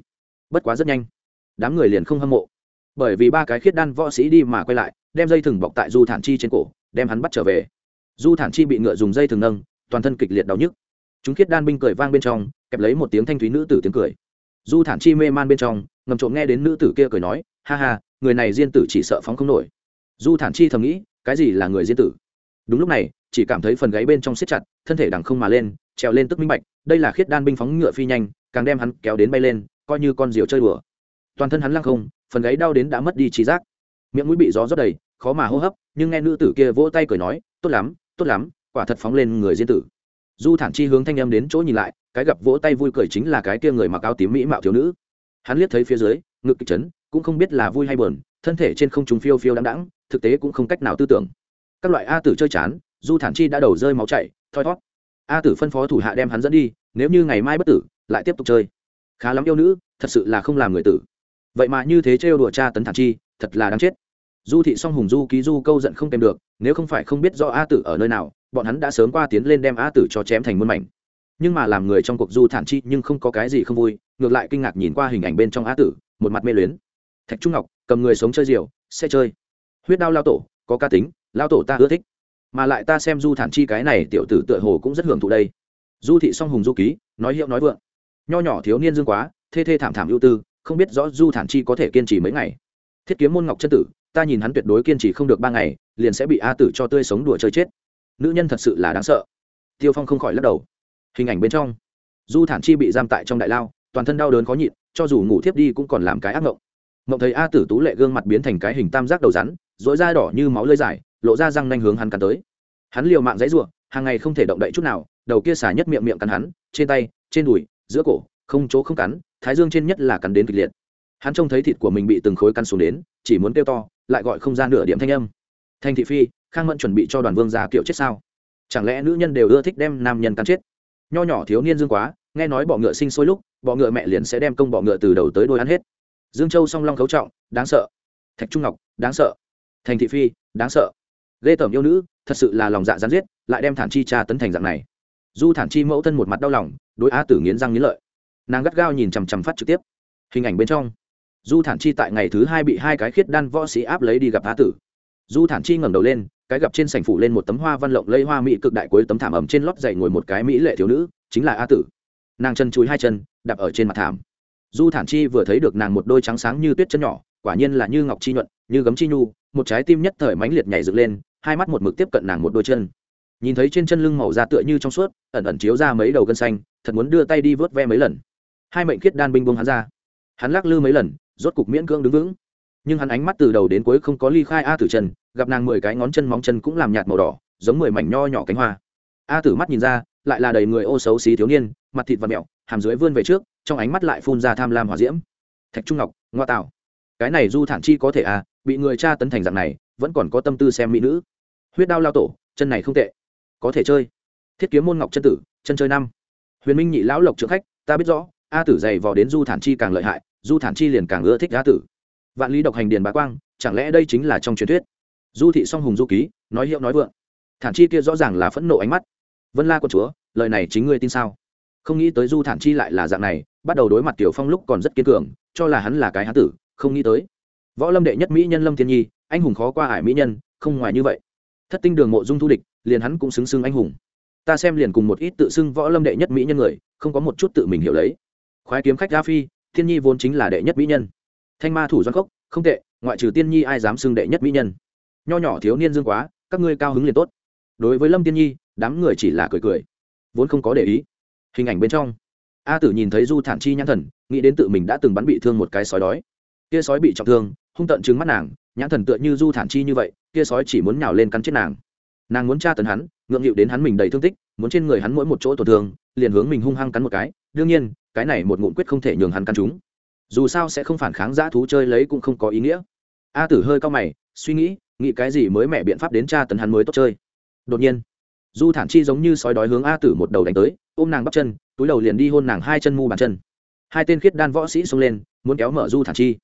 Bất quá rất nhanh, đám người liền không hâm mộ. Bởi vì ba cái khiết đan võ sĩ đi mà quay lại, đem dây thừng bọc tại du thản chi trên cổ, đem hắn bắt trở về. Du thản chi bị ngựa dùng dây thừng nâng, toàn thân kịch liệt đau nhức. Chúng khiết đan binh cười vang bên trong, kẹp lấy một tiếng thanh thúy nữ tử tiếng cười. Du thản chi mê man bên trong, ngầm trộm nghe đến nữ tử kia cười nói, ha ha, người này diên tử chỉ sợ phóng không nổi. Du thản chi thầm nghĩ, cái gì là người diên tử? Đúng lúc này, chỉ cảm thấy phần gáy bên trong siết chặt, thân thể đằng không mà lên, trèo lên tức minh bạch đây là khiết đan binh phóng ngựa phi nhanh, càng đem hắn kéo đến bay lên, coi như con diều chơi đùa. Toàn thân hắn lăng không, phần gáy đau đến đã mất đi trí giác. Miệng mũi bị gió rót đầy, khó mà hô hấp, nhưng nghe nữ tử kia vỗ tay cười nói, tốt lắm tốt lắm, quả thật phóng lên người diên tử. Du thản chi hướng thanh âm đến chỗ nhìn lại, cái gặp vỗ tay vui cười chính là cái kia người mặc áo tím mỹ mạo thiếu nữ. Hắn liếc thấy phía dưới, ngực kịch chấn, cũng không biết là vui hay buồn, thân thể trên không trung phiêu phiêu đắng đắng thực tế cũng không cách nào tư tưởng. Các loại a tử chơi chán, du thản chi đã đầu rơi máu chảy, thoi thót a tử phân phó thủ hạ đem hắn dẫn đi, nếu như ngày mai bất tử, lại tiếp tục chơi. Khá lắm yêu nữ, thật sự là không làm người tử. Vậy mà như thế trêu đùa cha tấn thản chi, thật là đáng chết. Du thị song hùng du ký du câu giận không kèm được, nếu không phải không biết do a tử ở nơi nào, bọn hắn đã sớm qua tiến lên đem a tử cho chém thành muôn mảnh. Nhưng mà làm người trong cuộc du thản chi nhưng không có cái gì không vui, ngược lại kinh ngạc nhìn qua hình ảnh bên trong a tử, một mặt mê luyến. Thạch trung ngọc, cầm người sống chơi diều, sẽ chơi. Huyết đao lao tổ, có ca tính, lao tổ ta ưa thích mà lại ta xem du thản chi cái này tiểu tử tựa hồ cũng rất hưởng thụ đây. Du thị song hùng du ký, nói hiệu nói vượng. Nho nhỏ thiếu niên dương quá, thê thê thảm thảm ưu tư, không biết rõ du thản chi có thể kiên trì mấy ngày. Thiết kiếm môn ngọc chân tử, ta nhìn hắn tuyệt đối kiên trì không được ba ngày, liền sẽ bị a tử cho tươi sống đùa chơi chết. Nữ nhân thật sự là đáng sợ. Tiêu phong không khỏi lắc đầu. Hình ảnh bên trong, du thản chi bị giam tại trong đại lao, toàn thân đau đớn khó nhịn, cho dù ngủ thiếp đi cũng còn làm cái ác mộng mộng thấy a tử tú lệ gương mặt biến thành cái hình tam giác đầu rắn dối da đỏ như máu lơi dài lộ ra răng nanh hướng hắn cắn tới. Hắn liều mạng dãy ruộng hàng ngày không thể động đậy chút nào, đầu kia xả nhất miệng miệng cắn hắn, trên tay, trên đùi, giữa cổ, không chỗ không cắn, thái dương trên nhất là cắn đến kịch liệt. Hắn trông thấy thịt của mình bị từng khối cắn xuống đến, chỉ muốn kêu to, lại gọi không ra nửa điểm thanh âm. Thanh thị phi, khang mẫn chuẩn bị cho đoàn vương gia kiệu chết sao? Chẳng lẽ nữ nhân đều ưa thích đem nam nhân cắn chết? Nho nhỏ thiếu niên dương quá, nghe nói bọ ngựa sinh sôi lúc, bọ ngựa mẹ liền sẽ đem công bọ ngựa từ đầu tới đôi ăn hết. Dương châu song long khấu trọng, đáng sợ. Thạch trung ngọc, đáng sợ. Thành thị phi, đáng sợ ghê tởm yêu nữ, thật sự là lòng dạ gián giết, lại đem thản chi cha tấn thành dạng này. Du thản chi mẫu thân một mặt đau lòng, đối á tử nghiến răng nghiến lợi. Nàng gắt gao nhìn chằm chằm phát trực tiếp. Hình ảnh bên trong du thản chi tại ngày thứ hai bị hai cái khiết đan võ sĩ áp lấy đi gặp á tử. Du thản chi ngẩng đầu lên, cái gặp trên sảnh phủ lên một tấm hoa văn lộng lây hoa mỹ cực đại cuối tấm thảm ẩm trên lót dậy ngồi một cái mỹ lệ thiếu nữ, chính là a tử. Nàng chân chúi hai chân, đạp ở trên mặt thảm. Du thản chi vừa thấy được nàng một đôi trắng sáng như tuyết chân nhỏ, quả nhiên là như ngọc chi nhuận, như gấm chi nhu, một trái tim nhất thời mãnh liệt nhảy dựng lên hai mắt một mực tiếp cận nàng một đôi chân. Nhìn thấy trên chân lưng màu da tựa như trong suốt, ẩn ẩn chiếu ra mấy đầu gân xanh, thật muốn đưa tay đi vớt ve mấy lần. Hai mệnh khiết đan binh buông hắn ra. Hắn lắc lư mấy lần, rốt cục miễn cưỡng đứng vững. Nhưng hắn ánh mắt từ đầu đến cuối không có ly khai a tử chân gặp nàng mười cái ngón chân móng chân cũng làm nhạt màu đỏ, giống mười mảnh nho nhỏ cánh hoa. A tử mắt nhìn ra, lại là đầy người ô xấu xí thiếu niên, mặt thịt và mẹo hàm dưới vươn về trước, trong ánh mắt lại phun ra tham lam hỏa diễm. Thạch trung ngọc, ngoa tạo. Cái này du thản chi có thể à bị người cha tấn thành dạng này, vẫn còn có tâm tư xem mỹ nữ huyết đao lao tổ, chân này không tệ. Có thể chơi. Thiết kiếm môn ngọc chân tử, chân chơi năm. Huyền minh nhị lão lộc trưởng khách, ta biết rõ, a tử dày vò đến du thản chi càng lợi hại, du thản chi liền càng ưa thích a tử. Vạn lý độc hành điền bá quang, chẳng lẽ đây chính là trong truyền thuyết? Du thị song hùng du ký, nói hiệu nói vượng. Thản chi kia rõ ràng là phẫn nộ ánh mắt. Vân la con chúa, lời này chính ngươi tin sao? Không nghĩ tới du thản chi lại là dạng này, bắt đầu đối mặt tiểu phong lúc còn rất kiên cường, cho là hắn là cái hán tử, không nghĩ tới. Võ lâm đệ nhất mỹ nhân lâm thiên nhi, anh hùng khó qua ải mỹ nhân, không ngoài như vậy thất tinh đường mộ dung thu địch, liền hắn cũng xứng xưng anh hùng. Ta xem liền cùng một ít tự xưng võ lâm đệ nhất mỹ nhân người, không có một chút tự mình hiểu lấy. Khoái kiếm khách a phi, thiên nhi vốn chính là đệ nhất mỹ nhân. Thanh ma thủ doan cốc không tệ, ngoại trừ tiên nhi ai dám xưng đệ nhất mỹ nhân? Nho nhỏ thiếu niên dương quá, các ngươi cao hứng liền tốt. Đối với lâm tiên nhi, đám người chỉ là cười cười. Vốn không có để ý. Hình ảnh bên trong. A tử nhìn thấy du thản chi nhãn thần, nghĩ đến tự mình đã từng bắn bị thương một cái sói đói. Kia sói bị trọng thương, hung tận trứng mắt nàng nhãn thần tựa như du thản chi như vậy, kia sói chỉ muốn nhào lên cắn chết nàng. Nàng muốn tra tấn hắn, ngượng nghịu đến hắn mình đầy thương tích, muốn trên người hắn mỗi một chỗ tổn thương, liền hướng mình hung hăng cắn một cái. Đương nhiên, cái này một ngụm quyết không thể nhường hắn cắn chúng. Dù sao sẽ không phản kháng dã thú chơi lấy cũng không có ý nghĩa. A tử hơi cao mày, suy nghĩ nghĩ cái gì mới mẹ biện pháp đến tra tấn hắn mới tốt chơi. Đột nhiên, du thản chi giống như sói đói hướng a tử một đầu đánh tới, ôm nàng bắp chân, túi đầu liền đi hôn nàng hai chân mu bàn chân. Hai tên khiết đan võ sĩ xông lên, muốn kéo mở du thản chi.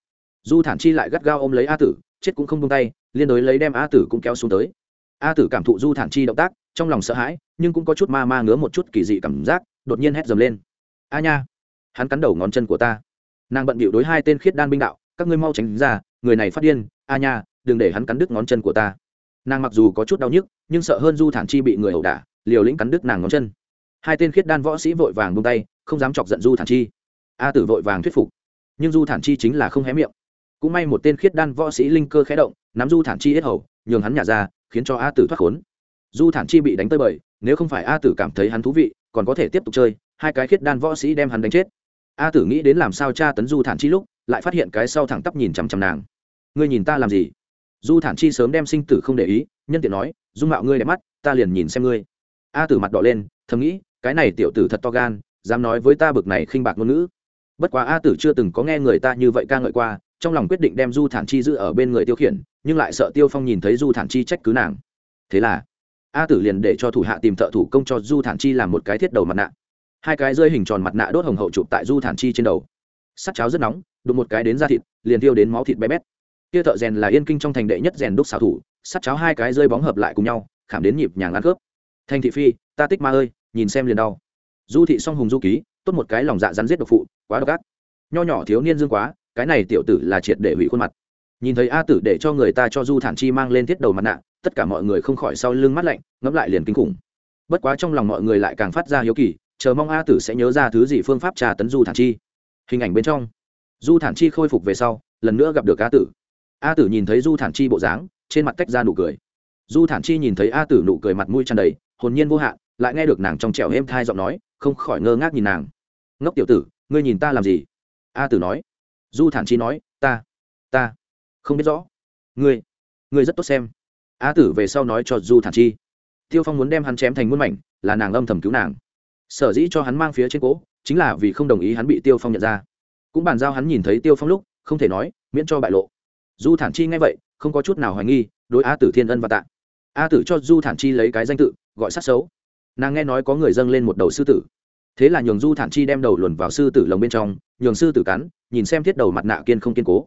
Du thản chi lại gắt gao ôm lấy a tử chết cũng không buông tay, liên đối lấy đem a tử cũng kéo xuống tới. A tử cảm thụ du thản chi động tác, trong lòng sợ hãi, nhưng cũng có chút ma ma ngứa một chút kỳ dị cảm giác, đột nhiên hét dầm lên. A nha, hắn cắn đầu ngón chân của ta. Nàng bận bịu đối hai tên khiết đan binh đạo, các ngươi mau tránh ra, người này phát điên, a nha, đừng để hắn cắn đứt ngón chân của ta. Nàng mặc dù có chút đau nhức, nhưng sợ hơn du thản chi bị người ẩu đả, liều lĩnh cắn đứt nàng ngón chân. Hai tên khiết đan võ sĩ vội vàng bung tay, không dám chọc giận du thản chi. A tử vội vàng thuyết phục, nhưng du thản chi chính là không hé miệng cũng may một tên khiết đan võ sĩ linh cơ khé động, nắm du thản chi hết hầu, nhường hắn nhả ra, khiến cho a tử thoát khốn. Du thản chi bị đánh tơi bời, nếu không phải a tử cảm thấy hắn thú vị, còn có thể tiếp tục chơi, hai cái khiết đan võ sĩ đem hắn đánh chết. A tử nghĩ đến làm sao cha tấn du thản chi lúc, lại phát hiện cái sau thẳng tắp nhìn chằm chằm nàng. Ngươi nhìn ta làm gì? Du thản chi sớm đem sinh tử không để ý, nhân tiện nói, dung mạo ngươi đẹp mắt, ta liền nhìn xem ngươi. A tử mặt đỏ lên, thầm nghĩ, cái này tiểu tử thật to gan, dám nói với ta bực này khinh bạc ngôn ngữ. Bất quá a tử chưa từng có nghe người ta như vậy ca ngợi qua trong lòng quyết định đem du thản chi giữ ở bên người tiêu khiển, nhưng lại sợ tiêu phong nhìn thấy du thản chi trách cứ nàng. Thế là, a tử liền để cho thủ hạ tìm thợ thủ công cho du thản chi làm một cái thiết đầu mặt nạ. Hai cái rơi hình tròn mặt nạ đốt hồng hậu chụp tại du thản chi trên đầu. Sắt cháo rất nóng, đụng một cái đến da thịt, liền tiêu đến máu thịt bé bét. Kia thợ rèn là yên kinh trong thành đệ nhất rèn đúc xảo thủ, sắt cháo hai cái rơi bóng hợp lại cùng nhau, khảm đến nhịp nhàng ăn khớp. Thành thị phi, ta tích ma ơi, nhìn xem liền đau. Du thị song hùng du ký, tốt một cái lòng dạ rắn giết độc phụ, quá độc ác. Nho nhỏ thiếu niên dương quá cái này tiểu tử là triệt để hủy khuôn mặt. Nhìn thấy a tử để cho người ta cho du thản chi mang lên thiết đầu mặt nạ, tất cả mọi người không khỏi sau lưng mắt lạnh, ngẫm lại liền kinh khủng. Bất quá trong lòng mọi người lại càng phát ra hiếu kỳ, chờ mong a tử sẽ nhớ ra thứ gì phương pháp trà tấn du thản chi. Hình ảnh bên trong, du thản chi khôi phục về sau, lần nữa gặp được a tử. A tử nhìn thấy du thản chi bộ dáng, trên mặt tách ra nụ cười. Du thản chi nhìn thấy a tử nụ cười mặt mũi tràn đầy, hồn nhiên vô hạn, lại nghe được nàng trong trẻo êm thai giọng nói, không khỏi ngơ ngác nhìn nàng. Ngốc tiểu tử, ngươi nhìn ta làm gì? A tử nói du thản chi nói, ta ta không biết rõ. Ngươi ngươi rất tốt xem. A tử về sau nói cho du thản chi tiêu phong muốn đem hắn chém thành muôn mảnh, là nàng âm thầm cứu nàng. Sở dĩ cho hắn mang phía trên cỗ chính là vì không đồng ý hắn bị tiêu phong nhận ra. Cũng bàn giao hắn nhìn thấy tiêu phong lúc, không thể nói, miễn cho bại lộ. Du thản chi nghe vậy, không có chút nào hoài nghi, đối a tử thiên ân và tạ. A tử cho du thản chi lấy cái danh tự, gọi sát xấu nàng nghe nói có người dâng lên một đầu sư tử. Thế là nhường du thản chi đem đầu luồn vào sư tử lồng bên trong, nhường sư tử cắn nhìn xem thiết đầu mặt nạ kiên không kiên cố.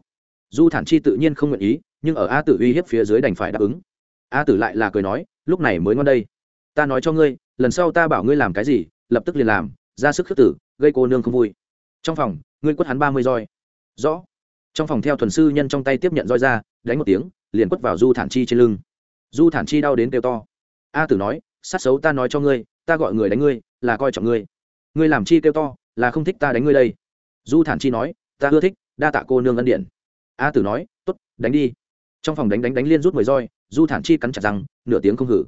Du thản chi tự nhiên không nguyện ý, nhưng ở a tử uy hiếp phía dưới đành phải đáp ứng. A tử lại là cười nói, lúc này mới ngon đây. Ta nói cho ngươi, lần sau ta bảo ngươi làm cái gì, lập tức liền làm, ra sức khước tử, gây cô nương không vui. Trong phòng, ngươi quất hắn ba mươi roi. Rõ. Trong phòng theo thuần sư nhân trong tay tiếp nhận roi ra, đánh một tiếng, liền quất vào du thản chi trên lưng. Du thản chi đau đến kêu to. A tử nói, sát xấu ta nói cho ngươi, ta gọi người đánh ngươi, là coi trọng ngươi. Ngươi làm chi kêu to, là không thích ta đánh ngươi đây. Du thản chi nói ta ưa thích, đa tạ cô nương ân điện a tử nói t ố t đánh đi. Trong phòng đánh đánh đánh liên rút mười roi, du thản chi cắn chặt răng, nửa tiếng không hử.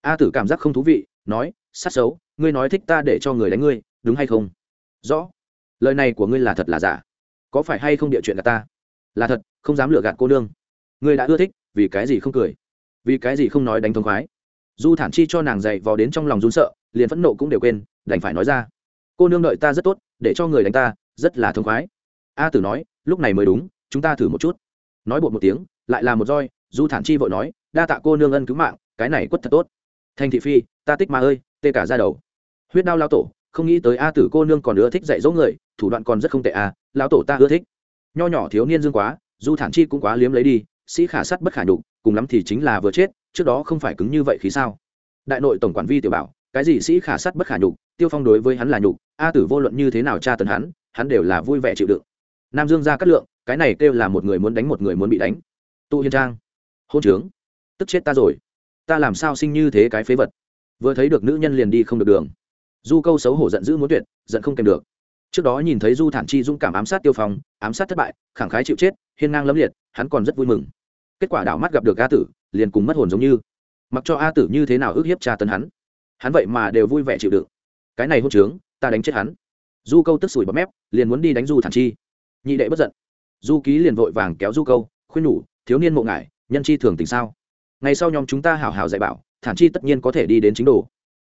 A tử cảm giác không thú vị, nói, sát xấu, ngươi nói thích ta để cho người đánh ngươi, đúng hay không? Rõ. Lời này của ngươi là thật là giả? Có phải hay không địa chuyện gạt ta? Là thật, không dám lừa gạt cô nương. Ngươi đã ưa thích, vì cái gì không cười? Vì cái gì không nói đánh thông khoái? Du thản chi cho nàng dậy vò đến trong lòng run sợ, liền phẫn nộ cũng đều quên, đành phải nói ra. Cô nương đợi ta rất tốt, để cho người đánh ta, rất là thông khoái a tử nói lúc này mới đúng chúng ta thử một chút. Nói bột một tiếng lại là một roi du thản chi vội nói đa tạ cô nương ân cứu mạng cái này quất thật tốt. Thành thị phi ta tích ma ơi tê cả ra đầu. Huyết đao lao tổ không nghĩ tới a tử cô nương còn ưa thích dạy dỗ người thủ đoạn còn rất không tệ a à, lao tổ ta ưa thích. Nho nhỏ thiếu niên dương quá du thản chi cũng quá liếm lấy đi sĩ khả sắt bất khả nhục cùng lắm thì chính là vừa chết trước đó không phải cứng như vậy khí sao? Đại nội tổng quản vi tiểu bảo cái gì sĩ khả sắt bất khả nhục tiêu phong đối với hắn là nhục a tử vô luận như thế nào tra tấn hắn hắn đều là vui vẻ chịu đựng nam dương ra cắt lượng, cái này kêu là một người muốn đánh một người muốn bị đánh. Tụ hiên trang. Hôn trướng. Tức chết ta rồi. Ta làm sao sinh như thế cái phế vật? Vừa thấy được nữ nhân liền đi không được đường. Du câu xấu hổ giận dữ muốn tuyệt, giận không kèm được. Trước đó nhìn thấy du thản chi dũng cảm ám sát tiêu phong, ám sát thất bại, khẳng khái chịu chết, hiên ngang lâm liệt, hắn còn rất vui mừng. Kết quả đảo mắt gặp được a tử, liền cùng mất hồn giống như. Mặc cho a tử như thế nào ức hiếp tra tấn hắn hắn vậy mà đều vui vẻ chịu đựng. Cái này hôn trướng, ta đánh chết hắn. Du câu tức sủi bọt mép, liền muốn đi đánh du thản chi nhị đệ bất giận. Du ký liền vội vàng kéo du câu, khuyên nhủ, thiếu niên mộ ngại nhân chi thường tình sao? Ngày sau nhóm chúng ta hảo hảo dạy bảo, thản chi tất nhiên có thể đi đến chính đồ.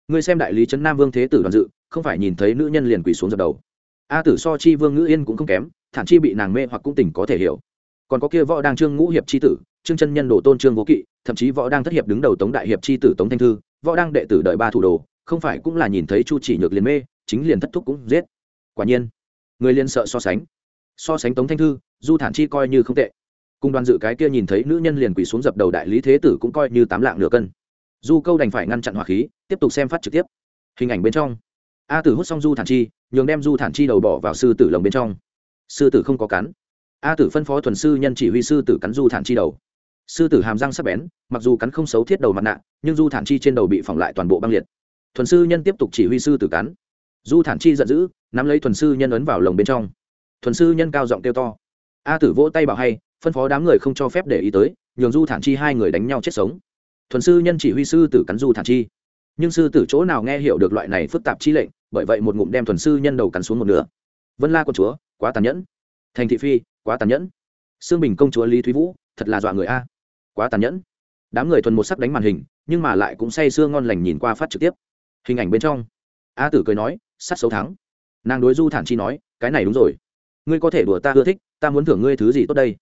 Ngươi xem đại lý trấn nam vương thế tử đoàn dự, không phải nhìn thấy nữ nhân liền quỳ xuống dập đầu. A tử so chi vương ngữ yên cũng không kém, thản chi bị nàng mê hoặc cũng tỉnh có thể hiểu. Còn có kia võ đang trương ngũ hiệp chi tử, trương chân nhân đồ tôn trương vô kỵ, thậm chí võ đang thất hiệp đứng đầu tống đại hiệp chi tử tống thanh thư, võ đang đệ tử đợi ba thủ đồ, không phải cũng là nhìn thấy chu chỉ nhược liền mê, chính liền thất thúc cũng giết. Quả nhiên, người liền sợ so sánh so sánh tống thanh thư, du thản chi coi như không tệ. Cùng đoàn dự cái kia nhìn thấy nữ nhân liền quỳ xuống dập đầu đại lý thế tử cũng coi như tám lạng nửa cân. Du câu đành phải ngăn chặn hỏa khí, tiếp tục xem phát trực tiếp. Hình ảnh bên trong. A tử hút xong du thản chi, nhường đem du thản chi đầu bỏ vào sư tử lồng bên trong. Sư tử không có cắn. A tử phân phó thuần sư nhân chỉ huy sư tử cắn du thản chi đầu. Sư tử hàm răng sắp bén, mặc dù cắn không xấu thiết đầu mặt nạ, nhưng du thản chi trên đầu bị phỏng lại toàn bộ băng liệt. Thuần sư nhân tiếp tục chỉ huy sư tử cắn. Du thản chi giận dữ, nắm lấy thuần sư nhân ấn vào lồng bên trong thuần sư nhân cao giọng kêu to. A tử vỗ tay bảo hay, phân phó đám người không cho phép để ý tới, nhường du thản chi hai người đánh nhau chết sống. Thuần sư nhân chỉ huy sư tử cắn du thản chi. Nhưng sư tử chỗ nào nghe hiểu được loại này phức tạp chi lệnh, bởi vậy một ngụm đem thuần sư nhân đầu cắn xuống một nửa. Vân la con chúa, quá tàn nhẫn. Thành thị phi, quá tàn nhẫn. Sương bình công chúa lý thúy vũ, thật là dọa người a. Quá tàn nhẫn. Đám người thuần một sắc đánh màn hình, nhưng mà lại cũng say sưa ngon lành nhìn qua phát trực tiếp. Hình ảnh bên trong. A tử cười nói sát xấu thắng. Nàng đối du thản chi nói, cái này đúng rồi ngươi có thể đùa ta ưa thích ta muốn thưởng ngươi thứ gì tốt đây?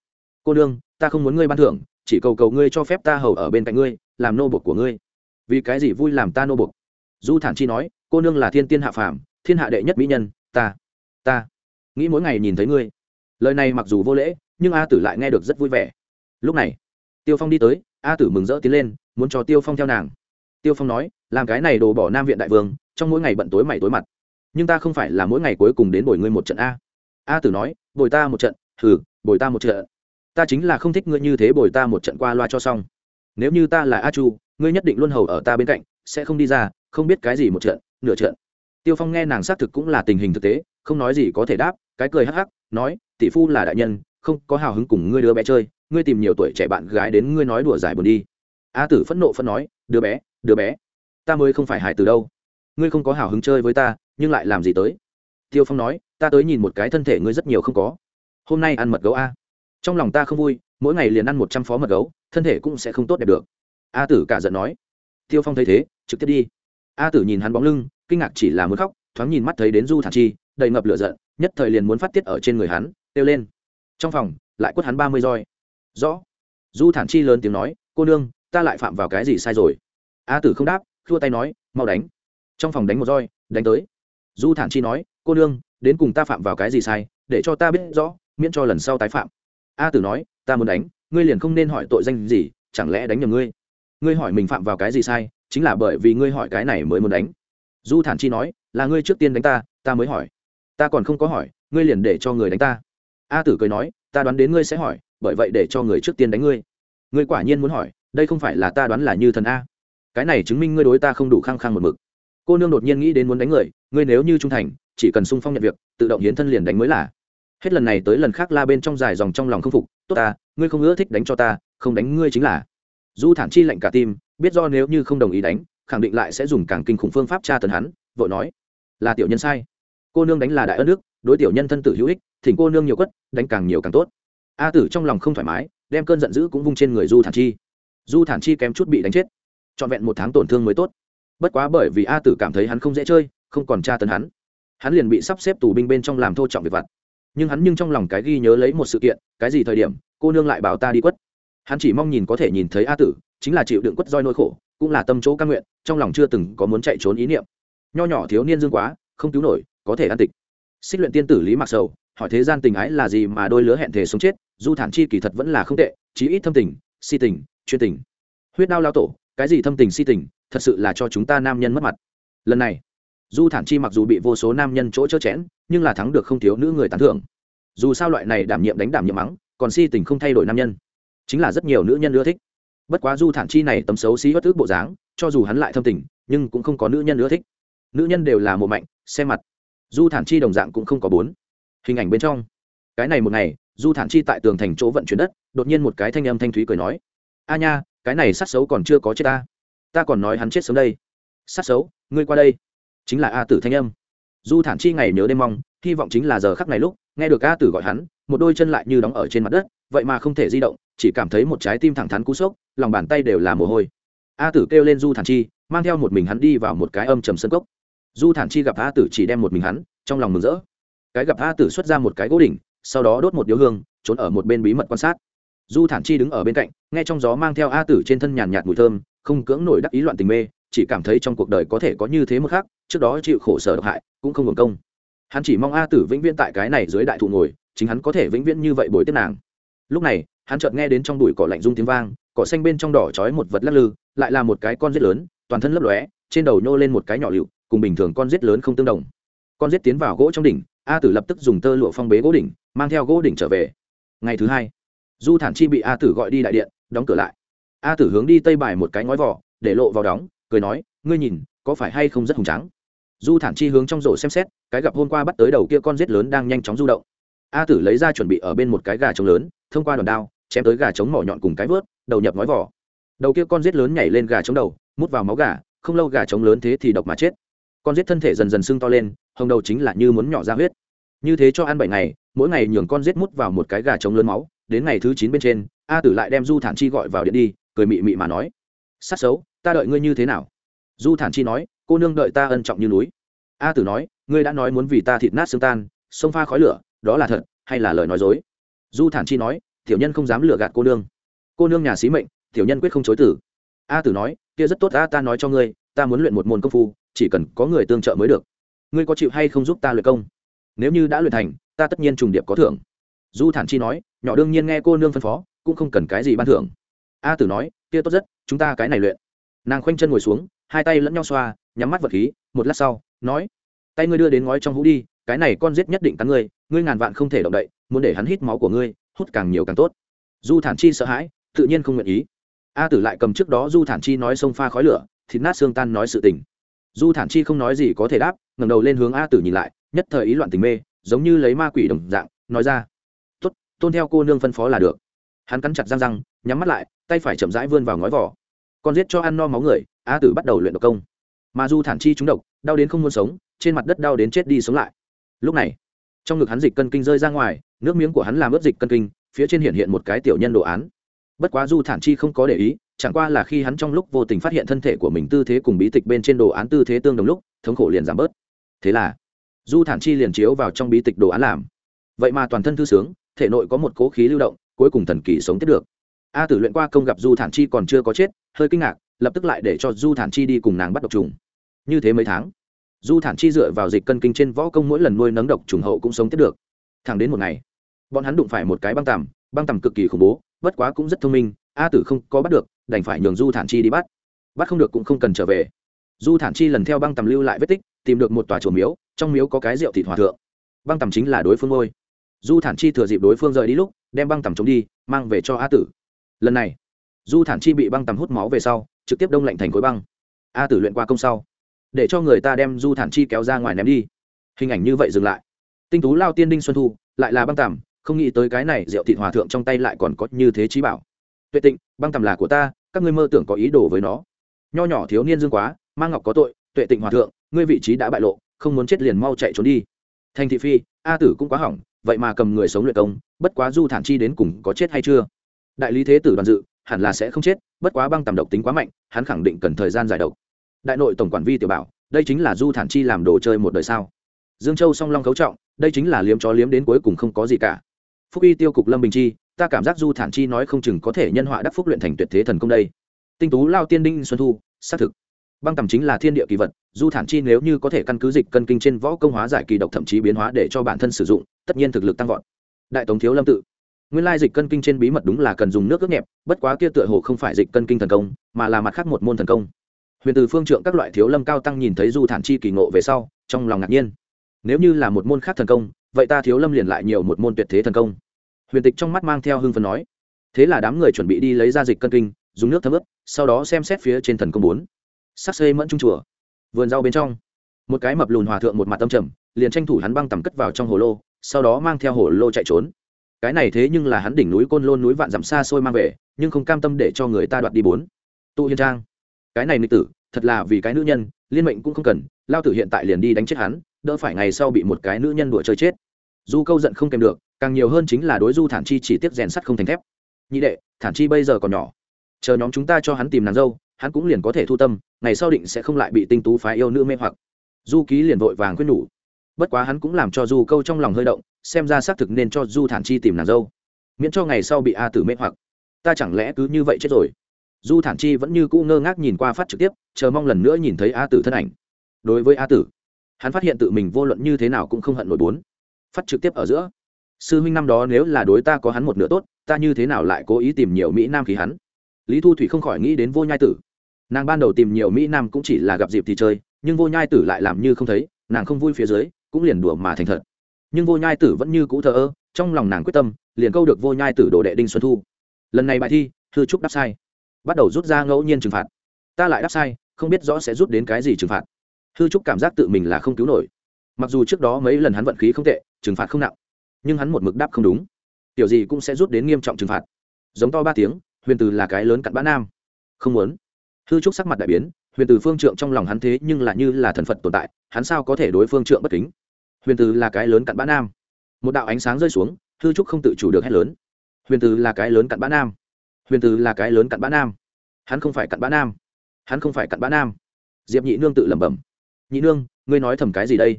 Cô đương, ta không muốn ngươi ban thưởng chỉ cầu cầu ngươi cho phép ta hầu ở bên cạnh ngươi làm nô bộc của ngươi. Vì cái gì vui làm ta nô bộc du thản chi nói cô nương là thiên tiên hạ phàm thiên hạ đệ nhất mỹ nhân ta ta nghĩ mỗi ngày nhìn thấy ngươi. Lời này mặc dù vô lễ nhưng a tử lại nghe được rất vui vẻ. Lúc này tiêu phong đi tới a tử mừng rỡ tiến lên muốn cho tiêu phong theo nàng. Tiêu phong nói làm cái này đồ bỏ nam viện đại vương trong mỗi ngày bận tối mày tối mặt. Nhưng ta không phải là mỗi ngày cuối cùng đến bồi ngươi một trận a a tử nói, bồi ta một trận. Thử bồi ta một trận. Ta chính là không thích ngươi như thế bồi ta một trận qua loa cho xong. Nếu như ta là a chu, ngươi nhất định luôn hầu ở ta bên cạnh, sẽ không đi ra, không biết cái gì một trận, nửa trận. Tiêu phong nghe nàng xác thực cũng là tình hình thực tế, không nói gì có thể đáp, cái cười hắc hắc, nói, tỷ phu là đại nhân, không có hào hứng cùng ngươi đứa bé chơi, ngươi tìm nhiều tuổi trẻ bạn gái đến ngươi nói đùa giải buồn đi. A tử phẫn nộ phẫn nói, đứa bé đứa bé, ta mới không phải hải từ đâu. Ngươi không có hào hứng chơi với ta, nhưng lại làm gì tới? Tiêu phong nói, ta tới nhìn một cái thân thể ngươi rất nhiều không có. Hôm nay ăn mật gấu a. Trong lòng ta không vui, mỗi ngày liền ăn một trăm phó mật gấu, thân thể cũng sẽ không tốt đẹp được. A tử cả giận nói. Tiêu phong thấy thế, trực tiếp đi. A tử nhìn hắn bóng lưng, kinh ngạc chỉ là muốn khóc, thoáng nhìn mắt thấy đến du thản chi, đầy ngập lửa giận, nhất thời liền muốn phát tiết ở trên người hắn, kêu lên. Trong phòng, lại quất hắn ba mươi roi. Rõ. Du thản chi lớn tiếng nói, cô nương, ta lại phạm vào cái gì sai rồi? A tử không đáp thua tay nói, mau đánh. Trong phòng đánh một roi, đánh tới. Du thản chi nói cô nương, đến cùng ta phạm vào cái gì sai, để cho ta biết rõ, miễn cho lần sau tái phạm. A tử nói, ta muốn đánh, ngươi liền không nên hỏi tội danh gì, chẳng lẽ đánh nhầm ngươi? Ngươi hỏi mình phạm vào cái gì sai, chính là bởi vì ngươi hỏi cái này mới muốn đánh. Du thản chi nói, là ngươi trước tiên đánh ta ta mới hỏi. Ta còn không có hỏi, ngươi liền để cho người đánh ta. A tử cười nói, ta đoán đến ngươi sẽ hỏi, bởi vậy để cho người trước tiên đánh ngươi. Ngươi quả nhiên muốn hỏi, đây không phải là ta đoán là như thần a? Cái này chứng minh ngươi đối ta không đủ khăng khăng một mực. Cô nương đột nhiên nghĩ đến muốn đánh người, ngươi nếu như trung thành chỉ cần sung phong nhận việc, tự động hiến thân liền đánh mới là. Hết lần này tới lần khác la bên trong dài dòng trong lòng không phục, tốt ta, ngươi không ưa thích đánh cho ta, không đánh ngươi chính là. Du thản chi lạnh cả tim, biết do nếu như không đồng ý đánh, khẳng định lại sẽ dùng càng kinh khủng phương pháp tra tấn hắn, vội nói, là tiểu nhân sai. Cô nương đánh là đại ân đức, đối tiểu nhân thân tử hữu ích, thỉnh cô nương nhiều quất, đánh càng nhiều càng tốt. A tử trong lòng không thoải mái, đem cơn giận dữ cũng vung trên người du thản chi. Du thản chi kém chút bị đánh chết. Trọn vẹn một tháng tổn thương mới tốt. Bất quá bởi vì a tử cảm thấy hắn không dễ chơi, không còn tra tấn hắn hắn liền bị sắp xếp tù binh bên trong làm thô trọng việc vặt. Nhưng hắn nhưng trong lòng cái ghi nhớ lấy một sự kiện, cái gì thời điểm, cô nương lại bảo ta đi quất. Hắn chỉ mong nhìn có thể nhìn thấy a tử, chính là chịu đựng quất roi nỗi khổ, cũng là tâm chỗ căn nguyện, trong lòng chưa từng có muốn chạy trốn ý niệm. Nho nhỏ thiếu niên dương quá, không cứu nổi, có thể an tịch. Xích luyện tiên tử lý mặc sầu, hỏi thế gian tình ái là gì mà đôi lứa hẹn thề sống chết, du thản chi kỳ thật vẫn là không tệ, chí ít thâm tình, si tình, chuyên tình. Huyết đao lao tổ, cái gì thâm tình si tình, thật sự là cho chúng ta nam nhân mất mặt. Lần này du thản chi mặc dù bị vô số nam nhân chỗ chớ chẽn nhưng là thắng được không thiếu nữ người tán thưởng. Dù sao loại này đảm nhiệm đánh đảm nhiệm mắng, còn si tình không thay đổi nam nhân. Chính là rất nhiều nữ nhân ưa thích. Bất quá du thản chi này tấm xấu xí bất ước bộ dáng, cho dù hắn lại thâm tình, nhưng cũng không có nữ nhân ưa thích. Nữ nhân đều là một mạnh, xem mặt. Du thản chi đồng dạng cũng không có bốn. Hình ảnh bên trong. Cái này một ngày, du thản chi tại tường thành chỗ vận chuyển đất, đột nhiên một cái thanh âm thanh thúy cười nói. A nha, cái này sát xấu còn chưa có chết ta. Ta còn nói hắn chết sớm đây. Sát xấu, ngươi qua đây chính là a tử thanh âm. Du thản chi ngày nhớ đêm mong, hy vọng chính là giờ khắc này lúc, nghe được a tử gọi hắn, một đôi chân lại như đóng ở trên mặt đất, vậy mà không thể di động, chỉ cảm thấy một trái tim thẳng thắn cú sốc, lòng bàn tay đều là mồ hôi. A tử kêu lên du thản chi, mang theo một mình hắn đi vào một cái âm trầm sân cốc. Du thản chi gặp a tử chỉ đem một mình hắn, trong lòng mừng rỡ. Cái gặp a tử xuất ra một cái gỗ đỉnh, sau đó đốt một điếu hương, trốn ở một bên bí mật quan sát. Du thản chi đứng ở bên cạnh, nghe trong gió mang theo a tử trên thân nhàn nhạt mùi thơm, không cưỡng nổi đắc ý loạn tình mê chỉ cảm thấy trong cuộc đời có thể có như thế mức khác, trước đó chịu khổ sở độc hại, cũng không hưởng công. Hắn chỉ mong a tử vĩnh viễn tại cái này dưới đại thụ ngồi, chính hắn có thể vĩnh viễn như vậy bồi tiếp nàng. Lúc này, hắn chợt nghe đến trong đùi cỏ lạnh rung tiếng vang, cỏ xanh bên trong đỏ trói một vật lắc lư, lại là một cái con rết lớn, toàn thân lấp lóe, trên đầu nhô lên một cái nhỏ lựu, cùng bình thường con rết lớn không tương đồng. Con rết tiến vào gỗ trong đỉnh, a tử lập tức dùng tơ lụa phong bế gỗ đỉnh, mang theo gỗ đỉnh trở về. Ngày thứ hai, du thản chi bị a tử gọi đi đại điện, đóng cửa lại. A tử hướng đi tây bài một cái ngói vỏ để lộ vào đóng cười nói, ngươi nhìn, có phải hay không rất hùng trắng du thản chi hướng trong rổ xem xét, cái gặp hôm qua bắt tới đầu kia con rết lớn đang nhanh chóng du động. A tử lấy ra chuẩn bị ở bên một cái gà trống lớn, thông qua đòn đao, chém tới gà trống mỏ nhọn cùng cái vớt, đầu nhập ngói vỏ. Đầu kia con rết lớn nhảy lên gà trống đầu, mút vào máu gà, không lâu gà trống lớn thế thì độc mà chết. Con rết thân thể dần dần sưng to lên, hồng đầu chính là như muốn nhỏ ra huyết. Như thế cho ăn bảy ngày, mỗi ngày nhường con rết mút vào một cái gà trống lớn máu, đến ngày thứ chín bên trên, a tử lại đem du thản chi gọi vào điện đi, cười mị mị mà nói, sát xấu ta đợi ngươi như thế nào? Du thản chi nói, cô nương đợi ta ân trọng như núi. A tử nói, ngươi đã nói muốn vì ta thịt nát xương tan sông pha khói lửa, đó là thật, hay là lời nói dối? Du thản chi nói, tiểu nhân không dám lừa gạt cô nương. Cô nương nhà xí mệnh, tiểu nhân quyết không chối tử a tử nói, kia rất tốt a ta nói cho ngươi, ta muốn luyện một môn công phu, chỉ cần có người tương trợ mới được. Ngươi có chịu hay không giúp ta luyện công? Nếu như đã luyện thành, ta tất nhiên trùng điệp có thưởng. Du thản chi nói, nhỏ đương nhiên nghe cô nương phân phó, cũng không cần cái gì ban thưởng. A tử nói, kia tốt rất, chúng ta cái này luyện nàng khoanh chân ngồi xuống, hai tay lẫn nhau xoa, nhắm mắt vật khí, một lát sau, nói, tay ngươi đưa đến ngói trong hũ đi, cái này con giết nhất định cắn ngươi ngươi ngàn vạn không thể động đậy, muốn để hắn hít máu của ngươi, hút càng nhiều càng tốt. Du thản chi sợ hãi, tự nhiên không nguyện ý. A tử lại cầm trước đó du thản chi nói sông pha khói lửa, thịt nát xương tan nói sự tình. Du thản chi không nói gì có thể đáp, ngẩng đầu lên hướng a tử nhìn lại, nhất thời ý loạn tình mê, giống như lấy ma quỷ đồng dạng, nói ra, tốt, tôn theo cô nương phân phó là được. Hắn cắn chặt răng răng, nhắm mắt lại, tay phải chậm rãi vươn vào ngói vỏ con giết cho ăn no máu người, a tử bắt đầu luyện độc công. Mà du thản chi trúng độc, đau đến không muốn sống, trên mặt đất đau đến chết đi sống lại. Lúc này, trong ngực hắn dịch cân kinh rơi ra ngoài, nước miếng của hắn làm ướt dịch cân kinh, phía trên hiện hiện một cái tiểu nhân đồ án. Bất quá du thản chi không có để ý, chẳng qua là khi hắn trong lúc vô tình phát hiện thân thể của mình tư thế cùng bí tịch bên trên đồ án tư thế tương đồng lúc, thống khổ liền giảm bớt. Thế là, du thản chi liền chiếu vào trong bí tịch đồ án làm. Vậy mà toàn thân thư sướng, thể nội có một cố khí lưu động, cuối cùng thần kỳ sống tiếp được. A tử luyện qua công gặp du thản chi còn chưa có chết hơi kinh ngạc, lập tức lại để cho du thản chi đi cùng nàng bắt độc trùng. Như thế mấy tháng du thản chi dựa vào dịch cân kinh trên võ công mỗi lần nuôi nấng độc trùng hậu cũng sống tiếp được. Thẳng đến một ngày, bọn hắn đụng phải một cái băng tằm, băng tầm cực kỳ khủng bố, bất quá cũng rất thông minh, a tử không có bắt được, đành phải nhường du thản chi đi bắt. Bắt không được cũng không cần trở về. Du thản chi lần theo băng tầm lưu lại vết tích, tìm được một tòa chùa miếu, trong miếu có cái rượu thịt hòa thượng. Băng tầm chính là đối phương ngôi du thản chi thừa dịp đối phương rời đi lúc, đem băng tầm chống đi, mang về cho a tử. Lần này du thản chi bị băng tầm hút máu về sau, trực tiếp đông lạnh thành khối băng. A tử luyện qua công sau, để cho người ta đem du thản chi kéo ra ngoài ném đi. Hình ảnh như vậy dừng lại. Tinh tú lao tiên đinh xuân thu, lại là băng tầm, không nghĩ tới cái này rượu thịt hòa thượng trong tay lại còn có như thế trí bảo. Tuệ tịnh, băng tầm là của ta, các ngươi mơ tưởng có ý đồ với nó. Nho nhỏ thiếu niên dương quá, mang ngọc có tội, tuệ tịnh hòa thượng, ngươi vị trí đã bại lộ, không muốn chết liền mau chạy trốn đi. Thành thị phi, a tử cũng quá hỏng, vậy mà cầm người sống luyện công, bất quá du thản chi đến cùng có chết hay chưa? Đại lý thế tử đoàn dự hẳn là sẽ không chết, bất quá băng tầm độc tính quá mạnh, hắn khẳng định cần thời gian giải độc. Đại nội tổng quản vi tiểu bảo, đây chính là du thản chi làm đồ chơi một đời sao? Dương châu song long cấu trọng, đây chính là liếm chó liếm đến cuối cùng không có gì cả. Phúc y tiêu cục lâm bình chi, ta cảm giác du thản chi nói không chừng có thể nhân họa đắc phúc luyện thành tuyệt thế thần công đây. Tinh tú lao tiên đinh xuân thu, xác thực. Băng tầm chính là thiên địa kỳ vật, du thản chi nếu như có thể căn cứ dịch cân kinh trên võ công hóa giải kỳ độc thậm chí biến hóa để cho bản thân sử dụng, tất nhiên thực lực tăng vọt. Đại tống thiếu lâm tự nguyên lai dịch cân kinh trên bí mật đúng là cần dùng nước ướp nhẹp, bất quá kia tựa hồ không phải dịch cân kinh thần công, mà là mặt khác một môn thần công. Huyền từ phương trượng các loại thiếu lâm cao tăng nhìn thấy du thản chi kỳ ngộ về sau, trong lòng ngạc nhiên. Nếu như là một môn khác thần công, vậy ta thiếu lâm liền lại nhiều một môn tuyệt thế thần công. Huyền tịch trong mắt mang theo hưng phần nói, thế là đám người chuẩn bị đi lấy ra dịch cân kinh, dùng nước thấm ướp, sau đó xem xét phía trên thần công bốn. Sắc xê mẫn trung chùa, vườn rau bên trong. Một cái mập lùn hòa thượng một mặt tâm trầm, liền tranh thủ hắn băng tầm cất vào trong hồ lô, sau đó mang theo hồ lô chạy trốn cái này thế nhưng là hắn đỉnh núi côn lôn núi vạn dặm xa xôi mang về, nhưng không cam tâm để cho người ta đoạt đi bốn. Tụ hiên trang. Cái này nữ tử, thật là vì cái nữ nhân, liên mệnh cũng không cần, lao tử hiện tại liền đi đánh chết hắn, đỡ phải ngày sau bị một cái nữ nhân đùa chơi chết. Du câu giận không kèm được, càng nhiều hơn chính là đối du thản chi chỉ tiếp rèn sắt không thành thép. Nhị đệ, thản chi bây giờ còn nhỏ. Chờ nhóm chúng ta cho hắn tìm nàng dâu, hắn cũng liền có thể thu tâm, ngày sau định sẽ không lại bị tinh tú phái yêu nữ mê hoặc. Du ký liền vội vàng quyết nhủ bất quá hắn cũng làm cho du câu trong lòng hơi động, xem ra xác thực nên cho du thản chi tìm nàng dâu. Miễn cho ngày sau bị a tử mê hoặc. Ta chẳng lẽ cứ như vậy chết rồi? Du thản chi vẫn như cũ ngơ ngác nhìn qua phát trực tiếp, chờ mong lần nữa nhìn thấy a tử thân ảnh. Đối với a tử, hắn phát hiện tự mình vô luận như thế nào cũng không hận nổi bốn. Phát trực tiếp ở giữa. Sư huynh năm đó nếu là đối ta có hắn một nửa tốt, ta như thế nào lại cố ý tìm nhiều mỹ nam khí hắn? Lý thu thủy không khỏi nghĩ đến vô nhai tử. Nàng ban đầu tìm nhiều mỹ nam cũng chỉ là gặp dịp thì chơi, nhưng vô nhai tử lại làm như không thấy, nàng không vui phía dưới cũng liền đùa mà thành thật. Nhưng vô nhai tử vẫn như cũ thờ ơ, trong lòng nàng quyết tâm, liền câu được vô nhai tử đồ đệ đinh xuân thu. Lần này bài thi, thư trúc đáp sai. Bắt đầu rút ra ngẫu nhiên trừng phạt. Ta lại đáp sai, không biết rõ sẽ rút đến cái gì trừng phạt. Hư trúc cảm giác tự mình là không cứu nổi. Mặc dù trước đó mấy lần hắn vận khí không tệ, trừng phạt không nặng, nhưng hắn một mực đáp không đúng. Tiểu gì cũng sẽ rút đến nghiêm trọng trừng phạt. Giống to ba tiếng, huyền từ là cái lớn cặn bã nam. Không muốn. Hư trúc sắc mặt đại biến huyền từ phương trượng trong lòng hắn thế nhưng là như là thần phật tồn tại, hắn sao có thể đối phương trượng bất kính? Huyền từ là cái lớn cặn bã nam. Một đạo ánh sáng rơi xuống, hư trúc không tự chủ được hét lớn. Huyền từ là cái lớn cặn bã nam. Huyền từ là cái lớn cặn bã nam. Hắn không phải cặn bã nam. Hắn không phải cặn bã nam. Diệp nhị nương tự lẩm bẩm. Nhị nương, ngươi nói thầm cái gì đây?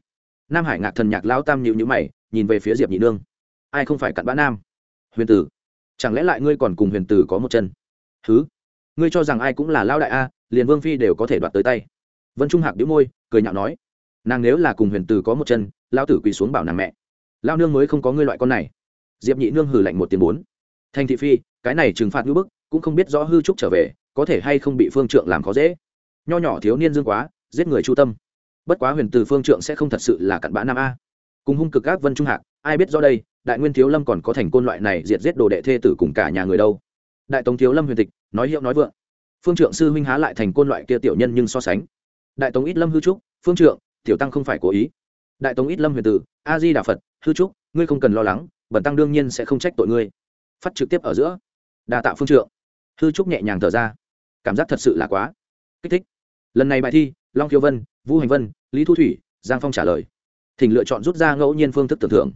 Nam hải ngạc thần nhạc lao tam nhịu nhữ mày, nhìn về phía diệp nhị nương. Ai không phải cặn bã nam? Huyền tử chẳng lẽ lại ngươi còn cùng huyền tử có một chân? Thứ ngươi cho rằng ai cũng là lao đại a liền vương phi đều có thể đoạt tới tay vân trung hạc đĩu môi cười nhạo nói nàng nếu là cùng huyền tử có một chân lao tử quỳ xuống bảo nàng mẹ lao nương mới không có ngươi loại con này diệp nhị nương hừ lạnh một tiếng bốn thanh thị phi cái này trừng phạt ngữ bức cũng không biết rõ hư trúc trở về có thể hay không bị phương trượng làm khó dễ nho nhỏ thiếu niên dương quá giết người chu tâm bất quá huyền từ phương trượng sẽ không thật sự là cặn bã nam a cùng hung cực các vân trung hạc ai biết do đây đại nguyên thiếu lâm còn có thành côn loại này diệt giết đồ đệ thê tử cùng cả nhà người đâu đại tống thiếu lâm huyền tịch nói hiệu nói vượng phương trượng sư huynh há lại thành côn loại kia tiểu nhân nhưng so sánh. Đại tống ít lâm hư trúc, phương trượng, tiểu tăng không phải cố ý. Đại tống ít lâm huyền tử, a di đà phật, hư trúc, ngươi không cần lo lắng bẩn tăng đương nhiên sẽ không trách tội ngươi. Phát trực tiếp ở giữa, đa tạ phương trượng. Hư trúc nhẹ nhàng thở ra. Cảm giác thật sự là quá kích thích. Lần này bài thi, long khiêu vân vũ hành vân, lý thu thủy, giang phong trả lời. Thỉnh lựa chọn rút ra ngẫu nhiên phương thức tưởng thưởng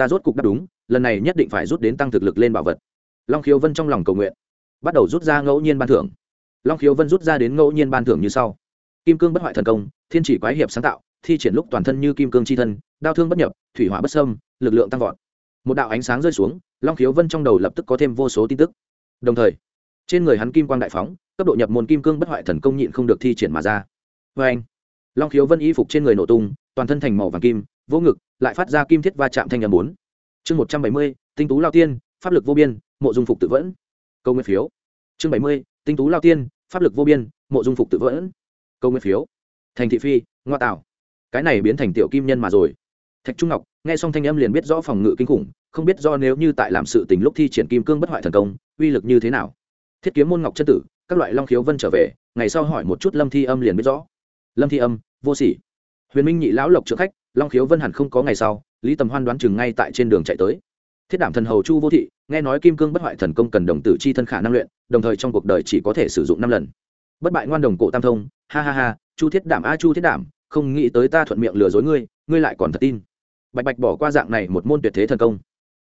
ta rốt cục đáp đúng, lần này nhất định phải rút đến tăng thực lực lên bảo vật. Long khiếu vân trong lòng cầu nguyện, bắt đầu rút ra ngẫu nhiên ban thưởng long khiếu vân rút ra đến ngẫu nhiên ban thưởng như sau. Kim cương bất hoại thần công, thiên chỉ quái hiệp sáng tạo, thi triển lúc toàn thân như kim cương c h i thân, đao thương bất nhập, thủy hỏa bất sâm lực lượng tăng vọt. Một đạo ánh sáng rơi xuống, long khiếu vân trong đầu lập tức có thêm vô số tin tức. Đồng thời, trên người hắn kim quang đại phóng, cấp độ nhập môn kim cương bất hoại thần công nhịn không được thi triển mà ra. Vê anh, long khiếu vân y phục trên người nổ tung, toàn thân thành màu vàng kim vô ngực, lại phát ra kim thiết va chạm thanh âm bốn. Chương một trăm bảy mươi, tinh tú lao tiên, pháp lực vô biên, mộ dung phục tự vẫn. Câu nguyên phiếu. Chương bảy mươi tinh tú lao tiên, pháp lực vô biên, mộ dung phục tự vẫn. Câu nguyên phiếu. Thành thị phi, ngoa tạo. Cái này biến thành tiểu kim nhân mà rồi. Thạch trung ngọc, nghe xong thanh âm liền biết rõ phòng ngự kinh khủng, không biết do nếu như tại làm sự tình lúc thi triển kim cương bất hoại thần công, uy lực như thế nào. Thiết kiếm môn ngọc chân tử, các loại long khiếu vân trở về, ngày sau hỏi một chút lâm thi âm liền biết rõ. Lâm thi âm, vô sỉ. Huyền minh nhị lão lộc trượng khách, long khiếu vân hẳn không có ngày sau, lý tầm hoan đoán chừng ngay tại trên đường chạy tới. Thiết đảm thần hầu chu vô thị nghe nói kim cương bất hoại thần công cần đồng tử chi thân khả năng luyện, đồng thời trong cuộc đời chỉ có thể sử dụng năm lần. Bất bại ngoan đồng cổ tam thông, ha ha ha, chu thiết đảm a, chu thiết đảm, không nghĩ tới ta thuận miệng lừa dối ngươi ngươi lại còn thật tin. Bạch bạch bỏ qua dạng này một môn tuyệt thế thần công.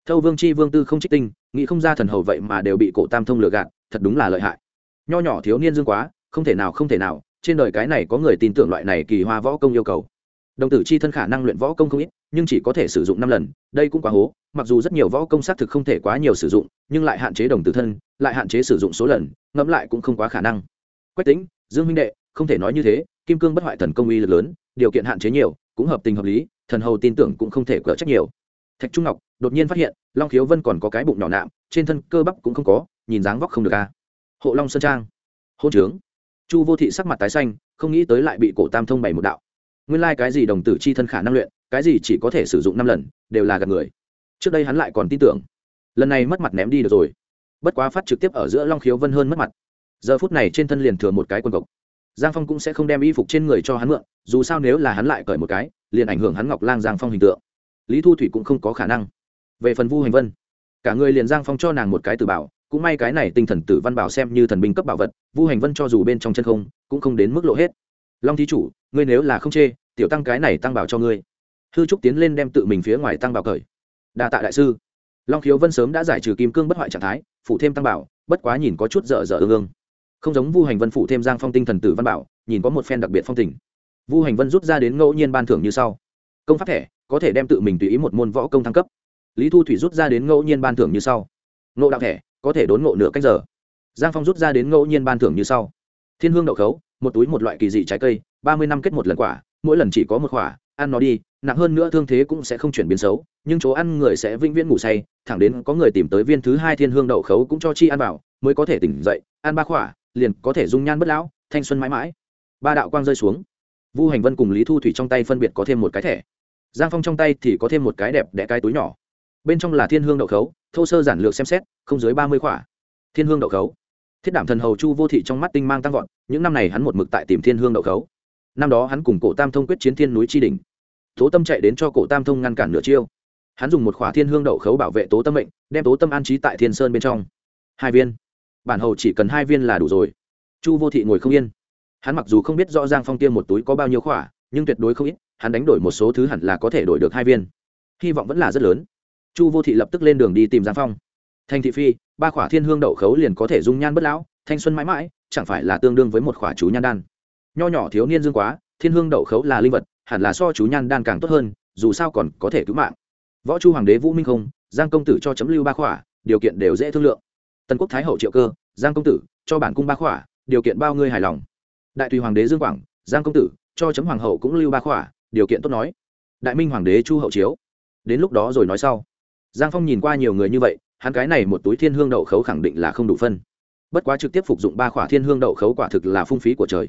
Thâu vương chi vương tư không trích tinh, nghĩ không ra thần hầu vậy mà đều bị cổ tam thông lừa gạt, thật đúng là lợi hại. Nho nhỏ thiếu niên dương quá, không thể nào, không thể nào, trên đời cái này có người tin tưởng loại này kỳ hoa võ công yêu cầu. Đồng tử chi thân khả năng luyện võ công không ít nhưng chỉ có thể sử dụng năm lần, đây cũng quá hố, mặc dù rất nhiều võ công xác thực không thể quá nhiều sử dụng, nhưng lại hạn chế đồng tử thân, lại hạn chế sử dụng số lần, ngẫm lại cũng không quá khả năng. Quách tính dương minh đệ, không thể nói như thế, kim cương bất hoại thần công uy lực lớn, điều kiện hạn chế nhiều, cũng hợp tình hợp lý, thần hầu tin tưởng cũng không thể cỡ trách nhiều. Thạch trung ngọc, đột nhiên phát hiện, long khiếu vân còn có cái bụng nhỏ nạm, trên thân cơ bắp cũng không có, nhìn dáng vóc không được a hộ long sơn trang. Hôn trướng. Chu vô thị sắc mặt tái xanh, không nghĩ tới lại bị cổ tam thông bày một đạo. Nguyên lai cái gì đồng tử chi thân khả năng luyện cái gì chỉ có thể sử dụng năm lần, đều là gạt người. Trước đây hắn lại còn tin tưởng. Lần này mất mặt ném đi được rồi. Bất quá phát trực tiếp ở giữa long khiếu vân hơn mất mặt. Giờ phút này trên thân liền thừa một cái quần cộc. Giang phong cũng sẽ không đem y phục trên người cho hắn mượn, dù sao nếu là hắn lại cởi một cái, liền ảnh hưởng hắn ngọc lang giang phong hình tượng. Lý thu thủy cũng không có khả năng. Về phần vu hành vân, cả người liền giang phong cho nàng một cái từ bảo, cũng may cái này tinh thần tử văn bảo xem như thần binh cấp bảo vật, vu hành vân cho dù bên trong chân không, cũng không đến mức lộ hết. Long thí chủ, ngươi nếu là không chê, tiểu tăng cái này tăng bảo cho ngươi hư trúc tiến lên đem tự mình phía ngoài tăng bảo cởi. Đa tạ đại sư. Long khiếu vân sớm đã giải trừ kim cương bất hoại trạng thái phụ thêm tăng bảo, bất quá nhìn có chút dở dở ương ương. Không giống vu hành vân phụ thêm giang phong tinh thần tử văn bảo, nhìn có một phen đặc biệt phong tình. Vu hành vân rút ra đến ngẫu nhiên ban thưởng như sau. Công pháp thẻ, có thể đem tự mình tùy ý một môn võ công thăng cấp. Lý thu thủy rút ra đến ngẫu nhiên ban thưởng như sau. Ngộ đạo thẻ, có thể đốn ngộ nửa cách giờ. Giang phong rút ra đến ngẫu nhiên ban thưởng như sau. Thiên hương đậu khấu, một túi một loại kỳ dị trái cây, ba mươi năm kết một lần quả, mỗi lần chỉ có một quả ăn nó đi nặng hơn nữa thương thế cũng sẽ không chuyển biến xấu nhưng chỗ ăn người sẽ vĩnh viễn ngủ say thẳng đến có người tìm tới viên thứ hai thiên hương đậu khấu cũng cho chi ăn vào mới có thể tỉnh dậy ăn ba khỏa, liền có thể dung nhan bất lão thanh xuân mãi mãi. Ba đạo quang rơi xuống. Vu hành vân cùng lý thu thủy trong tay phân biệt có thêm một cái thẻ. Giang phong trong tay thì có thêm một cái đẹp đẽ cái túi nhỏ. Bên trong là thiên hương đậu khấu thô sơ giản lược xem xét không dưới ba mươi khỏa. Thiên hương đậu khấu. Thiết đảm thần hầu chu vô thị trong mắt tinh mang tăng vọt những năm này hắn một mực tại tìm thiên hương đậu khấu năm đó hắn cùng cổ tam thông quyết chiến thiên núi tri đình tố tâm chạy đến cho cổ tam thông ngăn cản nửa chiêu. Hắn dùng một khỏa thiên hương đậu khấu bảo vệ tố tâm mệnh, đem tố tâm an trí tại thiên sơn bên trong. Hai viên. Bản hầu chỉ cần hai viên là đủ rồi. Chu vô thị ngồi không yên. Hắn mặc dù không biết rõ giang phong tiêm một túi có bao nhiêu khỏa, nhưng tuyệt đối không ít, hắn đánh đổi một số thứ hẳn là có thể đổi được hai viên. Hy vọng vẫn là rất lớn. Chu vô thị lập tức lên đường đi tìm giang phong. Thành thị phi, ba khỏa thiên hương đậu khấu liền có thể dung nhan bất lão, thanh xuân mãi mãi, chẳng phải là tương đương với một khỏa chú nhan đan nho nhỏ thiếu niên dương quá, thiên hương đậu khấu là linh vật, hẳn là so chú nhan đan càng tốt hơn, dù sao còn có thể cứu mạng. Võ chu hoàng đế vũ minh không, giang công tử cho chấm lưu ba khỏa, điều kiện đều dễ thương lượng. Tần quốc thái hậu triệu cơ, giang công tử, cho bản cung ba khỏa, điều kiện bao ngươi hài lòng. Đại tùy hoàng đế dương quảng, giang công tử, cho chấm hoàng hậu cũng lưu ba khỏa, điều kiện tốt nói. Đại minh hoàng đế chu hậu chiếu. Đến lúc đó rồi nói sau. Giang phong nhìn qua nhiều người như vậy, hắn cái này một túi thiên hương đậu khấu khẳng định là không đủ phân. Bất quá trực tiếp phục dụng ba khỏa thiên hương đậu khấu quả thực là phung phí của trời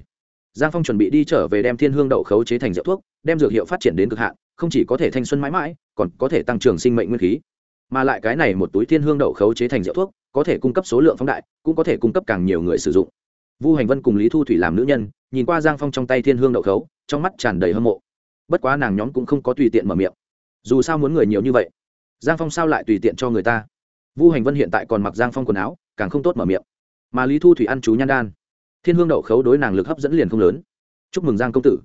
giang phong chuẩn bị đi trở về đem thiên hương đậu khấu chế thành rượu thuốc, đem dược hiệu phát triển đến cực hạn, không chỉ có thể thanh xuân mãi mãi, còn có thể tăng trưởng sinh mệnh nguyên khí. Mà lại cái này một túi thiên hương đậu khấu chế thành rượu thuốc, có thể cung cấp số lượng phóng đại, cũng có thể cung cấp càng nhiều người sử dụng. Vu hành vân cùng lý thu thủy làm nữ nhân, nhìn qua giang phong trong tay thiên hương đậu khấu, trong mắt tràn đầy hâm mộ. Bất quá nàng nhóm cũng không có tùy tiện mở miệng. Dù sao muốn người nhiều như vậy, giang phong sao lại tùy tiện cho người ta? Vu hành vân hiện tại còn mặc giang phong quần áo, càng không tốt mở miệng. Mà lý thu thủy ăn chú nhan đan thiên hương đậu khấu đối nàng lực hấp dẫn liền không lớn. Chúc mừng giang công tử.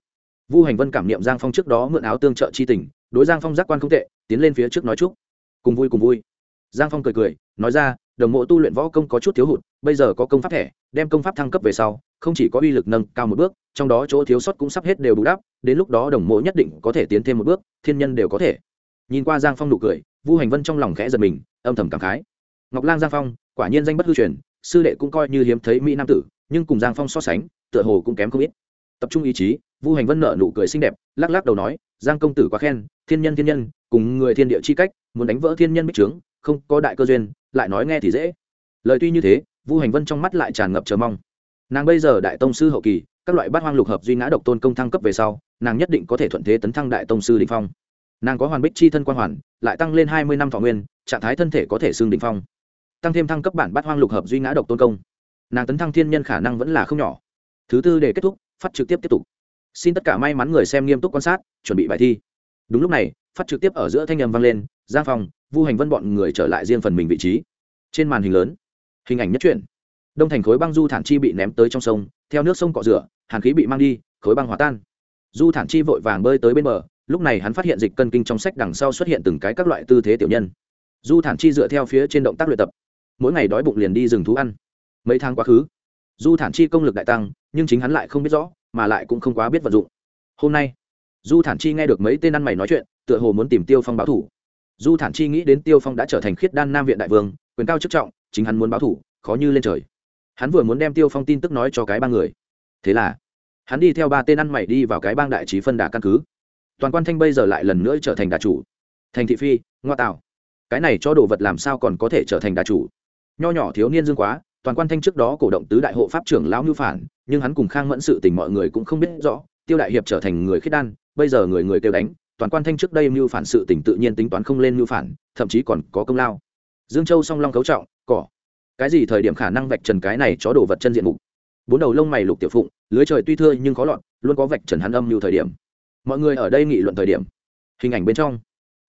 Vu hành vân cảm niệm giang phong trước đó mượn áo tương trợ chi tình, đối giang phong giác quan không tệ, tiến lên phía trước nói chúc. Cùng vui cùng vui. Giang phong cười cười, nói ra, đồng mộ tu luyện võ công có chút thiếu hụt, bây giờ có công pháp thẻ, đem công pháp thăng cấp về sau, không chỉ có uy lực nâng cao một bước, trong đó chỗ thiếu sót cũng sắp hết đều bù đắp, đến lúc đó đồng mộ nhất định có thể tiến thêm một bước, thiên nhân đều có thể. Nhìn qua giang phong nụ cười, vu hành vân trong lòng khẽ giật mình, âm thầm cảm khái. Ngọc lang giang phong, quả nhiên danh bất hư truyền, sư đệ cũng coi như hiếm thấy mỹ nam tử nhưng cùng giang phong so sánh, tựa hồ cũng kém không ít. Tập trung ý chí, vu hành vân nợ nụ cười xinh đẹp, lắc lắc đầu nói, giang công tử quá khen, thiên nhân thiên nhân, cùng người thiên địa chi cách, muốn đánh vỡ thiên nhân bích trướng, không có đại cơ duyên, lại nói nghe thì dễ. Lời tuy như thế, vu hành vân trong mắt lại tràn ngập chờ mong. Nàng bây giờ đại tông sư hậu kỳ, các loại bát hoang lục hợp duy ngã độc tôn công thăng cấp về sau, nàng nhất định có thể thuận thế tấn thăng đại tông sư đình phong. Nàng có hoàn bích chi thân quan hoàn, lại tăng lên hai mươi năm thọ nguyên, trạng thái thân thể có thể xương đình phong. Tăng thêm thăng cấp bản bát hoang lục hợp duy ngã độc tôn công nàng tấn thăng thiên nhân khả năng vẫn là không nhỏ. Thứ tư để kết thúc, phát trực tiếp tiếp tục. Xin tất cả may mắn người xem nghiêm túc quan sát, chuẩn bị bài thi. Đúng lúc này, phát trực tiếp ở giữa thanh nhầm vang lên, giang phòng vu hành vân bọn người trở lại riêng phần mình vị trí. Trên màn hình lớn, hình ảnh nhất truyện. Đông thành khối băng du thản chi bị ném tới trong sông, theo nước sông cọ rửa, hàn khí bị mang đi, khối băng hòa tan. Du thản chi vội vàng bơi tới bên bờ, lúc này hắn phát hiện dịch cân kinh trong sách đằng sau xuất hiện từng cái các loại tư thế tiểu nhân. Du thản chi dựa theo phía trên động tác luyện tập. Mỗi ngày đói bụng liền đi rừng thú ăn mấy tháng quá khứ. Du thản chi công lực đại tăng, nhưng chính hắn lại không biết rõ, mà lại cũng không quá biết vận dụng. Hôm nay, du thản chi nghe được mấy tên ăn mày nói chuyện, tựa hồ muốn tìm tiêu phong báo thủ. Du thản chi nghĩ đến tiêu phong đã trở thành khiết đan nam viện đại vương, quyền cao chức trọng, chính hắn muốn báo thủ, khó như lên trời. Hắn vừa muốn đem tiêu phong tin tức nói cho cái ba người. Thế là, hắn đi theo ba tên ăn mày đi vào cái bang đại trí phân đà căn cứ. Toàn quan thanh bây giờ lại lần nữa trở thành đà chủ. Thành thị phi, ngoa tạo. Cái này cho đồ vật làm sao còn có thể trở thành đà chủ? Nho nhỏ thiếu niên dương quá toàn quan thanh trước đó cổ động tứ đại hộ pháp trưởng lão ngưu phản, nhưng hắn cùng khang mẫn sự tình mọi người cũng không biết rõ, tiêu đại hiệp trở thành người khiết đan, bây giờ người người kêu đánh, toàn quan thanh trước đây mưu phản sự tình tự nhiên tính toán không lên mưu phản, thậm chí còn có công lao. Dương châu song long cấu trọng, cỏ. Cái gì thời điểm khả năng vạch trần cái này chó đổ vật chân diện mục? Bốn đầu lông mày lục tiểu phụng, lưới trời tuy thưa nhưng khó lọt, luôn có vạch trần hắn âm mưu thời điểm. Mọi người ở đây nghị luận thời điểm. Hình ảnh bên trong.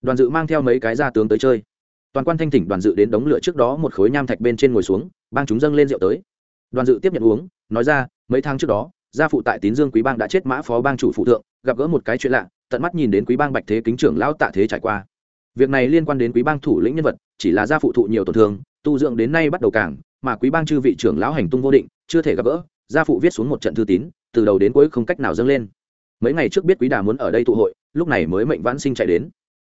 Đoàn dự mang theo mấy cái gia tướng tới chơi. Toàn quan thanh thỉnh đoàn dự đến đống lửa trước đó một khối nham thạch bên trên ngồi xuống bang chúng dâng lên rượu tới. Đoàn dự tiếp nhận uống, nói ra, mấy tháng trước đó, gia phụ tại tín dương quý bang đã chết mã phó bang chủ phụ thượng, gặp gỡ một cái chuyện lạ, tận mắt nhìn đến quý bang bạch thế kính trưởng lão tạ thế trải qua. Việc này liên quan đến quý bang thủ lĩnh nhân vật, chỉ là gia phụ thụ nhiều tổn thương, tu dưỡng đến nay bắt đầu càng, mà quý bang chư vị trưởng lão hành tung vô định, chưa thể gặp gỡ, gia phụ viết xuống một trận thư tín, từ đầu đến cuối không cách nào dâng lên. Mấy ngày trước biết quý đà muốn ở đây tụ hội, lúc này mới mệnh vãn sinh chạy đến.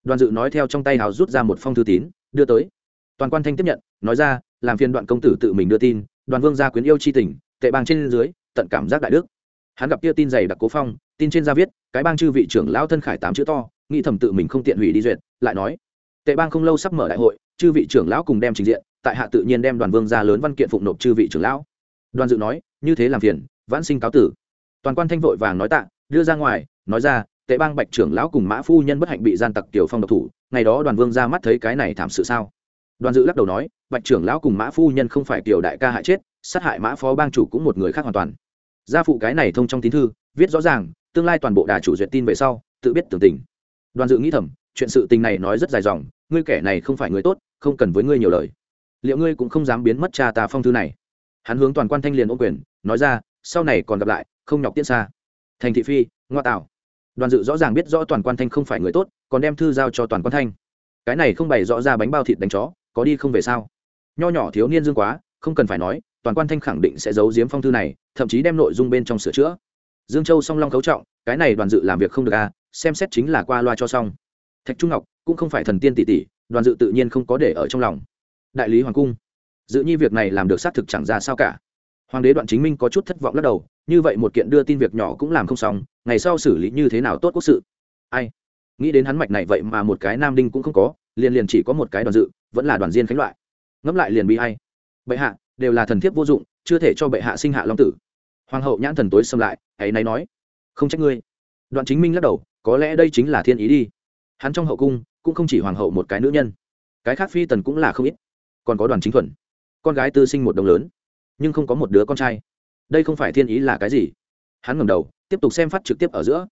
Đoàn dự nói theo trong tay hào rút ra một phong thư tín, đưa tới. Toàn quan thanh tiếp nhận, nói ra làm phiên đoạn công tử tự mình đưa tin, đoàn vương gia quyến yêu chi tình, tệ bang trên dưới, tận cảm giác đại đức. Hắn gặp kia tin dày đặc cố phong, tin trên gia viết, cái bang chư vị trưởng lão thân khải tám chữ to, nghĩ thầm tự mình không tiện hủy đi duyệt, lại nói, tệ bang không lâu sắp mở đại hội, chư vị trưởng lão cùng đem trình diện, tại hạ tự nhiên đem đoàn vương ra lớn văn kiện phụng nộp chư vị trưởng lão. Đoàn dự nói, như thế làm phiền, vãn sinh cáo tử. Toàn quan thanh vội vàng nói tạ, đưa ra ngoài, nói ra, tệ bang bạch trưởng lão cùng mã phu nhân bất hạnh bị gian tặc tiểu phong độc thủ, ngày đó đoàn vương ra mắt thấy cái này thảm sự sao? Đoàn dự lắc đầu nói, bạch trưởng lão cùng mã phu nhân không phải kiểu đại ca hại chết, sát hại mã phó bang chủ cũng một người khác hoàn toàn. Gia phụ cái này thông trong tín thư, viết rõ ràng, tương lai toàn bộ đà chủ duyệt tin về sau, tự biết tưởng tình. Đoàn dự nghĩ thầm, chuyện sự tình này nói rất dài dòng, ngươi kẻ này không phải người tốt, không cần với ngươi nhiều lời. Liệu ngươi cũng không dám biến mất cha ta phong thư này? Hắn hướng toàn quan thanh liền ô quyền, nói ra, sau này còn gặp lại, không nhọc tiễn xa. Thành thị phi, ngoa tạo. Đoàn dự rõ ràng biết rõ toàn quan thanh không phải người tốt, còn đem thư giao cho toàn quan thanh. Cái này không bày rõ ra bánh bao thịt đánh chó có đi không về sao? Nho nhỏ thiếu niên dương quá, không cần phải nói, toàn quan thanh khẳng định sẽ giấu giếm phong thư này, thậm chí đem nội dung bên trong sửa chữa. Dương châu song long cấu trọng, cái này đoàn dự làm việc không được à xem xét chính là qua loa cho xong. Thạch trung ngọc cũng không phải thần tiên tỷ tỷ, đoàn dự tự nhiên không có để ở trong lòng. Đại lý hoàng cung, dự nhi việc này làm được xác thực chẳng ra sao cả. Hoàng đế đoạn chính minh có chút thất vọng lắc đầu, như vậy một kiện đưa tin việc nhỏ cũng làm không xong, ngày sau xử lý như thế nào tốt quốc sự? Ai? Nghĩ đến hắn mạch này vậy mà một cái nam đinh cũng không có, liền liền chỉ có một cái đoàn dự, vẫn là đoàn diên khánh loại. Ngẫm lại liền bị hay bệ hạ, đều là thần thiếp vô dụng, chưa thể cho bệ hạ sinh hạ long tử. Hoàng hậu nhãn thần tối xâm lại, hãy nay nói. Không trách ngươi. Đoạn chính minh lắc đầu, có lẽ đây chính là thiên ý đi. Hắn trong hậu cung, cũng không chỉ hoàng hậu một cái nữ nhân. Cái khác phi tần cũng là không ít. Còn có đoàn chính thuần. Con gái tư sinh một đồng lớn, nhưng không có một đứa con trai. Đây không phải thiên ý là cái gì? Hắn ngầm đầu, tiếp tục xem phát trực tiếp ở giữa.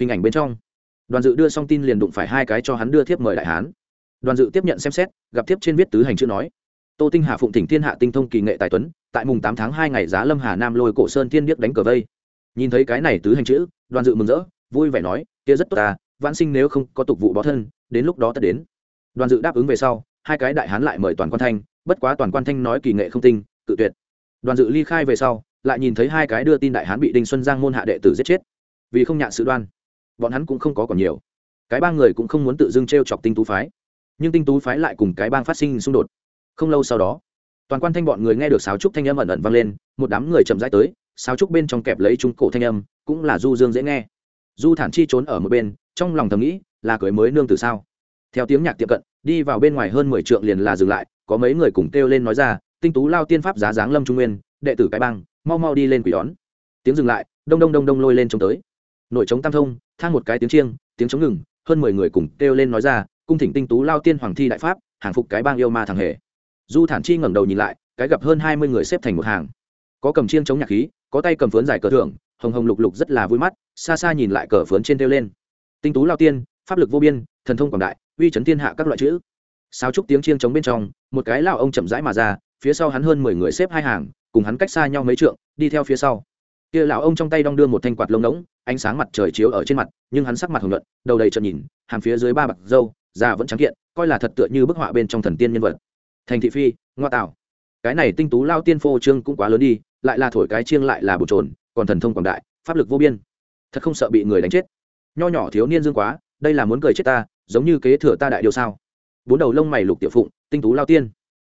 Hình ảnh bên trong đoàn dự đưa xong tin liền đụng phải hai cái cho hắn đưa thiếp mời đại hán. Đoàn dự tiếp nhận xem xét, gặp thiếp trên viết tứ hành chữ nói. Tô tinh hà phụng thỉnh thiên hạ tinh thông kỳ nghệ tài tuấn, tại mùng tám tháng hai ngày giá lâm hà nam lôi cổ sơn thiên điếc đánh cờ vây. Nhìn thấy cái này tứ hành chữ, đoàn dự mừng rỡ, vui vẻ nói, kia rất tốt ta, vãn sinh nếu không có tục vụ bó thân, đến lúc đó ta đến. Đoàn dự đáp ứng về sau, hai cái đại hán lại mời toàn quan thanh, bất quá toàn quan thanh nói kỳ nghệ không tinh tự tuyệt. Đoàn dự ly khai về sau, lại nhìn thấy hai cái đưa tin đại hán bị đinh xuân giang môn hạ đệ tử giết chết. Vì không nhạn sự đoan bọn hắn cũng không có còn nhiều. Cái ba người cũng không muốn tự dưng t r e o chọc tinh tú phái. Nhưng tinh tú phái lại cùng cái bang phát sinh xung đột. Không lâu sau đó, toàn quan thanh bọn người nghe được sáo trúc thanh âm ẩn ẩn vang lên, một đám người chậm rãi tới, sáo trúc bên trong kẹp lấy trung cổ thanh âm, cũng là du dương dễ nghe. Du thản chi trốn ở một bên, trong lòng thầm nghĩ, là cưới mới nương từ sao? Theo tiếng nhạc tiệm cận, đi vào bên ngoài hơn mười trượng liền là dừng lại, có mấy người cùng kêu lên nói ra, tinh tú lao tiên pháp giá dáng lâm trung nguyên, đệ tử cái bang, mau mau đi lên quỷ đón. Tiếng dừng lại, đông đông đông đông lôi lên trông tới nội chống tam thông, thang một cái tiếng chiêng, tiếng chống ngừng, hơn mười người cùng kêu lên nói ra, cung thỉnh tinh tú lao tiên hoàng thi đại pháp, hàng phục cái bang yêu ma thằng hề. Du thản chi ngẩng đầu nhìn lại, cái gặp hơn hai mươi người xếp thành một hàng. Có cầm chiêng chống nhạc khí, có tay cầm phướn dài cờ thưởng, hồng hồng lục lục rất là vui mắt, xa xa nhìn lại cờ phướn trên kêu lên. Tinh tú lao tiên, pháp lực vô biên, thần thông quảng đại, uy chấn thiên hạ các loại chữ. Sao chúc tiếng chiêng chống bên trong, một cái lao ông chậm rãi mà ra, phía sau hắn hơn mười người xếp hai hàng, cùng hắn cách xa nhau mấy trượng, đi theo phía sau kia lão ông trong tay đong đưa một thanh quạt lông ngỗng, ánh sáng mặt trời chiếu ở trên mặt, nhưng hắn sắc mặt hồng nhuận, đầu đầy trợn nhìn, hàm phía dưới ba bạc dâu da vẫn trắng kiện, coi là thật tựa như bức họa bên trong thần tiên nhân vật. Thành thị phi, ngoa tạo. Cái này tinh tú lao tiên phô trương cũng quá lớn đi, lại là thổi cái chiêng lại là bột trồn, còn thần thông quảng đại, pháp lực vô biên. Thật không sợ bị người đánh chết. Nho nhỏ thiếu niên dương quá, đây là muốn cười chết ta, giống như kế thừa ta đại điều sao? Bốn đầu lông mày lục tiểu phụng, tinh tú lao tiên.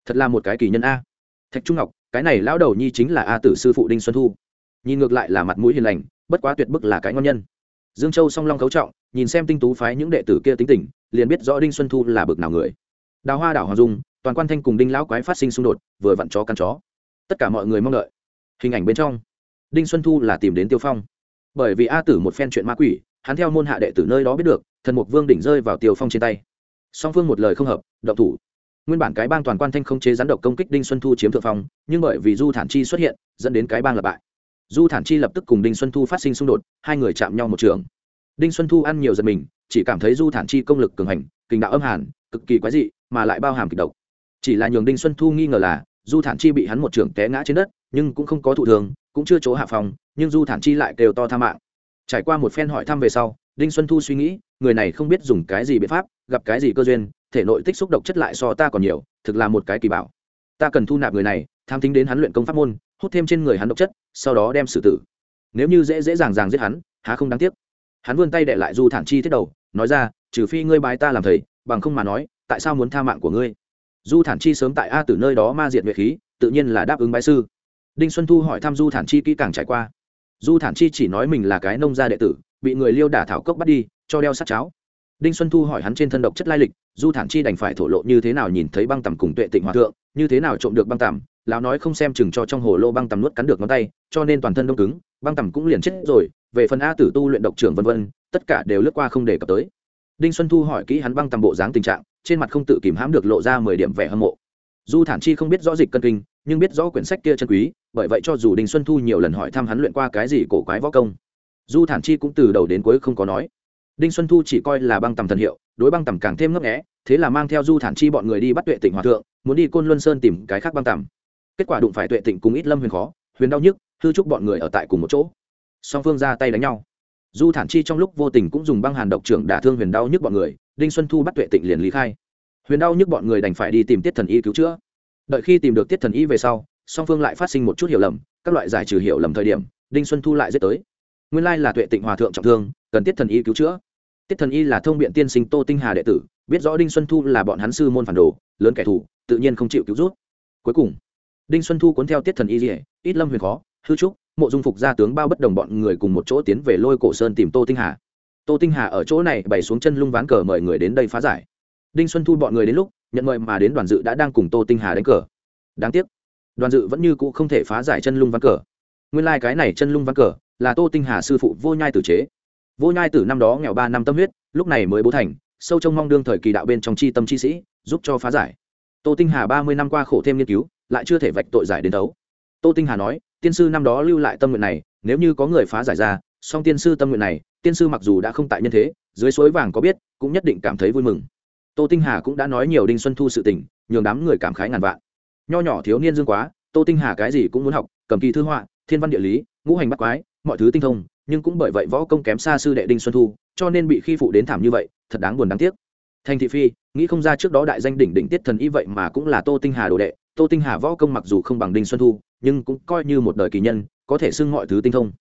Thật là một cái kỳ nhân a. Thạch trung ngọc, cái này lão đầu nhi chính là a tử sư phụ đinh xuân thu nhìn ngược lại là mặt mũi hiền lành, bất quá tuyệt bức là cái ngon nhân. Dương châu song long cấu trọng, nhìn xem tinh tú phái những đệ tử kia tính tình, liền biết rõ đinh xuân thu là bực nào người. Đào hoa đảo hoàng dung, toàn quan thanh cùng đinh lão quái phát sinh xung đột, vừa vặn chó căn chó. Tất cả mọi người mong đợi. Hình ảnh bên trong, đinh xuân thu là tìm đến tiêu phong. Bởi vì a tử một phen chuyện ma quỷ, hắn theo môn hạ đệ tử nơi đó biết được, thần mục vương đỉnh rơi vào tiêu phong trên tay. Song phương một lời không hợp, động thủ. Nguyên bản cái bang toàn quan thanh không chế gián độc công kích đinh xuân thu chiếm thượng phong, nhưng bởi vì du thản chi xuất hiện, dẫn đến cái bang lập bại du thản chi lập tức cùng đinh xuân thu phát sinh xung đột, hai người chạm nhau một trường. Đinh xuân thu ăn nhiều giật mình, chỉ cảm thấy du thản chi công lực cường hành kình đạo âm hàn, cực kỳ quái dị, mà lại bao hàm kịch độc. Chỉ là nhường đinh xuân thu nghi ngờ là, du thản chi bị hắn một trường té ngã trên đất, nhưng cũng không có thụ thường cũng chưa chỗ hạ phòng, nhưng du thản chi lại kêu to tha mạng. Trải qua một phen hỏi thăm về sau, đinh xuân thu suy nghĩ, người này không biết dùng cái gì biện pháp, gặp cái gì cơ duyên, thể nội tích xúc độc chất lại so ta còn nhiều, thực là một cái kỳ bảo. Ta cần thu nạp người này tham tính đến hắn luyện công pháp môn, hút thêm trên người hắn độc chất, sau đó đem xử tử. Nếu như dễ dễ dàng dàng giết hắn, há không đáng tiếc. Hắn vươn tay đệ lại du thản chi thiết đầu, nói ra, trừ phi ngươi bái ta làm thầy, bằng không mà nói, tại sao muốn tha mạng của ngươi? Du thản chi sớm tại a từ nơi đó ma diệt nguyệt khí, tự nhiên là đáp ứng bái sư. Đinh xuân thu hỏi thăm du thản chi kỹ càng trải qua. Du thản chi chỉ nói mình là cái nông gia đệ tử, bị người liêu đả thảo cốc bắt đi, cho đeo sát cháo. Đinh xuân thu hỏi hắn trên thân độc chất lai lịch, du thản chi đành phải thổ lộ như thế nào nhìn thấy băng tầm cùng tuệ tịnh hòa thượng, như thế nào trộm được băng tầm lão nói không xem chừng cho trong hồ lô băng tầm nuốt cắn được ngón tay, cho nên toàn thân đông cứng, băng tầm cũng liền chết rồi, về phần a tử tu luyện độc trưởng vân vân, tất cả đều lướt qua không để cập tới. Đinh xuân thu hỏi kỹ hắn băng tầm bộ dáng tình trạng, trên mặt không tự kìm hãm được lộ ra mười điểm vẻ hâm mộ. Du thản chi không biết rõ dịch cân kinh, nhưng biết rõ quyển sách kia chân quý, bởi vậy cho dù đinh xuân thu nhiều lần hỏi thăm hắn luyện qua cái gì cổ quái võ công, du thản chi cũng từ đầu đến cuối không có nói. Đinh xuân thu chỉ coi là băng tầm thần hiệu, đối băng tầm càng thêm ngấp nghẽ thế là mang theo du thản chi bọn người đi bắt tuệ tỉnh hòa thượng, muốn đi côn luân sơn tìm cái khác băng tầm kết quả đụng phải tuệ tịnh cùng ít lâm huyền khó, huyền đau nhức, hư trúc bọn người ở tại cùng một chỗ. Song phương ra tay đánh nhau. Du thản chi trong lúc vô tình cũng dùng băng hàn độc trưởng đả thương huyền đau nhức bọn người, đinh xuân thu bắt tuệ tịnh liền lý khai. Huyền đau nhức bọn người đành phải đi tìm tiết thần y cứu chữa. Đợi khi tìm được tiết thần y về sau, song phương lại phát sinh một chút hiểu lầm, các loại giải trừ hiểu lầm thời điểm, đinh xuân thu lại dết tới. Nguyên lai là tuệ tịnh hòa thượng trọng thương, cần tiết thần y cứu chữa. Tiết thần y là thông biện tiên sinh tô tinh hà đệ tử, biết rõ đinh xuân thu là bọn hắn sư môn phản đồ, lớn kẻ thù, tự nhiên không chịu cứu rút. Cuối cùng đinh xuân thu cuốn theo tiết thần y dỉa ít lâm huyền khó, hư trúc, mộ dung phục gia tướng bao bất đồng bọn người cùng một chỗ tiến về lôi cổ sơn tìm tô tinh hà. Tô tinh hà ở chỗ này bày xuống chân lung ván cờ mời người đến đây phá giải. Đinh xuân thu bọn người đến lúc, nhận mời mà đến đoàn dự đã đang cùng tô tinh hà đánh cờ. Đáng tiếc, đoàn dự vẫn như cũ không thể phá giải chân lung ván cờ. Nguyên lai、like、cái này chân lung ván cờ là tô tinh hà sư phụ vô nhai tử chế. Vô nhai tử năm đó nghèo ba năm tâm huyết, lúc này mới bố thành, sâu trong mong đương thời kỳ đạo bên trong c h i tâm c h i sĩ, giúp cho phá giải. Tô tinh hà ba mươi năm qua khổ thêm nghiên cứu lại chưa thể vạch tội giải đến đấu. Tô tinh hà nói, tiên sư năm đó lưu lại tâm nguyện này, nếu như có người phá giải ra, song tiên sư tâm nguyện này, tiên sư mặc dù đã không tại nhân thế, dưới suối vàng có biết, cũng nhất định cảm thấy vui mừng. Tô tinh hà cũng đã nói nhiều đinh xuân thu sự tình, nhường đám người cảm khái ngàn vạn. Nho nhỏ thiếu niên dương quá, tô tinh hà cái gì cũng muốn học, cầm kỳ thư họa, thiên văn địa lý, ngũ hành bắt quái, mọi thứ tinh thông, nhưng cũng bởi vậy võ công kém xa sư đệ đinh xuân thu, cho nên bị khi phụ đến thảm như vậy, thật đáng buồn đáng tiếc. Thành thị phi, nghĩ không ra trước đó đại danh đỉnh đỉnh tiết thần y vậy mà cũng là tô tinh hà đồ đệ tô tinh hà võ công mặc dù không bằng đinh xuân thu, nhưng cũng coi như một đời kỳ nhân, có thể xưng mọi thứ tinh thông.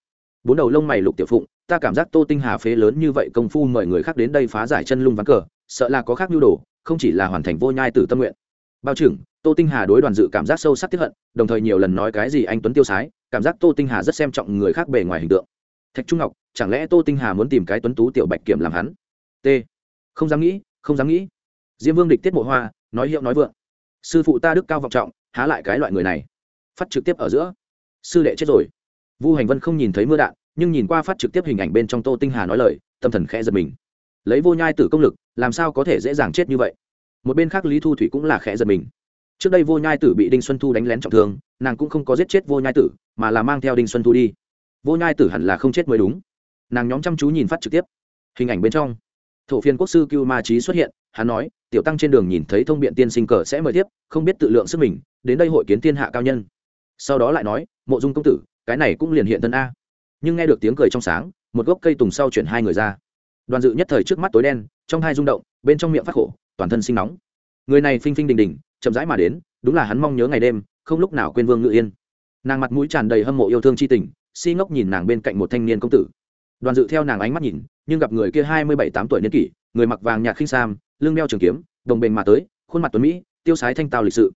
Bốn đầu lông mày lục tiểu phụng, ta cảm giác tô tinh hà phế lớn như vậy công phu mời người khác đến đây phá giải chân lung ván cờ, sợ là có khác nhu đồ, không chỉ là hoàn thành vô nhai tử tâm nguyện. Bao trưởng, tô tinh hà đối đoàn dự cảm giác sâu sắc tiếp hận, đồng thời nhiều lần nói cái gì anh tuấn tiêu sái, cảm giác tô tinh hà rất xem trọng người khác bề ngoài hình tượng. Thạch trung ngọc, chẳng lẽ tô tinh hà muốn tìm cái tuấn tú tiểu bạch kiểm làm hắn? T. Không dám nghĩ, không dám nghĩ. Diêm vương địch tiết mộ hoa, nói hiệu nói vượng sư phụ ta đức cao vọng trọng, há lại cái loại người này. Phát trực tiếp ở giữa. Sư đệ chết rồi. Vu hành vân không nhìn thấy mưa đạn, nhưng nhìn qua phát trực tiếp hình ảnh bên trong tô tinh hà nói lời, tâm thần khẽ giật mình. Lấy vô nhai tử công lực, làm sao có thể dễ dàng chết như vậy? Một bên khác lý thu thủy cũng là khẽ giật mình. Trước đây vô nhai tử bị đinh xuân thu đánh lén trọng thương, nàng cũng không có giết chết vô nhai tử, mà là mang theo đinh xuân thu đi. Vô nhai tử hẳn là không chết mới đúng. Nàng nhóm chăm chú nhìn phát trực tiếp. Hình ảnh bên trong. Thổ phiên quốc sư cưu ma trí xuất hiện hắn nói, tiểu tăng trên đường nhìn thấy thông biện tiên sinh cờ sẽ mời tiếp, không biết tự lượng sức mình, đến đây hội kiến thiên hạ cao nhân. Sau đó lại nói, mộ dung công tử, cái này cũng liền hiện thân a. Nhưng nghe được tiếng cười trong sáng, một gốc cây tùng sau chuyển hai người ra. Đoàn dự nhất thời trước mắt tối đen, trong hai rung động, bên trong miệng phát khổ, toàn thân sinh nóng. Người này phinh phinh đình đình, chậm rãi mà đến, đúng là hắn mong nhớ ngày đêm, không lúc nào quên vương ngự yên. Nàng mặt mũi tràn đầy hâm mộ yêu thương c h i tình, si ngốc nhìn nàng bên cạnh một thanh niên công tử. Đoàn dự theo nàng ánh mắt nhìn, nhưng gặp người kia hai mươi bảy tám tuổi niên kỷ, người mặc vàng nhạt khinh sam lưng đeo trường kiếm, đồng bền mà tới, khuôn mặt tuấn mỹ, tiêu sái thanh tao lịch sự.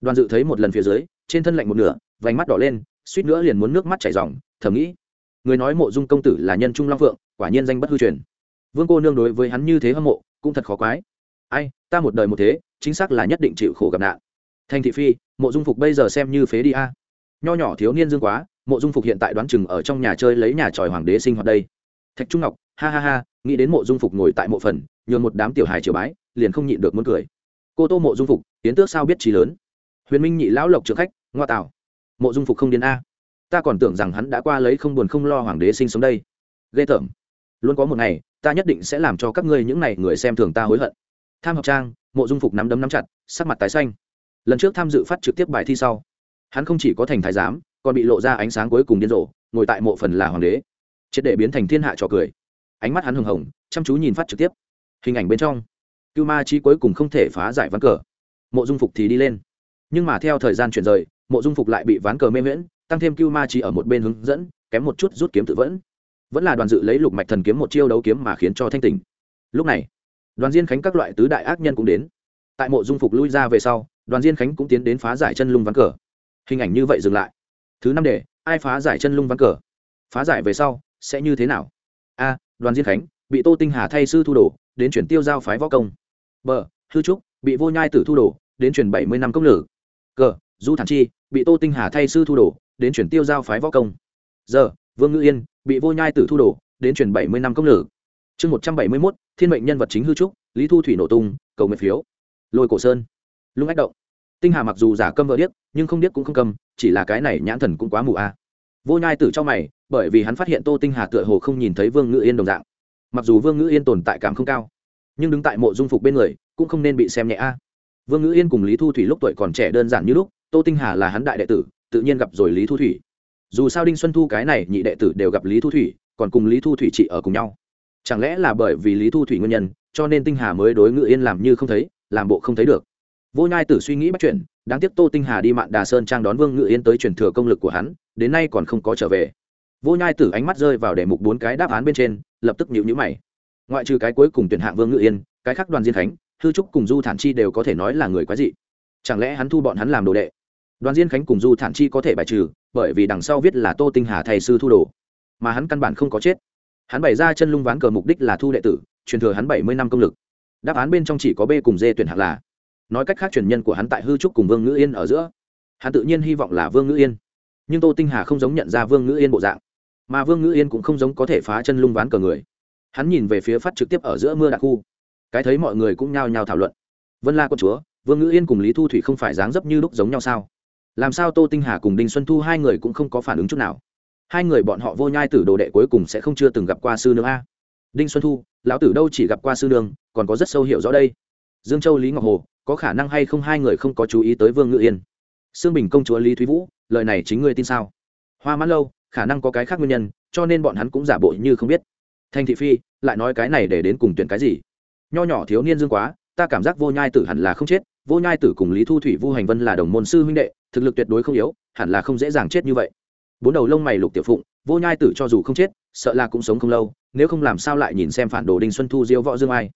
Đoàn dự thấy một lần phía dưới, trên thân lạnh một nửa, vành mắt đỏ lên, suýt nữa liền muốn nước mắt chảy ròng. thầm nghĩ, người nói mộ dung công tử là nhân trung long phượng, quả nhiên danh bất hư truyền. Vương cô nương đối với hắn như thế hâm mộ, cũng thật khó quái. Ai, ta một đời một thế, chính xác là nhất định chịu khổ gặp nạn. Thành thị phi, mộ dung phục bây giờ xem như phế đi a. Nho nhỏ thiếu niên dương quá, mộ dung phục hiện tại đoán chừng ở trong nhà chơi lấy nhà tròi hoàng đế sinh hoạt đây. Thạch trung ngọc, ha ha ha, nghĩ đến mộ dung phục ngồi tại mộ phần nhường một đám tiểu hài triều bái, liền không nhịn được muốn cười. Cô tô mộ dung phục tiến tước sao biết trí lớn? Huyền minh nhị lão lộc trưởng khách, ngoa tảo mộ dung phục không điên a. Ta còn tưởng rằng hắn đã qua lấy không buồn không lo hoàng đế sinh sống đây. Ghê tởm. Luôn có một ngày, ta nhất định sẽ làm cho các ngươi những n à y người xem thường ta hối hận. Tham học trang, mộ dung phục nắm đấm nắm chặt, sắc mặt tái xanh. Lần trước tham dự phát trực tiếp bài thi sau, hắn không chỉ có thành thái giám, còn bị lộ ra ánh sáng cuối cùng điên rồ, ngồi tại mộ phần là hoàng đế. Triệt để biến thành thiên hạ trò cười. Ánh mắt hắn hừng hồng, chăm chú nhìn phát trực tiếp hình ảnh bên trong. Cưu ma chi cuối cùng không thể phá giải ván cờ. Mộ dung phục thì đi lên. Nhưng mà theo thời gian chuyển rời, mộ dung phục lại bị ván cờ mê miễn tăng thêm cưu ma chi ở một bên hướng dẫn, kém một chút rút kiếm tự vẫn. Vẫn là đoàn dự lấy lục mạch thần kiếm một chiêu đấu kiếm mà khiến cho thanh tình lúc này, đoàn diên khánh các loại tứ đại ác nhân cũng đến. Tại mộ dung phục lui ra về sau, đoàn diên khánh cũng tiến đến phá giải chân lung ván cờ. Hình ảnh như vậy dừng lại. Thứ năm để ai phá giải chân lung ván cờ? Phá giải về sau, sẽ như thế nào? A, đoàn diên khánh, bị tô tinh hà thay sư thu đồ đến chuyển tiêu giao phái võ công. B, hư trúc, bị vô nhai tử thu đồ, đến chuyển bảy mươi năm công lử. C du thản chi, bị tô tinh hà thay sư thu đồ, đến chuyển tiêu giao phái võ công. Giờ vương ngữ yên, bị vô nhai tử thu đồ, đến chuyển bảy mươi năm công lử. Chương một trăm bảy mươi mốt, thiên mệnh nhân vật chính hư trúc, lý thu thủy nổ tung, cầu nguyện phiếu. Lôi cổ sơn. Lung ách động. Tinh hà mặc dù giả câm vợ điếc, nhưng không điếc cũng không câm, chỉ là cái này nhãn thần cũng quá mù a. Vô nhai tử cho mày, bởi vì hắn phát hiện tô tinh hà tựa hồ không nhìn thấy vương ngự yên đồng dạng mặc dù vương ngữ yên tồn tại cảm không cao nhưng đứng tại mộ dung phục bên người cũng không nên bị xem nhẹ a. vương ngữ yên cùng lý thu thủy lúc tuổi còn trẻ đơn giản như lúc, tô tinh hà là hắn đại đệ tử, tự nhiên gặp rồi lý thu thủy. dù sao đinh xuân thu cái này nhị đệ tử đều gặp lý thu thủy, còn cùng lý thu thủy chị ở cùng nhau. chẳng lẽ là bởi vì lý thu thủy nguyên nhân, cho nên tinh hà mới đối ngữ yên làm như không thấy, làm bộ không thấy được? vô nhai tử suy nghĩ bắt chuyện, đáng tiếc tô tinh hà đi mạn đà sơn trang đón vương ngự yên tới truyền thừa công lực của hắn, đến nay còn không có trở về vô nhai tử ánh mắt rơi vào đề mục bốn cái đáp án bên trên, lập tức nhịu nhữ mày. Ngoại trừ cái cuối cùng tuyển hạng vương ngự yên, cái khác đoàn diên khánh, hư trúc cùng du thản chi đều có thể nói là người quái dị. Chẳng lẽ hắn thu bọn hắn làm đồ đệ? Đoàn diên khánh cùng du thản chi có thể bài trừ, bởi vì đằng sau viết là tô tinh hà thầy sư thu đồ. Mà hắn căn bản không có chết. Hắn bày ra chân lung ván cờ mục đích là thu đệ tử, truyền thừa hắn bảy mươi năm công lực. Đáp án bên trong chỉ có b cùng d tuyển hạng là. Nói cách khác truyền nhân của hắn tại hư trúc cùng vương ngữ yên ở giữa. Hắn tự nhiên hy vọng là vương ngữ yên. Nhưng tô tinh hà không giống nhận ra vương ngữ yên bộ dạng mà vương ngữ yên cũng không giống có thể phá chân lung ván cờ người. Hắn nhìn về phía phát trực tiếp ở giữa mưa đạn khu. Cái thấy mọi người cũng nhao nhao thảo luận. Vân la quân chúa, vương ngữ yên cùng lý thu thủy không phải dáng dấp như lúc giống nhau sao? Làm sao tô tinh hà cùng đinh xuân thu hai người cũng không có phản ứng chút nào? Hai người bọn họ vô nhai tử đồ đệ cuối cùng sẽ không chưa từng gặp qua sư nương a. Đinh xuân thu, lão tử đâu chỉ gặp qua sư nương, còn có rất sâu hiểu rõ đây. Dương châu lý ngọc hồ, có khả năng hay không hai người không có chú ý tới vương ngự yên? Sương bình công chúa lý thúy vũ, lời này chính ngươi tin sao? Hoa mãn lâu khả năng có cái khác nguyên nhân, cho nên bọn hắn cũng giả bộ như không biết. Thanh thị phi, lại nói cái này để đến cùng tuyển cái gì? Nho nhỏ thiếu niên dương quá, ta cảm giác vô nhai tử hẳn là không chết, vô nhai tử cùng lý thu thủy vu hành vân là đồng môn sư huynh đệ, thực lực tuyệt đối không yếu, hẳn là không dễ dàng chết như vậy. Bốn đầu lông mày lục tiểu phụng, vô nhai tử cho dù không chết, sợ là cũng sống không lâu, nếu không làm sao lại nhìn xem phản đồ đinh xuân thu diêu võ dương ai.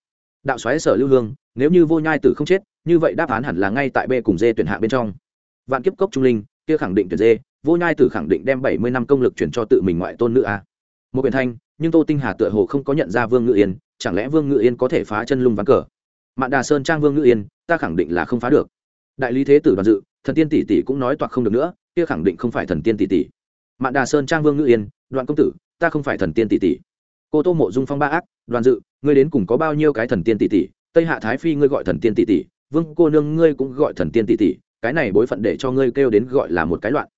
Đạo xoáy sở lưu hương, nếu như vô nhai tử không chết, như vậy đáp án hẳn là ngay tại b cùng d tuyển hạ bên trong. Vạn kiếp cốc trung linh, kia khẳng định tuyển d vô nhai tử khẳng định đem bảy mươi năm công lực chuyển cho tự mình ngoại tôn nữ a. Một biển thanh, nhưng tô tinh hà tựa hồ không có nhận ra vương ngự yên, chẳng lẽ vương ngự yên có thể phá chân lung ván cờ? Mạn đà sơn trang vương ngự yên, ta khẳng định là không phá được. Đại lý thế tử đoàn dự, thần tiên tỷ tỷ cũng nói toạc không được nữa, kia khẳng định không phải thần tiên tỷ tỷ. Mạn đà sơn trang vương ngự yên, đoạn công tử, ta không phải thần tiên tỷ tỷ. Cô tô mộ dung phong ba ác, đoàn dự, ngươi đến cùng có bao nhiêu cái thần tiên tỷ tỷ? Tây hạ thái phi ngươi gọi thần tiên tỷ tỷ, vương cô nương ngươi cũng gọi thần tiên tỷ tỷ, cái này bối phận để cho ngươi kêu đến gọi là một cái loạn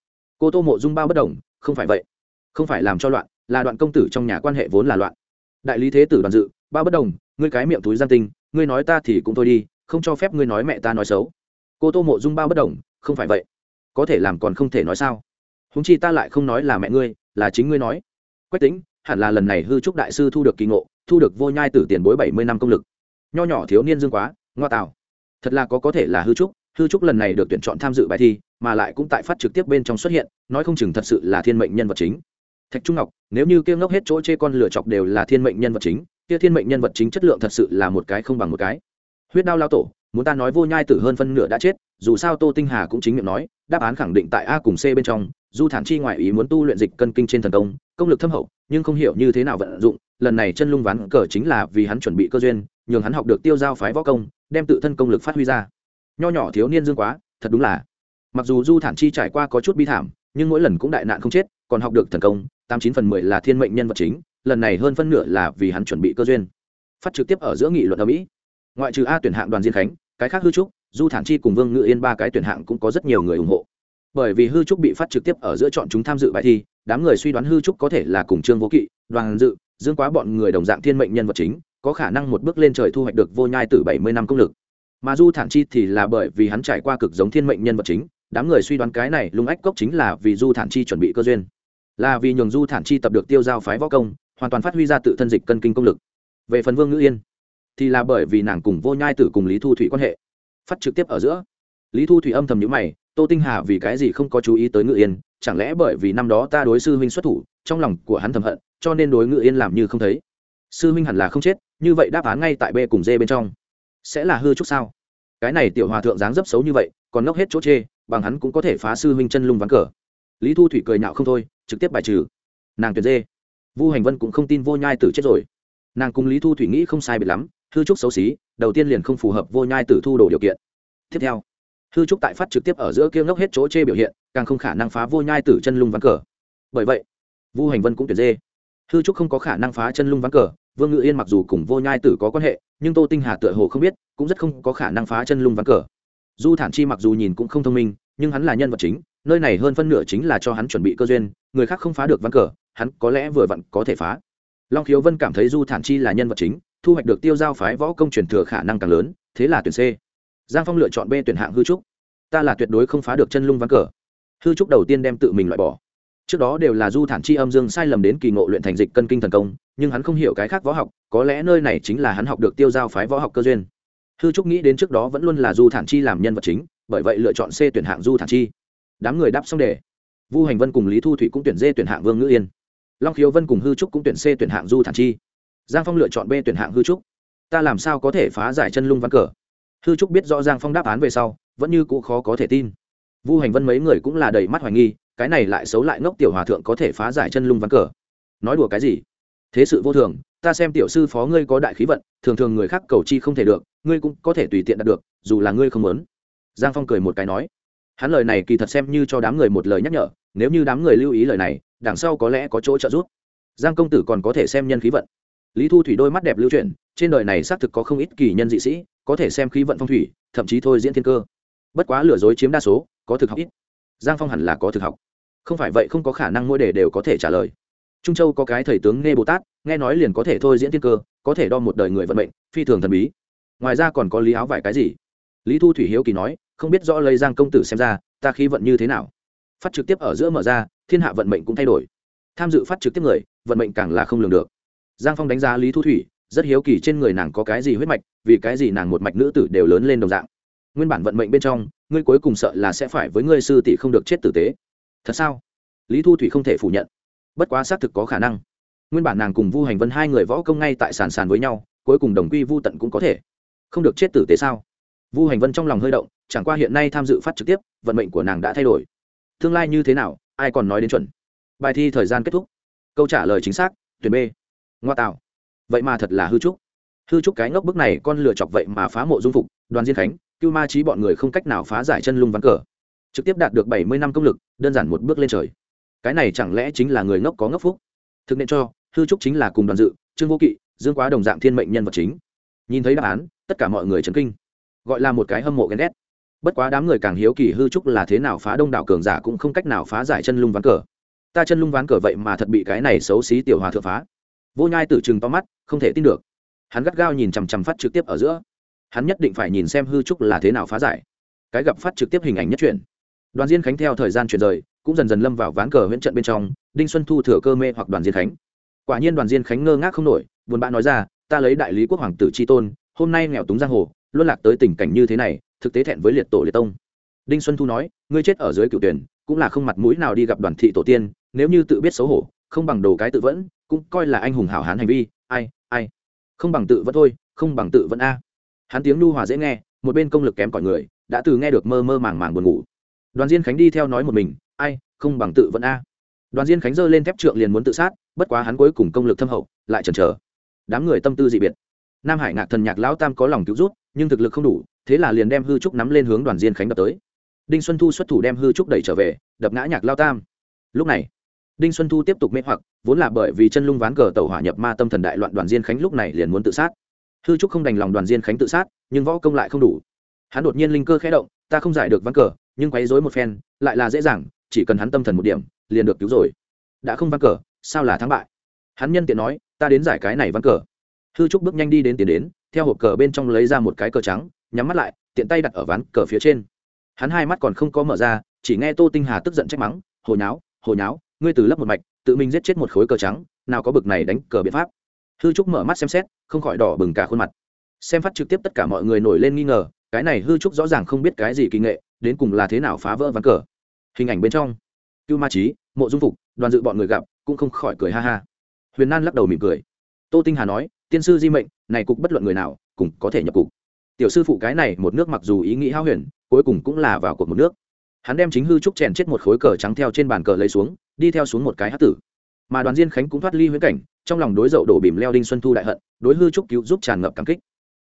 cô tô mộ dung bao bất đồng, không phải vậy. Không phải làm cho loạn, là đoạn công tử trong nhà quan hệ vốn là loạn. Đại lý thế tử đoàn dự, bao bất đồng, ngươi cái miệng túi gian tinh, ngươi nói ta thì cũng thôi đi, không cho phép ngươi nói mẹ ta nói xấu. Cô tô mộ dung bao bất đồng, không phải vậy. Có thể làm còn không thể nói sao. Húng chi ta lại không nói là mẹ ngươi, là chính ngươi nói. Quách tính hẳn là lần này hư trúc đại sư thu được kỳ ngộ, thu được vô nhai tử tiền bối bảy mươi năm công lực. Nho nhỏ thiếu niên dương quá, ngoa tạo. Thật là có có thể là hư trúc hư trúc lần này được tuyển chọn tham dự bài thi, mà lại cũng tại phát trực tiếp bên trong xuất hiện, nói không chừng thật sự là thiên mệnh nhân vật chính. Thạch trung ngọc, nếu như kiêng ngốc hết chỗ chê con lửa chọc đều là thiên mệnh nhân vật chính, kia thiên mệnh nhân vật chính chất lượng thật sự là một cái không bằng một cái. Huyết đao lao tổ, muốn ta nói vô nhai tử hơn phân nửa đã chết, dù sao tô tinh hà cũng chính miệng nói, đáp án khẳng định tại a cùng c bên trong, du thản chi ngoại ý muốn tu luyện dịch cân kinh trên thần công công lực thâm hậu, nhưng không hiểu như thế nào vận dụng, lần này chân lung ván cờ chính là vì hắn chuẩn bị cơ duyên, nhường hắn học được tiêu giao phái võ công, đem tự thân công lực phát huy ra nho nhỏ thiếu niên dương quá, thật đúng là. Mặc dù du thản chi trải qua có chút bi thảm, nhưng mỗi lần cũng đại nạn không chết, còn học được thần công, tám chín phần mười là thiên mệnh nhân vật chính, lần này hơn phân nửa là vì hắn chuẩn bị cơ duyên. Phát trực tiếp ở giữa nghị luận ở mỹ. Ngoại trừ a tuyển hạng đoàn diên khánh, cái khác hư trúc, du thản chi cùng vương ngự yên ba cái tuyển hạng cũng có rất nhiều người ủng hộ. Bởi vì hư trúc bị phát trực tiếp ở giữa chọn chúng tham dự bài thi, đám người suy đoán hư trúc có thể là cùng trương vô kỵ, đoàn dự, dương quá bọn người đồng dạng thiên mệnh nhân vật chính, có khả năng một bước lên trời thu hoạch được vô nhai từ bảy mươi năm công lực mà du thản chi thì là bởi vì hắn trải qua cực giống thiên mệnh nhân vật chính, đám người suy đoán cái này lung ách cốc chính là vì du thản chi chuẩn bị cơ duyên. Là vì nhường du thản chi tập được tiêu giao phái võ công, hoàn toàn phát huy ra tự thân dịch cân kinh công lực. Về phần vương ngữ yên, thì là bởi vì nàng cùng vô nhai tử cùng lý thu thủy quan hệ. Phát trực tiếp ở giữa, lý thu thủy âm thầm nhữ mày, tô tinh hà vì cái gì không có chú ý tới ngự yên? Chẳng lẽ bởi vì năm đó ta đối sư huynh xuất thủ, trong lòng của hắn thầm hận, cho nên đối ngự yên làm như không thấy? Sư huynh hẳn là không chết, như vậy đáp án ngay tại b cùng d bên trong sẽ là hư trúc sao? Cái này tiểu hòa thượng dáng dấp xấu như vậy, còn nốc hết chỗ chê, bằng hắn cũng có thể phá sư huynh chân lung ván cờ. Lý thu thủy cười nhạo không thôi, trực tiếp bài trừ. Nàng tuyệt dê. Vu hành vân cũng không tin vô nhai tử chết rồi. Nàng cùng lý thu thủy nghĩ không sai biệt lắm, hư trúc xấu xí, đầu tiên liền không phù hợp vô nhai tử thu đồ điều kiện. Tiếp theo, hư trúc tại phát trực tiếp ở giữa kia ngốc hết chỗ chê biểu hiện, càng không khả năng phá vô nhai tử chân lung ván cờ. Bởi vậy, vu hành vân cũng tuyệt dê hư trúc không có khả năng phá chân lung ván cờ, vương ngự yên mặc dù cùng vô nhai tử có quan hệ, nhưng tô tinh hà tựa hồ không biết, cũng rất không có khả năng phá chân lung ván cờ. Du thản chi mặc dù nhìn cũng không thông minh, nhưng hắn là nhân vật chính, nơi này hơn phân nửa chính là cho hắn chuẩn bị cơ duyên, người khác không phá được ván cờ, hắn có lẽ vừa vặn có thể phá. Long khiếu vân cảm thấy du thản chi là nhân vật chính, thu hoạch được tiêu giao phái võ công truyền thừa khả năng càng lớn, thế là tuyển c. Giang phong lựa chọn b tuyển hạng hư trúc. Ta là tuyệt đối không phá được chân lung ván cờ. Hư trúc đầu tiên đem tự mình loại bỏ trước đó đều là du thản chi âm dương sai lầm đến kỳ ngộ luyện thành dịch cân kinh thần công, nhưng hắn không hiểu cái khác võ học, có lẽ nơi này chính là hắn học được tiêu giao phái võ học cơ duyên. Hư trúc nghĩ đến trước đó vẫn luôn là du thản chi làm nhân vật chính, bởi vậy lựa chọn c tuyển hạng du thản chi đám người đáp xong đề. Vu hành vân cùng lý thu thủy cũng tuyển d tuyển hạng vương ngữ yên. Long khiếu vân cùng hư trúc cũng tuyển c tuyển hạng du thản chi giang phong lựa chọn b tuyển hạng hư trúc. Ta làm sao có thể phá giải chân lung văn cờ? Hư trúc biết rõ giang phong đáp án về sau, vẫn như cũ khó có thể tin. Vu hành vân mấy người cũng là đầy mắt hoài nghi cái này lại xấu lại ngốc tiểu hòa thượng có thể phá giải chân lung văn cờ. Nói đùa cái gì? Thế sự vô thường, ta xem tiểu sư phó ngươi có đại khí vận, thường thường người khác cầu chi không thể được, ngươi cũng có thể tùy tiện đạt được, dù là ngươi không muốn. Giang phong cười một cái nói. Hắn lời này kỳ thật xem như cho đám người một lời nhắc nhở, nếu như đám người lưu ý lời này, đằng sau có lẽ có chỗ trợ giúp. Giang công tử còn có thể xem nhân khí vận. Lý thu thủy đôi mắt đẹp lưu truyền trên đời này xác thực có không ít kỳ nhân dị sĩ, có thể xem khí vận phong thủy, thậm chí thôi diễn thiên cơ. Bất quá lừa dối chiếm đa số, có thực học ít giang phong hẳn là có thực học. Không phải vậy không có khả năng mỗi đề đều có thể trả lời. Trung châu có cái thầy tướng nghe bồ tát, nghe nói liền có thể thôi diễn tiên cơ, có thể đo một đời người vận mệnh, phi thường thần bí. Ngoài ra còn có lý áo vải cái gì? Lý thu thủy hiếu kỳ nói, không biết rõ lấy giang công tử xem ra, ta khí vận như thế nào. Phát trực tiếp ở giữa mở ra, thiên hạ vận mệnh cũng thay đổi. Tham dự phát trực tiếp người, vận mệnh càng là không lường được. Giang phong đánh giá lý thu thủy, rất hiếu kỳ trên người nàng có cái gì huyết mạch, vì cái gì nàng một mạch nữ tử đều lớn lên đồng dạng. Nguyên bản vận mệnh bên trong ngươi cuối cùng sợ là sẽ phải với ngươi sư tỷ không được chết tử tế. Thật sao? Lý thu thủy không thể phủ nhận. Bất quá xác thực có khả năng. Nguyên bản nàng cùng vu hành vân hai người võ công ngay tại sàn sàn với nhau, cuối cùng đồng quy vu tận cũng có thể. Không được chết tử tế sao? Vu hành vân trong lòng hơi động, chẳng qua hiện nay tham dự phát trực tiếp, vận mệnh của nàng đã thay đổi. Tương lai như thế nào, ai còn nói đến chuẩn. Bài thi thời gian kết thúc. Câu trả lời chính xác, tuyển b. Ngoa tạo. Vậy mà thật là hư trúc. Hư trúc cái ngốc bức này con lừa chọc vậy mà phá mộ dung phục, đoàn diên khánh cưu ma trí bọn người không cách nào phá giải chân lung ván cờ. Trực tiếp đạt được bảy mươi năm công lực, đơn giản một bước lên trời. Cái này chẳng lẽ chính là người ngốc có ngốc phúc? Thực nên cho, hư trúc chính là cùng đoàn dự, trương vô kỵ, dương quá đồng dạng thiên mệnh nhân vật chính. Nhìn thấy đáp án, tất cả mọi người chấn kinh. Gọi là một cái hâm mộ ghen ghét. Bất quá đám người càng hiếu kỳ hư trúc là thế nào phá đông đảo cường giả cũng không cách nào phá giải chân lung ván cờ. Ta chân lung ván cờ vậy mà thật bị cái này xấu xí tiểu hòa thượng phá. Vô nhai tử chừng to mắt, không thể tin được. Hắn gắt gao nhìn chằm chằm phát trực tiếp ở giữa hắn nhất định phải nhìn xem hư trúc là thế nào phá giải. Cái gặp phát trực tiếp hình ảnh nhất truyền đoàn diên khánh theo thời gian chuyển rời, cũng dần dần lâm vào ván cờ huyễn trận bên trong, đinh xuân thu thừa cơ mê hoặc đoàn diên khánh. Quả nhiên đoàn diên khánh ngơ ngác không nổi, buồn bã nói ra, ta lấy đại lý quốc hoàng tử tri tôn, hôm nay nghèo túng giang hồ, luân lạc tới tình cảnh như thế này, thực tế thẹn với liệt tổ liệt tông. Đinh xuân thu nói, ngươi chết ở dưới cựu tuyển, cũng là không mặt mũi nào đi gặp đoàn thị tổ tiên, nếu như tự biết xấu hổ, không bằng đồ cái tự vẫn, cũng coi là anh hùng hảo hán hành vi, ai ai. Không bằng tự vẫn thôi, không bằng tự vẫn a hắn tiếng nu hòa dễ nghe, một bên công lực kém cỏi người, đã từ nghe được mơ mơ màng màng buồn ngủ. Đoàn diên khánh đi theo nói một mình, ai, không bằng tự vẫn a. Đoàn diên khánh giơ lên thép trượng liền muốn tự sát, bất quá hắn cuối cùng công lực thâm hậu, lại chần chờ. Đám người tâm tư dị biệt. Nam hải ngạc thần nhạc lão tam có lòng cứu rút nhưng thực lực không đủ, thế là liền đem hư trúc nắm lên hướng đoàn diên khánh đập tới. Đinh xuân thu xuất thủ đem hư trúc đẩy trở về, đập ngã nhạc lao tam. Lúc này, đinh xuân thu tiếp tục mê hoặc, vốn là bởi vì chân lung ván cờ tàu hỏa nhập ma tâm thần đại loạn, đoàn diên khánh lúc này liền muốn tự sát hư trúc không đành lòng đoàn diên khánh tự sát, nhưng võ công lại không đủ. Hắn đột nhiên linh cơ khẽ động, ta không giải được ván cờ, nhưng quấy dối một phen, lại là dễ dàng, chỉ cần hắn tâm thần một điểm, liền được cứu rồi. Đã không ván cờ, sao là thắng bại? Hắn nhân tiện nói, ta đến giải cái này ván cờ. Hư trúc bước nhanh đi đến tiền đến, theo hộp cờ bên trong lấy ra một cái cờ trắng, nhắm mắt lại, tiện tay đặt ở ván cờ phía trên. Hắn hai mắt còn không có mở ra, chỉ nghe tô tinh hà tức giận trách mắng hồi nháo hồi nháo, ngươi từ lấp một mạch, tự mình giết chết một khối cờ trắng, nào có bực này đánh cờ biện pháp hư trúc mở mắt xem xét, không khỏi đỏ bừng cả khuôn mặt. Xem phát trực tiếp tất cả mọi người nổi lên nghi ngờ, cái này hư trúc rõ ràng không biết cái gì kỳ nghệ, đến cùng là thế nào phá vỡ ván cờ. Hình ảnh bên trong, cưu ma trí mộ dung phục, đoàn dự bọn người gặp, cũng không khỏi cười ha ha. Huyền nan lắc đầu mỉm cười. Tô tinh hà nói, tiên sư di mệnh, này cục bất luận người nào cũng có thể nhập cục. Tiểu sư phụ cái này một nước mặc dù ý nghĩ hao huyền, cuối cùng cũng là vào cuộc một nước. Hắn đem chính hư trúc chèn chết một khối cờ trắng theo trên bàn cờ lấy xuống, đi theo xuống một cái hát tử mà đoàn diên khánh cũng thoát ly huyễn cảnh, trong lòng đối dậu đổ bìm leo đinh xuân thu đại hận, đối hư trúc cứu giúp tràn ngập cảm kích.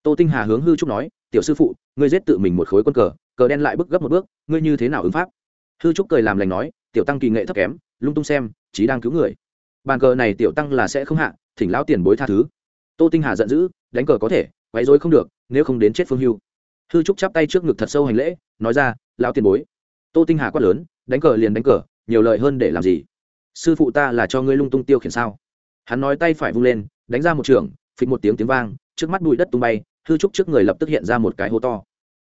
Tô tinh hà hướng hư trúc nói, tiểu sư phụ, ngươi giết tự mình một khối quân cờ cờ đen lại bước gấp một bước, ngươi như thế nào ứng pháp? Hư trúc cười làm lành nói, tiểu tăng kỳ nghệ thấp kém, lung tung xem, chí đang cứu người. Bàn cờ này tiểu tăng là sẽ không hạ, thỉnh lão tiền bối tha thứ. Tô tinh hà giận dữ, đánh cờ có thể, quấy rối không được, nếu không đến chết phương hưu. Hư trúc chắp tay trước ngực thật sâu hành lễ, nói ra, lão tiền bối. Tô tinh hà quát lớn, đánh cờ liền đánh cờ, nhiều lời hơn để làm gì? Sư phụ ta là cho ngươi lung tung tiêu khiển sao? Hắn nói tay phải vung lên, đánh ra một trường, phịch một tiếng tiếng vang, trước mắt bụi đất tung bay, hư trúc trước người lập tức hiện ra một cái hố to.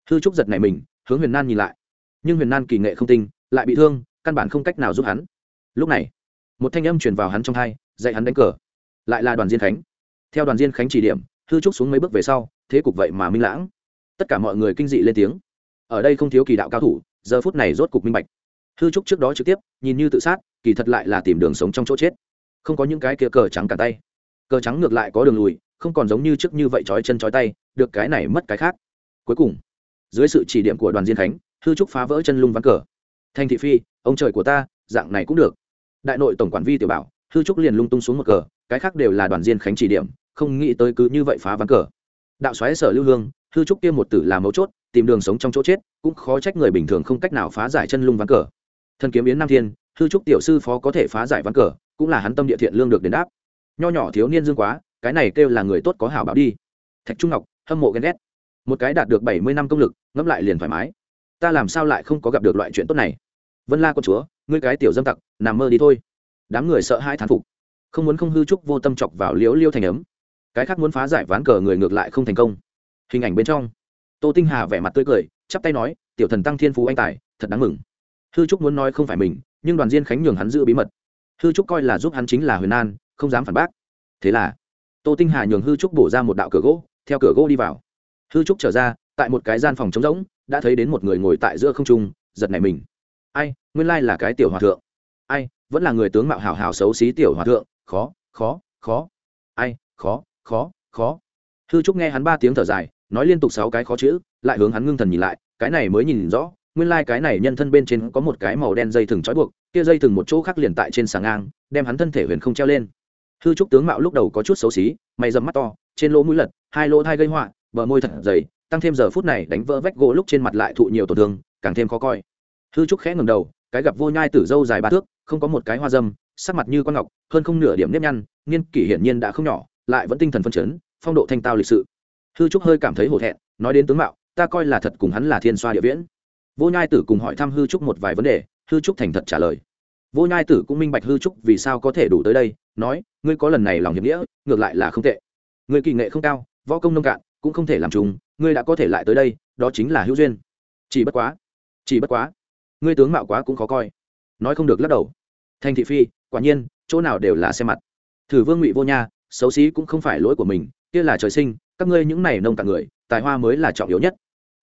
Hư trúc giật nảy mình, hướng huyền nan nhìn lại. Nhưng huyền nan kỳ nghệ không tinh, lại bị thương, căn bản không cách nào giúp hắn. Lúc này, một thanh âm truyền vào hắn trong thai dạy hắn đánh cờ. Lại là đoàn diên khánh. Theo đoàn diên khánh chỉ điểm, hư trúc xuống mấy bước về sau, thế cục vậy mà minh lãng. Tất cả mọi người kinh dị lên tiếng. Ở đây không thiếu kỳ đạo cao thủ, giờ phút này rốt cục minh bạch hư trúc trước đó trực tiếp, nhìn như tự sát, kỳ thật lại là tìm đường sống trong chỗ chết. Không có những cái kia cờ trắng cả tay. Cờ trắng ngược lại có đường lùi, không còn giống như trước như vậy trói chân trói tay, được cái này mất cái khác. Cuối cùng, dưới sự chỉ điểm của đoàn diên khánh, hư trúc phá vỡ chân lung ván cờ. Thanh thị phi, ông trời của ta, dạng này cũng được. Đại nội tổng quản vi tiểu bảo, hư trúc liền lung tung xuống một cờ, cái khác đều là đoàn diên khánh chỉ điểm, không nghĩ tới cứ như vậy phá ván cờ. Đạo xoáy sở lưu hương, hư trúc kia một tử là mấu chốt, tìm đường sống trong chỗ chết, cũng khó trách người bình thường không cách nào phá giải chân lung ván cờ thần kiếm yến nam thiên, hư trúc tiểu sư phó có thể phá giải ván cờ, cũng là hắn tâm địa thiện lương được đền đáp. Nho nhỏ thiếu niên dương quá, cái này kêu là người tốt có hảo báo đi. Thạch trung ngọc, hâm mộ ghen ghét. Một cái đạt được bảy mươi năm công lực, ngẫm lại liền thoải mái. Ta làm sao lại không có gặp được loại chuyện tốt này? Vân la con chúa, ngươi cái tiểu dâm tặc, nằm mơ đi thôi. Đám người sợ hai thán phục. Không muốn không hư trúc vô tâm chọc vào liễu liêu thành ấm. Cái khác muốn phá giải ván cờ người ngược lại không thành công. Hình ảnh bên trong. Tô tinh hà vẻ mặt tươi cười, chắp tay nói, tiểu thần tăng thiên phú anh tài, thật đáng mừng hư trúc muốn nói không phải mình, nhưng đoàn diên khánh nhường hắn giữ bí mật. Hư trúc coi là giúp hắn chính là huyền an, không dám phản bác. Thế là, tô tinh hà nhường hư trúc bổ ra một đạo cửa gỗ, theo cửa gỗ đi vào. Hư trúc trở ra, tại một cái gian phòng trống rỗng, đã thấy đến một người ngồi tại giữa không trung, giật này mình. Ai, nguyên lai là cái tiểu hòa thượng. Ai, vẫn là người tướng mạo hào hào xấu xí tiểu hòa thượng. Khó khó khó. Ai, khó khó khó. Hư trúc nghe hắn ba tiếng thở dài, nói liên tục sáu cái khó chữ, lại hướng hắn ngưng thần nhìn lại, cái này mới nhìn rõ nguyên lai cái này nhân thân bên trên có một cái màu đen dây thừng trói buộc, kia dây thừng một chỗ khác liền tại trên sàng ngang, đem hắn thân thể huyền không treo lên. Hư trúc tướng mạo lúc đầu có chút xấu xí, mày dầm mắt to, trên lỗ mũi lật, hai lỗ thai gây họa, bờ môi thật dày, tăng thêm giờ phút này đánh vỡ vách gỗ lúc trên mặt lại thụ nhiều tổn thương, càng thêm khó coi. Hư trúc khẽ ngầm đầu, cái gặp vô nhai tử dâu dài ba thước, không có một cái hoa dâm, sắc mặt như con ngọc, hơn không nửa điểm nếp nhăn nghiên kỷ hiển nhiên đã không nhỏ, lại vẫn tinh thần phân chấn, phong độ thanh tao lịch sự. Hư trúc hơi cảm thấy hổ thẹn, nói đến tướng mạo, ta coi là thật cùng hắn là thiên xoa địa viễn vô nhai tử cùng hỏi thăm hư trúc một vài vấn đề, hư trúc thành thật trả lời. Vô nhai tử cũng minh bạch hư trúc vì sao có thể đủ tới đây, nói, ngươi có lần này lòng hiệp nghĩa, ngược lại là không tệ. Người kỳ nghệ không cao, võ công nông cạn, cũng không thể làm chúng ngươi đã có thể lại tới đây, đó chính là hữu duyên. Chỉ bất quá, chỉ bất quá, ngươi tướng mạo quá cũng khó coi. Nói không được lắc đầu. Thành thị phi, quả nhiên, chỗ nào đều là xe mặt. Thử vương ngụy vô nha, xấu xí cũng không phải lỗi của mình, kia là trời sinh, các ngươi những này nông cạn người, tài hoa mới là trọng yếu nhất.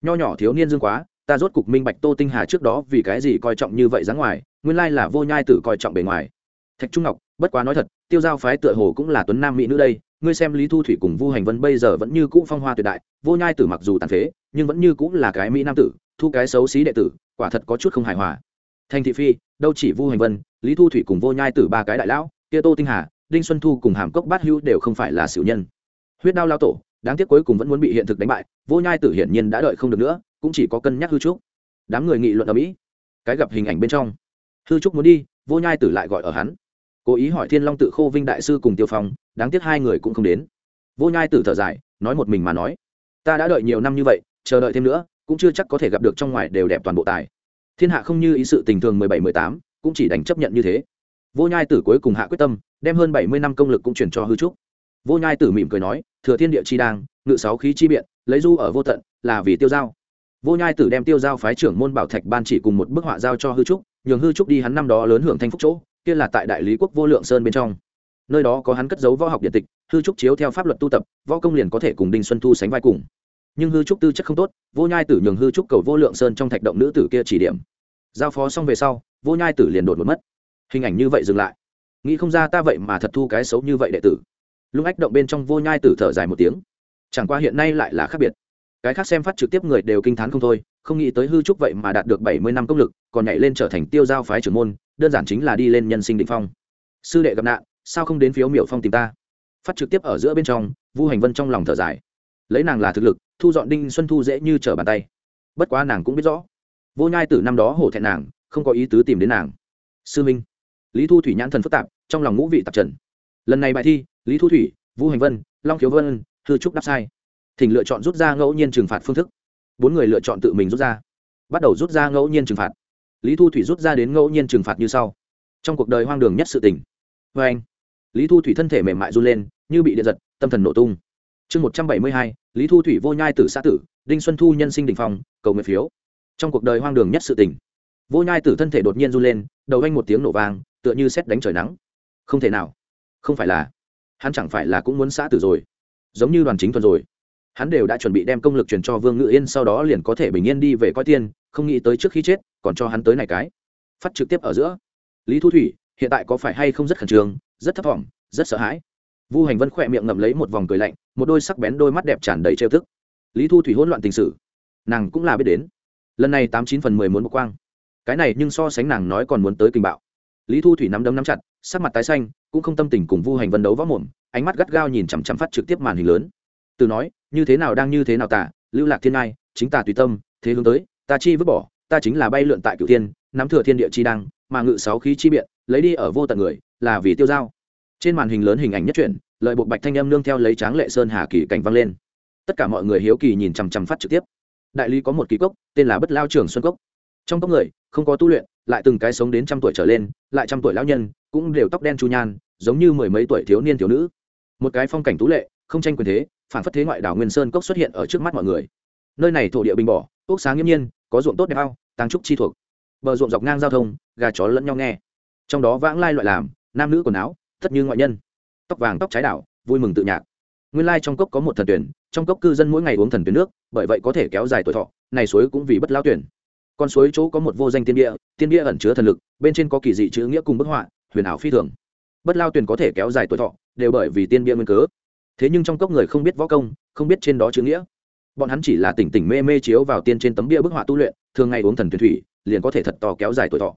Nho nhỏ thiếu niên dương quá ta rốt cục minh bạch tô tinh hà trước đó vì cái gì coi trọng như vậy dáng ngoài, nguyên lai là vô nhai tử coi trọng bề ngoài. Thạch trung ngọc, bất quá nói thật, tiêu giao phái tựa hồ cũng là tuấn nam mỹ nữ đây, ngươi xem lý thu thủy cùng vu hành vân bây giờ vẫn như cũ phong hoa tuyệt đại, vô nhai tử mặc dù tàn phế, nhưng vẫn như cũ là cái mỹ nam tử, thu cái xấu xí đệ tử, quả thật có chút không hài hòa. Thành thị phi, đâu chỉ vu hành vân, lý thu thủy cùng vô nhai tử ba cái đại lão, kia tô tinh hà, đinh xuân thu cùng hàm cốc bát hữu đều không phải là xỉu nhân. Huyết đao lao tổ, đáng tiếc cuối cùng vẫn muốn bị hiện thực đánh bại, vô nhai tử hiển nhiên đã đợi không được nữa cũng chỉ có cân nhắc hư trúc. Đám người nghị luận ở mỹ, cái gặp hình ảnh bên trong. Hư trúc muốn đi, vô nhai tử lại gọi ở hắn. Cố ý hỏi thiên long tự khô vinh đại sư cùng tiêu phong, đáng tiếc hai người cũng không đến. Vô nhai tử thở dài, nói một mình mà nói. Ta đã đợi nhiều năm như vậy, chờ đợi thêm nữa, cũng chưa chắc có thể gặp được trong ngoài đều đẹp toàn bộ tài. Thiên hạ không như ý sự tình thường mười bảy, mười tám, cũng chỉ đành chấp nhận như thế. Vô nhai tử cuối cùng hạ quyết tâm, đem hơn bảy mươi năm công lực cũng chuyển cho hư trúc. Vô nhai tử mỉm cười nói, thừa thiên địa chi đang, ngự sáu khí chi biện, lấy du ở vô tận, là vì tiêu giao vô nhai tử đem tiêu giao phái trưởng môn bảo thạch ban chỉ cùng một bức họa giao cho hư trúc, nhường hư trúc đi hắn năm đó lớn hưởng thanh phúc chỗ, kia là tại đại lý quốc vô lượng sơn bên trong. Nơi đó có hắn cất giấu võ học điện tịch, hư trúc chiếu theo pháp luật tu tập, võ công liền có thể cùng đinh xuân thu sánh vai cùng. Nhưng hư trúc tư chất không tốt, vô nhai tử nhường hư trúc cầu vô lượng sơn trong thạch động nữ tử kia chỉ điểm. Giao phó xong về sau, vô nhai tử liền đột một mất. Hình ảnh như vậy dừng lại. Nghĩ không ra ta vậy mà thật thu cái xấu như vậy đệ tử. Lúc ách động bên trong vô nhai tử thở dài một tiếng. Chẳng qua hiện nay lại là khác biệt cái khác xem phát trực tiếp người đều kinh t h á n không thôi, không nghĩ tới hư trúc vậy mà đạt được bảy mươi năm công lực, còn nhảy lên trở thành tiêu giao phái trưởng môn, đơn giản chính là đi lên nhân sinh định phong. Sư đệ gặp nạn, sao không đến phiếu miểu phong tìm ta? Phát trực tiếp ở giữa bên trong, vu hành vân trong lòng thở dài. Lấy nàng là thực lực, thu dọn đinh xuân thu dễ như trở bàn tay. Bất quá nàng cũng biết rõ, vô nhai tử năm đó hổ thẹn nàng, không có ý tứ tìm đến nàng. Sư minh, lý thu thủy nhãn thần phức tạp, trong lòng ngũ vị tạp trần. Lần này bài thi, lý thu thủy vũ hành vân, long khiếu vân, hư trúc đáp sai thỉnh lựa chọn rút ra ngẫu nhiên trừng phạt phương thức. Bốn người lựa chọn tự mình rút ra. Bắt đầu rút ra ngẫu nhiên trừng phạt. Lý thu thủy rút ra đến ngẫu nhiên trừng phạt như sau. Trong cuộc đời hoang đường nhất sự tình. Vê anh, lý thu thủy thân thể mềm mại run lên, như bị điện giật, tâm thần nổ tung. Chương một trăm bảy mươi hai, lý thu thủy vô nhai tử xã tử, đinh xuân thu nhân sinh đình phòng cầu nguyện phiếu. Trong cuộc đời hoang đường nhất sự tình. Vô nhai tử thân thể đột nhiên run lên, đầu anh một tiếng nổ vang, tựa như xét đánh trời nắng. Không thể nào. Không phải là. Hắn chẳng phải là cũng muốn xã tử rồi. Giống như đoàn chính thuần rồi hắn đều đã chuẩn bị đem công lực truyền cho vương ngự yên sau đó liền có thể bình yên đi về coi tiên không nghĩ tới trước khi chết còn cho hắn tới này cái. Phát trực tiếp ở giữa. Lý thu thủy hiện tại có phải hay không rất khẩn trương rất thấp thỏm rất sợ hãi. Vu hành vân khỏe miệng ngậm lấy một vòng cười lạnh một đôi sắc bén đôi mắt đẹp tràn đầy trêu thức lý thu thủy hỗn loạn tình sử, nàng cũng là biết đến. Lần này tám chín phần mười muốn một quang. Cái này nhưng so sánh nàng nói còn muốn tới kinh bạo. Lý thu thủy nắm đấm nắm chặt sắc mặt tái xanh cũng không tâm tình cùng vu hành vân đấu võ mồm ánh mắt gắt gao nhìn chằm chằm phát trực tiếp màn hình lớn. Từ nói như thế nào đang như thế nào tả, lưu lạc thiên ngai, chính tà tùy tâm, thế hướng tới, ta chi vứt bỏ, ta chính là bay lượn tại cửu thiên, nắm thừa thiên địa chi đăng, mà ngự sáu khí chi biện, lấy đi ở vô tận người, là vì tiêu dao trên màn hình lớn hình ảnh nhất truyện lợi bộ bạch thanh âm nương theo lấy tráng lệ sơn hà kỳ cảnh vang lên. Tất cả mọi người hiếu kỳ nhìn chằm chằm phát trực tiếp. Đại lý có một kỳ cốc, tên là bất lao trường xuân cốc. Trong cốc người, không có tu luyện, lại từng cái sống đến trăm tuổi trở lên, lại trăm tuổi lão nhân, cũng đều tóc đen chu nhan, giống như mười mấy tuổi thiếu niên thiếu nữ. Một cái phong cảnh tú lệ không tranh quyền thế, phản phất thế ngoại đảo nguyên sơn cốc xuất hiện ở trước mắt mọi người. Nơi này thổ địa bình bỏ quốc sáng nghiêm nhiên, có ruộng tốt đẹp ao tăng trúc chi thuộc. Bờ ruộng dọc ngang giao thông, gà chó lẫn nhau nghe. Trong đó vãng lai loại làm, nam nữ quần áo, tất như ngoại nhân. Tóc vàng tóc trái đảo, vui mừng tự nhạc. Nguyên lai trong cốc có một thần tuyển, trong cốc cư dân mỗi ngày uống thần tuyển nước, bởi vậy có thể kéo dài tuổi thọ, này suối cũng vì bất lao tuyển. Con suối chỗ có một vô danh tiên địa tiên địa ẩn chứa thần lực, bên trên có kỳ dị chữ nghĩa cùng bức họa, huyền ảo phi thường. Bất lao tuyển có thể kéo dài tuổi thọ, đều bởi vì tiên địa nguyên cớ thế nhưng trong cốc người không biết võ công, không biết trên đó chữ nghĩa. Bọn hắn chỉ là tỉnh tỉnh mê mê chiếu vào tiên trên tấm bia bức họa tu luyện, thường ngày uống thần thuyền thủy, liền có thể thật to kéo dài tuổi thọ.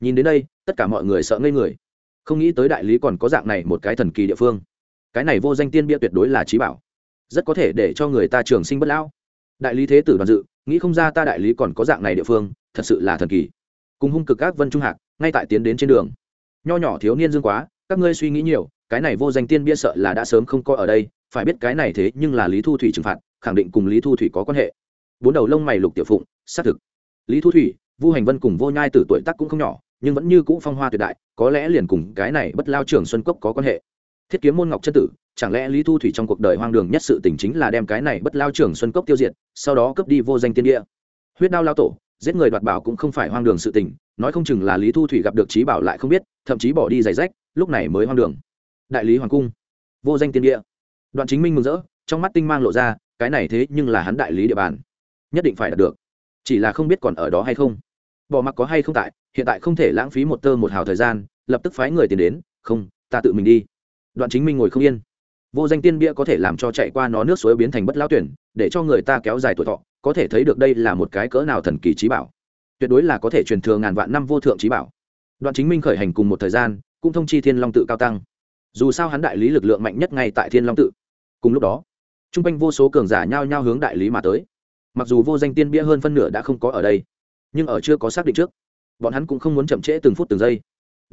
Nhìn đến đây, tất cả mọi người sợ ngây người. Không nghĩ tới đại lý còn có dạng này một cái thần kỳ địa phương. Cái này vô danh tiên bia tuyệt đối là trí bảo. Rất có thể để cho người ta trường sinh bất lão. Đại lý thế tử đoàn dự, nghĩ không ra ta đại lý còn có dạng này địa phương, thật sự là thần kỳ. Cùng hung cực các vân trung hạc, ngay tại tiến đến trên đường. Nho nhỏ thiếu niên dương quá các ngươi suy nghĩ nhiều, cái này vô danh tiên bia sợ là đã sớm không coi ở đây, phải biết cái này thế nhưng là lý thu thủy trừng phạt, khẳng định cùng lý thu thủy có quan hệ. Bốn đầu lông mày lục tiểu phụng, xác thực. Lý thu thủy, vu hành vân cùng vô nhai từ tuổi tác cũng không nhỏ, nhưng vẫn như cũ phong hoa tuyệt đại, có lẽ liền cùng cái này bất lao trường xuân cốc có quan hệ. Thiết kiếm môn ngọc chân tử, chẳng lẽ lý thu thủy trong cuộc đời hoang đường nhất sự tình chính là đem cái này bất lao trường xuân cốc tiêu diệt, sau đó cướp đi vô danh tiên địa huyết đao lao tổ, giết người đoạt bảo cũng không phải hoang đường sự tình, nói không chừng là lý thu thủy gặp được trí bảo lại không biết, thậm chí bỏ đi giày rách lúc này mới hoang đường. Đại lý hoàng cung, vô danh tiên địa. Đoạn chính minh mừng rỡ, trong mắt tinh mang lộ ra, cái này thế nhưng là hắn đại lý địa bàn. Nhất định phải đạt được. Chỉ là không biết còn ở đó hay không. Bỏ mặc có hay không tại, hiện tại không thể lãng phí một tơ một hào thời gian, lập tức phái người tiền đến, không, ta tự mình đi. Đoạn chính minh ngồi không yên. Vô danh tiên bia có thể làm cho chạy qua nó nước suối biến thành bất lao tuyển, để cho người ta kéo dài tuổi thọ, có thể thấy được đây là một cái cỡ nào thần kỳ trí bảo. Tuyệt đối là có thể truyền thừa ngàn vạn năm vô thượng trí bảo. Đoạn chính minh khởi hành cùng một thời gian cũng thông chi thiên long tự cao tăng. Dù sao hắn đại lý lực lượng mạnh nhất ngay tại thiên long tự. Cùng lúc đó t r u n g quanh vô số cường giả nhao nhao hướng đại lý mà tới. Mặc dù vô danh tiên bia hơn phân nửa đã không có ở đây, nhưng ở chưa có xác định trước, bọn hắn cũng không muốn chậm trễ từng phút từng giây,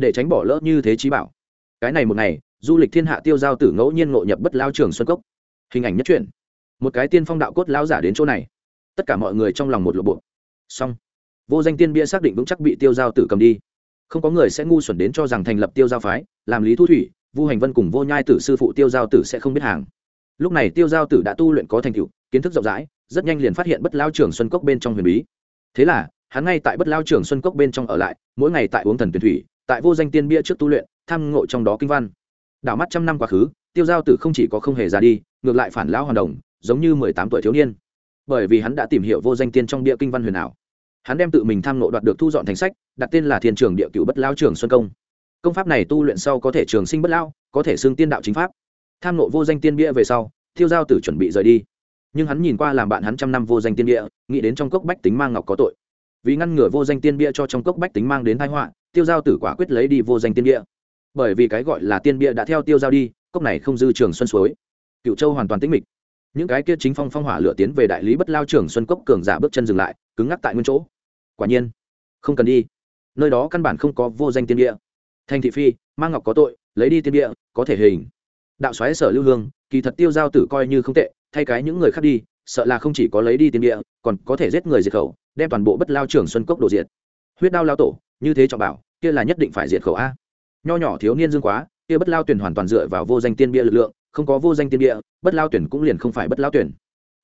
để tránh bỏ lỡ như thế trí bảo. Cái này một ngày, du lịch thiên hạ tiêu giao tử ngẫu nhiên ngộ nhập bất lao trường xuân cốc. Hình ảnh nhất truyện. Một cái tiên phong đạo cốt lao giả đến chỗ này. Tất cả mọi người trong lòng một lộ bộ. Xong. Vô danh tiên bia xác định vững chắc bị tiêu giao tử cầm đi không có người sẽ ngu xuẩn đến cho rằng thành lập tiêu giao phái, làm lý thu thủy, vu hành vân cùng vô nhai tử sư phụ tiêu giao tử sẽ không biết hàng. Lúc này tiêu giao tử đã tu luyện có thành tựu, kiến thức rộng rãi, rất nhanh liền phát hiện bất lao trường xuân cốc bên trong huyền bí. Thế là, hắn ngay tại bất lao trường xuân cốc bên trong ở lại, mỗi ngày tại uống thần tuyển thủy, tại vô danh tiên bia trước tu luyện, tham ngộ trong đó kinh văn. Đảo mắt trăm năm quá khứ, tiêu giao tử không chỉ có không hề ra đi, ngược lại phản lão hoàn đồng, giống như mười tám tuổi thiếu niên. Bởi vì hắn đã tìm hiểu vô danh tiên trong bia kinh văn huyền ảo hắn đem tự mình tham nộ đoạt được thu dọn thành sách, đặt tên là thiên trường địa cựu bất lao trường xuân công. Công pháp này tu luyện sau có thể trường sinh bất lao, có thể xưng tiên đạo chính pháp. Tham nộ vô danh tiên bia về sau tiêu giao tử chuẩn bị rời đi. Nhưng hắn nhìn qua làm bạn hắn trăm năm vô danh tiên bia, nghĩ đến trong cốc bách tính mang ngọc có tội. Vì ngăn ngừa vô danh tiên bia cho trong cốc bách tính mang đến thái họa tiêu giao tử quả quyết lấy đi vô danh tiên bia. Bởi vì cái gọi là tiên bia đã theo tiêu giao đi, cốc này không dư trường xuân suối. Cựu châu hoàn toàn tĩnh mịch những cái kia chính phong phong hỏa lửa tiến về đại lý bất lao trường xuân cốc cường giả bước chân dừng lại, cứng ngắc tại nguyên chỗ. Quả nhiên, không cần đi. Nơi đó căn bản không có vô danh tiên địa. Thành thị phi, mang ngọc có tội, lấy đi tiên địa, có thể hình. Đạo xoáy sở lưu hương, kỳ thật tiêu giao tử coi như không tệ, thay cái những người khác đi, sợ là không chỉ có lấy đi tiên địa, còn có thể giết người diệt khẩu, đem toàn bộ bất lao trường xuân cốc đổ diệt. Huyết đao lao tổ, như thế trọng bảo, kia là nhất định phải diệt khẩu a. Nho nhỏ thiếu niên dương quá, kia bất lao tuyển hoàn toàn dựa vào vô danh tiên bia lực lượng không có vô danh tiên địa, bất lao tuyển cũng liền không phải bất lao tuyển.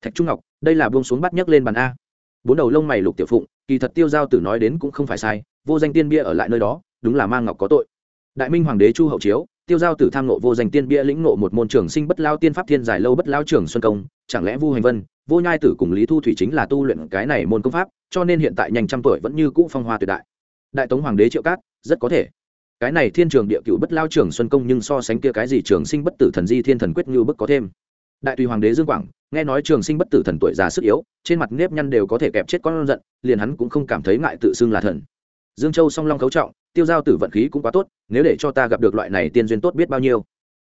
Thạch trung ngọc, đây là buông xuống bắt nhấc lên bàn a. Bốn đầu lông mày lục tiểu phụng, kỳ thật tiêu giao tử nói đến cũng không phải sai, vô danh tiên bia ở lại nơi đó, đúng là mang ngọc có tội. Đại minh hoàng đế chu hậu chiếu, tiêu giao tử tham nộ vô danh tiên bia lĩnh nộ một môn trường sinh bất lao tiên pháp thiên dài lâu bất lao trường xuân công, chẳng lẽ vu hành vân, vô nhai tử cùng lý thu thủy chính là tu luyện cái này môn công pháp, cho nên hiện tại nhanh trăm tuổi vẫn như cũ phong hoa tuyệt đại. Đại tống hoàng đế triệu cát, rất có thể cái này thiên trường địa cựu bất lao trường xuân công nhưng so sánh kia cái gì trường sinh bất tử thần di thiên thần quyết như bức có thêm. Đại tùy hoàng đế dương quảng, nghe nói trường sinh bất tử thần tuổi già sức yếu, trên mặt nếp nhăn đều có thể kẹp chết con giận, liền hắn cũng không cảm thấy ngại tự xưng là thần. Dương châu song long cấu trọng, tiêu giao tử vận khí cũng quá tốt, nếu để cho ta gặp được loại này tiên duyên tốt biết bao nhiêu.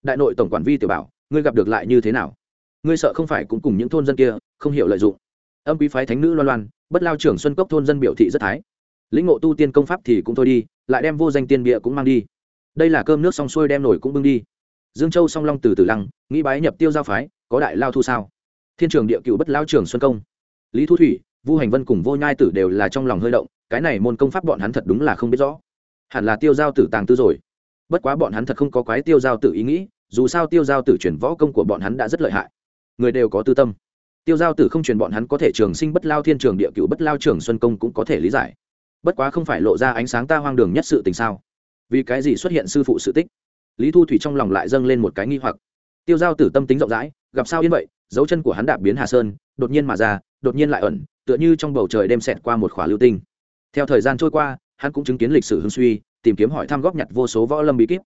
Đại nội tổng quản vi tiểu bảo, ngươi gặp được lại như thế nào? Ngươi sợ không phải cũng cùng những thôn dân kia, không hiểu lợi dụng. Âm quý phái thánh nữ loan loan, bất lao trưởng xuân cốc thôn dân biểu thị rất thái lĩnh ngộ tu tiên công pháp thì cũng thôi đi, lại đem vô danh tiên bịa cũng mang đi. Đây là cơm nước xong xuôi đem nổi cũng bưng đi. Dương châu song long từ từ lăng, nghĩ bái nhập tiêu giao phái, có đại lao thu sao. Thiên trường địa cựu bất lao trường xuân công. Lý thu thủy, vu hành vân cùng vô nhai tử đều là trong lòng hơi động, cái này môn công pháp bọn hắn thật đúng là không biết rõ. Hẳn là tiêu giao tử tàng tư rồi. Bất quá bọn hắn thật không có quái tiêu giao tử ý nghĩ, dù sao tiêu giao tử chuyển võ công của bọn hắn đã rất lợi hại. Người đều có tư tâm. Tiêu giao tử không truyền bọn hắn có thể trường sinh bất lao thiên trường địa cựu bất lao trường xuân công cũng có thể lý giải bất quá không phải lộ ra ánh sáng ta hoang đường nhất sự tình sao? Vì cái gì xuất hiện sư phụ sự tích? Lý thu thủy trong lòng lại dâng lên một cái nghi hoặc. Tiêu giao tử tâm tính rộng rãi, gặp sao yên vậy, dấu chân của hắn đạp biến hà sơn, đột nhiên mà ra, đột nhiên lại ẩn, tựa như trong bầu trời đem xẹt qua một khỏa lưu tinh. Theo thời gian trôi qua, hắn cũng chứng kiến lịch sử hưng suy, tìm kiếm hỏi thăm góp nhặt vô số võ lâm bí kíp.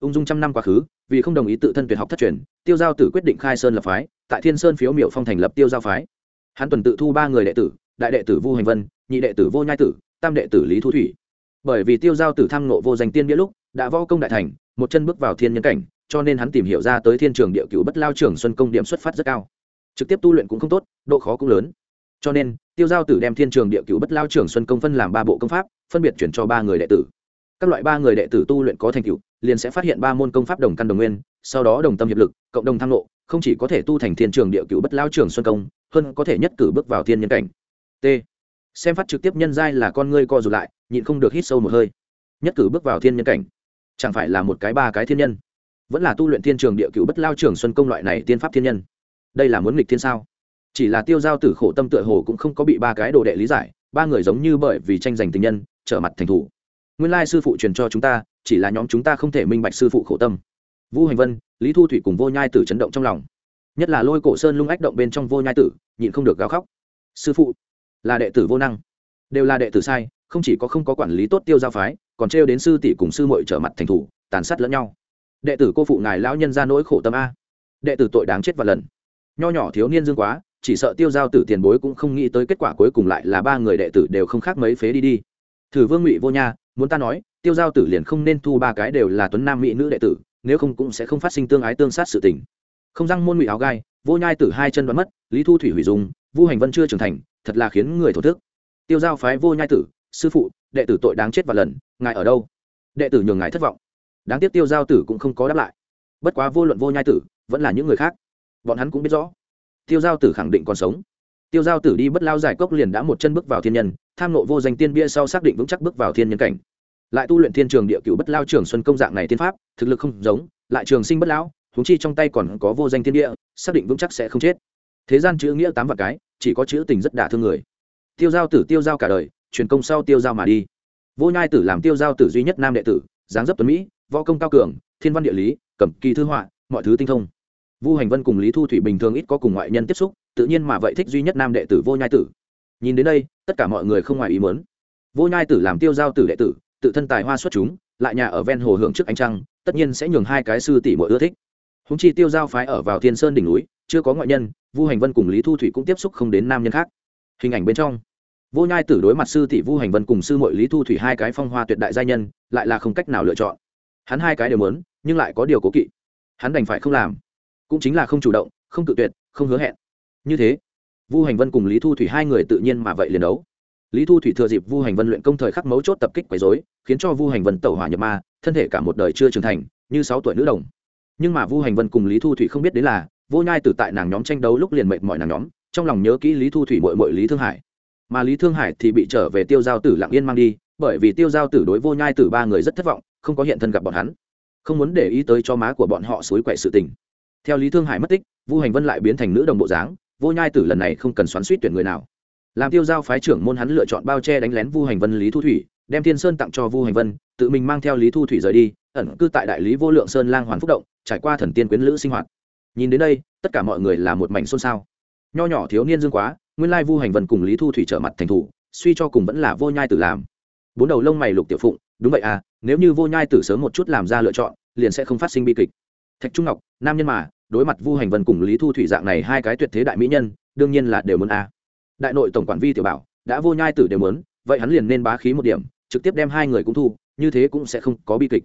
Ung dung trăm năm quá khứ, vì không đồng ý tự thân tuyệt học thất truyền, tiêu giao tử quyết định khai sơn lập phái, tại thiên sơn phiếu miệu phong thành lập tiêu giao phái. Hắn tuần tự thu ba người đệ tử, đại đệ tử vu hành vân, nhị đệ tử vô nhai tử tam đệ tử lý thu thủy. Bởi vì tiêu giao tử tham nộ vô danh tiên nghĩa lúc, đã võ công đại thành, một chân bước vào thiên nhân cảnh, cho nên hắn tìm hiểu ra tới thiên trường địa cựu bất lao trường xuân công điểm xuất phát rất cao. Trực tiếp tu luyện cũng không tốt, độ khó cũng lớn. Cho nên, tiêu giao tử đem thiên trường địa cựu bất lao trường xuân công phân làm ba bộ công pháp, phân biệt chuyển cho ba người đệ tử. Các loại ba người đệ tử tu luyện có thành tựu, liền sẽ phát hiện ba môn công pháp đồng căn đồng nguyên, sau đó đồng tâm hiệp lực, cộng đồng tham lộ không chỉ có thể tu thành thiên trường địa cựu bất lao trường xuân công, hơn có thể nhất cử bước vào thiên nhân cảnh. T xem phát trực tiếp nhân giai là con ngươi co rụt lại, nhịn không được hít sâu một hơi. Nhất cử bước vào thiên nhân cảnh. Chẳng phải là một cái ba cái thiên nhân? Vẫn là tu luyện thiên trường địa cựu bất lao trường xuân công loại này tiên pháp thiên nhân? Đây là muốn nghịch thiên sao? Chỉ là tiêu giao tử khổ tâm tựa hồ cũng không có bị ba cái đồ đệ lý giải, ba người giống như bởi vì tranh giành tình nhân, trở mặt thành thủ. Nguyên lai sư phụ truyền cho chúng ta, chỉ là nhóm chúng ta không thể minh bạch sư phụ khổ tâm. Vũ hành vân, lý thu thủy cùng vô nhai tử chấn động trong lòng. Nhất là lôi cổ sơn lung ách động bên trong vô nhai tử, nhịn không được gào khóc. Sư phụ là đệ tử vô năng. Đều là đệ tử sai, không chỉ có không có quản lý tốt tiêu giao phái, còn trêu đến sư tỷ cùng sư muội trở mặt thành thủ, tàn sát lẫn nhau. Đệ tử cô phụ ngài lão nhân ra nỗi khổ tâm a. Đệ tử tội đáng chết và lần. Nho nhỏ thiếu niên dương quá, chỉ sợ tiêu giao tử tiền bối cũng không nghĩ tới kết quả cuối cùng lại là ba người đệ tử đều không khác mấy phế đi đi. Thử vương ngụy vô nha, muốn ta nói, tiêu giao tử liền không nên thu ba cái đều là tuấn nam mỹ nữ đệ tử, nếu không cũng sẽ không phát sinh tương ái tương sát sự tình. Không răng môn ngụy áo gai, vô nhai tử hai chân đoán mất, lý thu thủy hủy dùng vu hành vân chưa trưởng thành thật là khiến người thổ thức. Tiêu giao phái vô nhai tử, sư phụ, đệ tử tội đáng chết và lần, ngài ở đâu? Đệ tử nhường ngài thất vọng. Đáng tiếc tiêu giao tử cũng không có đáp lại. Bất quá vô luận vô nhai tử, vẫn là những người khác, bọn hắn cũng biết rõ. Tiêu giao tử khẳng định còn sống. Tiêu giao tử đi bất lao giải cốc liền đã một chân bước vào thiên nhân, tham nộ vô danh tiên bia sau xác định vững chắc bước vào thiên nhân cảnh. Lại tu luyện thiên trường địa cựu bất lao trường xuân công dạng này tiên pháp, thực lực không giống, lại trường sinh bất lão húng chi trong tay còn có vô danh thiên địa xác định vững chắc sẽ không chết. Thế gian chữ nghĩa tám vạn cái chỉ có chữ tình rất đả thương người. Tiêu giao tử tiêu giao cả đời, truyền công sau tiêu giao mà đi. Vô nhai tử làm tiêu giao tử duy nhất nam đệ tử, dáng dấp tuấn mỹ, võ công cao cường, thiên văn địa lý, cẩm kỳ thư họa, mọi thứ tinh thông. Vu hành vân cùng lý thu thủy bình thường ít có cùng ngoại nhân tiếp xúc, tự nhiên mà vậy thích duy nhất nam đệ tử vô nhai tử. Nhìn đến đây, tất cả mọi người không ngoài ý mớn vô nhai tử làm tiêu giao tử đệ tử, tự thân tài hoa xuất chúng, lại nhà ở ven hồ hưởng trước ánh trăng, tất nhiên sẽ nhường hai cái sư tỷ mỗi ưa thích. Húng chi tiêu giao phái ở vào thiên sơn đỉnh núi chưa có ngoại nhân, vu hành vân cùng lý thu thủy cũng tiếp xúc không đến nam nhân khác. Hình ảnh bên trong, vô nhai tử đối mặt sư tỷ vu hành vân cùng sư mội lý thu thủy hai cái phong hoa tuyệt đại gia nhân, lại là không cách nào lựa chọn. Hắn hai cái đều muốn, nhưng lại có điều cố kỵ. Hắn đành phải không làm. Cũng chính là không chủ động, không tự tuyệt, không hứa hẹn. Như thế, vu hành vân cùng lý thu thủy hai người tự nhiên mà vậy liền đấu. Lý thu thủy thừa dịp vu hành vân luyện công thời khắc mấu chốt tập kích quấy dối khiến cho vu hành vân tẩu hỏa nhập ma, thân thể cả một đời chưa trưởng thành, như sáu tuổi nữ đồng. Nhưng mà vu hành vân cùng lý thu thủy không biết đến là vô nhai tử tại nàng nhóm tranh đấu lúc liền mệt mọi nàng nhóm, trong lòng nhớ kỹ lý thu thủy mội mội lý thương hải. Mà lý thương hải thì bị trở về tiêu giao tử lặng yên mang đi, bởi vì tiêu giao tử đối vô nhai tử ba người rất thất vọng, không có hiện thân gặp bọn hắn. Không muốn để ý tới cho má của bọn họ suối quậy sự tình. Theo lý thương hải mất tích, vu hành vân lại biến thành nữ đồng bộ dáng, vô nhai tử lần này không cần xoắn suýt tuyển người nào. Làm tiêu giao phái trưởng môn hắn lựa chọn bao che đánh lén vu hành vân lý thu thủy, đem thiên sơn tặng cho vu hành vân, tự mình mang theo lý thu thủy rời đi, ẩn cư tại đại lý vô lượng sơn lang hoàn phúc động, trải qua thần tiên quyến lữ sinh hoạt nhìn đến đây, tất cả mọi người là một mảnh xôn xao. Nho nhỏ thiếu niên dương quá, nguyên lai vu hành vân cùng lý thu thủy trở mặt thành thủ, suy cho cùng vẫn là vô nhai tử làm. Bốn đầu lông mày lục tiểu phụng, đúng vậy à nếu như vô nhai tử sớm một chút làm ra lựa chọn, liền sẽ không phát sinh bi kịch. Thạch trung ngọc, nam nhân mà, đối mặt vu hành vân cùng lý thu thủy dạng này hai cái tuyệt thế đại mỹ nhân, đương nhiên là đều muốn a. Đại nội tổng quản vi tiểu bảo, đã vô nhai tử đều muốn, vậy hắn liền nên bá khí một điểm, trực tiếp đem hai người cũng thu, như thế cũng sẽ không có bi kịch.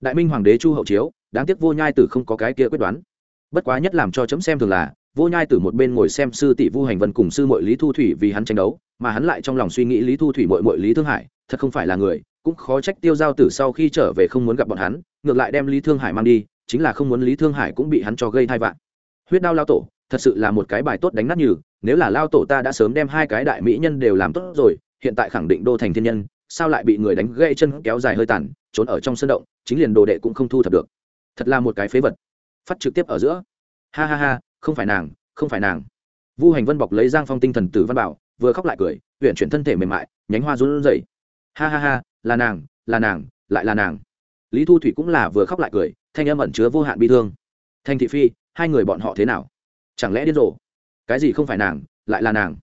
Đại minh hoàng đế chu hậu chiếu, đáng tiếc vô nhai tử không có cái kia quyết đoán bất quá nhất làm cho chấm xem thường là, vô nhai từ một bên ngồi xem sư tỷ vu hành vân cùng sư mội lý thu thủy vì hắn tranh đấu, mà hắn lại trong lòng suy nghĩ lý thu thủy mội mội lý thương hải, thật không phải là người, cũng khó trách tiêu giao tử sau khi trở về không muốn gặp bọn hắn, ngược lại đem lý thương hải mang đi, chính là không muốn lý thương hải cũng bị hắn cho gây thai vạn huyết đao lao tổ, thật sự là một cái bài tốt đánh nát như nếu là lao tổ ta đã sớm đem hai cái đại mỹ nhân đều làm tốt rồi, hiện tại khẳng định đô thành thiên nhân, sao lại bị người đánh gãy chân kéo dài hơi tàn, trốn ở trong sân động, chính liền đồ đệ cũng không thu thập được. Thật là một cái phế vật phát trực tiếp ở giữa. Ha ha ha, không phải nàng, không phải nàng. Vu hành vân bọc lấy giang phong tinh thần tử văn bảo, vừa khóc lại cười huyện chuyển thân thể mềm mại, nhánh hoa run rẩy. Ha ha ha, là nàng là nàng, lại là nàng. Lý thu thủy cũng là vừa khóc lại cười, thanh âm ẩn chứa vô hạn bi thương. Thanh thị phi, hai người bọn họ thế nào? Chẳng lẽ điên rồ? Cái gì không phải nàng, lại là nàng?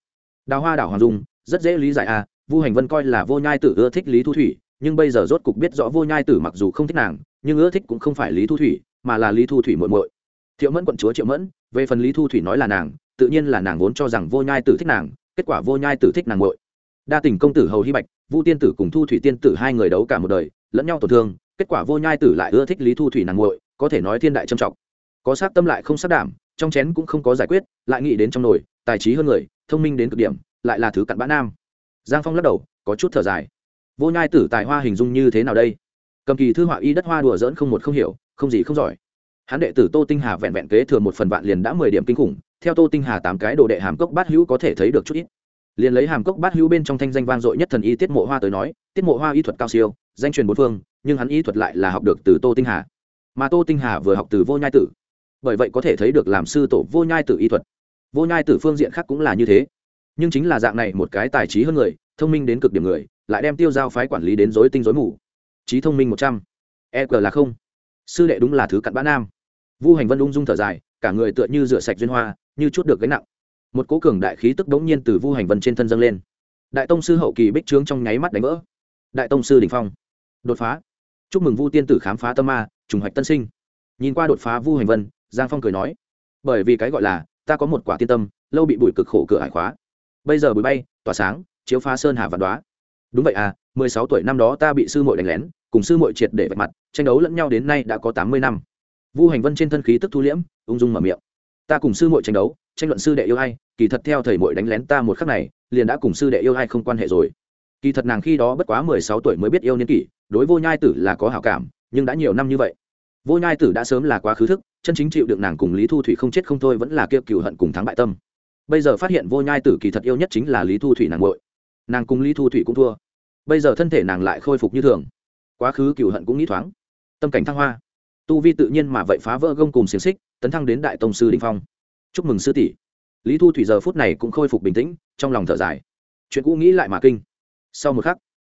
Đào hoa đảo hoàng dung, rất dễ lý giải à vu hành vân coi là vô nhai tử ưa thích lý thu thủy, nhưng bây giờ rốt cục biết rõ vô nhai tử mặc dù không thích nàng, nhưng ưa thích cũng không phải lý thu thủy mà là lý thu thủy muội muội. Thiệu mẫn quận chúa triệu mẫn về phần lý thu thủy nói là nàng tự nhiên là nàng vốn cho rằng vô nhai tử thích nàng kết quả vô nhai tử thích nàng muội. Đa tình công tử hầu hy bạch vu tiên tử cùng thu thủy tiên tử hai người đấu cả một đời lẫn nhau tổn thương kết quả vô nhai tử lại ưa thích lý thu thủy nàng muội, có thể nói thiên đại trầm trọng. Có sát tâm lại không sát đảm trong chén cũng không có giải quyết lại nghĩ đến trong nồi tài trí hơn người thông minh đến cực điểm lại là thứ cặn bã nam. Giang phong lắc đầu có chút thở dài. Vô nhai tử tài hoa hình dung như thế nào đây? Cầm kỳ thư họa y đất hoa đùa dỡn không một không hiểu không gì không giỏi. Hắn đệ tử tô tinh hà vẹn vẹn kế thừa một phần vạn liền đã mười điểm kinh khủng, theo tô tinh hà tám cái đồ đệ hàm cốc bát hữu có thể thấy được chút ít. Liền lấy hàm cốc bát hữu bên trong thanh danh vang dội nhất thần y tiết mộ hoa tới nói, tiết mộ hoa y thuật cao siêu, danh truyền bốn phương, nhưng hắn y thuật lại là học được từ tô tinh hà. Mà tô tinh hà vừa học từ vô nhai tử. Bởi vậy có thể thấy được làm sư tổ vô nhai tử y thuật. Vô nhai tử phương diện khác cũng là như thế. Nhưng chính là dạng này một cái tài trí hơn người, thông minh đến cực điểm người, lại đem tiêu giao phái quản lý đến dối tinh dối mù. Trí thông minh một trăm. E g là không sư đệ đúng là thứ cặn bã nam. Vu hành vân ung dung thở dài, cả người tựa như rửa sạch duyên hoa, như chút được gánh nặng. Một cố cường đại khí tức đống nhiên từ vu hành vân trên thân dâng lên. Đại tông sư hậu kỳ bích trướng trong nháy mắt đánh vỡ. Đại tông sư đỉnh phong. Đột phá. Chúc mừng vu tiên tử khám phá tâm ma, trùng hoạch tân sinh. Nhìn qua đột phá vu hành vân, giang phong cười nói, bởi vì cái gọi là, ta có một quả tiên tâm, lâu bị bụi cực khổ cửa hải khóa. Bây giờ bụi bay, tỏa sáng, chiếu phá sơn hà vạn đoá đúng vậy à mười sáu tuổi năm đó ta bị sư muội đánh lén cùng sư muội triệt để vạch mặt, tranh đấu lẫn nhau đến nay đã có tám mươi năm. Vu hành vân trên thân khí tức thu liễm, ung dung mở miệng. Ta cùng sư muội tranh đấu, tranh luận sư đệ yêu ai, kỳ thật theo thầy muội đánh lén ta một khắc này, liền đã cùng sư đệ yêu ai không quan hệ rồi. Kỳ thật nàng khi đó bất quá mười sáu tuổi mới biết yêu niên kỷ, đối vô nhai tử là có hảo cảm, nhưng đã nhiều năm như vậy. Vô nhai tử đã sớm là quá khứ thức, chân chính chịu được nàng cùng lý thu thủy không chết không thôi vẫn là kiêu cựu hận cùng thắng bại tâm. Bây giờ phát hiện vô nhai tử kỳ thật yêu nhất chính là lý thu thủy nàng ngội nàng cùng lý thu thủy cũng thua. Bây giờ thân thể nàng lại khôi phục như thường quá khứ cựu hận cũng nghĩ thoáng. Tâm cảnh thăng hoa. Tu vi tự nhiên mà vậy phá vỡ gông cùng xiềng xích, tấn thăng đến đại tông sư đình phong. Chúc mừng sư tỷ. Lý thu thủy giờ phút này cũng khôi phục bình tĩnh, trong lòng thở dài. Chuyện cũ nghĩ lại mà kinh. Sau một khắc,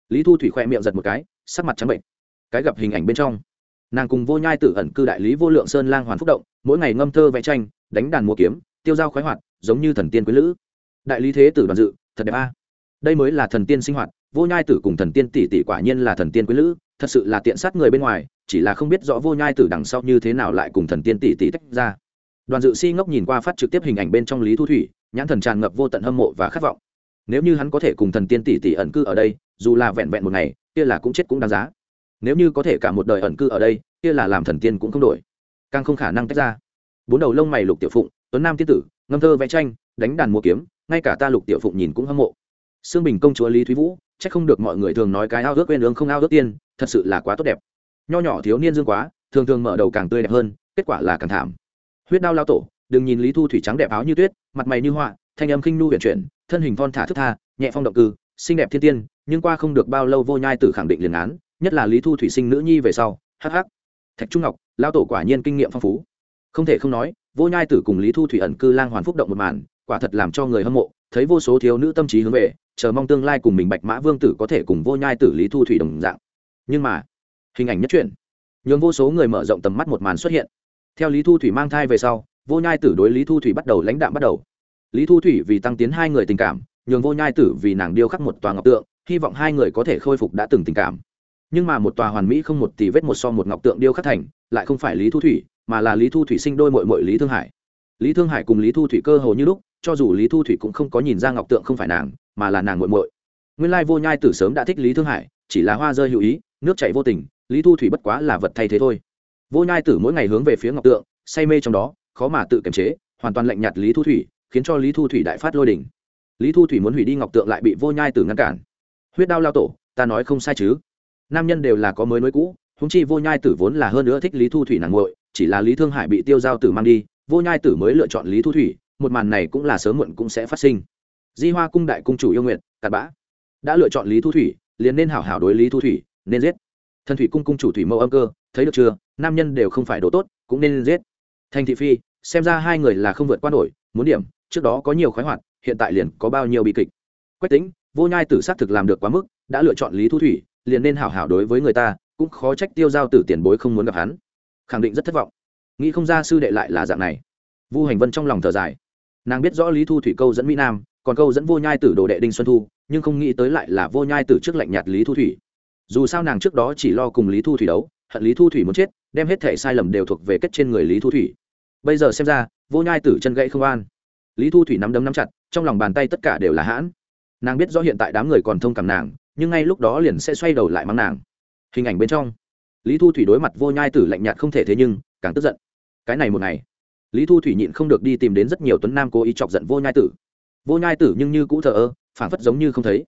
lý thu thủy khoe miệng giật một cái, sắc mặt trắng bệnh. Cái gặp hình ảnh bên trong, nàng cùng vô nhai tử ẩn cư đại lý vô lượng sơn lang hoàn phúc động, mỗi ngày ngâm thơ vẽ tranh, đánh đàn mua kiếm, tiêu dao khoái hoạt, giống như thần tiên quý lữ. Đại lý thế tử đoàn dự, thật đẹp a. Đây mới là thần tiên sinh hoạt, vô nhai tử cùng thần tiên tỷ tỷ quả nhiên là thần tiên quý lữ thật sự là tiện sát người bên ngoài, chỉ là không biết rõ vô nhai tử đằng sau như thế nào lại cùng thần tiên tỷ tỷ tách ra. Đoàn dự si ngốc nhìn qua phát trực tiếp hình ảnh bên trong lý thu thủy, nhãn thần tràn ngập vô tận hâm mộ và khát vọng. Nếu như hắn có thể cùng thần tiên tỷ tỷ ẩn cư ở đây, dù là vẹn vẹn một ngày, kia là cũng chết cũng đáng giá. Nếu như có thể cả một đời ẩn cư ở đây, kia là làm thần tiên cũng không đổi. Càng không khả năng tách ra. Bốn đầu lông mày lục tiểu phụng, tuấn nam tiên tử, ngâm thơ vẽ tranh, đánh đàn mua kiếm, ngay cả ta lục tiểu phụng nhìn cũng hâm mộ. Xương bình công chúa lý thúy vũ c h ắ c không được mọi người thường nói cái ao ước quên ương không ao ước tiên thật sự là quá tốt đẹp. Nho nhỏ thiếu niên dương quá, thường thường mở đầu càng tươi đẹp hơn, kết quả là càng thảm. Huyết đao lao tổ, đừng nhìn lý thu thủy trắng đẹp áo như tuyết, mặt mày như họa, thanh âm khinh nu huyền chuyển, thân hình thon thả thức tha, nhẹ phong động cư, xinh đẹp thiên tiên, nhưng qua không được bao lâu vô nhai tử khẳng định liền án, nhất là lý thu thủy sinh nữ nhi về sau hh thạch trung ngọc, lao tổ quả nhiên kinh nghiệm phong phú. Không thể không nói, vô nhai tử cùng lý thu thủy ẩn cư lang hoàn phúc động một màn, quả thật làm cho người hâm mộ, thấy vô số thiếu nữ tâm trí hướng về, chờ mong tương lai cùng mình bạch mã vương tử có thể cùng vô nhai tử lý thu thủy đồng dạng nhưng mà, hình ảnh nhất truyện, nhường vô số người mở rộng tầm mắt một màn xuất hiện. Theo lý thu thủy mang thai về sau, vô nhai tử đối lý thu thủy bắt đầu lãnh đạm bắt đầu. Lý thu thủy vì tăng tiến hai người tình cảm, nhường vô nhai tử vì nàng điêu khắc một tòa ngọc tượng, hy vọng hai người có thể khôi phục đã từng tình cảm. Nhưng mà một tòa hoàn mỹ không một tỷ vết một so một ngọc tượng điêu khắc thành, lại không phải lý thu thủy, mà là lý thu thủy sinh đôi mội mội lý thương hải. Lý thương hải cùng lý thu thủy cơ hồ như lúc, cho dù lý thu thủy cũng không có nhìn ra ngọc tượng không phải nàng, mà là nàng mội mội nguyên lai vô nhai tử sớm đã thích lý thương hải, chỉ là hoa rơi hữu ý nước chảy vô tình, lý thu thủy bất quá là vật thay thế thôi. Vô nhai tử mỗi ngày hướng về phía ngọc tượng, say mê trong đó, khó mà tự kiềm chế, hoàn toàn lạnh nhạt lý thu thủy, khiến cho lý thu thủy đại phát lôi đỉnh lý thu thủy muốn hủy đi ngọc tượng lại bị vô nhai tử ngăn cản. Huyết đao lao tổ, ta nói không sai chứ? Nam nhân đều là có mới nối cũ húng chi vô nhai tử vốn là hơn nữa thích lý thu thủy nàng ngội chỉ là lý thương hải bị tiêu giao tử mang đi, vô nhai tử mới lựa chọn lý thu thủy, một màn này cũng là sớm muộn cũng sẽ phát sinh. Di hoa cung đại cung chủ yêu nguyện cặn bã, đã lựa chọn lý thu thủy, liền nên hảo hảo đối lý thu thủy nên giết. Thần thủy cung cung chủ thủy mẫu âm cơ, thấy được chưa? Nam nhân đều không phải đồ tốt, cũng nên giết. Thành thị phi, xem ra hai người là không vượt qua nổi, muốn điểm, trước đó có nhiều khoái hoạt, hiện tại liền có bao nhiêu bi kịch. Quách tính vô nhai tử xác thực làm được quá mức, đã lựa chọn lý thu thủy, liền nên hảo hảo đối với người ta, cũng khó trách tiêu giao tử tiền bối không muốn gặp hắn. Khẳng định rất thất vọng. Nghĩ không ra sư đệ lại là dạng này. Vu hành vân trong lòng thở dài. Nàng biết rõ lý thu thủy câu dẫn mỹ nam, còn câu dẫn vô nhai tử đồ đệ đinh xuân thu, nhưng không nghĩ tới lại là vô nhai tử trước lạnh nhạt lý thu thủy dù sao nàng trước đó chỉ lo cùng lý thu thủy đấu, hận lý thu thủy muốn chết, đem hết thể sai lầm đều thuộc về kết trên người lý thu thủy. Bây giờ xem ra, vô nhai tử chân gãy không an. Lý thu thủy nắm đấm nắm chặt, trong lòng bàn tay tất cả đều là hãn. Nàng biết rõ hiện tại đám người còn thông cảm nàng, nhưng ngay lúc đó liền sẽ xoay đầu lại mắng nàng. Hình ảnh bên trong, lý thu thủy đối mặt vô nhai tử lạnh nhạt không thể thế nhưng, càng tức giận. Cái này một ngày, lý thu thủy nhịn không được đi tìm đến rất nhiều tuấn nam cố ý chọc giận vô nhai tử. Vô nhai tử nhưng như cũ thờ ơ phản phất giống như không thấy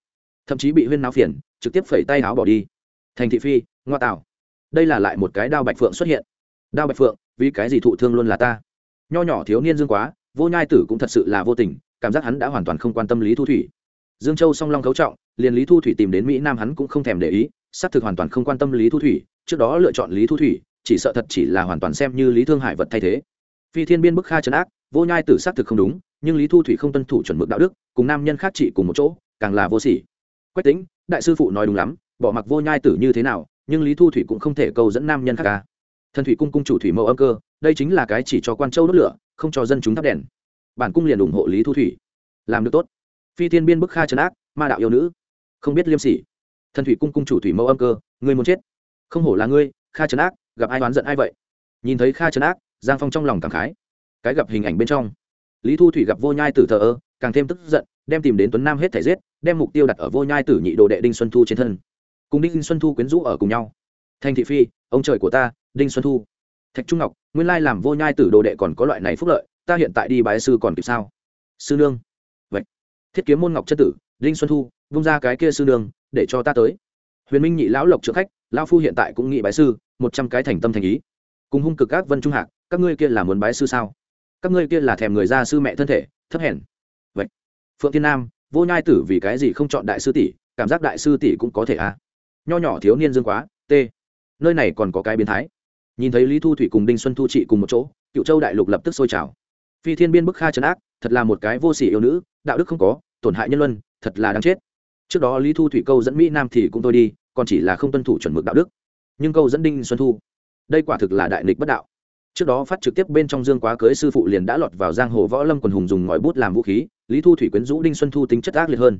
thậm chí bị huyên náo phiền, trực tiếp phẩy tay áo bỏ đi. Thành thị phi, ngoa tạo. Đây là lại một cái đao bạch phượng xuất hiện. Đao bạch phượng, vì cái gì thụ thương luôn là ta? Nho nhỏ thiếu niên dương quá, vô nhai tử cũng thật sự là vô tình, cảm giác hắn đã hoàn toàn không quan tâm lý thu thủy. Dương châu song long cấu trọng, liền lý thu thủy tìm đến mỹ nam hắn cũng không thèm để ý, xác thực hoàn toàn không quan tâm lý thu thủy, trước đó lựa chọn lý thu thủy, chỉ sợ thật chỉ là hoàn toàn xem như lý thương hải vật thay thế. Phi thiên biên bức kha trấn ác, vô nhai tử xác thực không đúng, nhưng lý thu thủy không tuân thủ chuẩn mực đạo đức, cùng nam nhân khác trị cùng một chỗ, càng là vô sỉ quách tính đại sư phụ nói đúng lắm, bỏ mặc vô nhai tử như thế nào, nhưng lý thu thủy cũng không thể câu dẫn nam nhân khác ca thần thủy cung cung chủ thủy mẫu âm cơ, đây chính là cái chỉ cho quan châu đốt lửa, không cho dân chúng thắp đèn. Bản cung liền ủng hộ lý thu thủy. Làm được tốt. Phi thiên biên bức kha trấn ác, ma đạo yêu nữ. Không biết liêm sỉ. Thần thủy cung cung chủ thủy mẫu âm cơ người muốn chết. Không hổ là ngươi, kha trấn ác, gặp ai đoán giận ai vậy? Nhìn thấy kha trấn ác, giang phong trong lòng cảm khái. Cái gặp hình ảnh bên trong. Lý thu thủy gặp vô nhai tử thờ ơ, càng thêm tức giận, đem tìm đến tuấn nam hết thể giết đem mục tiêu đặt ở vô nhai tử nhị đồ đệ đinh xuân thu trên thân. Cùng đinh xuân thu quyến rũ ở cùng nhau. Thành thị phi, ông trời của ta, đinh xuân thu. Thạch trung ngọc, nguyên lai làm vô nhai tử đồ đệ còn có loại này phúc lợi, ta hiện tại đi bái sư còn kịp sao? Sư nương. Vậy, thiết kiếm môn ngọc chất tử, đinh xuân thu, vung ra cái kia sư nương, để cho ta tới. Huyền minh nhị lão lộc trượng khách, lão phu hiện tại cũng nghị bái sư, một trăm cái thành tâm thành ý. Cùng hung cực các vân trung hạc, các ngươi kia là muốn bái sư sao? Các ngươi kia là thèm người ra sư mẹ thân thể, thấp hèn. Vậy, phượng thiên nam vô nhai tử vì cái gì không chọn đại sư tỷ, cảm giác đại sư tỷ cũng có thể à? Nho nhỏ thiếu niên dương quá, t. Nơi này còn có cái biến thái. Nhìn thấy lý thu thủy cùng đinh xuân thu trị cùng một chỗ, cựu châu đại lục lập tức sôi trào. Phi thiên biên bức kha trấn ác, thật là một cái vô sỉ yêu nữ, đạo đức không có, tổn hại nhân luân, thật là đáng chết. Trước đó lý thu thủy câu dẫn mỹ nam thì cũng tôi đi, còn chỉ là không tuân thủ chuẩn mực đạo đức. Nhưng câu dẫn đinh xuân thu, đây quả thực là đại nghịch bất đạo. Trước đó phát trực tiếp bên trong dương quá cưới sư phụ liền đã lọt vào giang hồ võ lâm quần hùng dùng ngòi bút làm vũ khí lý thu thủy quyến rũ đinh xuân thu tính chất ác liệt hơn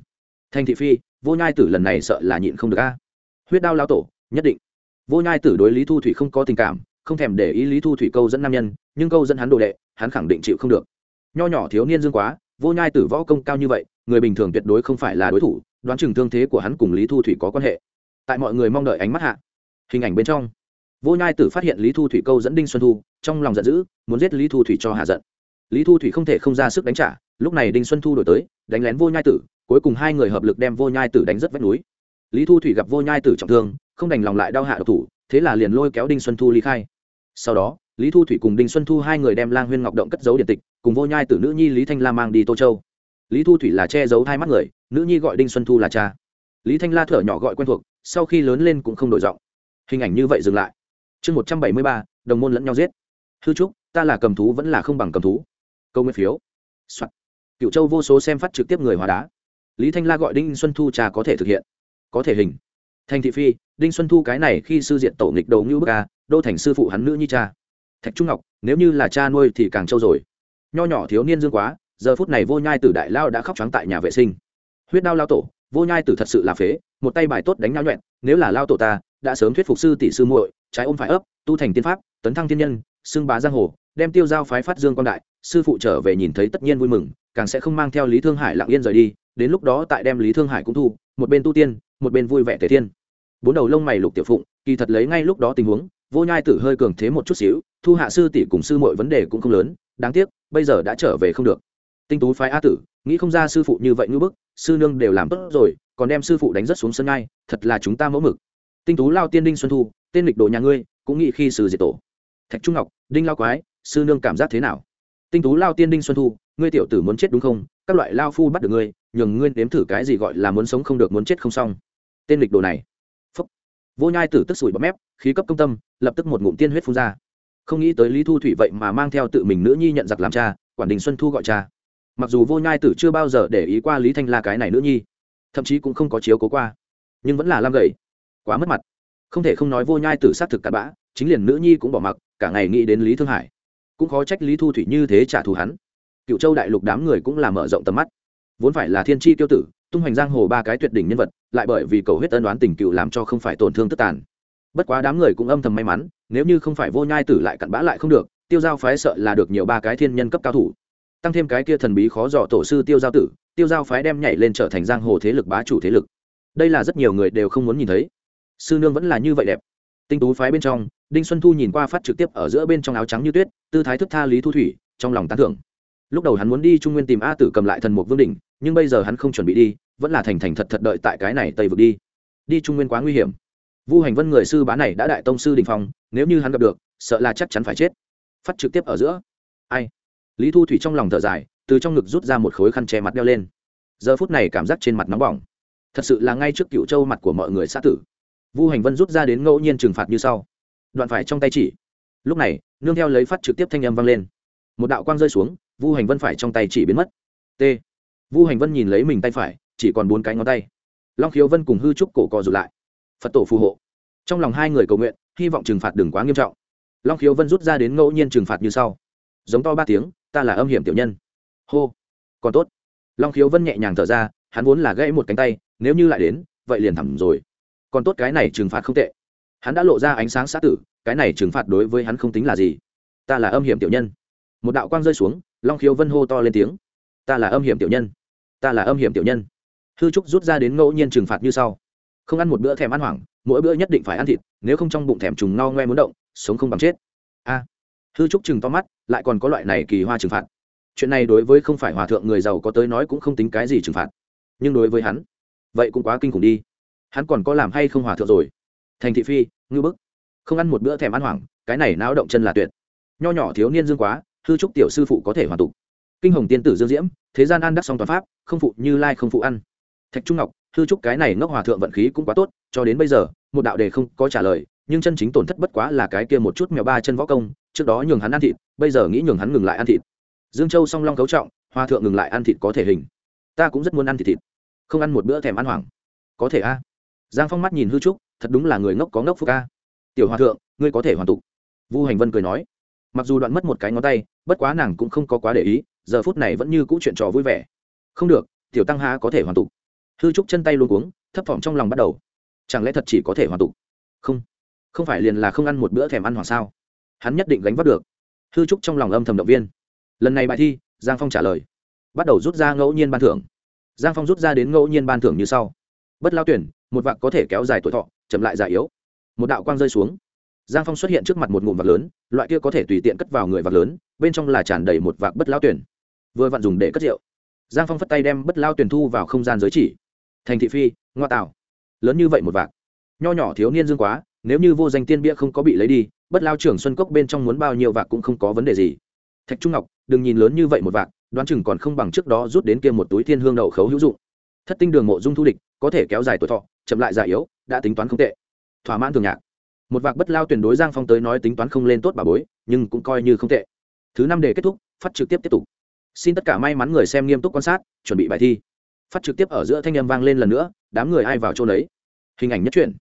thành thị phi vô nhai tử lần này sợ là nhịn không được a huyết đao lao tổ nhất định vô nhai tử đối lý thu thủy không có tình cảm không thèm để ý lý thu thủy câu dẫn nam nhân nhưng câu dẫn hắn đồ đệ hắn khẳng định chịu không được nho nhỏ thiếu niên dương quá vô nhai tử võ công cao như vậy người bình thường tuyệt đối không phải là đối thủ đoán chừng thương thế của hắn cùng lý thu thủy có quan hệ tại mọi người mong đợi ánh mắt hạ hình ảnh bên trong vô nhai tử phát hiện lý thu thủy câu dẫn đinh xuân thu trong lòng giận dữ muốn giết lý thu thủy cho hạ giận lý thu thủy không thể không ra sức đánh trả, lúc này đinh xuân thu đổi tới, đánh lén vô nhai tử, cuối cùng hai người hợp lực đem vô nhai tử đánh rất vách núi. Lý thu thủy gặp vô nhai tử trọng thương, không đành lòng lại đau hạ độc thủ, thế là liền lôi kéo đinh xuân thu ly khai. Sau đó, lý thu thủy cùng đinh xuân thu hai người đem lang huyên ngọc động cất giấu điện tịch, cùng vô nhai tử nữ nhi lý thanh la mang đi tô châu. Lý thu thủy là che giấu hai mắt người, nữ nhi gọi đinh xuân thu là cha. Lý thanh la thở nhỏ gọi quen thuộc, sau khi lớn lên cũng không đổi giọng. Hình ảnh như vậy dừng lại. Chương một trăm bảy mươi ba, đồng môn lẫn nhau giết. Hư trúc, ta là cầm thú vẫn là không bằng cầm thú câu nguyên phiếu、Soạn. cựu châu vô số xem phát trực tiếp người hóa đá. Lý thanh la gọi đinh xuân thu trà có thể thực hiện. Có thể hình. Thành thị phi, đinh xuân thu cái này khi sư diện tổ nghịch đầu ngưu bức a, đô thành sư phụ hắn nữ nhi cha. Thạch trung ngọc, nếu như là cha nuôi thì càng trâu rồi. Nho nhỏ thiếu niên dương quá, giờ phút này vô nhai tử đại lao đã khóc trắng tại nhà vệ sinh. Huyết đao lao tổ, vô nhai tử thật sự là phế, một tay bài tốt đánh nhau nhuẹn, nếu là lao tổ ta, đã sớm thuyết phục sư tỷ sư muội, trái ôm phải ấp, tu thành tiên pháp, tấn thăng thiên nhân, xưng bá giang hồ, đem tiêu giao phái phát dương quan đại sư phụ trở về nhìn thấy tất nhiên vui mừng, càng sẽ không mang theo lý thương hải lặng yên rời đi, đến lúc đó tại đem lý thương hải cũng thu, một bên tu tiên, một bên vui vẻ thể thiên. Bốn đầu lông mày lục tiểu phụng, kỳ thật lấy ngay lúc đó tình huống, vô nhai tử hơi cường thế một chút xíu, thu hạ sư tỷ cùng sư mọi vấn đề cũng không lớn, đáng tiếc, bây giờ đã trở về không được. Tinh tú phái a tử, nghĩ không ra sư phụ như vậy ngư bức, sư nương đều làm tốt rồi, còn đem sư phụ đánh rất xuống sân ngay, thật là chúng ta mẫu mực. Tinh tú lao tiên đinh xuân thu, tên lịch đồ nhà ngươi, cũng nghĩ khi sử diệt tổ. Thạch trung ngọc, đinh lao quái, sư nương cảm giác thế nào? Tinh tú lao tiên đinh xuân thu, ngươi tiểu tử muốn chết đúng không? Các loại lao phu bắt được ngươi, nhường ngươi nếm thử cái gì gọi là muốn sống không được muốn chết không xong. Tên lịch đồ này. Phúc. Vô nhai tử tức sủi bấm mép, khí cấp công tâm, lập tức một ngụm tiên huyết phun ra. Không nghĩ tới lý thu thủy vậy mà mang theo tự mình nữ nhi nhận giặc làm cha, quản đình xuân thu gọi cha. Mặc dù vô nhai tử chưa bao giờ để ý qua lý thanh la cái này nữ nhi, thậm chí cũng không có chiếu cố qua, nhưng vẫn là lam gầy, quá mất mặt. Không thể không nói vô nhai tử xác thực cặn bã, chính liền nữ nhi cũng bỏ mặc, cả ngày nghĩ đến lý thương hải cũng khó trách lý thu thủy như thế trả thù hắn. Cựu châu đại lục đám người cũng là mở rộng tầm mắt. Vốn phải là thiên tri tiêu tử, tung hoành giang hồ ba cái tuyệt đỉnh nhân vật, lại bởi vì cầu huyết ân đoán tình cựu làm cho không phải tổn thương tức tàn. Bất quá đám người cũng âm thầm may mắn, nếu như không phải vô nhai tử lại cặn bã lại không được, tiêu giao phái sợ là được nhiều ba cái thiên nhân cấp cao thủ. Tăng thêm cái kia thần bí khó dò tổ sư tiêu giao tử, tiêu giao phái đem nhảy lên trở thành giang hồ thế lực bá chủ thế lực. Đây là rất nhiều người đều không muốn nhìn thấy. Sư nương vẫn là như vậy đẹp tinh tú phái bên trong, đinh xuân thu nhìn qua phát trực tiếp ở giữa bên trong áo trắng như tuyết, tư thái thức tha lý thu thủy, trong lòng tán thưởng. Lúc đầu hắn muốn đi trung nguyên tìm a tử cầm lại thần mục vương đỉnh, nhưng bây giờ hắn không chuẩn bị đi, vẫn là thành thành thật thật đợi tại cái này tây vực đi. Đi trung nguyên quá nguy hiểm. Vu hành vân người sư bá này đã đại tông sư đình phong, nếu như hắn gặp được, sợ là chắc chắn phải chết. Phát trực tiếp ở giữa. Ai? Lý thu thủy trong lòng thở dài, từ trong ngực rút ra một khối khăn che mặt đeo lên. Giờ phút này cảm giác trên mặt nóng bỏng. Thật sự là ngay trước cựu châu mặt của mọi người xã tử vu hành vân rút ra đến ngẫu nhiên trừng phạt như sau. Đoạn phải trong tay chỉ. Lúc này, nương theo lấy phát trực tiếp thanh âm vang lên. Một đạo quang rơi xuống, vu hành vân phải trong tay chỉ biến mất. T. Vu hành vân nhìn lấy mình tay phải, chỉ còn bốn cái ngón tay. Long khiếu vân cùng hư trúc cổ cò rụt lại. Phật tổ phù hộ. Trong lòng hai người cầu nguyện, hy vọng trừng phạt đừng quá nghiêm trọng. Long khiếu vân rút ra đến ngẫu nhiên trừng phạt như sau. Giống to ba tiếng, ta là âm hiểm tiểu nhân. Hô. Còn tốt. Long khiếu vân nhẹ nhàng thở ra, hắn vốn là gãy một cánh tay, nếu như lại đến, vậy liền thẳm rồi còn tốt cái này trừng phạt không tệ. Hắn đã lộ ra ánh sáng xã tử, cái này trừng phạt đối với hắn không tính là gì. Ta là âm hiểm tiểu nhân. Một đạo quang rơi xuống, long khiếu vân hô to lên tiếng. Ta là âm hiểm tiểu nhân. Ta là âm hiểm tiểu nhân. Hư trúc rút ra đến ngẫu nhiên trừng phạt như sau. Không ăn một bữa thèm ăn hoảng, mỗi bữa nhất định phải ăn thịt, nếu không trong bụng thèm trùng no ngoe muốn động, sống không bằng chết. A. Hư trúc chừng to mắt, lại còn có loại này kỳ hoa trừng phạt. Chuyện này đối với không phải hòa thượng người giàu có tới nói cũng không tính cái gì trừng phạt. Nhưng đối với hắn, vậy cũng quá kinh khủng đi hắn còn có làm hay không hòa thượng rồi? Thành thị phi, ngư bức. Không ăn một bữa thèm ăn hoảng, cái này náo động chân là tuyệt. Nho nhỏ thiếu niên dương quá, hư trúc tiểu sư phụ có thể hoàn tục. Kinh hồng tiên tử dương diễm, thế gian ăn đắc song toàn pháp, không phụ như lai không phụ ăn. Thạch trung ngọc, hư trúc cái này ngốc hòa thượng vận khí cũng quá tốt, cho đến bây giờ, một đạo đề không có trả lời, nhưng chân chính tổn thất bất quá là cái kia một chút mèo ba chân võ công, trước đó nhường hắn ăn thịt, bây giờ nghĩ nhường hắn ngừng lại ăn thịt. Dương châu song long cấu trọng, hòa thượng ngừng lại ăn thịt có thể hình. Ta cũng rất muốn ăn thịt thịt. Không ăn một bữa thèm ăn hoảng. Có thể a giang phong mắt nhìn hư trúc, thật đúng là người ngốc có ngốc phúc ca. tiểu hòa thượng, ngươi có thể hoàn tục. Vu hành vân cười nói. Mặc dù đoạn mất một cái ngón tay, bất quá nàng cũng không có quá để ý, giờ phút này vẫn như cũ chuyện trò vui vẻ. Không được, tiểu tăng há có thể hoàn tục. Hư trúc chân tay luôn cuống, thấp thỏm trong lòng bắt đầu. Chẳng lẽ thật chỉ có thể hoàn tục? Không. Không phải liền là không ăn một bữa thèm ăn hoặc sao? Hắn nhất định gánh vác được. Hư trúc trong lòng âm thầm động viên. Lần này bài thi, giang phong trả lời. Bắt đầu rút ra ngẫu nhiên ban thưởng. Giang phong rút ra đến ngẫu nhiên ban thưởng như sau. Bất lao tuyển một vạc có thể kéo dài tuổi thọ, chậm lại già yếu. Một đạo quang rơi xuống. Giang phong xuất hiện trước mặt một ngụm vạc lớn, loại kia có thể tùy tiện cất vào người vạc lớn, bên trong là tràn đầy một vạc bất lao tuyển. Vừa vặn dùng để cất rượu. Giang phong phất tay đem bất lao tuyển thu vào không gian giới chỉ. Thành thị phi, ngoa tạo. Lớn như vậy một vạc. Nho nhỏ thiếu niên dương quá, nếu như vô danh tiên bia không có bị lấy đi, bất lao trưởng xuân cốc bên trong muốn bao nhiêu vạc cũng không có vấn đề gì. Thạch trung ngọc, đừng nhìn lớn như vậy một vạc, đoán chừng còn không bằng trước đó rút đến kia một túi thiên hương đậu khấu hữu dụng. Thất tinh đường mộ dung thu địch, có thể kéo dài tuổi thọ chậm lại già yếu, đã tính toán không tệ. Thỏa mãn thường nhạc. Một vạc bất lao tuyển đối giang phong tới nói tính toán không lên tốt bà bối, nhưng cũng coi như không tệ. Thứ năm đề kết thúc, phát trực tiếp tiếp tục. Xin tất cả may mắn người xem nghiêm túc quan sát, chuẩn bị bài thi. Phát trực tiếp ở giữa thanh â m vang lên lần nữa, đám người ai vào chỗ đấy hình ảnh nhất truyện.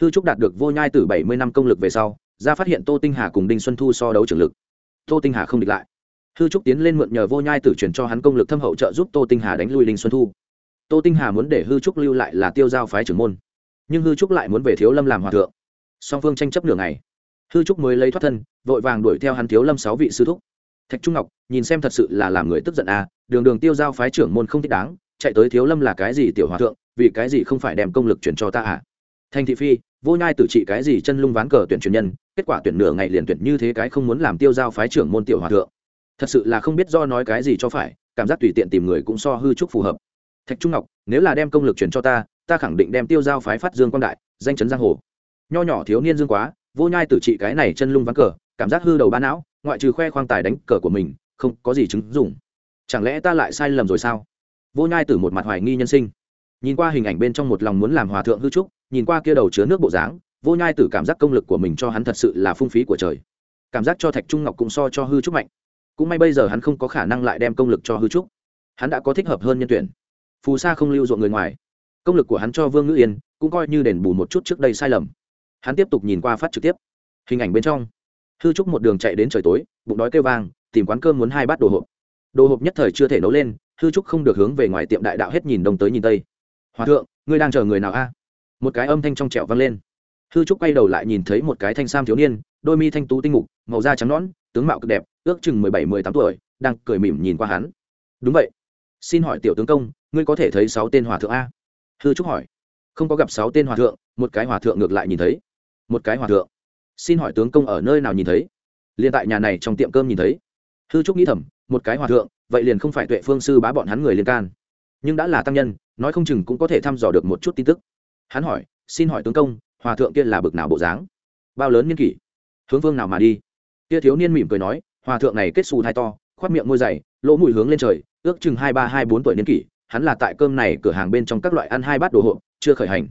Hư trúc đạt được vô nhai từ bảy mươi năm công lực về sau, ra phát hiện tô tinh hà cùng đinh xuân thu so đấu trưởng lực. Tô tinh hà không địch lại. Hư trúc tiến lên mượn nhờ vô nhai tử chuyển cho hắn công lực thâm hậu trợ giúp tô tinh hà đánh lui đinh xuân thu tô tinh hà muốn để hư trúc lưu lại là tiêu giao phái trưởng môn. Nhưng hư trúc lại muốn về thiếu lâm làm hòa thượng. Song phương tranh chấp nửa ngày. Hư trúc mới lấy thoát thân, vội vàng đuổi theo hắn thiếu lâm sáu vị sư thúc. Thạch trung ngọc, nhìn xem thật sự là làm người tức giận à đường đường tiêu giao phái trưởng môn không thích đáng, chạy tới thiếu lâm là cái gì tiểu hòa thượng, vì cái gì không phải đem công lực chuyển cho ta à? Thành thị phi, vô nhai tử trị cái gì chân lung ván cờ tuyển truyền nhân, kết quả tuyển nửa ngày liền tuyển như thế cái không muốn làm tiêu giao phái trưởng môn tiểu hòa thượng. Thật sự là không biết do nói cái gì cho phải, cảm giác tùy tiện tìm người cũng so hư trúc phù hợp thạch trung ngọc, nếu là đem công lực chuyển cho ta ta khẳng định đem tiêu giao phái phát dương quang đại, danh chấn giang hồ. Nho nhỏ thiếu niên dương quá, vô nhai tử trị cái này chân lung vắng cờ, cảm giác hư đầu ba não, ngoại trừ khoe khoang tài đánh cờ của mình, không có gì chứng dụng. Chẳng lẽ ta lại sai lầm rồi sao? Vô nhai tử một mặt hoài nghi nhân sinh. Nhìn qua hình ảnh bên trong một lòng muốn làm hòa thượng hư trúc, nhìn qua kia đầu chứa nước bộ dáng, vô nhai tử cảm giác công lực của mình cho hắn thật sự là phung phí của trời. Cảm giác cho thạch trung ngọc cũng so cho hư trúc mạnh. Cũng may bây giờ hắn không có khả năng lại đem công lực cho hư trúc. Hắn đã có thích hợp hơn nhân tuyển phù sa không lưu ruộng người ngoài. Công lực của hắn cho vương ngữ yên cũng coi như đền bù một chút trước đây sai lầm. Hắn tiếp tục nhìn qua phát trực tiếp. Hình ảnh bên trong, hư trúc một đường chạy đến trời tối, bụng đói kêu vang, tìm quán cơm muốn hai bát đồ hộp. Đồ hộp nhất thời chưa thể nấu lên, hư trúc không được hướng về ngoài tiệm đại đạo hết nhìn đông tới nhìn tây. Hòa thượng, ngươi đang chờ người nào a? Một cái âm thanh trong trẻo vang lên. Hư trúc quay đầu lại nhìn thấy một cái thanh sam thiếu niên, đôi mi thanh tú tinh mục, màu da trắng nõn, tướng mạo cực đẹp, ước chừng mười bảy, mười tám tuổi, đang cười mỉm nhìn qua hắn. Đúng vậy. Xin hỏi tiểu tướng công ngươi có thể thấy sáu tên hòa thượng a? Hư trúc hỏi. Không có gặp sáu tên hòa thượng, một cái hòa thượng ngược lại nhìn thấy. Một cái hòa thượng. Xin hỏi tướng công ở nơi nào nhìn thấy? Liền tại nhà này trong tiệm cơm nhìn thấy. Hư trúc nghĩ thầm, một cái hòa thượng, vậy liền không phải tuệ phương sư bá bọn hắn người liên can. Nhưng đã là tăng nhân, nói không chừng cũng có thể thăm dò được một chút tin tức. Hắn hỏi, xin hỏi tướng công, hòa thượng kia là bực nào bộ dáng? Bao lớn niên kỷ? Hướng vương nào mà đi? Kia thiếu niên mỉm cười nói, hòa thượng này kết xù thai to khoát miệng môi dày, lỗ mũi hướng lên trời, ước chừng hai ba hai bốn tuổi niên kỷ hắn là tại cơm này cửa hàng bên trong các loại ăn hai bát đồ hộp, chưa khởi hành.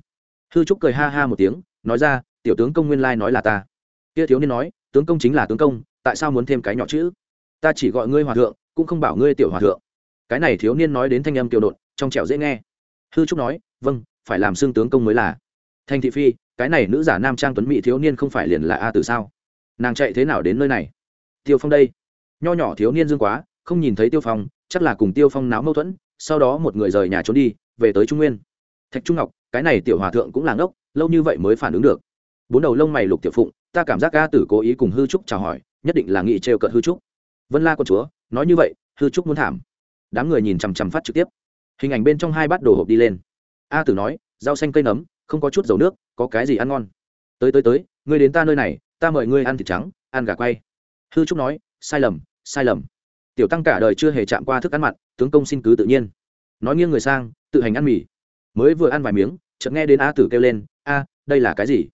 Hư trúc cười ha ha một tiếng, nói ra, tiểu tướng công nguyên lai nói là ta. Kia thiếu niên nói, tướng công chính là tướng công, tại sao muốn thêm cái nhỏ chữ? Ta chỉ gọi ngươi hòa thượng, cũng không bảo ngươi tiểu hòa thượng. Cái này thiếu niên nói đến thanh âm tiểu đột, trong trẻo dễ nghe. Hư trúc nói vâng phải làm xương tướng công mới là. Thanh thị phi, cái này nữ giả nam trang tuấn mỹ thiếu niên không phải liền là a từ sao? Nàng chạy thế nào đến nơi này? Tiêu phong đây. Nho nhỏ thiếu niên dương quá, không nhìn thấy tiêu phong, chắc là cùng tiêu phong náo mâu thuẫn sau đó một người rời nhà trốn đi, về tới trung nguyên. Thạch trung ngọc, cái này tiểu hòa thượng cũng là ngốc, lâu như vậy mới phản ứng được. Bốn đầu lông mày lục tiểu phụng, ta cảm giác ca tử cố ý cùng hư trúc chào hỏi, nhất định là nghị trêu cợt hư trúc. Vân la con chúa, nói như vậy, hư trúc muốn thảm. Đám người nhìn chằm chằm phát trực tiếp. Hình ảnh bên trong hai bát đồ hộp đi lên. A tử nói, rau xanh cây nấm, không có chút dầu nước, có cái gì ăn ngon? Tới tới tới, ngươi đến ta nơi này, ta mời ngươi ăn thịt trắng, ăn gà quay. Hư trúc nói, sai lầm sai lầm tiểu tăng cả đời chưa hề chạm qua thức ăn mặn, tướng công xin cứ tự nhiên. Nói nghiêng người sang, tự hành ăn mì. Mới vừa ăn vài miếng, chợt nghe đến a tử kêu lên, a, đây là cái gì?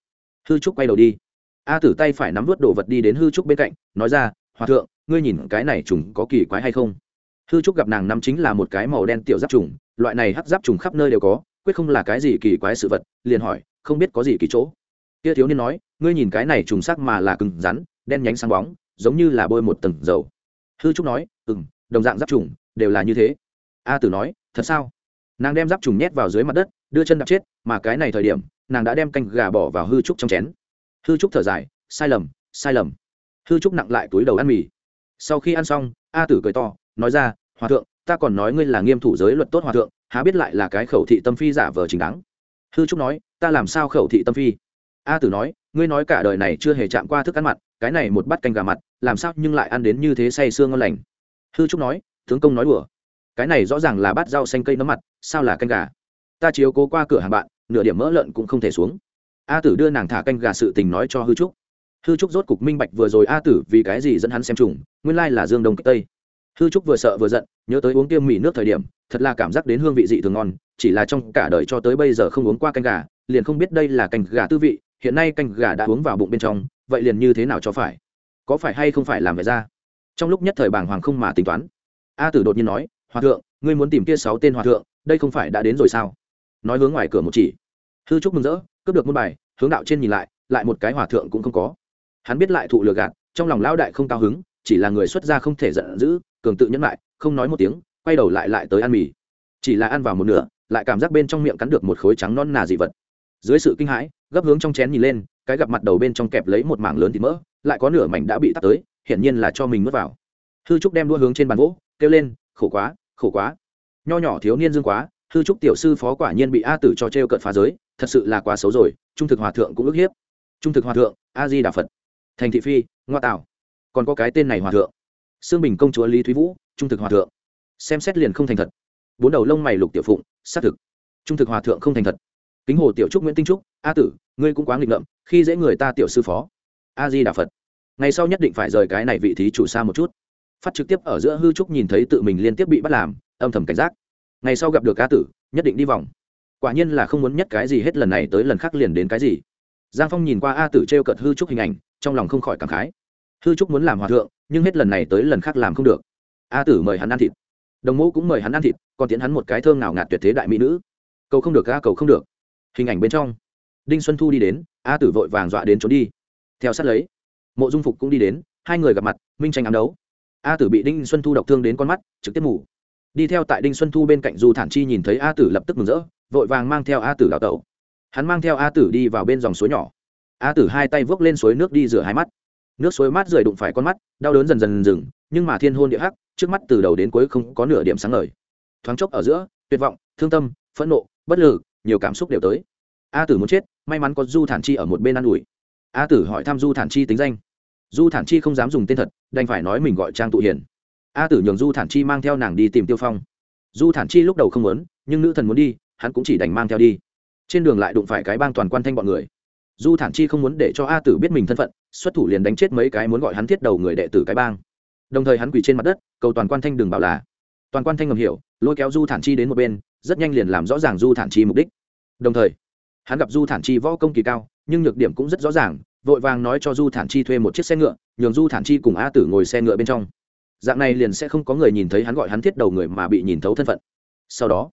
Hư trúc quay đầu đi. A tử tay phải nắm vớt đồ vật đi đến hư trúc bên cạnh, nói ra, hòa thượng, ngươi nhìn cái này trùng có kỳ quái hay không? Hư trúc gặp nàng nắm chính là một cái màu đen tiểu giáp trùng, loại này hắc giáp trùng khắp nơi đều có, quyết không là cái gì kỳ quái sự vật, liền hỏi, không biết có gì kỳ chỗ? Kia thiếu niên nói, ngươi nhìn cái này trùng sắc mà là cứng rắn, đen nhánh sáng bóng, giống như là bôi một tầng dầu hư trúc nói ừ m đồng dạng giáp trùng đều là như thế. A tử nói, thật sao? Nàng đem giáp trùng nhét vào dưới mặt đất, đưa chân đạp chết, mà cái này thời điểm, nàng đã đem canh gà bỏ vào hư trúc trong chén. Hư trúc thở dài, sai lầm sai lầm. Hư trúc nặng lại túi đầu ăn mì. Sau khi ăn xong, a tử cười to, nói ra, hòa thượng, ta còn nói ngươi là nghiêm thủ giới luật tốt hòa thượng, há biết lại là cái khẩu thị tâm phi giả vờ chính đáng. Hư trúc nói, ta làm sao khẩu thị tâm phi? A tử nói ngươi nói cả đời này chưa hề chạm qua thức ăn mặn cái này một bát canh gà mặt, làm sao nhưng lại ăn đến như thế say sương ngon lành? Hư trúc nói, tướng công nói đùa. Cái này rõ ràng là bát rau xanh cây nấm mặt, sao là canh gà? Ta chiếu cố qua cửa hàng bạn, nửa điểm mỡ lợn cũng không thể xuống. A tử đưa nàng thả canh gà sự tình nói cho hư trúc. Hư trúc rốt cục minh bạch vừa rồi a tử vì cái gì dẫn hắn xem trùng, nguyên lai là dương đông kích tây. Hư trúc vừa sợ vừa giận, nhớ tới uống tiêm mì nước thời điểm, thật là cảm giác đến hương vị dị thường ngon, chỉ là trong cả đời cho tới bây giờ không uống qua canh gà, liền không biết đây là canh gà tư vị hiện nay canh gà đã uống vào bụng bên trong, vậy liền như thế nào cho phải? Có phải hay không phải làm vậy ra? Trong lúc nhất thời bàng hoàng không mà tính toán. A tử đột nhiên nói, hòa thượng, ngươi muốn tìm kia sáu tên hòa thượng, đây không phải đã đến rồi sao? Nói hướng ngoài cửa một chỉ. Hư trúc mừng rỡ, cướp được môn bài, hướng đạo trên nhìn lại lại một cái hòa thượng cũng không có. Hắn biết lại thụ lừa gạt, trong lòng lão đại không cao hứng, chỉ là người xuất gia không thể giận dữ, cường tự nhẫn lại, không nói một tiếng, quay đầu lại lại tới ăn mì. Chỉ là ăn vào một nửa, lại cảm giác bên trong miệng cắn được một khối trắng non nà dị vật dưới sự kinh hãi, gấp hướng trong chén nhìn lên, cái gặp mặt đầu bên trong kẹp lấy một mảng lớn thịt mỡ, lại có nửa mảnh đã bị tắt tới, hiển nhiên là cho mình mất vào. Hư trúc đem đua hướng trên bàn gỗ kêu lên, khổ quá khổ quá. Nho nhỏ thiếu niên dương quá, hư trúc tiểu sư phó quả nhiên bị a tử cho t r e o cận phá giới, thật sự là quá xấu rồi, trung thực hòa thượng cũng ức hiếp. Trung thực hòa thượng, a di đà phật. Thành thị phi, ngoa tảo còn có cái tên này hòa thượng. Xương bình công chúa lý thúy vũ, trung thực hòa thượng. Xem xét liền không thành thật. Bốn đầu lông mày lục tiểu phụng, xác thực. Trung thực hòa thượng không thành thật kính hồ tiểu trúc nguyễn tinh trúc, a tử, ngươi cũng quá nghịch ngợm, khi dễ người ta tiểu sư phó. A di đà phật. Ngày sau nhất định phải rời cái này vị thí chủ xa một chút. Phát trực tiếp ở giữa hư trúc nhìn thấy tự mình liên tiếp bị bắt làm, âm thầm cảnh giác. Ngày sau gặp được a tử, nhất định đi vòng. Quả nhiên là không muốn nhất cái gì hết lần này tới lần khác liền đến cái gì. Giang phong nhìn qua a tử t r e o cợt hư trúc hình ảnh, trong lòng không khỏi cảm khái. Hư trúc muốn làm hòa thượng, nhưng hết lần này tới lần khác làm không được. A tử mời hắn ăn thịt. Đồng mẫu cũng mời hắn ăn thịt, còn tiến hắn một cái thơm nào ngạt tuyệt thế đại mỹ nữ. Cầu không được a, cầu không được hình ảnh bên trong. Đinh xuân thu đi đến, a tử vội vàng dọa đến trốn đi. Theo sát lấy, mộ dung phục cũng đi đến, hai người gặp mặt, minh tranh ám đấu. A tử bị đinh xuân thu độc thương đến con mắt, trực tiếp mù đi theo tại đinh xuân thu bên cạnh du thản chi nhìn thấy a tử lập tức mừng rỡ, vội vàng mang theo a tử đào tẩu. Hắn mang theo a tử đi vào bên dòng suối nhỏ. A tử hai tay vốc lên suối nước đi rửa hai mắt. Nước suối mát rời đụng phải con mắt, đau đớn dần dần dừng, nhưng mà thiên hôn địa hắc, trước mắt từ đầu đến cuối không có nửa điểm sáng ngời. Thoáng chốc ở giữa, tuyệt vọng, thương tâm, phẫn nộ, bất lực nhiều cảm xúc đều tới. A tử muốn chết, may mắn có du thản chi ở một bên ă n ủi. A tử hỏi thăm du thản chi tính danh. Du thản chi không dám dùng tên thật, đành phải nói mình gọi trang tụ hiền. A tử nhường du thản chi mang theo nàng đi tìm tiêu phong. Du thản chi lúc đầu không muốn, nhưng nữ thần muốn đi, hắn cũng chỉ đành mang theo đi. Trên đường lại đụng phải cái bang toàn quan thanh bọn người. Du thản chi không muốn để cho a tử biết mình thân phận, xuất thủ liền đánh chết mấy cái muốn gọi hắn thiết đầu người đệ tử cái bang. Đồng thời hắn quỳ trên mặt đất, cầu toàn quan thanh đừng bảo là. Toàn quan thanh ngầm hiểu, lôi kéo du thản chi đến một bên rất nhanh liền làm rõ ràng du thản chi mục đích. Đồng thời, hắn gặp du thản chi võ công kỳ cao, nhưng nhược điểm cũng rất rõ ràng, vội vàng nói cho du thản chi thuê một chiếc xe ngựa, nhường du thản chi cùng a tử ngồi xe ngựa bên trong. Dạng này liền sẽ không có người nhìn thấy hắn gọi hắn thiết đầu người mà bị nhìn thấu thân phận. Sau đó,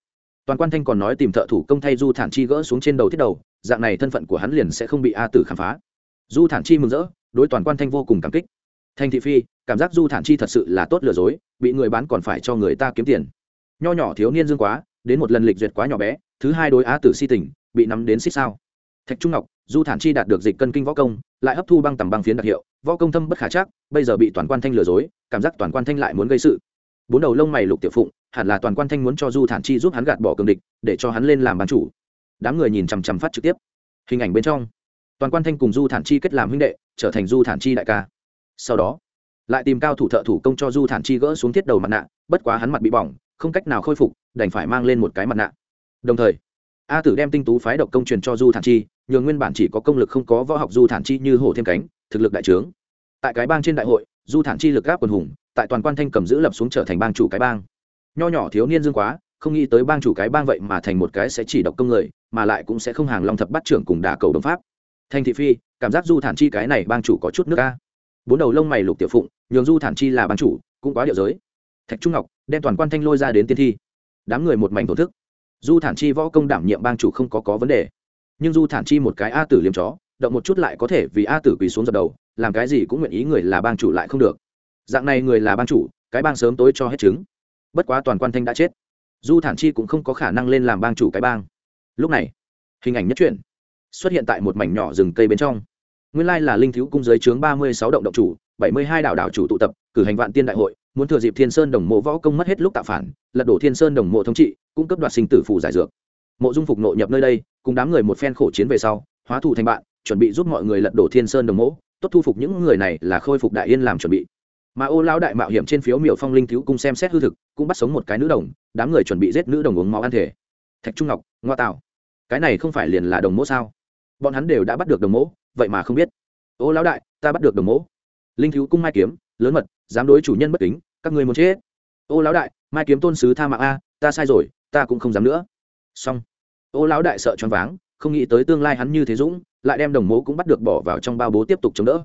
toàn quan thanh còn nói tìm thợ thủ công thay du thản chi gỡ xuống trên đầu thiết đầu, dạng này thân phận của hắn liền sẽ không bị a tử khám phá. Du thản chi mừng rỡ, đối toàn quan thanh vô cùng cảm kích. Thanh thị phi, cảm giác du thản chi thật sự là tốt lừa dối, bị người bán còn phải cho người ta kiếm tiền. Nho nhỏ thiếu niên dương quá đến một lần lịch duyệt quá nhỏ bé, thứ hai đối á tử si Tỉnh bị nắm đến xích sao. Thạch trung ngọc, du thản chi đạt được dịch cân kinh võ công, lại hấp thu băng tầm băng phiến đặc hiệu, võ công thâm bất khả chắc, bây giờ bị toàn quan thanh lừa dối, cảm giác toàn quan thanh lại muốn gây sự. Bốn đầu lông mày lục tiểu phụng, hẳn là toàn quan thanh muốn cho du thản chi giúp hắn gạt bỏ cường địch, để cho hắn lên làm ban chủ. Đám người nhìn chằm chằm phát trực tiếp. Hình ảnh bên trong, toàn quan thanh cùng du thản chi kết làm huynh đệ, trở thành du thản chi đại ca. Sau đó, lại tìm cao thủ thợ thủ công cho du thản chi gỡ xuống thiết đầu mặt nạ, bất quá hắn mặt bị bỏng không cách nào khôi phục, đành phải mang lên một cái mặt nạ. Đồng thời, a tử đem tinh tú phái độc công truyền cho du thản chi, nhường nguyên bản chỉ có công lực không có võ học du thản chi như hổ thêm cánh, thực lực đại trướng. Tại cái bang trên đại hội, du thản chi lực gáp quần hùng, tại toàn quan thanh cầm giữ lập xuống trở thành bang chủ cái bang. Nho nhỏ thiếu niên dương quá, không nghĩ tới bang chủ cái bang vậy mà thành một cái sẽ chỉ độc công người, mà lại cũng sẽ không hàng long thập bắt trưởng cùng đà cầu đồng pháp. Thanh thị phi, cảm giác du thản chi cái này bang chủ có chút nước ca bốn đầu lông mày lục tiểu phụng, nhường du thản chi là bang chủ, cũng quá điệu giới. Thạch trung ngọc đem toàn quan thanh lôi ra đến tiên thi. Đám người một mảnh thổ thức. Du thản chi võ công đảm nhiệm bang chủ không có có vấn đề. Nhưng du thản chi một cái a tử liêm chó, động một chút lại có thể vì a tử quỳ xuống dập đầu, làm cái gì cũng nguyện ý người là bang chủ lại không được. Dạng này người là bang chủ, cái bang sớm tối cho hết chứng bất quá toàn quan thanh đã chết. Du thản chi cũng không có khả năng lên làm bang chủ cái bang. Lúc này, hình ảnh nhất truyện xuất hiện tại một mảnh nhỏ rừng cây bên trong. Nguyên lai là linh thiếu cung giới chướng ba mươi sáu động động chủ, bảy mươi hai đảo đảo chủ tụ tập, cử hành vạn tiên đại hội muốn thừa dịp thiên sơn đồng mộ võ công mất hết lúc tạo phản, lật đổ thiên sơn đồng mộ thống trị, cung cấp đoạt sinh tử phủ giải dược. Mộ dung phục nội nhập nơi đây, cùng đám người một phen khổ chiến về sau, hóa thủ thành bạn, chuẩn bị giúp mọi người lật đổ thiên sơn đồng mộ, tốt thu phục những người này là khôi phục đại yên làm chuẩn bị. Mà ô lão đại mạo hiểm trên phiếu miểu phong linh thiếu cung xem xét hư thực, cũng bắt sống một cái nữ đồng, đám người chuẩn bị giết nữ đồng uống máu ăn thể. Thạch trung ngọc, ngoa tạo cái này không phải liền là đồng mỗ sao? Bọn hắn đều đã bắt được đồng mỗ vậy mà không biết. Ô lão đại, ta bắt được đồng mỗ linh thiếu cung mai kiếm, lớn mật dám đối chủ nhân bất kính, các ngươi muốn chết. Ô lão đại, mai kiếm tôn sứ tha mạng a, ta sai rồi, ta cũng không dám nữa. Xong. Ô lão đại sợ choáng váng, không nghĩ tới tương lai hắn như thế dũng, lại đem đồng mỗ cũng bắt được bỏ vào trong bao bố tiếp tục chống đỡ.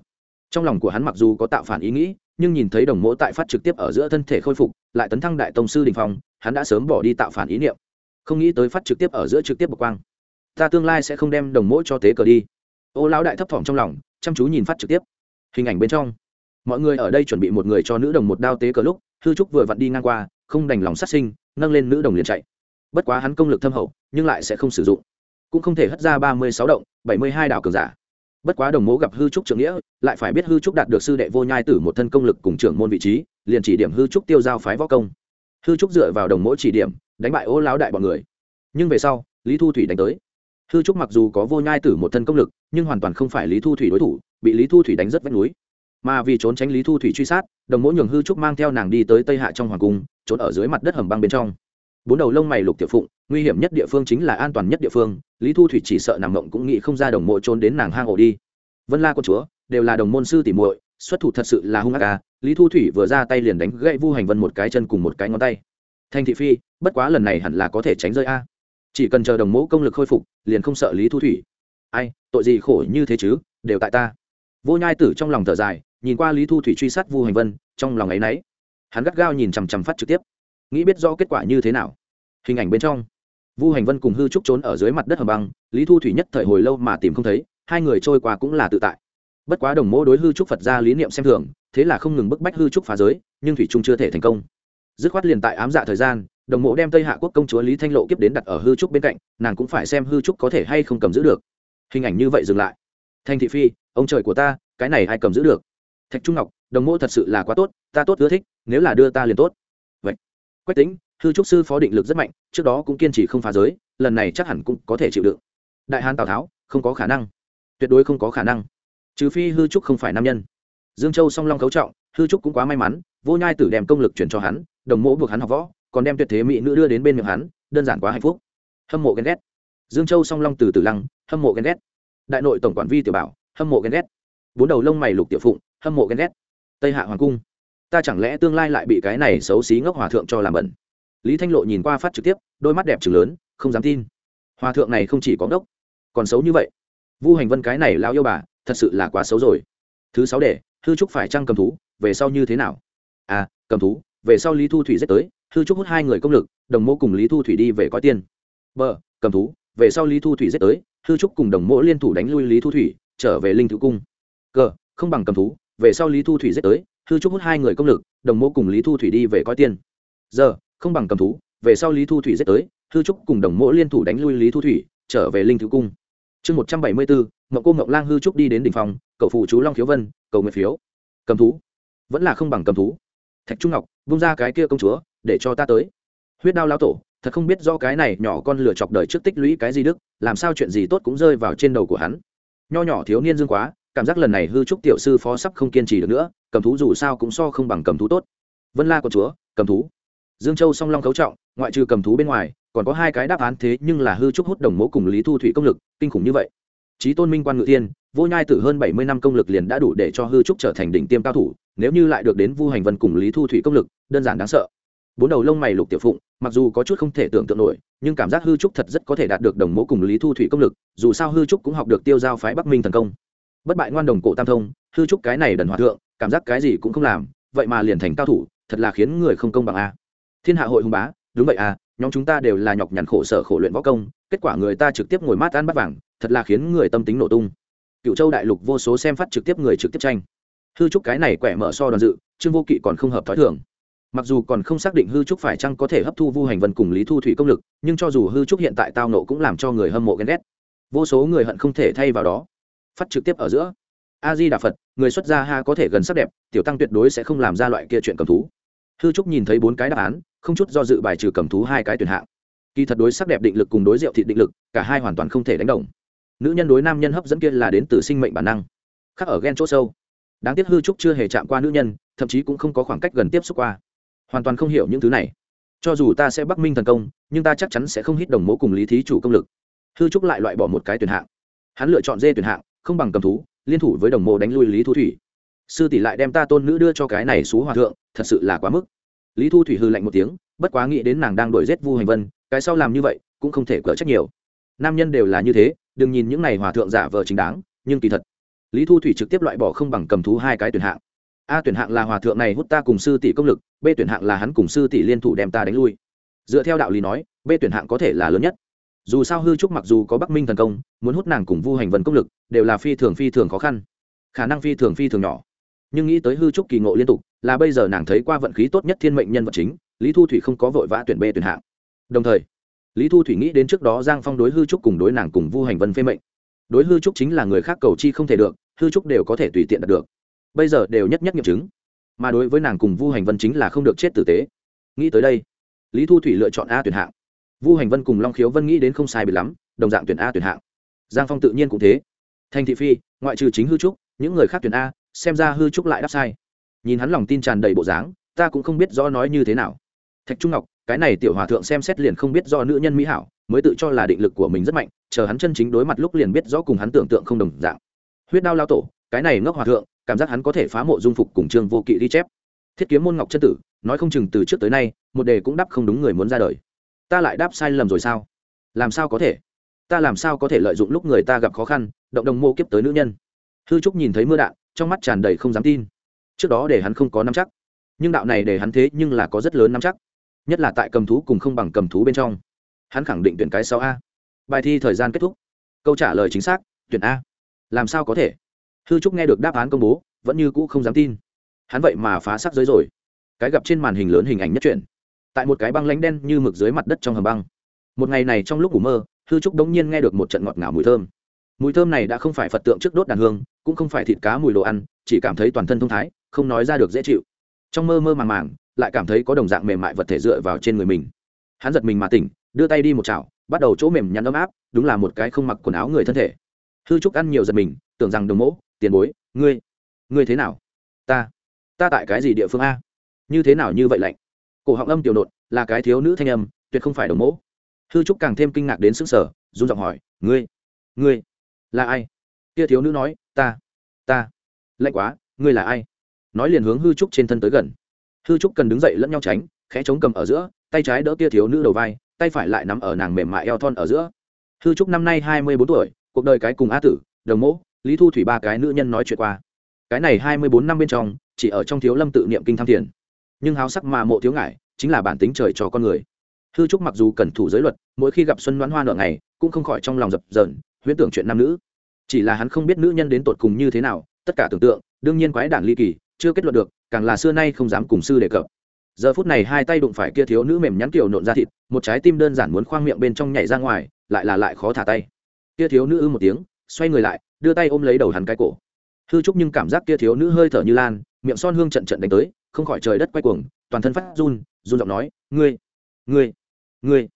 Trong lòng của hắn mặc dù có tạo phản ý nghĩ, nhưng nhìn thấy đồng mỗ tại phát trực tiếp ở giữa thân thể khôi phục, lại tấn thăng đại tông sư đình phong, hắn đã sớm bỏ đi tạo phản ý niệm. Không nghĩ tới phát trực tiếp ở giữa trực tiếp bậc quang. Ta tương lai sẽ không đem đồng mỗ cho tế cờ đi. Ô lão đại thấp thỏm trong lòng, chăm chú nhìn phát trực tiếp. Hình ảnh bên trong mọi người ở đây chuẩn bị một người cho nữ đồng một đao tế cờ lúc, hư trúc vừa vặn đi ngang qua, không đành lòng sát sinh, nâng lên nữ đồng liền chạy. Bất quá hắn công lực thâm hậu, nhưng lại sẽ không sử dụng. Cũng không thể hất ra ba mươi sáu động, bảy mươi hai đảo cường giả. Bất quá đồng mố gặp hư trúc trưởng nghĩa, lại phải biết hư trúc đạt được sư đệ vô nhai tử một thân công lực cùng trưởng môn vị trí, liền chỉ điểm hư trúc tiêu giao phái võ công. Hư trúc dựa vào đồng mỗ chỉ điểm, đánh bại ô láo đại bọn người. Nhưng về sau, lý thu thủy đánh tới. Hư trúc mặc dù có vô nhai tử một thân công lực, nhưng hoàn toàn không phải lý thu thủy đối thủ, bị lý thu thủy đánh rất vách núi mà vì trốn tránh lý thu thủy truy sát, đồng mỗi nhường hư trúc mang theo nàng đi tới tây hạ trong hoàng cung, trốn ở dưới mặt đất hầm băng bên trong. Bốn đầu lông mày lục tiểu phụng, nguy hiểm nhất địa phương chính là an toàn nhất địa phương, lý thu thủy chỉ sợ nằm mộng cũng nghĩ không ra đồng mộ trốn đến nàng hang ổ đi. Vân la con chúa, đều là đồng môn sư tỉ muội, xuất thủ thật sự là hung ác ca lý thu thủy vừa ra tay liền đánh gãy vu hành vân một cái chân cùng một cái ngón tay. Thanh thị phi, bất quá lần này hẳn là có thể tránh rơi a. Chỉ cần chờ đồng mẫu công lực khôi phục, liền không sợ lý thu thủy. Ai, tội gì khổ như thế chứ, đều tại ta vô nhai tử trong lòng thở dài, nhìn qua lý thu thủy truy sát vu hành vân, trong lòng ấ y n ấ y hắn gắt gao nhìn chằm chằm phát trực tiếp, nghĩ biết do kết quả như thế nào. Hình ảnh bên trong, vu hành vân cùng hư trúc trốn ở dưới mặt đất hầm băng, lý thu thủy nhất thời hồi lâu mà tìm không thấy, hai người trôi qua cũng là tự tại. Bất quá đồng mô đối hư trúc phật ra lý niệm xem thường, thế là không ngừng bức bách hư trúc phá giới, nhưng thủy trung chưa thể thành công. Dứt khoát liền tại ám dạ thời gian, đồng mộ đem tây hạ quốc công chúa lý thanh lộ kiếp đến đặt ở hư trúc bên cạnh, nàng cũng phải xem hư trúc có thể hay không cầm giữ được. Hình ảnh như vậy dừng lại thanh thị phi, ông trời của ta, cái này ai cầm giữ được? Thạch trung ngọc, đồng mô thật sự là quá tốt, ta tốt ưa thích, nếu là đưa ta liền tốt. Vậy, quách tính hư trúc sư phó định lực rất mạnh, trước đó cũng kiên trì không phá giới, lần này chắc hẳn cũng có thể chịu đựng. Đại hán tào tháo, không có khả năng. Tuyệt đối không có khả năng. Trừ phi hư trúc không phải nam nhân. Dương châu song long cấu trọng, hư trúc cũng quá may mắn, vô nhai tử đem công lực chuyển cho hắn, đồng mỗ buộc hắn học võ, còn đem tuyệt thế mỹ nữ đưa đến bên miệng hắn, đơn giản quá hạnh phúc. Hâm mộ ghen ghét. Dương châu song long từ từ lăng, hâm mộ ghen ghét đại nội tổng quản vi tiểu bảo, hâm mộ ghen ghét. Bốn đầu lông mày lục tiểu phụng, hâm mộ ghen ghét. Tây hạ hoàng cung, ta chẳng lẽ tương lai lại bị cái này xấu xí ngốc hòa thượng cho làm bẩn? Lý thanh lộ nhìn qua phát trực tiếp, đôi mắt đẹp trừng lớn, không dám tin. Hòa thượng này không chỉ có ngốc, còn xấu như vậy. Vu hành vân cái này lao yêu bà, thật sự là quá xấu rồi. Thứ sáu để, hư trúc phải trăng cầm thú, về sau như thế nào? À cầm thú, về sau lý thu thủy giết tới, hư trúc hút hai người công lực, đồng mô cùng lý thu thủy đi về coi tiên. B cầm thú, về sau lý thu thủy giết tới hư trúc cùng đồng mỗ liên thủ đánh lui lý thu thủy trở về linh thự cung. Cờ, không bằng cầm thú về sau lý thu thủy giết tới hư trúc hút hai người công lực đồng mỗ cùng lý thu thủy đi về coi tiên. Giờ không bằng cầm thú về sau lý thu thủy giết tới hư trúc cùng đồng mỗ liên thủ đánh lui lý thu thủy trở về linh thự cung. Chương một trăm bảy mươi bốn mậu cô mậu lang hư trúc đi đến đ ỉ n h phòng cậu phụ chú long khiếu vân cầu nguyện phiếu. Cầm thú? Vẫn là không bằng cầm thú. Thạch trung ngọc vung ra cái kia công chúa để cho ta tới. Huyết đao lao tổ thật không biết do cái này nhỏ con lửa chọc đời trước tích lũy cái gì đức, làm sao chuyện gì tốt cũng rơi vào trên đầu của hắn. Nho nhỏ thiếu niên dương quá, cảm giác lần này hư trúc tiểu sư phó sắp không kiên trì được nữa, cầm thú dù sao cũng so không bằng cầm thú tốt. Vân la của chúa, cầm thú. Dương châu song long khấu trọng, ngoại trừ cầm thú bên ngoài, còn có hai cái đáp án thế nhưng là hư trúc hút đồng mố cùng lý thu thủy công lực, kinh khủng như vậy. Trí tôn minh quan ngự tiên vô nhai tử hơn bảy mươi năm công lực liền đã đủ để cho hư trúc trở thành đỉnh tiêm cao thủ, nếu như lại được đến vu hành vân cùng lý thu thủy công lực, đơn giản đáng sợ bốn đầu lông mày lục tiểu phụng, mặc dù có chút không thể tưởng tượng nổi, nhưng cảm giác hư trúc thật rất có thể đạt được đồng mẫu cùng lý thu thủy công lực, dù sao hư trúc cũng học được tiêu giao phái bắc minh thần công. Bất bại ngoan đồng cổ tam thông, hư trúc cái này đần hòa thượng, cảm giác cái gì cũng không làm, vậy mà liền thành cao thủ, thật là khiến người không công bằng a. Thiên hạ hội hùng bá, đúng vậy à nhóm chúng ta đều là nhọc nhằn khổ sở khổ luyện võ công, kết quả người ta trực tiếp ngồi mát ăn bắt vàng, thật là khiến người tâm tính nổ tung. Cựu châu đại lục vô số xem phát trực tiếp người trực tiếp tranh. Hư trúc cái này quẻ mở so đoàn dự, trương vô kỵ còn không hợp t h ó i thường mặc dù còn không xác định hư trúc phải chăng có thể hấp thu vu hành vân cùng lý thu thủy công lực, nhưng cho dù hư trúc hiện tại tao nộ cũng làm cho người hâm mộ ghen ghét. Vô số người hận không thể thay vào đó. Phát trực tiếp ở giữa. A di đà phật, người xuất gia ha có thể gần sắc đẹp, tiểu tăng tuyệt đối sẽ không làm ra loại kia chuyện cầm thú. Hư trúc nhìn thấy bốn cái đáp án, không chút do dự bài trừ cầm thú hai cái tuyển hạng. Kỳ thật đối sắc đẹp định lực cùng đối diệu thị định lực, cả hai hoàn toàn không thể đánh đồng. Nữ nhân đối nam nhân hấp dẫn kia là đến từ sinh mệnh bản năng. Khác ở ghen chỗ sâu. Đáng tiếc hư trúc chưa hề chạm qua nữ nhân, thậm chí cũng không có khoảng cách gần tiếp xúc qua hoàn toàn không hiểu những thứ này. Cho dù ta sẽ bắc minh thần công, nhưng ta chắc chắn sẽ không hít đồng mố cùng lý thí chủ công lực. Hư trúc lại loại bỏ một cái tuyển hạng. Hắn lựa chọn dê tuyển hạng, không bằng cầm thú, liên thủ với đồng mộ đánh lui lý thu thủy. Sư tỷ lại đem ta tôn nữ đưa cho cái này xú hòa thượng, thật sự là quá mức. Lý thu thủy hư lạnh một tiếng, bất quá nghĩ đến nàng đang đổi rét vu hành vân, cái sau làm như vậy, cũng không thể cỡ trách nhiều. Nam nhân đều là như thế, đừng nhìn những này hòa thượng giả vờ chính đáng, nhưng kỳ thật, lý thu thủy trực tiếp loại bỏ không bằng cầm thú hai cái tuyển hạng a tuyển hạng là hòa thượng này hút ta cùng sư tỷ công lực, b tuyển hạng là hắn cùng sư tỷ liên thủ đem ta đánh lui. Dựa theo đạo lý nói, b tuyển hạng có thể là lớn nhất. Dù sao hư trúc mặc dù có bắc minh thần công, muốn hút nàng cùng vu hành vân công lực, đều là phi thường phi thường khó khăn. Khả năng phi thường phi thường nhỏ. Nhưng nghĩ tới hư trúc kỳ ngộ liên tục, là bây giờ nàng thấy qua vận khí tốt nhất thiên mệnh nhân vật chính, lý thu thủy không có vội vã tuyển b tuyển hạng. Đồng thời, lý thu thủy nghĩ đến trước đó giang phong đối hư trúc cùng đối nàng cùng vu hành vân phê mệnh. Đối hư trúc chính là người khác cầu chi không thể được, hư trúc đều có thể tùy tiện đạt được bây giờ đều nhất nhất nghiệm chứng. Mà đối với nàng cùng vu hành vân chính là không được chết tử tế. Nghĩ tới đây, lý thu thủy lựa chọn a tuyển hạng. Vu hành vân cùng long khiếu vân nghĩ đến không sai bị lắm, đồng dạng tuyển a tuyển hạng. Giang phong tự nhiên cũng thế. Thành thị phi, ngoại trừ chính hư trúc, những người khác tuyển a, xem ra hư trúc lại đáp sai. Nhìn hắn lòng tin tràn đầy bộ dáng, ta cũng không biết rõ nói như thế nào. Thạch trung ngọc, cái này tiểu hòa thượng xem xét liền không biết do nữ nhân mỹ hảo, mới tự cho là định lực của mình rất mạnh, chờ hắn chân chính đối mặt lúc liền biết rõ cùng hắn tưởng tượng không đồng dạng. Huyết đao lao tổ, cái này ngốc hòa thượng cảm giác hắn có thể phá mộ dung phục cùng trương vô kỵ ghi chép. Thiết kiếm môn ngọc chân tử, nói không chừng từ trước tới nay, một đề cũng đáp không đúng người muốn ra đời. Ta lại đáp sai lầm rồi sao? Làm sao có thể? Ta làm sao có thể lợi dụng lúc người ta gặp khó khăn, động đồng mô kiếp tới nữ nhân? Hư trúc nhìn thấy mưa đạn, trong mắt tràn đầy không dám tin. Trước đó để hắn không có nắm chắc, nhưng đạo này để hắn thế nhưng là có rất lớn nắm chắc, nhất là tại cầm thú cùng không bằng cầm thú bên trong. Hắn khẳng định tuyển cái sáu a. Bài thi thời gian kết thúc. Câu trả lời chính xác, tuyển a. Làm sao có thể? Hư trúc nghe được đáp án công bố, vẫn như cũ không dám tin. Hắn vậy mà phá sắc giới rồi. Cái gặp trên màn hình lớn hình ảnh nhất truyện. Tại một cái băng lánh đen như mực dưới mặt đất trong hầm băng. Một ngày này trong lúc ngủ mơ, hư trúc đống nhiên nghe được một trận ngọt ngào mùi thơm. Mùi thơm này đã không phải phật tượng trước đốt đàn hương, cũng không phải thịt cá mùi đồ ăn, chỉ cảm thấy toàn thân thông thái, không nói ra được dễ chịu. Trong mơ mơ màng màng, lại cảm thấy có đồng dạng mềm mại vật thể dựa vào trên người mình. Hắn giật mình mà tỉnh, đưa tay đi một chảo, bắt đầu chỗ mềm nhắn ấm áp, đúng là một cái không mặc quần áo người thân thể. Hư trúc ăn nhiều giật mình, tưởng rằng đồng mỗ tiền bối, ngươi ngươi thế nào? Ta ta tại cái gì địa phương a? Như thế nào như vậy lạnh? Cổ họng âm tiểu nột, là cái thiếu nữ thanh âm, tuyệt không phải đồng mỗ hư trúc càng thêm kinh ngạc đến sức sở run giọng hỏi, ngươi ngươi là ai? Kia thiếu nữ nói, ta ta. Lạnh quá, ngươi là ai? Nói liền hướng hư trúc trên thân tới gần. Hư trúc cần đứng dậy lẫn nhau tránh, khẽ chống cầm ở giữa, tay trái đỡ kia thiếu nữ đầu vai, tay phải lại nắm ở nàng mềm mại eo thon ở giữa. Hư trúc năm nay hai mươi bốn tuổi, cuộc đời cái cùng a tử, đồng mẫu lý thu thủy ba cái nữ nhân nói chuyện qua. Cái này hai mươi bốn năm bên trong, chỉ ở trong thiếu lâm tự niệm kinh tham thiền. Nhưng háo sắc mà mộ thiếu ngại chính là bản tính trời cho con người. Hư trúc mặc dù cẩn thủ giới luật, mỗi khi gặp xuân đoán hoa nợ ngày, cũng không khỏi trong lòng dập dờn, huyễn tưởng chuyện nam nữ. Chỉ là hắn không biết nữ nhân đến tột cùng như thế nào, tất cả tưởng tượng, đương nhiên quái đản ly kỳ, chưa kết luận được, càng là xưa nay không dám cùng sư đề cập. Giờ phút này hai tay đụng phải kia thiếu nữ mềm nhắn kiểu nộn ra thịt, một trái tim đơn giản muốn khoang miệng bên trong nhảy ra ngoài, lại là lại khó thả tay. Kia thiếu nữ ư một tiếng, xoay người lại đưa tay ôm lấy đầu hắn cái cổ. Hư trúc nhưng cảm giác kia thiếu nữ hơi thở như lan, miệng son hương trận trận đánh tới, không khỏi trời đất quay cuồng, toàn thân phát run run giọng nói, ngươi ngươi ngươi.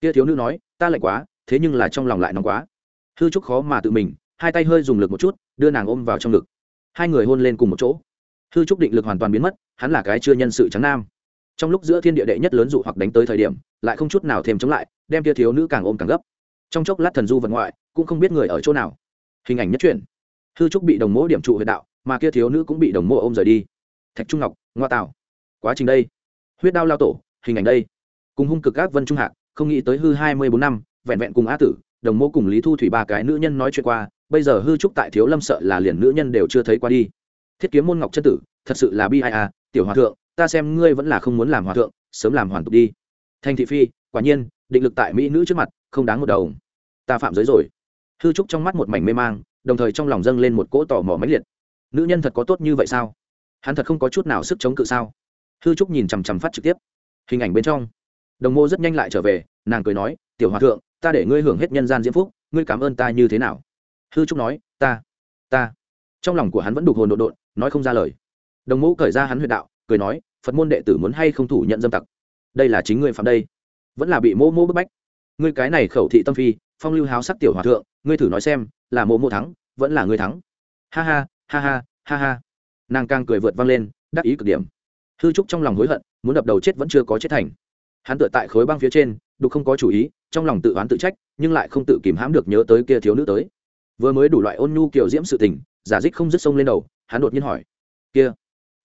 Kia thiếu nữ nói, ta lạnh quá, thế nhưng là trong lòng lại nóng quá. Hư trúc khó mà tự mình, hai tay hơi dùng lực một chút, đưa nàng ôm vào trong ngực. Hai người hôn lên cùng một chỗ. Hư trúc định lực hoàn toàn biến mất, hắn là cái chưa nhân sự trắng nam. Trong lúc giữa thiên địa đệ nhất lớn dụ hoặc đánh tới thời điểm, lại không chút nào thêm chống lại, đem kia thiếu nữ càng ôm càng gấp. Trong chốc lát thần du vật ngoại, cũng không biết người ở chỗ nào hình ảnh nhất truyện hư trúc bị đồng mỗ điểm trụ huyệt đạo, mà kia thiếu nữ cũng bị đồng mỗ ôm rời đi. Thạch trung ngọc, ngoa tạo. Quá trình đây. Huyết đao lao tổ, hình ảnh đây. Cùng hung cực các vân trung hạc, không nghĩ tới hư hai mươi bốn năm, vẹn vẹn cùng a tử, đồng mô cùng lý thu thủy ba cái nữ nhân nói chuyện qua, bây giờ hư trúc tại thiếu lâm sợ là liền nữ nhân đều chưa thấy qua đi. Thiết kiếm môn ngọc chân tử, thật sự là bi ai à tiểu hòa thượng, ta xem ngươi vẫn là không muốn làm hòa thượng, sớm làm hoàn tục đi. Thanh thị phi, quả nhiên, định lực tại mỹ nữ trước mặt, không đáng một đầu ta phạm giới rồi hư trúc trong mắt một mảnh mê mang, đồng thời trong lòng dâng lên một cỗ tò mò mãnh liệt. Nữ nhân thật có tốt như vậy sao? Hắn thật không có chút nào sức chống cự sao? Hư trúc nhìn chằm chằm phát trực tiếp. Hình ảnh bên trong. Đồng mô rất nhanh lại trở về, nàng cười nói, tiểu hòa thượng, ta để ngươi hưởng hết nhân gian diễm phúc, ngươi cảm ơn ta như thế nào? Hư trúc nói, ta ta. Trong lòng của hắn vẫn đục hồn đ ộ nói không ra lời. Đồng mẫu cởi ra hắn huyện đạo, cười nói, phật môn đệ tử muốn hay không thủ nhận dâm tặc? Đây là chính ngươi phạm đây. Vẫn là bị mô mô bức bách. Ngươi cái này khẩu thị tâm phi phong lưu háo sắc tiểu hòa thượng, ngươi thử nói xem, là mộ mộ thắng, vẫn là ngươi thắng. Ha ha ha ha ha ha. Nàng càng cười vượt vang lên, đắc ý cực điểm. Hư trúc trong lòng hối hận, muốn đập đầu chết vẫn chưa có chết thành. Hắn tựa tại khối băng phía trên, đục không có chủ ý, trong lòng tự oán tự trách, nhưng lại không tự kìm hãm được nhớ tới kia thiếu nữ tới. Vừa mới đủ loại ôn nhu kiểu diễm sự tình, giả dích không dứt sông lên đầu, hắn đột nhiên hỏi. Kia,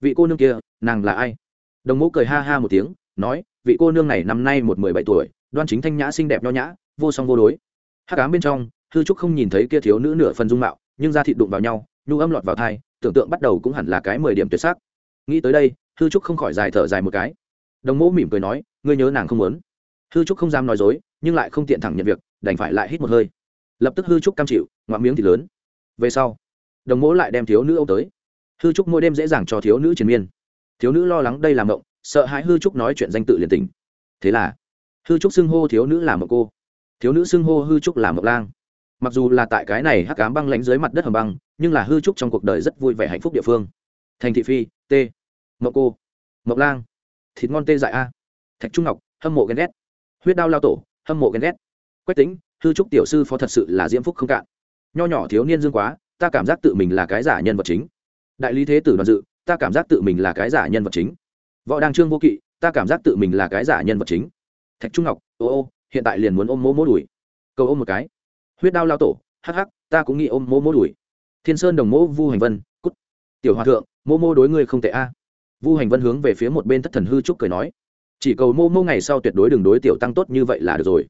vị cô nương kia, nàng là ai? Đồng mẫu cười ha ha một tiếng, nói, vị cô nương này năm nay một mười bảy tuổi, đoan chính thanh nhã xinh đẹp nho nhã, vô song vô đối hắc ám bên trong, hư trúc không nhìn thấy kia thiếu nữ nửa phần dung mạo, nhưng da thịt đụng vào nhau, nhu âm lọt vào thai, tưởng tượng bắt đầu cũng hẳn là cái mười điểm tuyệt sắc. Nghĩ tới đây, hư trúc không khỏi dài thở dài một cái. Đồng mẫu mỉm cười nói, ngươi nhớ nàng không muốn? Hư trúc không dám nói dối, nhưng lại không tiện thẳng nhận việc, đành phải lại hít một hơi. Lập tức hư trúc cam chịu, ngoạm miếng thì lớn. Về sau, đồng mẫu lại đem thiếu nữ âu tới. Hư trúc mỗi đêm dễ dàng cho thiếu nữ triền miên. Thiếu nữ lo lắng đây là mộng, sợ hãi hư trúc nói chuyện danh tự liền tình thế là, hư trúc xưng hô thiếu nữ là mộng cô thiếu nữ xưng hô hư trúc là mộc lang. Mặc dù là tại cái này hắc cám băng lánh dưới mặt đất hầm băng, nhưng là hư trúc trong cuộc đời rất vui vẻ hạnh phúc địa phương. Thành thị phi, t. Mộc cô. Mộc lang. Thịt ngon tê dại a. Thạch trung ngọc, hâm mộ ghen ghét. Huyết đao lao tổ, hâm mộ ghen ghét. Quách tính hư trúc tiểu sư phó thật sự là diễm phúc không cạn. Nho nhỏ thiếu niên dương quá, ta cảm giác tự mình là cái giả nhân vật chính. Đại lý thế tử đoàn dự, ta cảm giác tự mình là cái giả nhân vật chính. Võ đăng trương vô kỵ, ta cảm giác tự mình là cái giả nhân vật chính. Thạch trung ngọc, ô ô hiện tại liền muốn ôm mô mô đùi. Cầu ôm một cái. Huyết đao lao tổ, hắc hắc, ta cũng nghĩ ôm mô mô đùi. Thiên sơn đồng mô vu hành vân, cút. Tiểu hòa thượng mô mô đối ngươi không tệ a. Vu hành vân hướng về phía một bên thất thần hư trúc cười nói. Chỉ cầu mô mô ngày sau tuyệt đối đường đối tiểu tăng tốt như vậy là được rồi.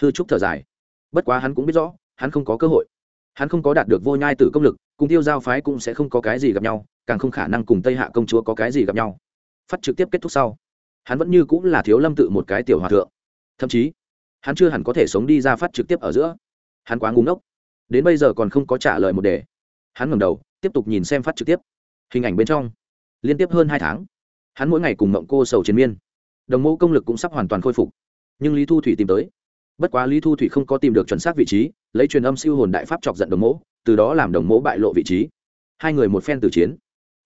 Hư trúc thở dài. Bất quá hắn cũng biết rõ, hắn không có cơ hội. Hắn không có đạt được vô nhai tử công lực, cùng tiêu giao phái cũng sẽ không có cái gì gặp nhau, càng không khả năng cùng tây hạ công chúa có cái gì gặp nhau. Phát trực tiếp kết thúc sau, hắn vẫn như cũng là thiếu lâm tự một cái tiểu hòa thượng. Thậm chí hắn chưa hẳn có thể sống đi ra phát trực tiếp ở giữa. Hắn quá ngu ngốc. Đến bây giờ còn không có trả lời một đề. Hắn ngầm đầu, tiếp tục nhìn xem phát trực tiếp. Hình ảnh bên trong, liên tiếp hơn hai tháng, hắn mỗi ngày cùng mộng cô sầu chiến miên. Đồng mẫu công lực cũng sắp hoàn toàn khôi phục. Nhưng lý thu thủy tìm tới. Bất quá lý thu thủy không có tìm được chuẩn xác vị trí, lấy truyền âm siêu hồn đại pháp chọc giận đồng mẫu từ đó làm đồng mẫu bại lộ vị trí. Hai người một phen từ chiến.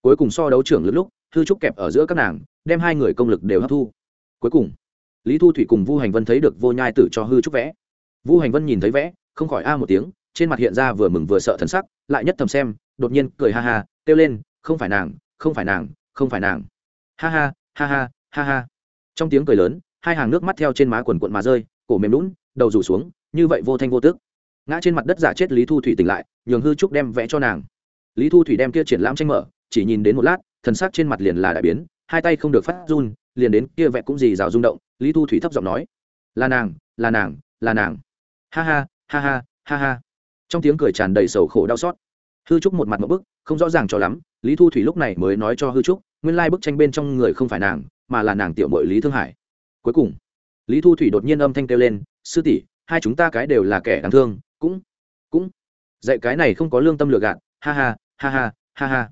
Cuối cùng so đấu trưởng lẫn lúc, hư trúc kẹp ở giữa các nàng, đem hai người công lực đều hấp thu. Cuối cùng lý thu thủy cùng vu hành vân thấy được vô nhai tử cho hư trúc vẽ. Vu hành vân nhìn thấy vẽ, không khỏi a một tiếng, trên mặt hiện ra vừa mừng vừa sợ thần sắc, lại nhất thầm xem, đột nhiên cười ha ha, kêu lên, không phải nàng, không phải nàng, không phải nàng. Ha ha ha ha ha ha. Trong tiếng cười lớn, hai hàng nước mắt theo trên má quần quận mà rơi, cổ mềm lún, đầu rủ xuống, như vậy vô thanh vô tức ngã trên mặt đất giả chết lý thu thủy tỉnh lại, nhường hư trúc đem vẽ cho nàng. Lý thu thủy đem kia triển lãm tranh mở, chỉ nhìn đến một lát, thần sắc trên mặt liền là đại biến, hai tay không được phát run liền đến kia vẽ cũng gì rào rung động, lý thu thủy thấp giọng nói, là nàng là nàng là nàng. Ha ha ha ha ha ha. Trong tiếng cười tràn đầy sầu khổ đau xót. Hư trúc một mặt một bức, không rõ ràng cho lắm, lý thu thủy lúc này mới nói cho hư trúc, nguyên lai bức tranh bên trong người không phải nàng, mà là nàng tiểu mội lý thương hải. Cuối cùng, lý thu thủy đột nhiên âm thanh kêu lên, sư tỷ, hai chúng ta cái đều là kẻ đáng thương, cũng cũng, dạy cái này không có lương tâm lựa gạt, ha ha ha ha ha ha.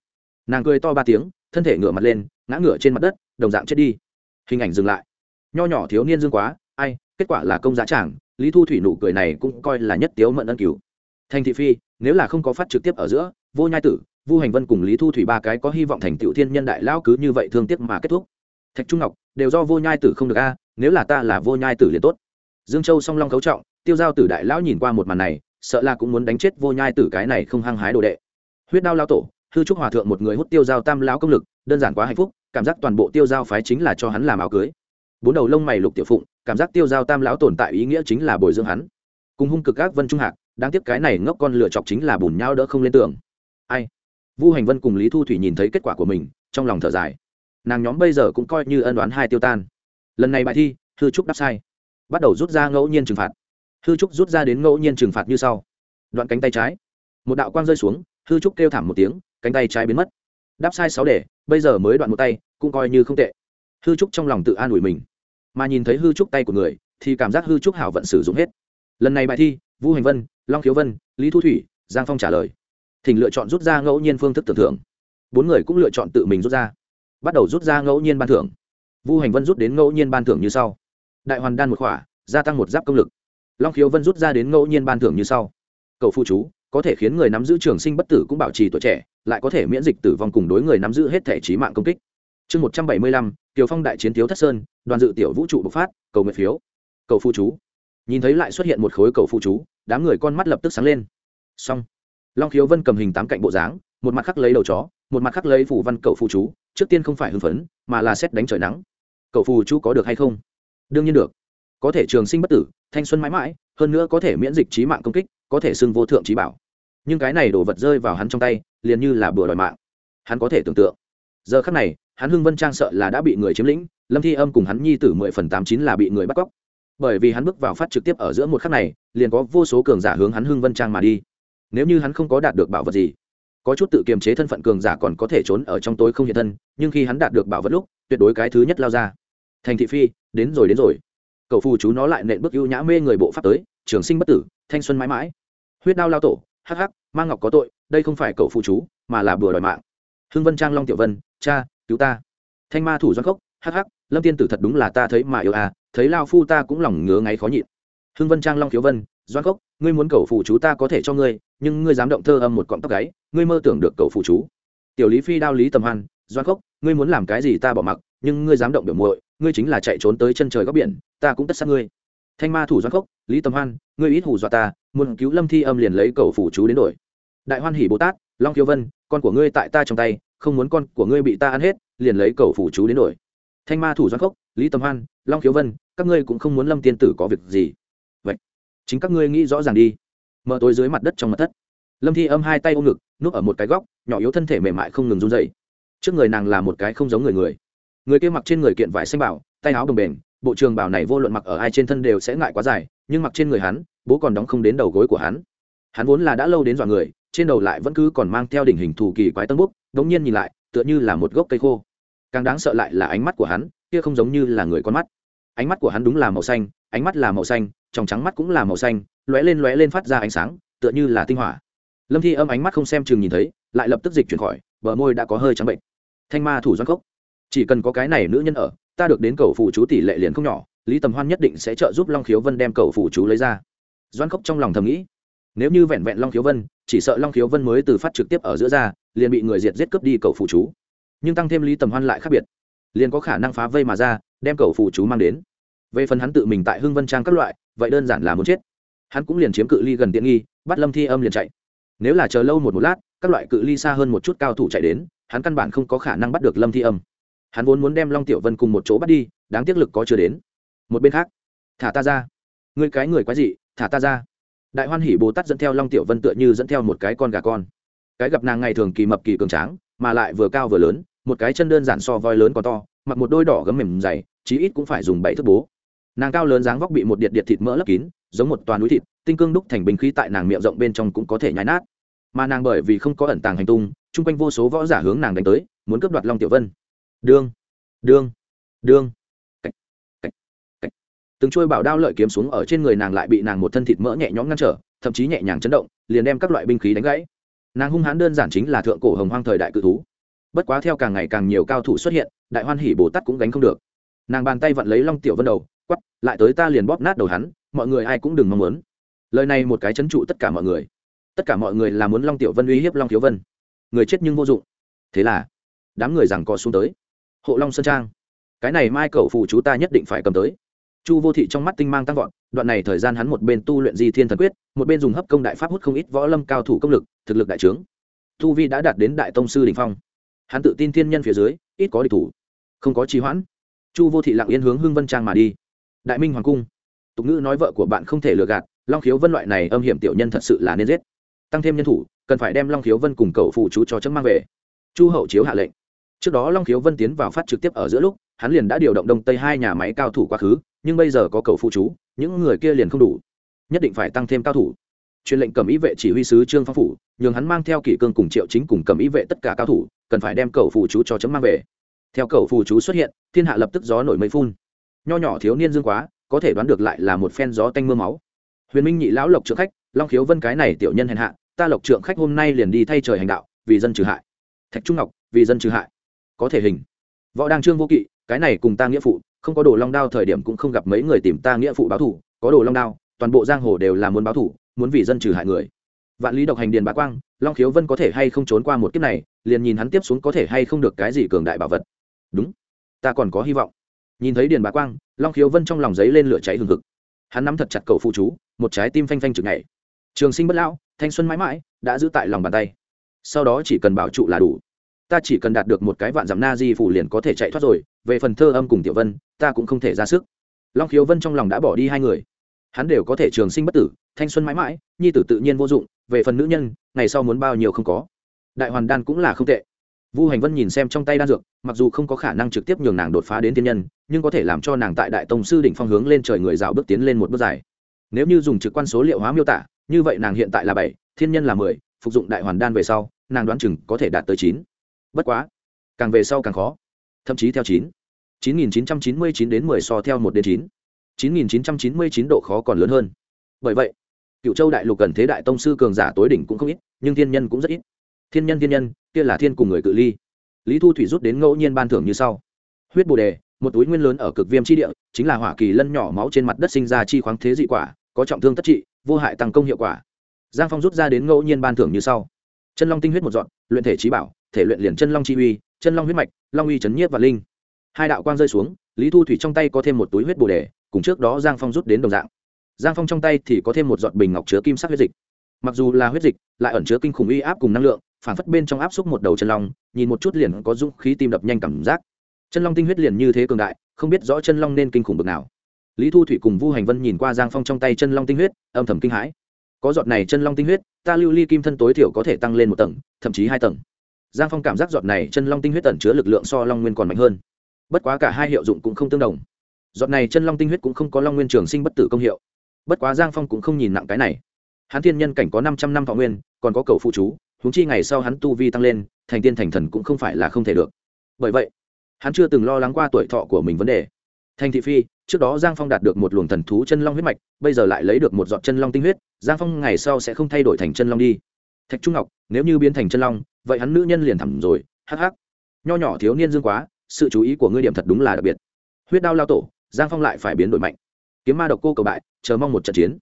Nàng cười to ba tiếng, thân thể ngửa mặt lên, ngã ngửa trên mặt đất, đồng dạng chết đi hình ảnh dừng lại. Nho nhỏ thiếu niên dương quá, ai, kết quả là công giá trảng, lý thu thủy nụ cười này cũng coi là nhất tiếu mận ân cứu thành thị phi, nếu là không có phát trực tiếp ở giữa, vô nhai tử, vu hành vân cùng lý thu thủy ba cái có hy vọng thành tựu thiên nhân đại lao cứ như vậy thương tiếc mà kết thúc. Thạch trung ngọc, đều do vô nhai tử không được a, nếu là ta là vô nhai tử liền tốt. Dương châu song long cấu trọng, tiêu giao tử đại lão nhìn qua một màn này, sợ là cũng muốn đánh chết vô nhai tử cái này không hăng hái đồ đệ. Huyết đao lao tổ, hư trúc hòa thượng một người hút tiêu giao tam lão công lực, đơn giản quá hạnh phúc cảm giác toàn bộ tiêu giao phái chính là cho hắn làm áo cưới. Bốn đầu lông mày lục tiểu phụng, cảm giác tiêu giao tam lão tồn tại ý nghĩa chính là bồi dưỡng hắn. Cùng hung cực ác vân trung hạc, đáng tiếc cái này ngốc con lựa chọc chính là bùn nhau đỡ không lên tường. Ai? Vu hành vân cùng lý thu thủy nhìn thấy kết quả của mình, trong lòng thở dài. Nàng nhóm bây giờ cũng coi như ân đoán hai tiêu tan. Lần này bài thi, hư trúc đáp sai. Bắt đầu rút ra ngẫu nhiên trừng phạt. Hư trúc rút ra đến ngẫu nhiên trừng phạt như sau. Đoạn cánh tay trái. Một đạo quang rơi xuống, hư trúc kêu thảm một tiếng, cánh tay trái biến mất. Đáp sai sáu để bây giờ mới đoạn một tay, cũng coi như không tệ. Hư trúc trong lòng tự an ủi mình. Mà nhìn thấy hư trúc tay của người, thì cảm giác hư trúc hảo vận sử dụng hết. Lần này bài thi, vũ hành vân, long khiếu vân, lý thu thủy, giang phong trả lời. Thỉnh lựa chọn rút ra ngẫu nhiên phương thức tưởng thưởng bốn người cũng lựa chọn tự mình rút ra. Bắt đầu rút ra ngẫu nhiên ban thưởng. Vu hành vân rút đến ngẫu nhiên ban thưởng như sau. Đại hoàn đan một khỏa, gia tăng một giáp công lực. Long khiếu vân rút ra đến ngẫu nhiên ban thưởng như sau. Cậu phụ chú, có thể khiến người nắm giữ trường sinh bất tử cũng bảo trì tuổi trẻ lại có thể miễn dịch tử vong cùng đối người nắm giữ hết thể trí mạng công kích. Chương một trăm bảy mươi lăm, kiều phong đại chiến thiếu thất sơn, đoàn dự tiểu vũ trụ bộc phát, cầu nguyện phiếu. Cầu phu chú. Nhìn thấy lại xuất hiện một khối cầu phu chú, đám người con mắt lập tức sáng lên. Xong. Long khiếu vân cầm hình tám cạnh bộ dáng, một mặt khắc lấy đầu chó, một mặt khắc lấy phủ văn cầu phu chú, trước tiên không phải hưng phấn, mà là xét đánh trời nắng. Cầu phù chú có được hay không? Đương nhiên được. Có thể trường sinh bất tử, thanh xuân mãi mãi, hơn nữa có thể miễn dịch trí mạng công kích, có thể xưng vô thượng trí bảo nhưng cái này đổ vật rơi vào hắn trong tay, liền như là bừa đòi mạng. Hắn có thể tưởng tượng. Giờ khắc này, hắn hưng vân trang sợ là đã bị người chiếm lĩnh, lâm thi âm cùng hắn nhi tử mười phần tám chín là bị người bắt cóc. Bởi vì hắn bước vào phát trực tiếp ở giữa một khắc này, liền có vô số cường giả hướng hắn hưng vân trang mà đi. Nếu như hắn không có đạt được bảo vật gì, có chút tự kiềm chế thân phận cường giả còn có thể trốn ở trong tối không hiện thân, nhưng khi hắn đạt được bảo vật lúc, tuyệt đối cái thứ nhất lao ra. Thành thị phi, đến rồi đến rồi. Cậu phù chú nó lại nện bước ưu nhã mê người bộ pháp tới, trường sinh bất tử, thanh xuân mãi mãi. Huyết đao lao tổ, hắc hắc mang ngọc có tội, đây không phải cậu phù chú, mà là bừa đòi mạng. Hưng vân trang long tiểu vân, cha, cứu ta. Thanh ma thủ doan cốc, hắc hắc, lâm tiên tử thật đúng là ta thấy mà yêu à thấy lao phu ta cũng lòng ngứa ngáy khó nhịn. Hưng vân trang long thiếu vân, doan cốc, ngươi muốn cầu phụ chú ta có thể cho ngươi, nhưng ngươi dám động thơ âm một cọng tóc gáy, ngươi mơ tưởng được cầu phụ chú. Tiểu lý phi đao lý tầm hoan, doan cốc, ngươi muốn làm cái gì ta bỏ mặc, nhưng ngươi dám động biểu muội, ngươi chính là chạy trốn tới chân trời góc biển, ta cũng tất sát ngươi thanh ma thủ doan cốc lý tầm hoan, ngươi ít hù dọa ta, muốn cứu lâm thi âm liền lấy cầu phủ chú đến đổi. Đại hoan hỷ bồ tát, long Kiêu vân, con của ngươi tại ta trong tay, không muốn con của ngươi bị ta ăn hết, liền lấy cầu phủ chú đến đổi. Thanh ma thủ doan cốc lý tầm hoan, long Kiêu vân, các ngươi cũng không muốn lâm tiên tử có việc gì. Vậy, chính các ngươi nghĩ rõ ràng đi. Mở tối dưới mặt đất trong mặt thất. Lâm thi âm hai tay ôm ngực, núp ở một cái góc, nhỏ yếu thân thể mềm mại không ngừng run dậy trước người nàng là một cái không giống người người. Người kia mặc trên người kiện vải xanh bảo, tay áo đồng bền bộ trường bảo này vô luận mặc ở ai trên thân đều sẽ ngại quá dài, nhưng mặc trên người hắn, bố còn đóng không đến đầu gối của hắn. Hắn vốn là đã lâu đến dọa người, trên đầu lại vẫn cứ còn mang theo đỉnh hình thù kỳ quái tân búc đống nhiên nhìn lại, tựa như là một gốc cây khô. Càng đáng sợ lại là ánh mắt của hắn, kia không giống như là người con mắt. Ánh mắt của hắn đúng là màu xanh, ánh mắt là màu xanh, trong trắng mắt cũng là màu xanh, lóe lên lóe lên phát ra ánh sáng, tựa như là tinh hỏa. Lâm thi âm ánh mắt không xem chừng nhìn thấy, lại lập tức dịch chuyển khỏi, bờ môi đã có hơi trắng bệnh. Thanh ma thủ doan cốc. Chỉ cần có cái này nữ nhân ở ta được đến cầu phụ chú tỷ lệ liền không nhỏ, lý tầm hoan nhất định sẽ trợ giúp long khiếu vân đem cầu phụ chú lấy ra. Doan cốc trong lòng thầm nghĩ, nếu như vẹn vẹn long khiếu vân, chỉ sợ long khiếu vân mới từ phát trực tiếp ở giữa ra, liền bị người diệt giết cướp đi cầu phụ chú. Nhưng tăng thêm lý tầm hoan lại khác biệt, liền có khả năng phá vây mà ra, đem cầu phụ chú mang đến. Về phần hắn tự mình tại hưng vân trang các loại, vậy đơn giản là muốn chết. Hắn cũng liền chiếm cự ly gần tiện nghi, bắt lâm thi âm liền chạy. Nếu là chờ lâu một một lát, các loại cự ly xa hơn một chút cao thủ chạy đến, hắn căn bản không có khả năng bắt được lâm thi âm hắn vốn muốn đem long tiểu vân cùng một chỗ bắt đi, đáng tiếc lực có chưa đến. Một bên khác, thả ta ra. Ngươi cái người quái dị, thả ta ra. Đại hoan hỉ bồ tát dẫn theo long tiểu vân tựa như dẫn theo một cái con gà con. Cái gặp nàng ngày thường kỳ mập kỳ cường tráng, mà lại vừa cao vừa lớn, một cái chân đơn giản so voi lớn còn to, mặc một đôi đỏ gấm mềm dày, chí ít cũng phải dùng bảy thước bố. Nàng cao lớn dáng vóc bị một điện điện thịt mỡ lấp kín, giống một toàn núi thịt, tinh cương đúc thành bình khí tại nàng miệng rộng bên trong cũng có thể nhái nát. Mà nàng bởi vì không có ẩn tàng hành tung, chung quanh vô số võ giả hướng nàng đánh tới, muốn cướp đoạt long tiểu vân đương đương đương. Cách. Cách. Cách. từng trôi bảo đao lợi kiếm xuống ở trên người nàng lại bị nàng một thân thịt mỡ nhẹ nhõm ngăn trở, thậm chí nhẹ nhàng chấn động, liền đem các loại binh khí đánh gãy. Nàng hung hãn đơn giản chính là thượng cổ hồng hoang thời đại cự thú. Bất quá theo càng ngày càng nhiều cao thủ xuất hiện, đại hoan hỉ bồ tát cũng gánh không được. Nàng bàn tay vặn lấy long tiểu vân đầu quắp lại tới ta liền bóp nát đầu hắn, mọi người ai cũng đừng mong muốn. Lời này một cái chấn trụ tất cả mọi người. Tất cả mọi người là muốn long tiểu vân uy hiếp long thiếu vân. Người chết nhưng vô dụng. Thế là, đám người rằng co xuống tới hộ long sơn trang. Cái này mai cậu phụ chú ta nhất định phải cầm tới. Chu vô thị trong mắt tinh mang tăng vọt, đoạn này thời gian hắn một bên tu luyện di thiên thần quyết, một bên dùng hấp công đại pháp hút không ít võ lâm cao thủ công lực, thực lực đại trướng. Tu vi đã đạt đến đại tông sư đình phong. Hắn tự tin thiên nhân phía dưới, ít có địch thủ, không có trì hoãn. Chu vô thị lặng yên hướng hưng vân trang mà đi. Đại minh hoàng cung. Tục ngữ nói vợ của bạn không thể lừa gạt, long khiếu vân loại này âm hiểm tiểu nhân thật sự là nên giết. Tăng thêm nhân thủ, cần phải đem long khiếu vân cùng cầu phụ chú cho chấm mang về. Chu hậu chiếu hạ lệnh trước đó long khiếu vân tiến vào phát trực tiếp ở giữa lúc, hắn liền đã điều động đông tây hai nhà máy cao thủ quá khứ, nhưng bây giờ có cầu phụ chú, những người kia liền không đủ. Nhất định phải tăng thêm cao thủ. Truyền lệnh cầm ý vệ chỉ huy sứ trương phong phủ, nhường hắn mang theo kỷ cương cùng triệu chính cùng cầm ý vệ tất cả cao thủ, cần phải đem cầu phụ chú cho chấm mang về. Theo cầu phụ chú xuất hiện, thiên hạ lập tức gió nổi mây phun. Nho nhỏ thiếu niên dương quá, có thể đoán được lại là một phen gió tanh mưa máu. Huyền minh nhị lão lộc trượng khách, long khiếu vân cái này tiểu nhân hèn hạ, ta lộc trượng khách hôm nay liền đi thay trời hành đạo, vì dân trừ hại. Thạch trung ngọc, vì dân trừ hại có thể hình. Võ đang trương vô kỵ, cái này cùng ta nghĩa phụ, không có đồ long đao thời điểm cũng không gặp mấy người tìm ta nghĩa phụ báo thủ, có đồ long đao, toàn bộ giang hồ đều là muốn báo thủ, muốn vì dân trừ hại người. Vạn lý độc hành điền bá quang, long khiếu vân có thể hay không trốn qua một kiếp này, liền nhìn hắn tiếp xuống có thể hay không được cái gì cường đại bảo vật. Đúng, ta còn có hy vọng. Nhìn thấy điền bá quang, long khiếu vân trong lòng giấy lên lửa cháy hừng hực. Hắn nắm thật chặt cầu phụ chú, một trái tim phanh phanh chực ngày trường sinh bất lão, thanh xuân mãi mãi, đã giữ tại lòng bàn tay. Sau đó chỉ cần bảo trụ là đủ ta chỉ cần đạt được một cái vạn dặm na di phủ liền có thể chạy thoát rồi, về phần thơ âm cùng tiểu vân, ta cũng không thể ra sức. Long khiếu vân trong lòng đã bỏ đi hai người. Hắn đều có thể trường sinh bất tử, thanh xuân mãi mãi, nhi tử tự nhiên vô dụng, về phần nữ nhân, ngày sau muốn bao nhiêu không có. Đại hoàn đan cũng là không tệ. Vu hành vân nhìn xem trong tay đan dược, mặc dù không có khả năng trực tiếp nhường nàng đột phá đến thiên nhân, nhưng có thể làm cho nàng tại đại tông sư đỉnh phong hướng lên trời người rào bước tiến lên một bước dài. Nếu như dùng trực quan số liệu hóa miêu tả, như vậy nàng hiện tại là bảy, thiên nhân là mười, phục dụng đại hoàn đan về sau, nàng đoán chừng có thể đạt tới chín bất quá, càng về sau càng khó. Thậm chí theo chín. chín nghìn chín trăm chín mươi chín đến mười so theo một đến chín. chín nghìn chín trăm chín mươi chín độ khó còn lớn hơn. Bởi vậy cựu châu đại lục cần thế đại tông sư cường giả tối đỉnh cũng không ít, nhưng thiên nhân cũng rất ít. Thiên nhân thiên nhân, kia là thiên cùng người cự ly. Lý thu thủy rút đến ngẫu nhiên ban thưởng như sau. Huyết bồ đề, một túi nguyên lớn ở cực viêm chi địa, chính là hỏa kỳ lân nhỏ máu trên mặt đất sinh ra chi khoáng thế dị quả, có trọng thương tất trị, vô hại tăng công hiệu quả. Giang phong rút ra đến ngẫu nhiên ban thưởng như sau. Chân long tinh huyết một dọn, luyện thể trí bảo thể luyện liền chân long chi uy, chân long huyết mạch, long uy chấn nhiếp và linh. Hai đạo quang rơi xuống, lý thu thủy trong tay có thêm một túi huyết bồ đề, cùng trước đó giang phong rút đến đồng dạng. Giang phong trong tay thì có thêm một giọt bình ngọc chứa kim sắc huyết dịch. Mặc dù là huyết dịch, lại ẩn chứa kinh khủng uy áp cùng năng lượng, phản phất bên trong áp xúc một đầu chân long, nhìn một chút liền có dũng khí tim đập nhanh cảm giác. Chân long tinh huyết liền như thế cường đại, không biết rõ chân long nên kinh khủng bực nào. Lý thu thủy cùng vu hành vân nhìn qua giang phong trong tay chân long tinh huyết, âm thầm kinh hãi. Có giọt này chân long tinh huyết, ta lưu ly kim thân tối thiểu có thể tăng lên một tầng, thậm chí hai tầng giang phong cảm giác giọt này chân long tinh huyết tẩn chứa lực lượng so long nguyên còn mạnh hơn. Bất quá cả hai hiệu dụng cũng không tương đồng. Giọt này chân long tinh huyết cũng không có long nguyên trường sinh bất tử công hiệu. Bất quá giang phong cũng không nhìn nặng cái này. Hắn thiên nhân cảnh có năm trăm năm thọ nguyên, còn có cầu phụ chú húng chi ngày sau hắn tu vi tăng lên, thành tiên thành thần cũng không phải là không thể được. Bởi vậy, hắn chưa từng lo lắng qua tuổi thọ của mình vấn đề. Thành thị phi, trước đó giang phong đạt được một luồng thần thú chân long huyết mạch, bây giờ lại lấy được một giọt chân long tinh huyết, giang phong ngày sau sẽ không thay đổi thành chân long đi. Thạch trung ngọc, nếu như biến thành chân long vậy hắn nữ nhân liền thẳng rồi, hắc hắc. Nho nhỏ thiếu niên dương quá, sự chú ý của ngươi điểm thật đúng là đặc biệt. Huyết đao lao tổ, giang phong lại phải biến đổi mạnh. Kiếm ma độc cô cầu bại, chờ mong một trận chiến.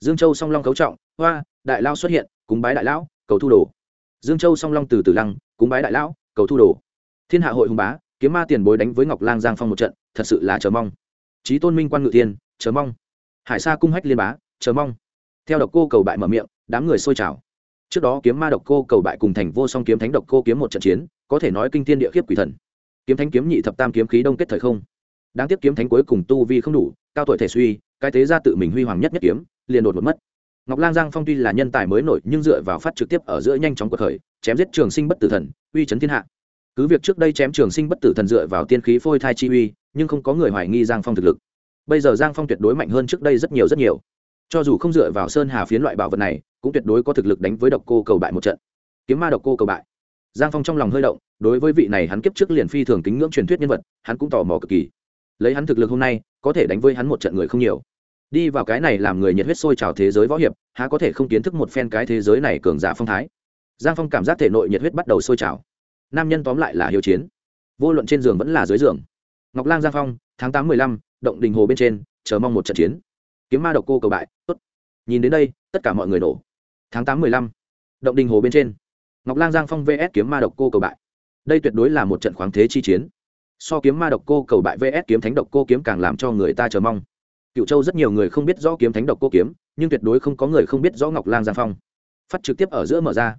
Dương châu song long cấu trọng, hoa, đại lao xuất hiện, cúng bái đại lão, cầu thu đồ. Dương châu song long từ từ lăng, cúng bái đại lão, cầu thu đồ. Thiên hạ hội hùng bá, kiếm ma tiền bối đánh với ngọc lang giang phong một trận, thật sự là chờ mong. Trí tôn minh quan ngự thiên, chờ mong. Hải sa cung hách liên bá, chờ mong. Theo độc cô cầu bại mở miệng, đám người sôi trào trước đó kiếm ma độc cô cầu bại cùng thành vô song kiếm thánh độc cô kiếm một trận chiến, có thể nói kinh thiên địa khiếp quỷ thần. Kiếm thánh kiếm nhị thập tam kiếm khí đông kết thời không. Đáng tiếc kiếm thánh cuối cùng tu vi không đủ, cao tuổi thể suy, cái thế ra tự mình huy hoàng nhất nhất kiếm, liền đột một mất. Ngọc lang giang phong tuy là nhân tài mới nổi, nhưng dựa vào phát trực tiếp ở giữa nhanh chóng cuộc khởi, chém giết trường sinh bất tử thần, uy chấn thiên hạ. Cứ việc trước đây chém trường sinh bất tử thần dựa vào tiên khí phôi thai chi uy, nhưng không có người hoài nghi giang phong thực lực. Bây giờ giang phong tuyệt đối mạnh hơn trước đây rất nhiều rất nhiều cho dù không dựa vào sơn hà phiến loại bảo vật này, cũng tuyệt đối có thực lực đánh với độc cô cầu bại một trận. Kiếm ma độc cô cầu bại. Giang phong trong lòng hơi động, đối với vị này hắn kiếp trước liền phi thường kính ngưỡng truyền thuyết nhân vật, hắn cũng tò mò cực kỳ. Lấy hắn thực lực hôm nay, có thể đánh với hắn một trận người không nhiều. Đi vào cái này làm người nhiệt huyết sôi trào thế giới võ hiệp, há có thể không kiến thức một phen cái thế giới này cường giả phong thái. Giang phong cảm giác thể nội nhiệt huyết bắt đầu sôi trào. Nam nhân tóm lại là hiếu chiến. Vô luận trên giường vẫn là dưới giường. Ngọc lang giang phong, tháng tám mười lăm, động đình hồ bên trên, chờ mong một trận chiến kiếm ma độc cô cầu bại, tốt. Nhìn đến đây, tất cả mọi người nổ. Tháng tám mười lăm, động đình hồ bên trên. Ngọc lang giang phong vs kiếm ma độc cô cầu bại. Đây tuyệt đối là một trận khoáng thế chi chiến. So kiếm ma độc cô cầu bại vs kiếm thánh độc cô kiếm càng làm cho người ta chờ mong. Cựu châu rất nhiều người không biết rõ kiếm thánh độc cô kiếm, nhưng tuyệt đối không có người không biết rõ ngọc lang giang phong. Phát trực tiếp ở giữa mở ra.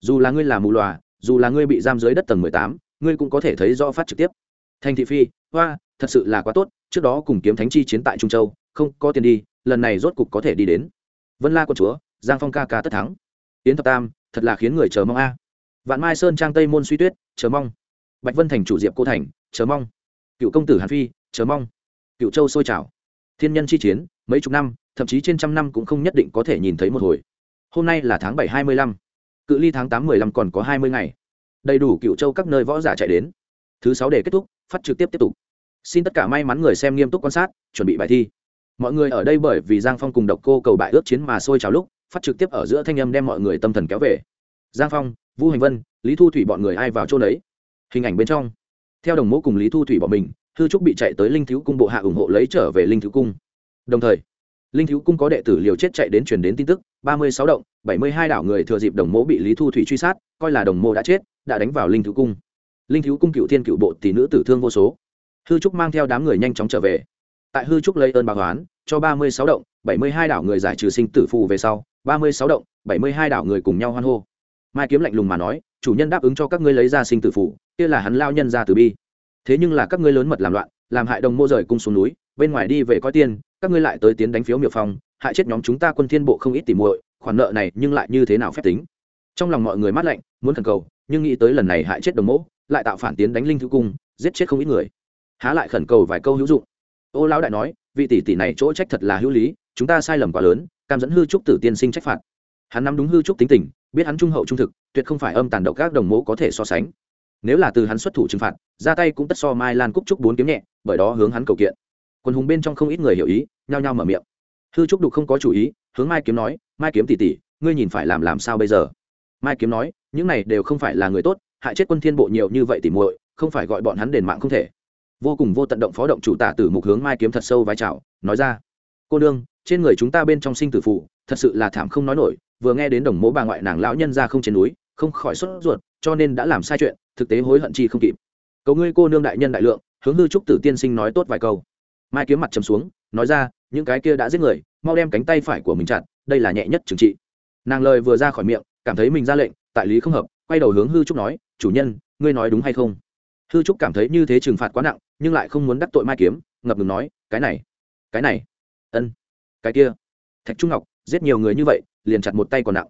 Dù là ngươi là mù loà, dù là ngươi bị giam dưới đất tầng mười tám, ngươi cũng có thể thấy rõ phát trực tiếp. Thành thị phi, hoa, thật sự là quá tốt. Trước đó cùng kiếm thánh chi chiến tại trung châu, không có tiền đi lần này rốt cục có thể đi đến. Vân la quân chúa, giang phong ca ca tất thắng. Yến thập tam, thật là khiến người chờ mong a. Vạn mai sơn trang tây môn suy tuyết, chờ mong. Bạch vân thành chủ diệp cô thành, chờ mong. Cựu công tử hàn phi, chờ mong. Cựu châu sôi trào. Thiên nhân chi chiến, mấy chục năm, thậm chí trên trăm năm cũng không nhất định có thể nhìn thấy một hồi. Hôm nay là tháng bảy hai mươi lăm. Cự ly tháng tám mười lăm còn có hai mươi ngày. Đầy đủ cựu châu các nơi võ giả chạy đến. Thứ sáu để kết thúc, phát trực tiếp tiếp tục. Xin tất cả may mắn người xem nghiêm túc quan sát, chuẩn bị bài thi mọi người ở đây bởi vì giang phong cùng độc cô cầu bại ước chiến mà sôi trào lúc, phát trực tiếp ở giữa thanh âm đem mọi người tâm thần kéo về. Giang phong vũ hành vân, lý thu thủy bọn người ai vào chỗ đấy? Hình ảnh bên trong. Theo đồng mẫu cùng lý thu thủy bọn mình, hư trúc bị chạy tới linh thiếu cung bộ hạ ủng hộ lấy trở về linh thiếu cung. Đồng thời, linh thiếu cung có đệ tử liều chết chạy đến truyền đến tin tức, ba mươi sáu động, bảy mươi hai đảo người thừa dịp đồng mẫu bị lý thu thủy truy sát, coi là đồng mẫu đã chết, đã đánh vào linh thiếu cung. Linh thiếu cung cựu thiên cựu bộ tỷ nữ tử thương vô số. Hư trúc mang theo đám người nhanh chóng trở về tại hư trúc lấy ơn bạc hoán cho ba mươi sáu động, bảy mươi hai đảo người giải trừ sinh tử phù về sau, ba mươi sáu động, bảy mươi hai đảo người cùng nhau hoan hô. Mai kiếm lạnh lùng mà nói, chủ nhân đáp ứng cho các ngươi lấy ra sinh tử phù, kia là hắn lao nhân ra từ bi. Thế nhưng là các ngươi lớn mật làm loạn, làm hại đồng mô rời cung xuống núi, bên ngoài đi về coi tiên, các ngươi lại tới tiến đánh phiếu miệu phong, hại chết nhóm chúng ta quân thiên bộ không ít tỉ muội, khoản nợ này nhưng lại như thế nào phép tính? Trong lòng mọi người mát lạnh, muốn thần cầu, nhưng nghĩ tới lần này hại chết đồng mẫu lại tạo phản tiến đánh linh thứ cung, giết chết không ít người. Há lại khẩn cầu vài câu hữu dụng ô lão đại nói, vị tỷ tỷ này chỗ trách thật là hữu lý, chúng ta sai lầm quá lớn, cam dẫn hư trúc tử tiên sinh trách phạt. Hắn nắm đúng hư trúc tính tình, biết hắn trung hậu trung thực, tuyệt không phải âm tàn độc các đồng mẫu có thể so sánh. Nếu là từ hắn xuất thủ trừng phạt, ra tay cũng tất so mai lan cúc trúc bốn kiếm nhẹ, bởi đó hướng hắn cầu kiện. Quân hùng bên trong không ít người hiểu ý, nhao nhao mở miệng. Hư trúc đục không có chủ ý, hướng mai kiếm nói, mai kiếm tỷ tỷ, ngươi nhìn phải làm làm sao bây giờ? Mai kiếm nói, những này đều không phải là người tốt, hại chết quân thiên bộ nhiều như vậy tỉ muội, không phải gọi bọn hắn đền mạng không thể vô cùng vô tận động phó động chủ tả tử mục hướng mai kiếm thật sâu vai trào, nói ra, cô đương trên người chúng ta bên trong sinh tử phụ, thật sự là thảm không nói nổi, vừa nghe đến đồng mẫu bà ngoại nàng lão nhân ra không trên núi, không khỏi sốt ruột, cho nên đã làm sai chuyện, thực tế hối hận chi không kịp. Cầu ngươi cô nương đại nhân đại lượng, hướng hư trúc tử tiên sinh nói tốt vài câu. Mai kiếm mặt trầm xuống, nói ra, những cái kia đã giết người, mau đem cánh tay phải của mình chặn đây là nhẹ nhất trừng trị. Nàng lời vừa ra khỏi miệng, cảm thấy mình ra lệnh, tại lý không hợp, quay đầu hướng hư trúc nói, chủ nhân, ngươi nói đúng hay không? Hư trúc cảm thấy như thế trừng phạt quá nặng, nhưng lại không muốn đắc tội mai kiếm, ngập ngừng nói, cái này cái này. Ân, cái kia. Thạch trung ngọc, giết nhiều người như vậy, liền chặt một tay còn nặng.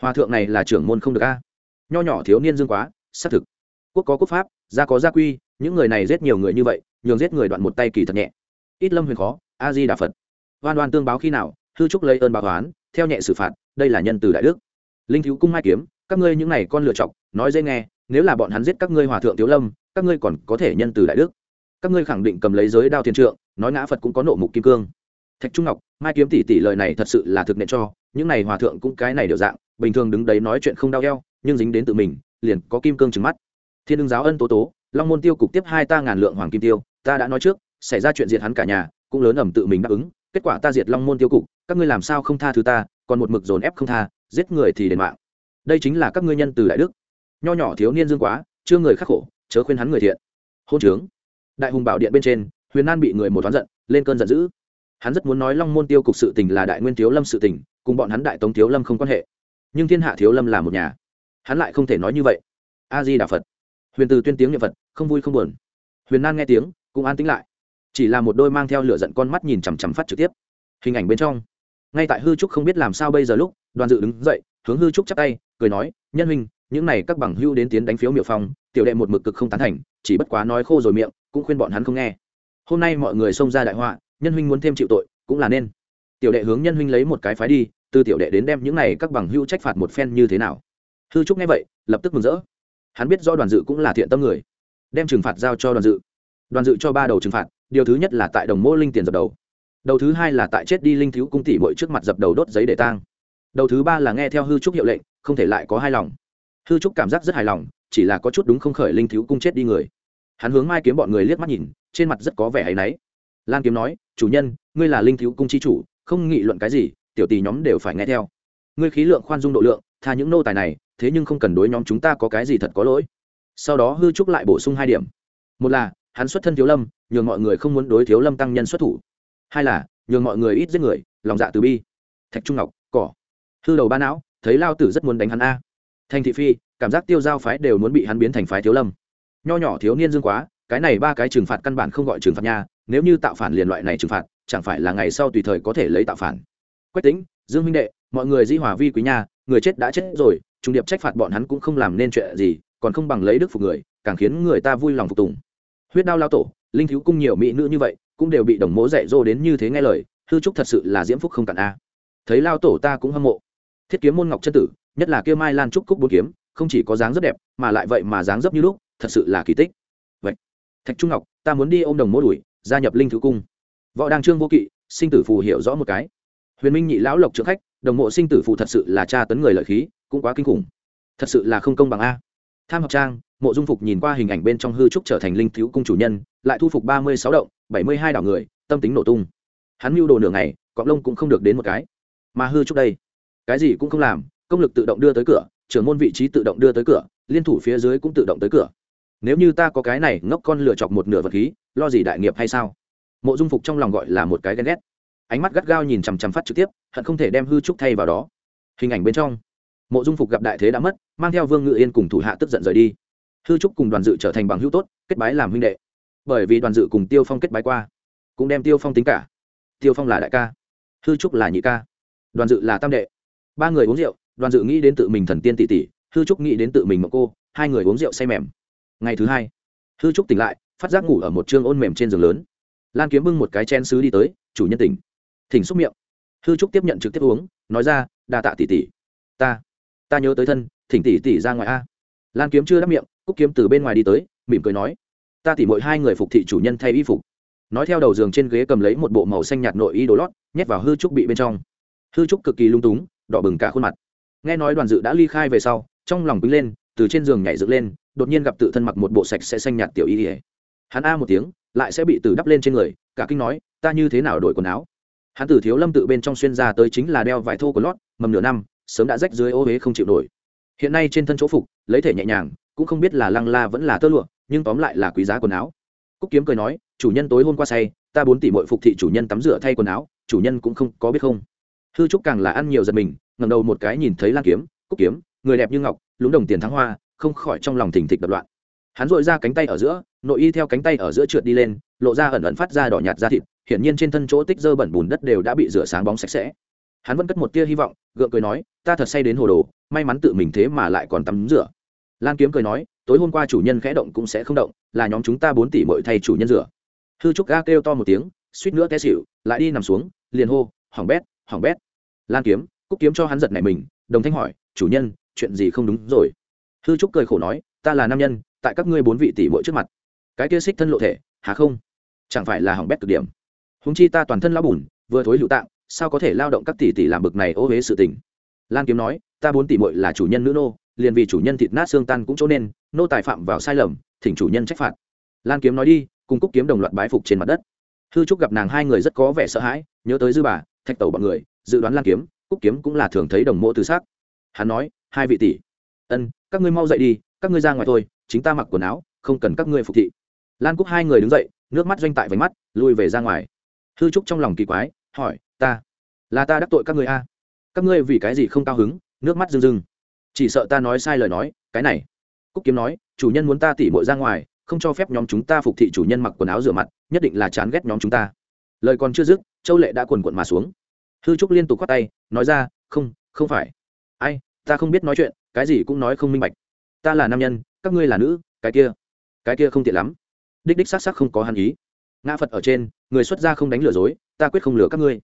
Hòa thượng này là trưởng môn không được a. Nho nhỏ thiếu niên dương quá, xác thực. Quốc có quốc pháp, gia có gia quy, những người này giết nhiều người như vậy, nhường giết người đoạn một tay kỳ thật nhẹ. Ít lâm huyền khó, a di đà phật. Oan oan tương báo khi nào hư trúc lấy ơn báo toán theo nhẹ xử phạt, đây là nhân từ đại đức. Linh thiếu cung mai kiếm, các ngươi những này con lựa chọc, nói dễ nghe nếu là bọn hắn giết các ngươi hòa thượng tiếu lâm, các ngươi còn có thể nhân từ đại đức. Các ngươi khẳng định cầm lấy giới đao thiên trượng, nói ngã phật cũng có nộ mục kim cương. Thạch trung ngọc, mai kiếm tỷ tỷ lời này thật sự là thực nệ cho, những này hòa thượng cũng cái này đều dạng, bình thường đứng đấy nói chuyện không đau eo, nhưng dính đến tự mình, liền có kim cương trừng mắt. Thiên đương giáo ân tố tố, long môn tiêu cục tiếp hai ta ngàn lượng hoàng kim tiêu, ta đã nói trước, xảy ra chuyện diệt hắn cả nhà, cũng lớn ẩm tự mình đáp ứng, kết quả ta diệt long môn tiêu cục, các ngươi làm sao không tha thứ ta, còn một mực dồn ép không tha, giết người thì đền mạng. Đây chính là các ngươi nhân từ đại đức nho nhỏ thiếu niên dương quá, chưa người khắc khổ, chớ khuyên hắn người thiện. Hôn trướng. Đại hùng bảo điện bên trên, huyền an bị người một toán giận, lên cơn giận dữ. Hắn rất muốn nói long môn tiêu cục sự tình là đại nguyên thiếu lâm sự tình, cùng bọn hắn đại tống thiếu lâm không quan hệ. Nhưng thiên hạ thiếu lâm là một nhà. Hắn lại không thể nói như vậy. A di đà phật. Huyền từ tuyên tiếng niệm phật, không vui không buồn. Huyền nan nghe tiếng, cũng an tính lại. Chỉ là một đôi mang theo lửa giận con mắt nhìn chằm chằm phát trực tiếp. Hình ảnh bên trong. Ngay tại hư trúc không biết làm sao bây giờ lúc, đoàn dự đứng dậy, hướng hư trúc chắp tay, cười nói, nhân huynh những này các bằng hưu đến tiến đánh phiếu miệu phong, tiểu đệ một mực cực không tán thành, chỉ bất quá nói khô rồi miệng, cũng khuyên bọn hắn không nghe. Hôm nay mọi người xông ra đại họa, nhân huynh muốn thêm chịu tội, cũng là nên. Tiểu đệ hướng nhân huynh lấy một cái phái đi, từ tiểu đệ đến đem những này các bằng hưu trách phạt một phen như thế nào. Hư trúc nghe vậy, lập tức mừng rỡ. Hắn biết do đoàn dự cũng là thiện tâm người. Đem trừng phạt giao cho đoàn dự. Đoàn dự cho ba đầu trừng phạt, điều thứ nhất là tại đồng mô linh tiền dập đầu. Đầu thứ hai là tại chết đi linh thiếu cung tỷ bội trước mặt dập đầu đốt giấy để tang. Đầu thứ ba là nghe theo hư trúc hiệu lệnh, không thể lại có hai lòng hư trúc cảm giác rất hài lòng, chỉ là có chút đúng không khởi linh thiếu cung chết đi người. Hắn hướng mai kiếm bọn người liếc mắt nhìn, trên mặt rất có vẻ hay náy. Lan kiếm nói, chủ nhân, ngươi là linh thiếu cung chi chủ, không nghị luận cái gì, tiểu tỷ nhóm đều phải nghe theo. Ngươi khí lượng khoan dung độ lượng, tha những nô tài này, thế nhưng không cần đối nhóm chúng ta có cái gì thật có lỗi. Sau đó hư trúc lại bổ sung hai điểm. Một là, hắn xuất thân thiếu lâm, nhường mọi người không muốn đối thiếu lâm tăng nhân xuất thủ. Hai là, nhường mọi người ít giết người, lòng dạ từ bi. Thạch trung ngọc, cỏ. Hư đầu ba não, thấy lao tử rất muốn đánh hắn a thành thị phi, cảm giác tiêu giao phái đều muốn bị hắn biến thành phái thiếu lâm. Nho nhỏ thiếu niên dương quá, cái này ba cái trừng phạt căn bản không gọi trừng phạt nha, nếu như tạo phản liền loại này trừng phạt, chẳng phải là ngày sau tùy thời có thể lấy tạo phản. Quách tính dương minh đệ, mọi người di hòa vi quý nha, người chết đã chết rồi, trung điệp trách phạt bọn hắn cũng không làm nên chuyện gì, còn không bằng lấy đức phục người, càng khiến người ta vui lòng phục tùng. Huyết đao lao tổ, linh thiếu cung nhiều mỹ nữ như vậy, cũng đều bị đồng mố dạy dỗ đến như thế nghe lời, hư trúc thật sự là diễm phúc không cản a. Thấy lao tổ ta cũng hâm mộ. Thiết kiếm môn ngọc chân tử nhất là kia mai lan trúc cúc bốn kiếm, không chỉ có dáng rất đẹp, mà lại vậy mà dáng dấp như lúc, thật sự là kỳ tích. Vậy, thạch trung ngọc, ta muốn đi ôm đồng mỗ đuổi gia nhập linh thứ cung. Võ đăng trương vô kỵ, sinh tử phù hiểu rõ một cái. Huyền minh nhị lão lộc trưởng khách, đồng mộ sinh tử phù thật sự là tra tấn người lợi khí, cũng quá kinh khủng. Thật sự là không công bằng a. Tham học trang, mộ dung phục nhìn qua hình ảnh bên trong hư trúc trở thành linh thiếu cung chủ nhân, lại thu phục ba mươi sáu động, bảy mươi hai đảo người, tâm tính nổ tung. Hắn mưu đồ nửa ngày cọng lông cũng không được đến một cái. Mà hư trúc đây, cái gì cũng không làm công lực tự động đưa tới cửa, trưởng môn vị trí tự động đưa tới cửa, liên thủ phía dưới cũng tự động tới cửa. Nếu như ta có cái này ngốc con lựa chọc một nửa vật khí, lo gì đại nghiệp hay sao? Mộ dung phục trong lòng gọi là một cái ghen ghét. Ánh mắt gắt gao nhìn chằm chằm phát trực tiếp, hận không thể đem hư trúc thay vào đó. Hình ảnh bên trong, mộ dung phục gặp đại thế đã mất, mang theo vương ngự yên cùng thủ hạ tức giận rời đi. Hư trúc cùng đoàn dự trở thành bằng hữu tốt, kết bái làm huynh đệ. Bởi vì đoàn dự cùng tiêu phong kết bái qua, cũng đem tiêu phong tính cả. Tiêu phong là đại ca, hư trúc là nhị ca, đoàn dự là tam đệ. Ba người uống rượu đoàn dự nghĩ đến tự mình thần tiên tỷ tỷ, hư trúc nghĩ đến tự mình mộng cô, hai người uống rượu say mềm. Ngày thứ hai, hư trúc tỉnh lại, phát giác ngủ ở một chương ôn mềm trên giường lớn. Lan kiếm bưng một cái chen xứ đi tới, chủ nhân tỉnh. Thỉnh xúc miệng. Hư trúc tiếp nhận trực tiếp uống, nói ra, đa tạ tỷ tỷ. Ta ta nhớ tới thân, thỉnh tỷ tỷ ra ngoài a. Lan kiếm chưa đáp miệng, cúc kiếm từ bên ngoài đi tới, mỉm cười nói, ta tỉ mỗi hai người phục thị chủ nhân thay y phục. Nói theo đầu giường trên ghế cầm lấy một bộ màu xanh nhạt nội y đồ lót, nhét vào hư trúc bị bên trong. Hư trúc cực kỳ lung túng, đỏ bừng cả khuôn mặt nghe nói đoàn dự đã ly khai về sau, trong lòng quýnh lên, từ trên giường nhảy dựng lên, đột nhiên gặp tự thân mặc một bộ sạch sẽ xanh nhạt tiểu y ỉa hắn a một tiếng, lại sẽ bị từ đắp lên trên người, cả kinh nói, ta như thế nào đổi quần áo? Hắn tử thiếu lâm tự bên trong xuyên ra tới chính là đeo vải thô của lót, mầm nửa năm, sớm đã rách dưới ô huế không chịu nổi. Hiện nay trên thân chỗ phục, lấy thể nhẹ nhàng, cũng không biết là lăng la vẫn là tơ lụa, nhưng tóm lại là quý giá quần áo. Cúc kiếm cười nói, chủ nhân tối hôm qua say, ta bốn tỷ mội phục thị chủ nhân tắm rửa thay quần áo, chủ nhân cũng không có biết không? Hư trúc càng là ăn nhiều giật mình ngầm đầu một cái nhìn thấy lan kiếm, cúc kiếm, người đẹp như ngọc, lúng đồng tiền thắng hoa, không khỏi trong lòng thình thịch đập loạn. Hắn dội ra cánh tay ở giữa, nội y theo cánh tay ở giữa trượt đi lên, lộ ra ẩn ẩn phát ra đỏ nhạt da thịt, hiển nhiên trên thân chỗ tích dơ bẩn bùn đất đều đã bị rửa sáng bóng sạch sẽ. Hắn vẫn cất một tia hy vọng, gượng cười nói, ta thật say đến hồ đồ, may mắn tự mình thế mà lại còn tắm rửa. Lan kiếm cười nói, tối hôm qua chủ nhân khẽ động cũng sẽ không động, là nhóm chúng ta bốn tỷ mỗi thay chủ nhân rửa. Hư trúc ga kêu to một tiếng, suýt nữa té xịu lại đi nằm xuống, liền hô hỏng bét hỏng bét. Lan kiếm cúc kiếm cho hắn giật này mình, đồng thanh hỏi, chủ nhân, chuyện gì không đúng rồi? Hư trúc cười khổ nói, ta là nam nhân, tại các ngươi bốn vị tỷ mỗi trước mặt, cái kia xích thân lộ thể hả không? Chẳng phải là hỏng bét cực điểm. Húng chi ta toàn thân lao bùn, vừa thối lựu tạng, sao có thể lao động các tỷ tỷ làm bực này ô huế sự tình? Lan kiếm nói, ta bốn tỷ muội là chủ nhân nữ nô, liền vì chủ nhân thịt nát xương tan cũng chỗ nên, nô tài phạm vào sai lầm, thỉnh chủ nhân trách phạt. Lan kiếm nói đi, cùng cúc kiếm đồng loạt bái phục trên mặt đất. Hư trúc gặp nàng hai người rất có vẻ sợ hãi, nhớ tới dư bà, thạch tẩu bọn người, dự đoán lan kiếm cúc kiếm cũng là thường thấy đồng mộ từ xác hắn nói, hai vị tỷ. Ân, các ngươi mau dậy đi, các ngươi ra ngoài thôi, chính ta mặc quần áo, không cần các ngươi phục thị. Lan cúc hai người đứng dậy, nước mắt doanh tại váy mắt, lui về ra ngoài. Hư trúc trong lòng kỳ quái, hỏi, ta, là ta đắc tội các ngươi a? Các ngươi vì cái gì không cao hứng? Nước mắt rưng rưng. Chỉ sợ ta nói sai lời nói, cái này. Cúc kiếm nói, chủ nhân muốn ta tỉ mội ra ngoài, không cho phép nhóm chúng ta phục thị chủ nhân mặc quần áo rửa mặt, nhất định là chán ghét nhóm chúng ta. Lời còn chưa dứt, châu lệ đã quần quận mà xuống hư trúc liên tục khoát tay, nói ra, không không phải. Ai, ta không biết nói chuyện, cái gì cũng nói không minh bạch. Ta là nam nhân, các ngươi là nữ, cái kia cái kia không tiện lắm. Đích đích s á c s á c không có hàn ý. Ngã phật ở trên, người xuất gia không đánh lừa dối, ta quyết không lừa các ngươi.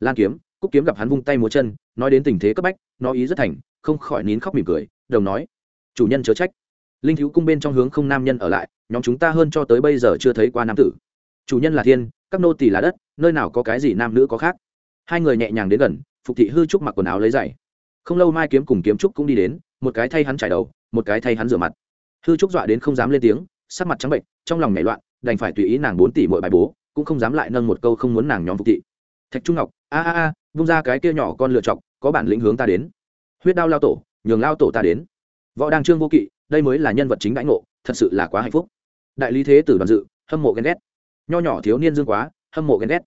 Lan kiếm, cúc kiếm gặp hắn vung tay múa chân, nói đến tình thế cấp bách, nó ý rất thành, không khỏi nín khóc mỉm cười, đồng nói, chủ nhân chớ trách. Linh thiếu cung bên trong hướng không nam nhân ở lại, nhóm chúng ta hơn cho tới bây giờ chưa thấy qua nam tử. Chủ nhân là thiên, các nô tỳ là đất, nơi nào có cái gì nam nữ có khác? Hai người nhẹ nhàng đến gần, phục thị hư trúc mặc quần áo lấy giày. Không lâu mai kiếm cùng kiếm trúc cũng đi đến, một cái thay hắn trải đầu, một cái thay hắn rửa mặt. Hư trúc dọa đến không dám lên tiếng, sắc mặt trắng bệnh, trong lòng nhảy loạn, đành phải tùy ý nàng bốn tỷ mỗi bài bố, cũng không dám lại nâng một câu không muốn nàng nhóm phục thị. Thạch trung ngọc, a a a, vung ra cái kia nhỏ con lựa chọc, có bản lĩnh hướng ta đến. Huyết đao lao tổ, nhường lao tổ ta đến. Võ đăng trương vô kỵ, đây mới là nhân vật chính đãi ngộ, thật sự là quá hạnh phúc. Đại lý thế tử đoàn dự, hâm mộ ghen ghét. Nho nhỏ thiếu niên dương quá, hâm mộ ghen ghét.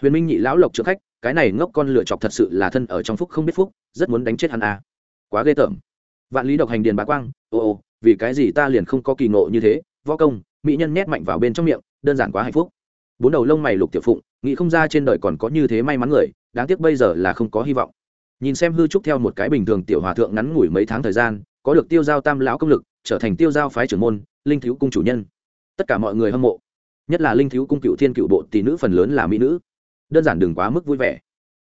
Huyền minh nhị lão lộc trước khách cái này ngốc con lựa chọc thật sự là thân ở trong phúc không biết phúc, rất muốn đánh chết hắn à. quá ghê tởm. Vạn lý độc hành điền bá quang ồ ồ vì cái gì ta liền không có kỳ ngộ như thế? Võ công, mỹ nhân nhét mạnh vào bên trong miệng, đơn giản quá hạnh phúc. Bốn đầu lông mày lục tiểu phụng, nghĩ không ra trên đời còn có như thế may mắn người, đáng tiếc bây giờ là không có hy vọng. Nhìn xem hư trúc theo một cái bình thường tiểu hòa thượng ngắn ngủi mấy tháng thời gian, có được tiêu giao tam lão công lực, trở thành tiêu giao phái trưởng môn, linh thiếu cung chủ nhân. Tất cả mọi người hâm mộ. Nhất là linh thiếu cung cựu thiên cựu bộ tỷ nữ phần lớn là mỹ nữ đơn giản đừng quá mức vui vẻ.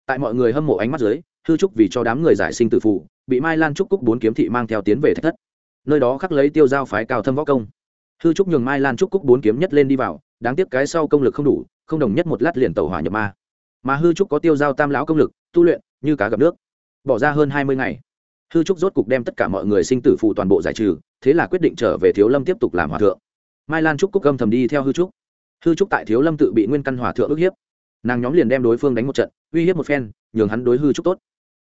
Tại mọi người hâm mộ ánh mắt dưới, hư trúc vì cho đám người giải sinh tử phụ bị mai lan trúc cúc bốn kiếm thị mang theo tiến về thách thất. Nơi đó khắc lấy tiêu giao phái cao thâm võ công. Hư trúc nhường mai lan trúc cúc bốn kiếm nhất lên đi vào, đáng tiếc cái sau công lực không đủ, không đồng nhất một lát liền tàu hỏa nhập ma. Mà hư trúc có tiêu giao tam lão công lực, tu luyện, như cá gặp nước. Bỏ ra hơn hai mươi ngày. Hư trúc rốt cục đem tất cả mọi người sinh tử phụ toàn bộ giải trừ, thế là quyết định trở về thiếu lâm tiếp tục làm hòa thượng. Mai lan trúc cúc âm thầm đi theo hư trúc. Hư trúc tại thiếu lâm tự bị nguyên căn hòa thượng ức hiếp nàng nhóm liền đem đối phương đánh một trận, uy hiếp một phen, nhường hắn đối hư trúc tốt.